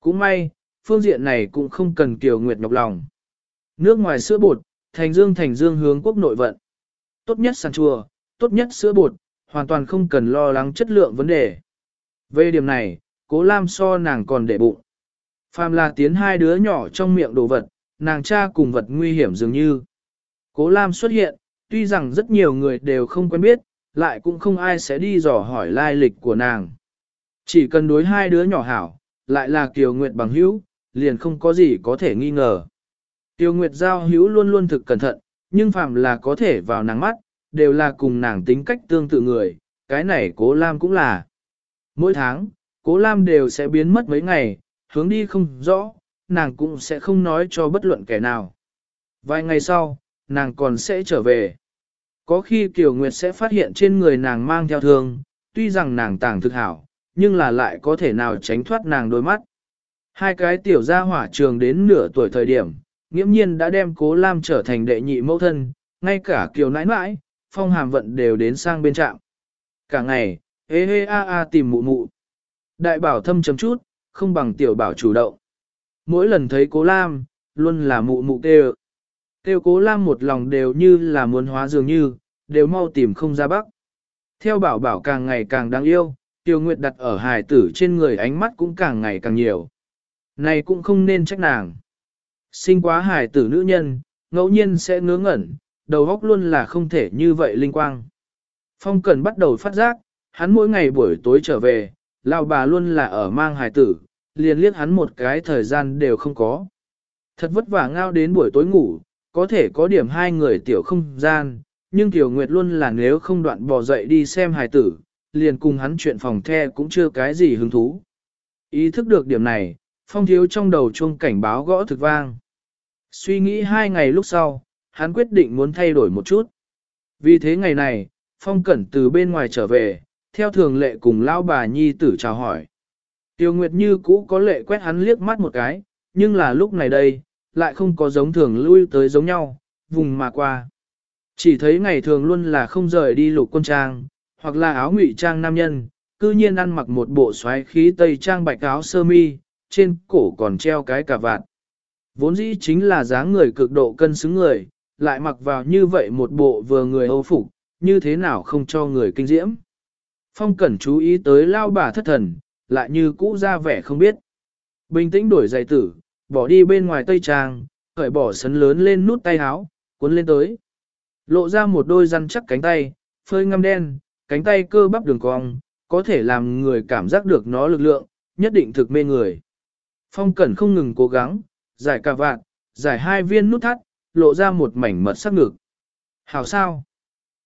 A: Cũng may, phương diện này cũng không cần Kiều Nguyệt nhọc lòng. Nước ngoài sữa bột, thành dương thành dương hướng quốc nội vận. Tốt nhất sàn chùa, tốt nhất sữa bột, hoàn toàn không cần lo lắng chất lượng vấn đề. Về điểm này, cố Lam so nàng còn để bụng. Phàm là tiến hai đứa nhỏ trong miệng đồ vật, nàng cha cùng vật nguy hiểm dường như. Cố Lam xuất hiện, tuy rằng rất nhiều người đều không quen biết, lại cũng không ai sẽ đi dò hỏi lai lịch của nàng. Chỉ cần đối hai đứa nhỏ hảo, lại là Kiều Nguyệt bằng hữu, liền không có gì có thể nghi ngờ. Kiều Nguyệt giao hữu luôn luôn thực cẩn thận, nhưng phàm là có thể vào nàng mắt, đều là cùng nàng tính cách tương tự người, cái này cố Lam cũng là. Mỗi tháng, cố Lam đều sẽ biến mất mấy ngày, hướng đi không rõ, nàng cũng sẽ không nói cho bất luận kẻ nào. Vài ngày sau, nàng còn sẽ trở về. Có khi Kiều Nguyệt sẽ phát hiện trên người nàng mang theo thương, tuy rằng nàng tàng thực hảo, nhưng là lại có thể nào tránh thoát nàng đôi mắt. Hai cái tiểu gia hỏa trường đến nửa tuổi thời điểm, nghiễm nhiên đã đem cố Lam trở thành đệ nhị mẫu thân, ngay cả Kiều nãi nãi, phong hàm vận đều đến sang bên trạm. Cả ngày, hê hê a a tìm mụ mụ. Đại bảo thâm chấm chút, không bằng tiểu bảo chủ động. Mỗi lần thấy cố Lam, luôn là mụ mụ kêu. Kêu cố Lam một lòng đều như là muốn hóa dường như, đều mau tìm không ra bắc. Theo bảo bảo càng ngày càng đáng yêu, Tiêu Nguyệt đặt ở hài tử trên người ánh mắt cũng càng ngày càng nhiều. Này cũng không nên trách nàng. Sinh quá hài tử nữ nhân, ngẫu nhiên sẽ ngớ ngẩn, đầu óc luôn là không thể như vậy linh quang. Phong Cẩn bắt đầu phát giác, hắn mỗi ngày buổi tối trở về, lão bà luôn là ở mang hài tử, liền liếc hắn một cái thời gian đều không có. Thật vất vả ngao đến buổi tối ngủ, có thể có điểm hai người tiểu không gian, nhưng Tiểu Nguyệt luôn là nếu không đoạn bò dậy đi xem hài tử, liền cùng hắn chuyện phòng the cũng chưa cái gì hứng thú. Ý thức được điểm này, phong thiếu trong đầu chuông cảnh báo gõ thực vang. Suy nghĩ hai ngày lúc sau, hắn quyết định muốn thay đổi một chút. Vì thế ngày này, phong cẩn từ bên ngoài trở về, theo thường lệ cùng lão bà nhi tử chào hỏi. Tiêu Nguyệt như cũ có lệ quét hắn liếc mắt một cái, nhưng là lúc này đây, lại không có giống thường lui tới giống nhau, vùng mà qua. Chỉ thấy ngày thường luôn là không rời đi lục quân trang, hoặc là áo ngụy trang nam nhân, cư nhiên ăn mặc một bộ xoáy khí tây trang bạch áo sơ mi, trên cổ còn treo cái cà vạt. Vốn dĩ chính là dáng người cực độ cân xứng người, lại mặc vào như vậy một bộ vừa người âu phục, như thế nào không cho người kinh diễm. Phong Cẩn chú ý tới lao bà thất thần, lại như cũ ra vẻ không biết. Bình tĩnh đổi giày tử, bỏ đi bên ngoài tây trang, khởi bỏ sấn lớn lên nút tay áo, cuốn lên tới. Lộ ra một đôi răn chắc cánh tay, phơi ngăm đen, cánh tay cơ bắp đường cong, có thể làm người cảm giác được nó lực lượng, nhất định thực mê người. Phong Cẩn không ngừng cố gắng, giải cà vạn, giải hai viên nút thắt, lộ ra một mảnh mật sắc ngực. Hảo sao?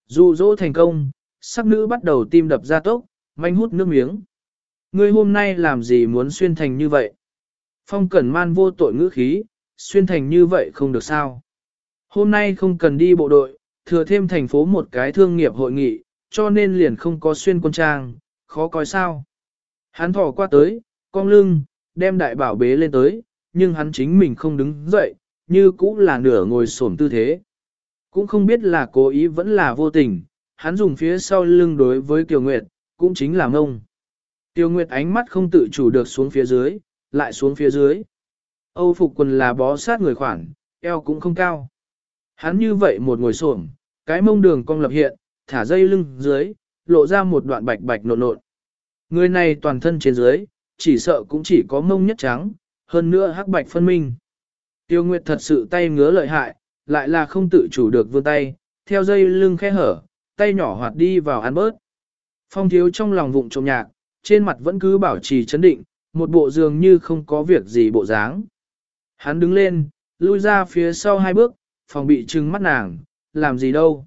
A: Dù dỗ thành công, sắc nữ bắt đầu tim đập ra tốc, manh hút nước miếng. Ngươi hôm nay làm gì muốn xuyên thành như vậy? Phong Cẩn man vô tội ngữ khí, xuyên thành như vậy không được sao? Hôm nay không cần đi bộ đội, thừa thêm thành phố một cái thương nghiệp hội nghị, cho nên liền không có xuyên quân trang, khó coi sao. Hắn thỏ qua tới, cong lưng, đem đại bảo bế lên tới, nhưng hắn chính mình không đứng dậy, như cũng là nửa ngồi xổm tư thế. Cũng không biết là cố ý vẫn là vô tình, hắn dùng phía sau lưng đối với Kiều Nguyệt, cũng chính là ngông. Tiêu Nguyệt ánh mắt không tự chủ được xuống phía dưới, lại xuống phía dưới. Âu phục quần là bó sát người khoản, eo cũng không cao. Hắn như vậy một ngồi xổm, cái mông đường cong lập hiện, thả dây lưng dưới, lộ ra một đoạn bạch bạch nộn nộn. Người này toàn thân trên dưới, chỉ sợ cũng chỉ có mông nhất trắng, hơn nữa hắc bạch phân minh. Tiêu Nguyệt thật sự tay ngứa lợi hại, lại là không tự chủ được vươn tay, theo dây lưng khe hở, tay nhỏ hoạt đi vào ăn bớt. Phong thiếu trong lòng vụng trộm nhạc, trên mặt vẫn cứ bảo trì chấn định, một bộ dường như không có việc gì bộ dáng. Hắn đứng lên, lui ra phía sau hai bước, phòng bị trừng mắt nàng, làm gì đâu.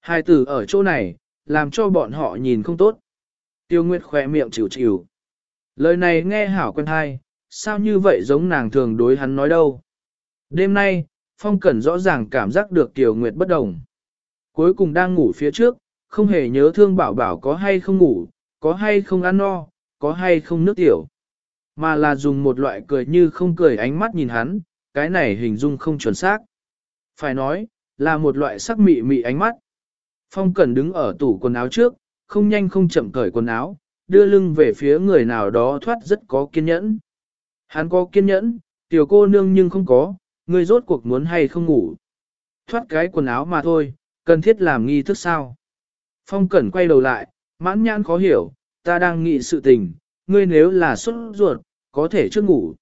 A: Hai tử ở chỗ này, làm cho bọn họ nhìn không tốt. Tiêu Nguyệt khỏe miệng chịu chịu. Lời này nghe hảo quen hay, sao như vậy giống nàng thường đối hắn nói đâu. Đêm nay, Phong Cẩn rõ ràng cảm giác được Tiêu Nguyệt bất đồng. Cuối cùng đang ngủ phía trước, không hề nhớ thương bảo bảo có hay không ngủ, có hay không ăn no, có hay không nước tiểu. Mà là dùng một loại cười như không cười ánh mắt nhìn hắn, cái này hình dung không chuẩn xác. Phải nói, là một loại sắc mị mị ánh mắt. Phong Cẩn đứng ở tủ quần áo trước, không nhanh không chậm cởi quần áo, đưa lưng về phía người nào đó thoát rất có kiên nhẫn. Hắn có kiên nhẫn, tiểu cô nương nhưng không có, người rốt cuộc muốn hay không ngủ. Thoát cái quần áo mà thôi, cần thiết làm nghi thức sao. Phong Cẩn quay đầu lại, mãn nhãn khó hiểu, ta đang nghĩ sự tình, ngươi nếu là xuất ruột, có thể trước ngủ.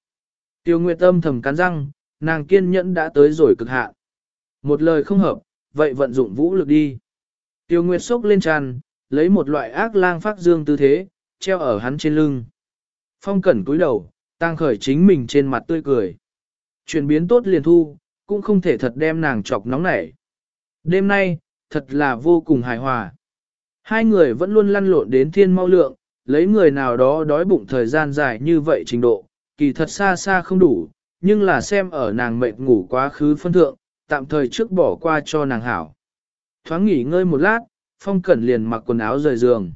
A: Tiêu Nguyệt Tâm thầm cắn răng, nàng kiên nhẫn đã tới rồi cực hạn. Một lời không hợp, vậy vận dụng vũ lực đi. Tiêu Nguyệt sốc lên tràn, lấy một loại ác lang phát dương tư thế, treo ở hắn trên lưng. Phong cẩn cúi đầu, tăng khởi chính mình trên mặt tươi cười. Chuyển biến tốt liền thu, cũng không thể thật đem nàng chọc nóng nảy. Đêm nay, thật là vô cùng hài hòa. Hai người vẫn luôn lăn lộn đến thiên mau lượng, lấy người nào đó đói bụng thời gian dài như vậy trình độ, kỳ thật xa xa không đủ, nhưng là xem ở nàng mệt ngủ quá khứ phân thượng, tạm thời trước bỏ qua cho nàng hảo. Thoáng nghỉ ngơi một lát, Phong Cẩn liền mặc quần áo rời giường.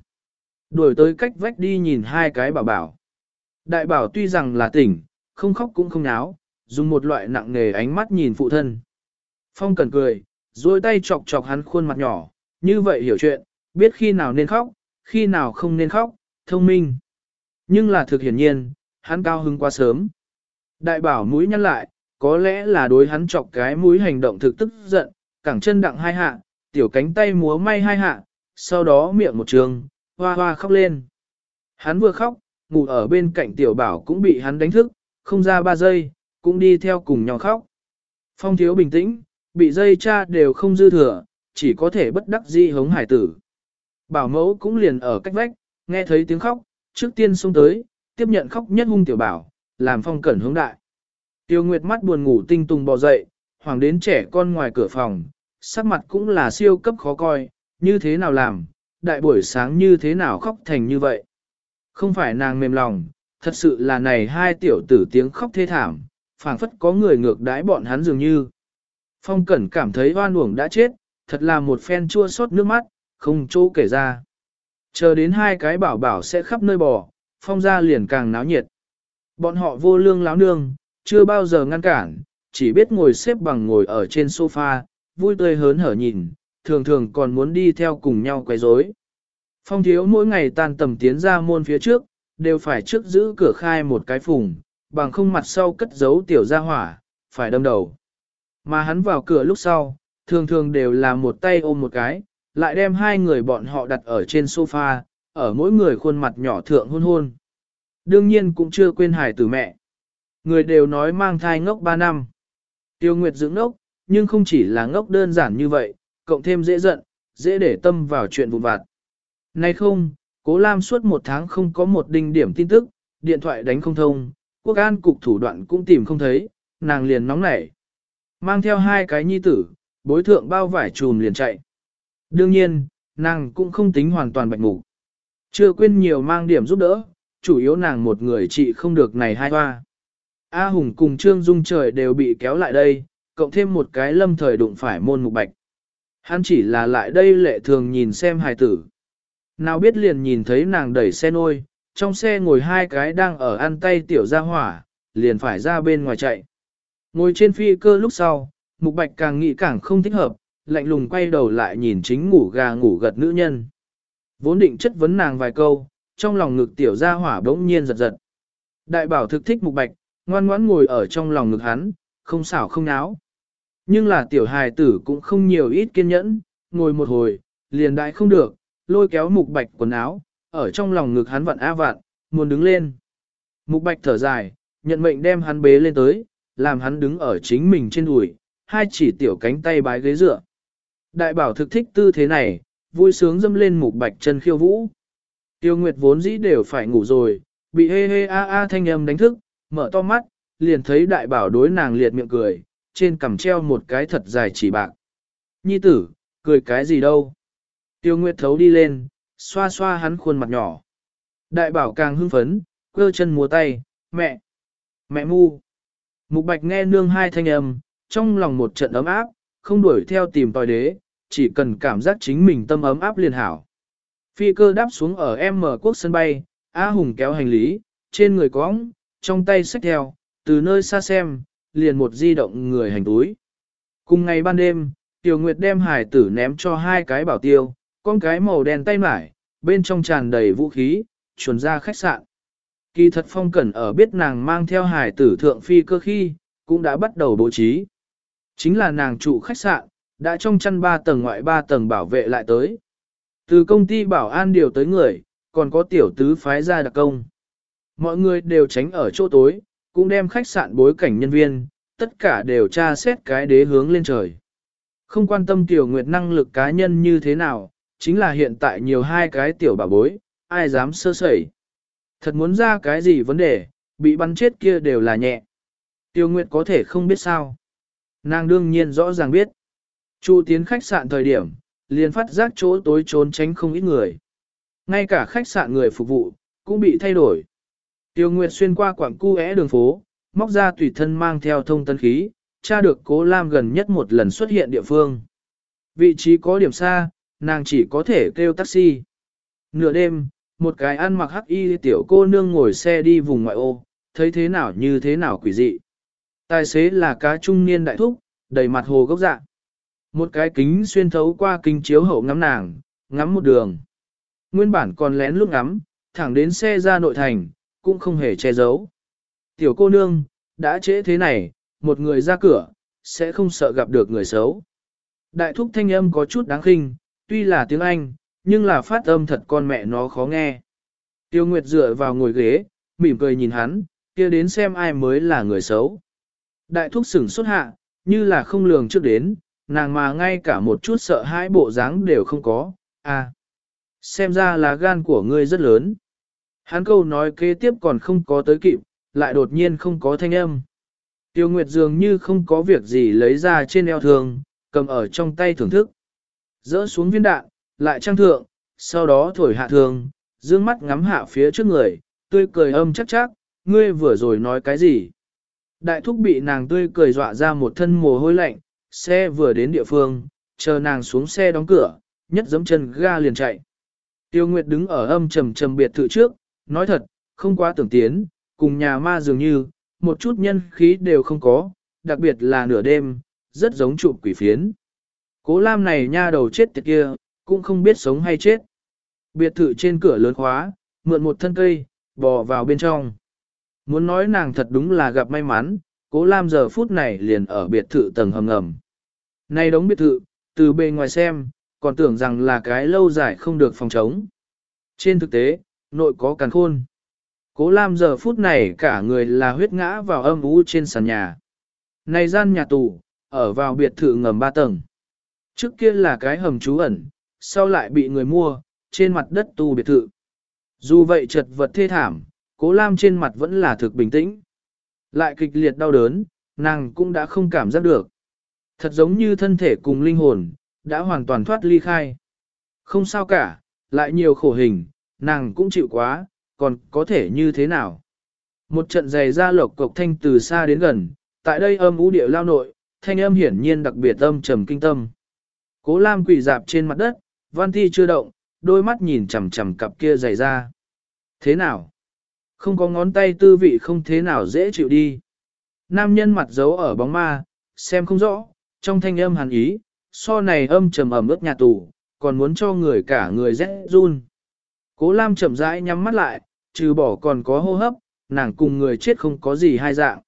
A: Đuổi tới cách vách đi nhìn hai cái bảo bảo. Đại bảo tuy rằng là tỉnh, không khóc cũng không náo, dùng một loại nặng nề ánh mắt nhìn phụ thân. Phong Cẩn cười, duỗi tay chọc chọc hắn khuôn mặt nhỏ, như vậy hiểu chuyện, biết khi nào nên khóc, khi nào không nên khóc, thông minh. Nhưng là thực hiển nhiên, hắn cao hứng quá sớm. Đại bảo mũi nhăn lại, có lẽ là đối hắn chọc cái mũi hành động thực tức giận, cẳng chân đặng hai hạ, tiểu cánh tay múa may hai hạ, sau đó miệng một trường, hoa hoa khóc lên. Hắn vừa khóc, ngủ ở bên cạnh tiểu bảo cũng bị hắn đánh thức, không ra ba giây, cũng đi theo cùng nhau khóc. Phong thiếu bình tĩnh, bị dây cha đều không dư thừa, chỉ có thể bất đắc di hống hải tử. Bảo mẫu cũng liền ở cách vách, nghe thấy tiếng khóc, trước tiên xông tới, tiếp nhận khóc nhất hung tiểu bảo, làm phong cẩn hướng đại. Tiêu Nguyệt mắt buồn ngủ tinh tùng bò dậy, hoàng đến trẻ con ngoài cửa phòng, sắc mặt cũng là siêu cấp khó coi, như thế nào làm, đại buổi sáng như thế nào khóc thành như vậy. Không phải nàng mềm lòng, thật sự là này hai tiểu tử tiếng khóc thê thảm, phảng phất có người ngược đãi bọn hắn dường như. Phong Cẩn cảm thấy hoan uổng đã chết, thật là một phen chua xót nước mắt, không chỗ kể ra. Chờ đến hai cái bảo bảo sẽ khắp nơi bò, phong ra liền càng náo nhiệt. Bọn họ vô lương láo nương, chưa bao giờ ngăn cản, chỉ biết ngồi xếp bằng ngồi ở trên sofa, vui tươi hớn hở nhìn, thường thường còn muốn đi theo cùng nhau quấy rối. Phong thiếu mỗi ngày tan tầm tiến ra môn phía trước, đều phải trước giữ cửa khai một cái phùng, bằng không mặt sau cất giấu tiểu gia hỏa, phải đâm đầu. Mà hắn vào cửa lúc sau, thường thường đều là một tay ôm một cái, lại đem hai người bọn họ đặt ở trên sofa, ở mỗi người khuôn mặt nhỏ thượng hôn hôn. Đương nhiên cũng chưa quên hải tử mẹ. Người đều nói mang thai ngốc 3 năm. Tiêu Nguyệt dưỡng ngốc, nhưng không chỉ là ngốc đơn giản như vậy, cộng thêm dễ giận, dễ để tâm vào chuyện vụn vặt. Nay không, Cố Lam suốt một tháng không có một đinh điểm tin tức, điện thoại đánh không thông, quốc an cục thủ đoạn cũng tìm không thấy, nàng liền nóng nảy. Mang theo hai cái nhi tử, bối thượng bao vải trùm liền chạy. Đương nhiên, nàng cũng không tính hoàn toàn bạch ngủ. Chưa quên nhiều mang điểm giúp đỡ, chủ yếu nàng một người chị không được này hai hoa. A Hùng cùng Trương Dung trời đều bị kéo lại đây, cộng thêm một cái lâm thời đụng phải môn mục bạch. Hắn chỉ là lại đây lệ thường nhìn xem hài tử. Nào biết liền nhìn thấy nàng đẩy xe nôi, trong xe ngồi hai cái đang ở ăn tay tiểu ra hỏa, liền phải ra bên ngoài chạy. Ngồi trên phi cơ lúc sau, mục bạch càng nghĩ càng không thích hợp, lạnh lùng quay đầu lại nhìn chính ngủ gà ngủ gật nữ nhân. Vốn định chất vấn nàng vài câu, trong lòng ngực tiểu ra hỏa bỗng nhiên giật giật. Đại bảo thực thích mục bạch, ngoan ngoãn ngồi ở trong lòng ngực hắn, không xảo không náo. Nhưng là tiểu hài tử cũng không nhiều ít kiên nhẫn, ngồi một hồi, liền đại không được, lôi kéo mục bạch quần áo, ở trong lòng ngực hắn vặn a vặn, muốn đứng lên. Mục bạch thở dài, nhận mệnh đem hắn bế lên tới, làm hắn đứng ở chính mình trên đùi, hai chỉ tiểu cánh tay bái ghế dựa. Đại bảo thực thích tư thế này, vui sướng dâm lên mục bạch chân khiêu vũ. Tiêu Nguyệt vốn dĩ đều phải ngủ rồi, bị hê hê a a thanh âm đánh thức, mở to mắt, liền thấy đại bảo đối nàng liệt miệng cười, trên cằm treo một cái thật dài chỉ bạc. Nhi tử, cười cái gì đâu? Tiêu Nguyệt thấu đi lên, xoa xoa hắn khuôn mặt nhỏ. Đại bảo càng hưng phấn, cơ chân múa tay, mẹ, mẹ mu. Mục bạch nghe nương hai thanh âm, trong lòng một trận ấm áp, không đuổi theo tìm tòi đế, chỉ cần cảm giác chính mình tâm ấm áp liền hảo. Phi cơ đáp xuống ở M quốc sân bay, A Hùng kéo hành lý, trên người cõng, trong tay xách theo, từ nơi xa xem, liền một di động người hành túi. Cùng ngày ban đêm, Tiểu Nguyệt đem hải tử ném cho hai cái bảo tiêu, con cái màu đen tay mải, bên trong tràn đầy vũ khí, chuẩn ra khách sạn. Kỳ thật phong cẩn ở biết nàng mang theo hải tử thượng phi cơ khi, cũng đã bắt đầu bố trí. Chính là nàng trụ khách sạn, đã trong chăn ba tầng ngoại ba tầng bảo vệ lại tới. Từ công ty bảo an điều tới người, còn có tiểu tứ phái ra đặc công. Mọi người đều tránh ở chỗ tối, cũng đem khách sạn bối cảnh nhân viên, tất cả đều tra xét cái đế hướng lên trời. Không quan tâm tiểu nguyệt năng lực cá nhân như thế nào, chính là hiện tại nhiều hai cái tiểu bà bối, ai dám sơ sẩy. Thật muốn ra cái gì vấn đề, bị bắn chết kia đều là nhẹ. Tiêu Nguyệt có thể không biết sao. Nàng đương nhiên rõ ràng biết. Chu tiến khách sạn thời điểm, liền phát giác chỗ tối trốn tránh không ít người. Ngay cả khách sạn người phục vụ, cũng bị thay đổi. Tiêu Nguyệt xuyên qua quảng cu é đường phố, móc ra tùy thân mang theo thông tân khí, tra được cố Lam gần nhất một lần xuất hiện địa phương. Vị trí có điểm xa, nàng chỉ có thể kêu taxi. Nửa đêm, một cái ăn mặc hắc y tiểu cô nương ngồi xe đi vùng ngoại ô, thấy thế nào như thế nào quỷ dị. Tài xế là cá trung niên đại thúc, đầy mặt hồ gốc dạ. Một cái kính xuyên thấu qua kính chiếu hậu ngắm nàng, ngắm một đường. Nguyên bản còn lén lúc ngắm, thẳng đến xe ra nội thành, cũng không hề che giấu. Tiểu cô nương, đã trễ thế này, một người ra cửa, sẽ không sợ gặp được người xấu. Đại thúc thanh âm có chút đáng khinh, tuy là tiếng Anh, nhưng là phát âm thật con mẹ nó khó nghe. Tiêu Nguyệt dựa vào ngồi ghế, mỉm cười nhìn hắn, kia đến xem ai mới là người xấu. Đại thúc sửng xuất hạ, như là không lường trước đến, nàng mà ngay cả một chút sợ hãi bộ dáng đều không có, à. Xem ra là gan của ngươi rất lớn. Hắn câu nói kế tiếp còn không có tới kịp, lại đột nhiên không có thanh âm. Tiêu Nguyệt dường như không có việc gì lấy ra trên eo thường, cầm ở trong tay thưởng thức. Dỡ xuống viên đạn, lại trang thượng, sau đó thổi hạ thường, dương mắt ngắm hạ phía trước người, tươi cười âm chắc chắc, ngươi vừa rồi nói cái gì. Đại thúc bị nàng tươi cười dọa ra một thân mồ hôi lạnh, xe vừa đến địa phương, chờ nàng xuống xe đóng cửa, nhất giấm chân ga liền chạy. Tiêu Nguyệt đứng ở âm trầm trầm biệt thự trước, nói thật, không quá tưởng tiến, cùng nhà ma dường như, một chút nhân khí đều không có, đặc biệt là nửa đêm, rất giống trụ quỷ phiến. Cố Lam này nha đầu chết tiệt kia, cũng không biết sống hay chết. Biệt thự trên cửa lớn khóa, mượn một thân cây, bò vào bên trong. Muốn nói nàng thật đúng là gặp may mắn, cố Lam giờ phút này liền ở biệt thự tầng hầm ngầm. Này đóng biệt thự, từ bề ngoài xem, còn tưởng rằng là cái lâu dài không được phòng chống. Trên thực tế, nội có càn khôn. Cố Lam giờ phút này cả người là huyết ngã vào âm u trên sàn nhà. Này gian nhà tù, ở vào biệt thự ngầm ba tầng. Trước kia là cái hầm trú ẩn, sau lại bị người mua, trên mặt đất tu biệt thự. Dù vậy chật vật thê thảm, cố Lam trên mặt vẫn là thực bình tĩnh. Lại kịch liệt đau đớn, nàng cũng đã không cảm giác được. Thật giống như thân thể cùng linh hồn, đã hoàn toàn thoát ly khai. Không sao cả, lại nhiều khổ hình, nàng cũng chịu quá, còn có thể như thế nào. Một trận giày ra lộc cộc thanh từ xa đến gần, tại đây âm ú địa lao nội, thanh âm hiển nhiên đặc biệt âm trầm kinh tâm. Cố Lam quỳ dạp trên mặt đất, văn thi chưa động, đôi mắt nhìn chằm chằm cặp kia giày ra. Thế nào? Không có ngón tay tư vị không thế nào dễ chịu đi. Nam nhân mặt giấu ở bóng ma, xem không rõ, trong thanh âm hàn ý, so này âm trầm ẩm ướt nhà tù, còn muốn cho người cả người rẽ run. Cố Lam chậm rãi nhắm mắt lại, trừ bỏ còn có hô hấp, nàng cùng người chết không có gì hai dạng.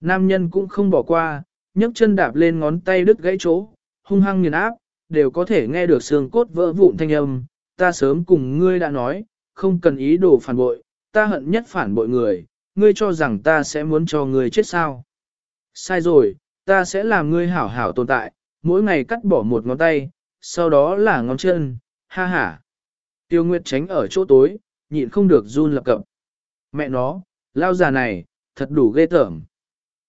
A: Nam nhân cũng không bỏ qua, nhấc chân đạp lên ngón tay đứt gãy chỗ, hung hăng nghiền áp, đều có thể nghe được xương cốt vỡ vụn thanh âm. Ta sớm cùng ngươi đã nói, không cần ý đồ phản bội, ta hận nhất phản bội người, ngươi cho rằng ta sẽ muốn cho ngươi chết sao. Sai rồi, ta sẽ làm ngươi hảo hảo tồn tại, mỗi ngày cắt bỏ một ngón tay, sau đó là ngón chân, ha ha. Tiêu Nguyệt tránh ở chỗ tối, nhịn không được run lập cập. Mẹ nó, lao già này, thật đủ ghê tởm.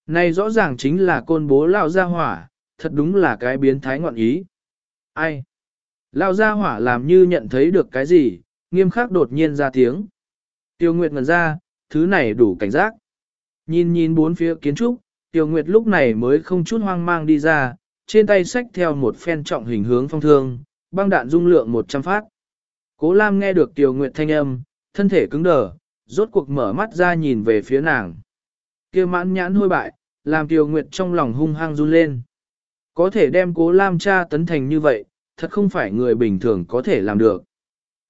A: Này rõ ràng chính là côn bố lao gia hỏa, thật đúng là cái biến thái ngọn ý. Ai? Lao gia hỏa làm như nhận thấy được cái gì, nghiêm khắc đột nhiên ra tiếng. Tiêu Nguyệt ngần ra, thứ này đủ cảnh giác. Nhìn nhìn bốn phía kiến trúc, Tiêu Nguyệt lúc này mới không chút hoang mang đi ra, trên tay xách theo một phen trọng hình hướng phong thương, băng đạn dung lượng 100 phát. Cố Lam nghe được Tiêu Nguyệt thanh âm, thân thể cứng đờ, rốt cuộc mở mắt ra nhìn về phía nàng. kia mãn nhãn hôi bại, làm Tiêu Nguyệt trong lòng hung hăng run lên. Có thể đem Cố Lam cha tấn thành như vậy, thật không phải người bình thường có thể làm được.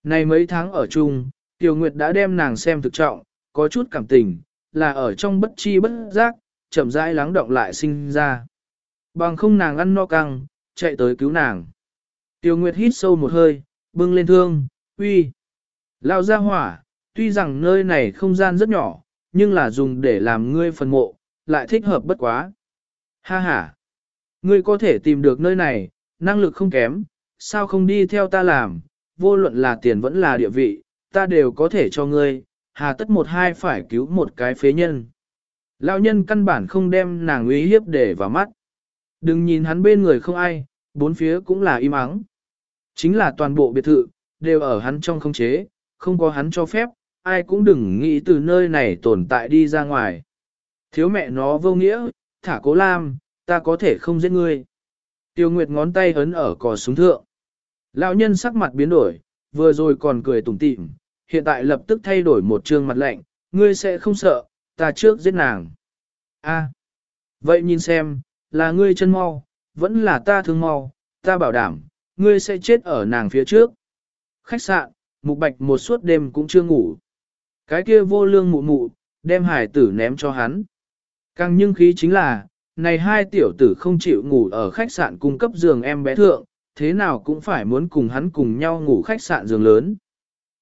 A: Này mấy tháng ở chung, tiểu Nguyệt đã đem nàng xem thực trọng, có chút cảm tình, là ở trong bất chi bất giác, chậm rãi lắng động lại sinh ra. Bằng không nàng ăn no căng, chạy tới cứu nàng. tiểu Nguyệt hít sâu một hơi, bưng lên thương, uy. Lao ra hỏa, tuy rằng nơi này không gian rất nhỏ, nhưng là dùng để làm ngươi phần mộ, lại thích hợp bất quá. Ha ha. Ngươi có thể tìm được nơi này, năng lực không kém, sao không đi theo ta làm, vô luận là tiền vẫn là địa vị, ta đều có thể cho ngươi, hà tất một hai phải cứu một cái phế nhân. Lão nhân căn bản không đem nàng uy hiếp để vào mắt. Đừng nhìn hắn bên người không ai, bốn phía cũng là im ắng. Chính là toàn bộ biệt thự, đều ở hắn trong không chế, không có hắn cho phép, ai cũng đừng nghĩ từ nơi này tồn tại đi ra ngoài. Thiếu mẹ nó vô nghĩa, thả cố lam, ta có thể không giết ngươi. Tiêu Nguyệt ngón tay ấn ở cò súng thượng. Lão nhân sắc mặt biến đổi, vừa rồi còn cười tủm tỉm, hiện tại lập tức thay đổi một trương mặt lạnh, ngươi sẽ không sợ, ta trước giết nàng. A, vậy nhìn xem, là ngươi chân mau, vẫn là ta thương mau, ta bảo đảm, ngươi sẽ chết ở nàng phía trước. Khách sạn, mục bạch một suốt đêm cũng chưa ngủ. Cái kia vô lương mụ mụ, đem hải tử ném cho hắn. Càng nhưng khí chính là, này hai tiểu tử không chịu ngủ ở khách sạn cung cấp giường em bé thượng, thế nào cũng phải muốn cùng hắn cùng nhau ngủ khách sạn giường lớn.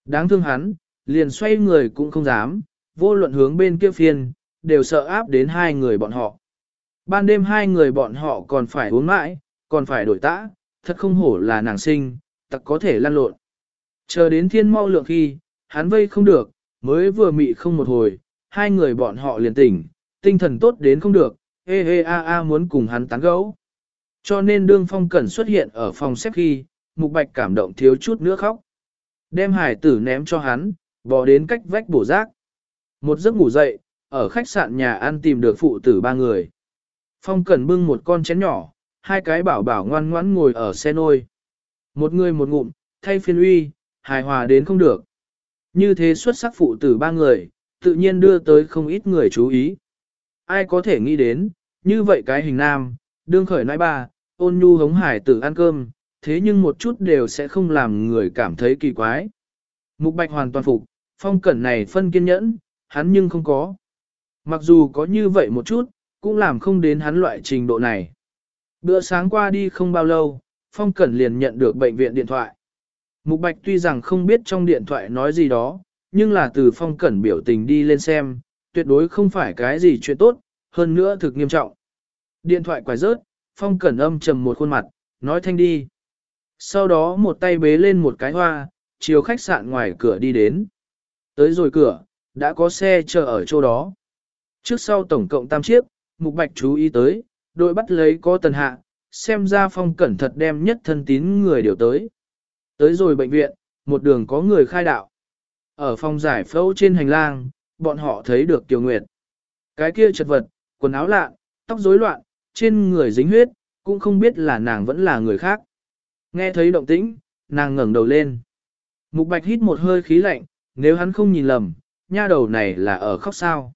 A: Đáng thương hắn, liền xoay người cũng không dám, vô luận hướng bên kia phiên, đều sợ áp đến hai người bọn họ. Ban đêm hai người bọn họ còn phải uống mãi, còn phải đổi tã, thật không hổ là nàng sinh, tặc có thể lăn lộn. Chờ đến thiên mau lượng khi, hắn vây không được, mới vừa mị không một hồi, hai người bọn họ liền tỉnh, tinh thần tốt đến không được, hê hê a a muốn cùng hắn tán gẫu. Cho nên đương phong cẩn xuất hiện ở phòng xếp khi, mục bạch cảm động thiếu chút nữa khóc. Đem hải tử ném cho hắn, bò đến cách vách bổ rác. Một giấc ngủ dậy, ở khách sạn nhà ăn tìm được phụ tử ba người. Phong cẩn bưng một con chén nhỏ, hai cái bảo bảo ngoan ngoãn ngồi ở xe nôi. Một người một ngụm, thay phiên uy, hài hòa đến không được. Như thế xuất sắc phụ tử ba người, tự nhiên đưa tới không ít người chú ý. Ai có thể nghĩ đến, như vậy cái hình nam, đương khởi nãi ba, ôn nhu hống hải tử ăn cơm, thế nhưng một chút đều sẽ không làm người cảm thấy kỳ quái. Mục bạch hoàn toàn phục, phong cẩn này phân kiên nhẫn, hắn nhưng không có. Mặc dù có như vậy một chút, cũng làm không đến hắn loại trình độ này. Bữa sáng qua đi không bao lâu, phong cẩn liền nhận được bệnh viện điện thoại. Mục bạch tuy rằng không biết trong điện thoại nói gì đó, nhưng là từ phong cẩn biểu tình đi lên xem, tuyệt đối không phải cái gì chuyện tốt, hơn nữa thực nghiêm trọng. Điện thoại quải rớt, phong cẩn âm trầm một khuôn mặt, nói thanh đi. Sau đó một tay bế lên một cái hoa, chiều khách sạn ngoài cửa đi đến. Tới rồi cửa, đã có xe chờ ở chỗ đó. Trước sau tổng cộng tam chiếc, mục bạch chú ý tới, đội bắt lấy có tần hạ, xem ra phong cẩn thật đem nhất thân tín người điều tới. Tới rồi bệnh viện, một đường có người khai đạo. Ở phòng giải phẫu trên hành lang, bọn họ thấy được Tiểu Nguyệt. Cái kia chật vật, quần áo lạ, tóc rối loạn, trên người dính huyết, cũng không biết là nàng vẫn là người khác. Nghe thấy động tĩnh, nàng ngẩng đầu lên. Mục Bạch hít một hơi khí lạnh, nếu hắn không nhìn lầm, nha đầu này là ở khóc sao.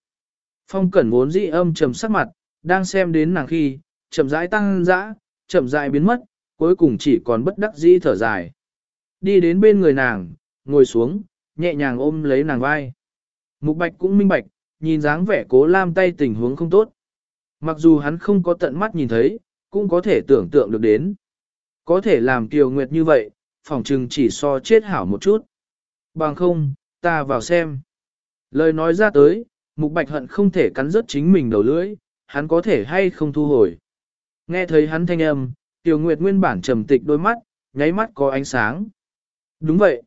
A: Phong cẩn vốn dĩ âm trầm sắc mặt, đang xem đến nàng khi, chậm rãi tăng dã, chậm rãi biến mất, cuối cùng chỉ còn bất đắc dĩ thở dài. Đi đến bên người nàng, ngồi xuống, nhẹ nhàng ôm lấy nàng vai. Mục Bạch cũng minh bạch, nhìn dáng vẻ cố lam tay tình huống không tốt. Mặc dù hắn không có tận mắt nhìn thấy, cũng có thể tưởng tượng được đến. Có thể làm Kiều Nguyệt như vậy, phòng trừng chỉ so chết hảo một chút. Bằng không, ta vào xem. Lời nói ra tới, Mục Bạch Hận không thể cắn rớt chính mình đầu lưỡi, hắn có thể hay không thu hồi. Nghe thấy hắn thanh âm, Tiểu Nguyệt nguyên bản trầm tịch đôi mắt, nháy mắt có ánh sáng. Đúng vậy.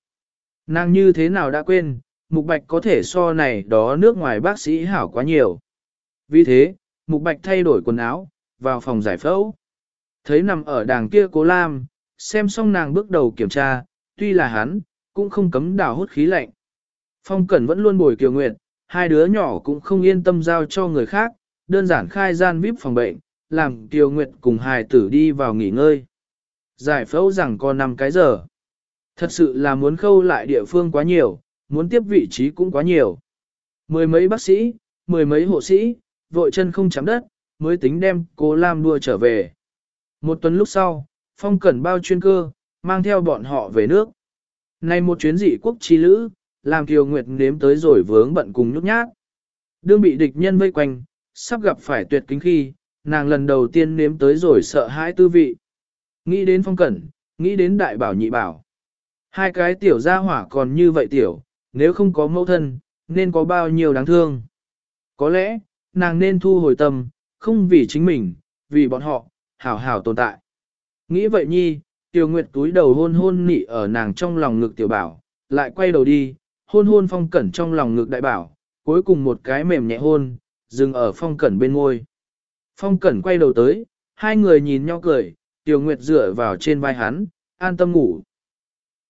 A: Nàng như thế nào đã quên, Mục Bạch có thể so này đó nước ngoài bác sĩ hảo quá nhiều. Vì thế, Mục Bạch thay đổi quần áo, vào phòng giải phẫu. Thấy nằm ở đàng kia cố lam, xem xong nàng bước đầu kiểm tra, tuy là hắn, cũng không cấm đảo hút khí lạnh. Phong Cẩn vẫn luôn bồi Kiều Nguyệt, hai đứa nhỏ cũng không yên tâm giao cho người khác, đơn giản khai gian vip phòng bệnh, làm Kiều Nguyệt cùng hài tử đi vào nghỉ ngơi. Giải phẫu rằng còn 5 cái giờ. Thật sự là muốn khâu lại địa phương quá nhiều, muốn tiếp vị trí cũng quá nhiều. Mười mấy bác sĩ, mười mấy hộ sĩ, vội chân không chạm đất, mới tính đem cô Lam đua trở về. Một tuần lúc sau, Phong Cẩn bao chuyên cơ, mang theo bọn họ về nước. Này một chuyến dị quốc chi lữ, làm Kiều Nguyệt nếm tới rồi vướng bận cùng nhút nhát. Đương bị địch nhân vây quanh, sắp gặp phải tuyệt kính khi, nàng lần đầu tiên nếm tới rồi sợ hãi tư vị. Nghĩ đến phong cẩn, nghĩ đến đại bảo nhị bảo. Hai cái tiểu gia hỏa còn như vậy tiểu, nếu không có mẫu thân, nên có bao nhiêu đáng thương. Có lẽ, nàng nên thu hồi tâm, không vì chính mình, vì bọn họ, hảo hảo tồn tại. Nghĩ vậy nhi, tiểu nguyệt túi đầu hôn hôn nị ở nàng trong lòng ngực tiểu bảo, lại quay đầu đi, hôn hôn phong cẩn trong lòng ngực đại bảo, cuối cùng một cái mềm nhẹ hôn, dừng ở phong cẩn bên ngôi. Phong cẩn quay đầu tới, hai người nhìn nhau cười, tiểu nguyệt dựa vào trên vai hắn, an tâm ngủ.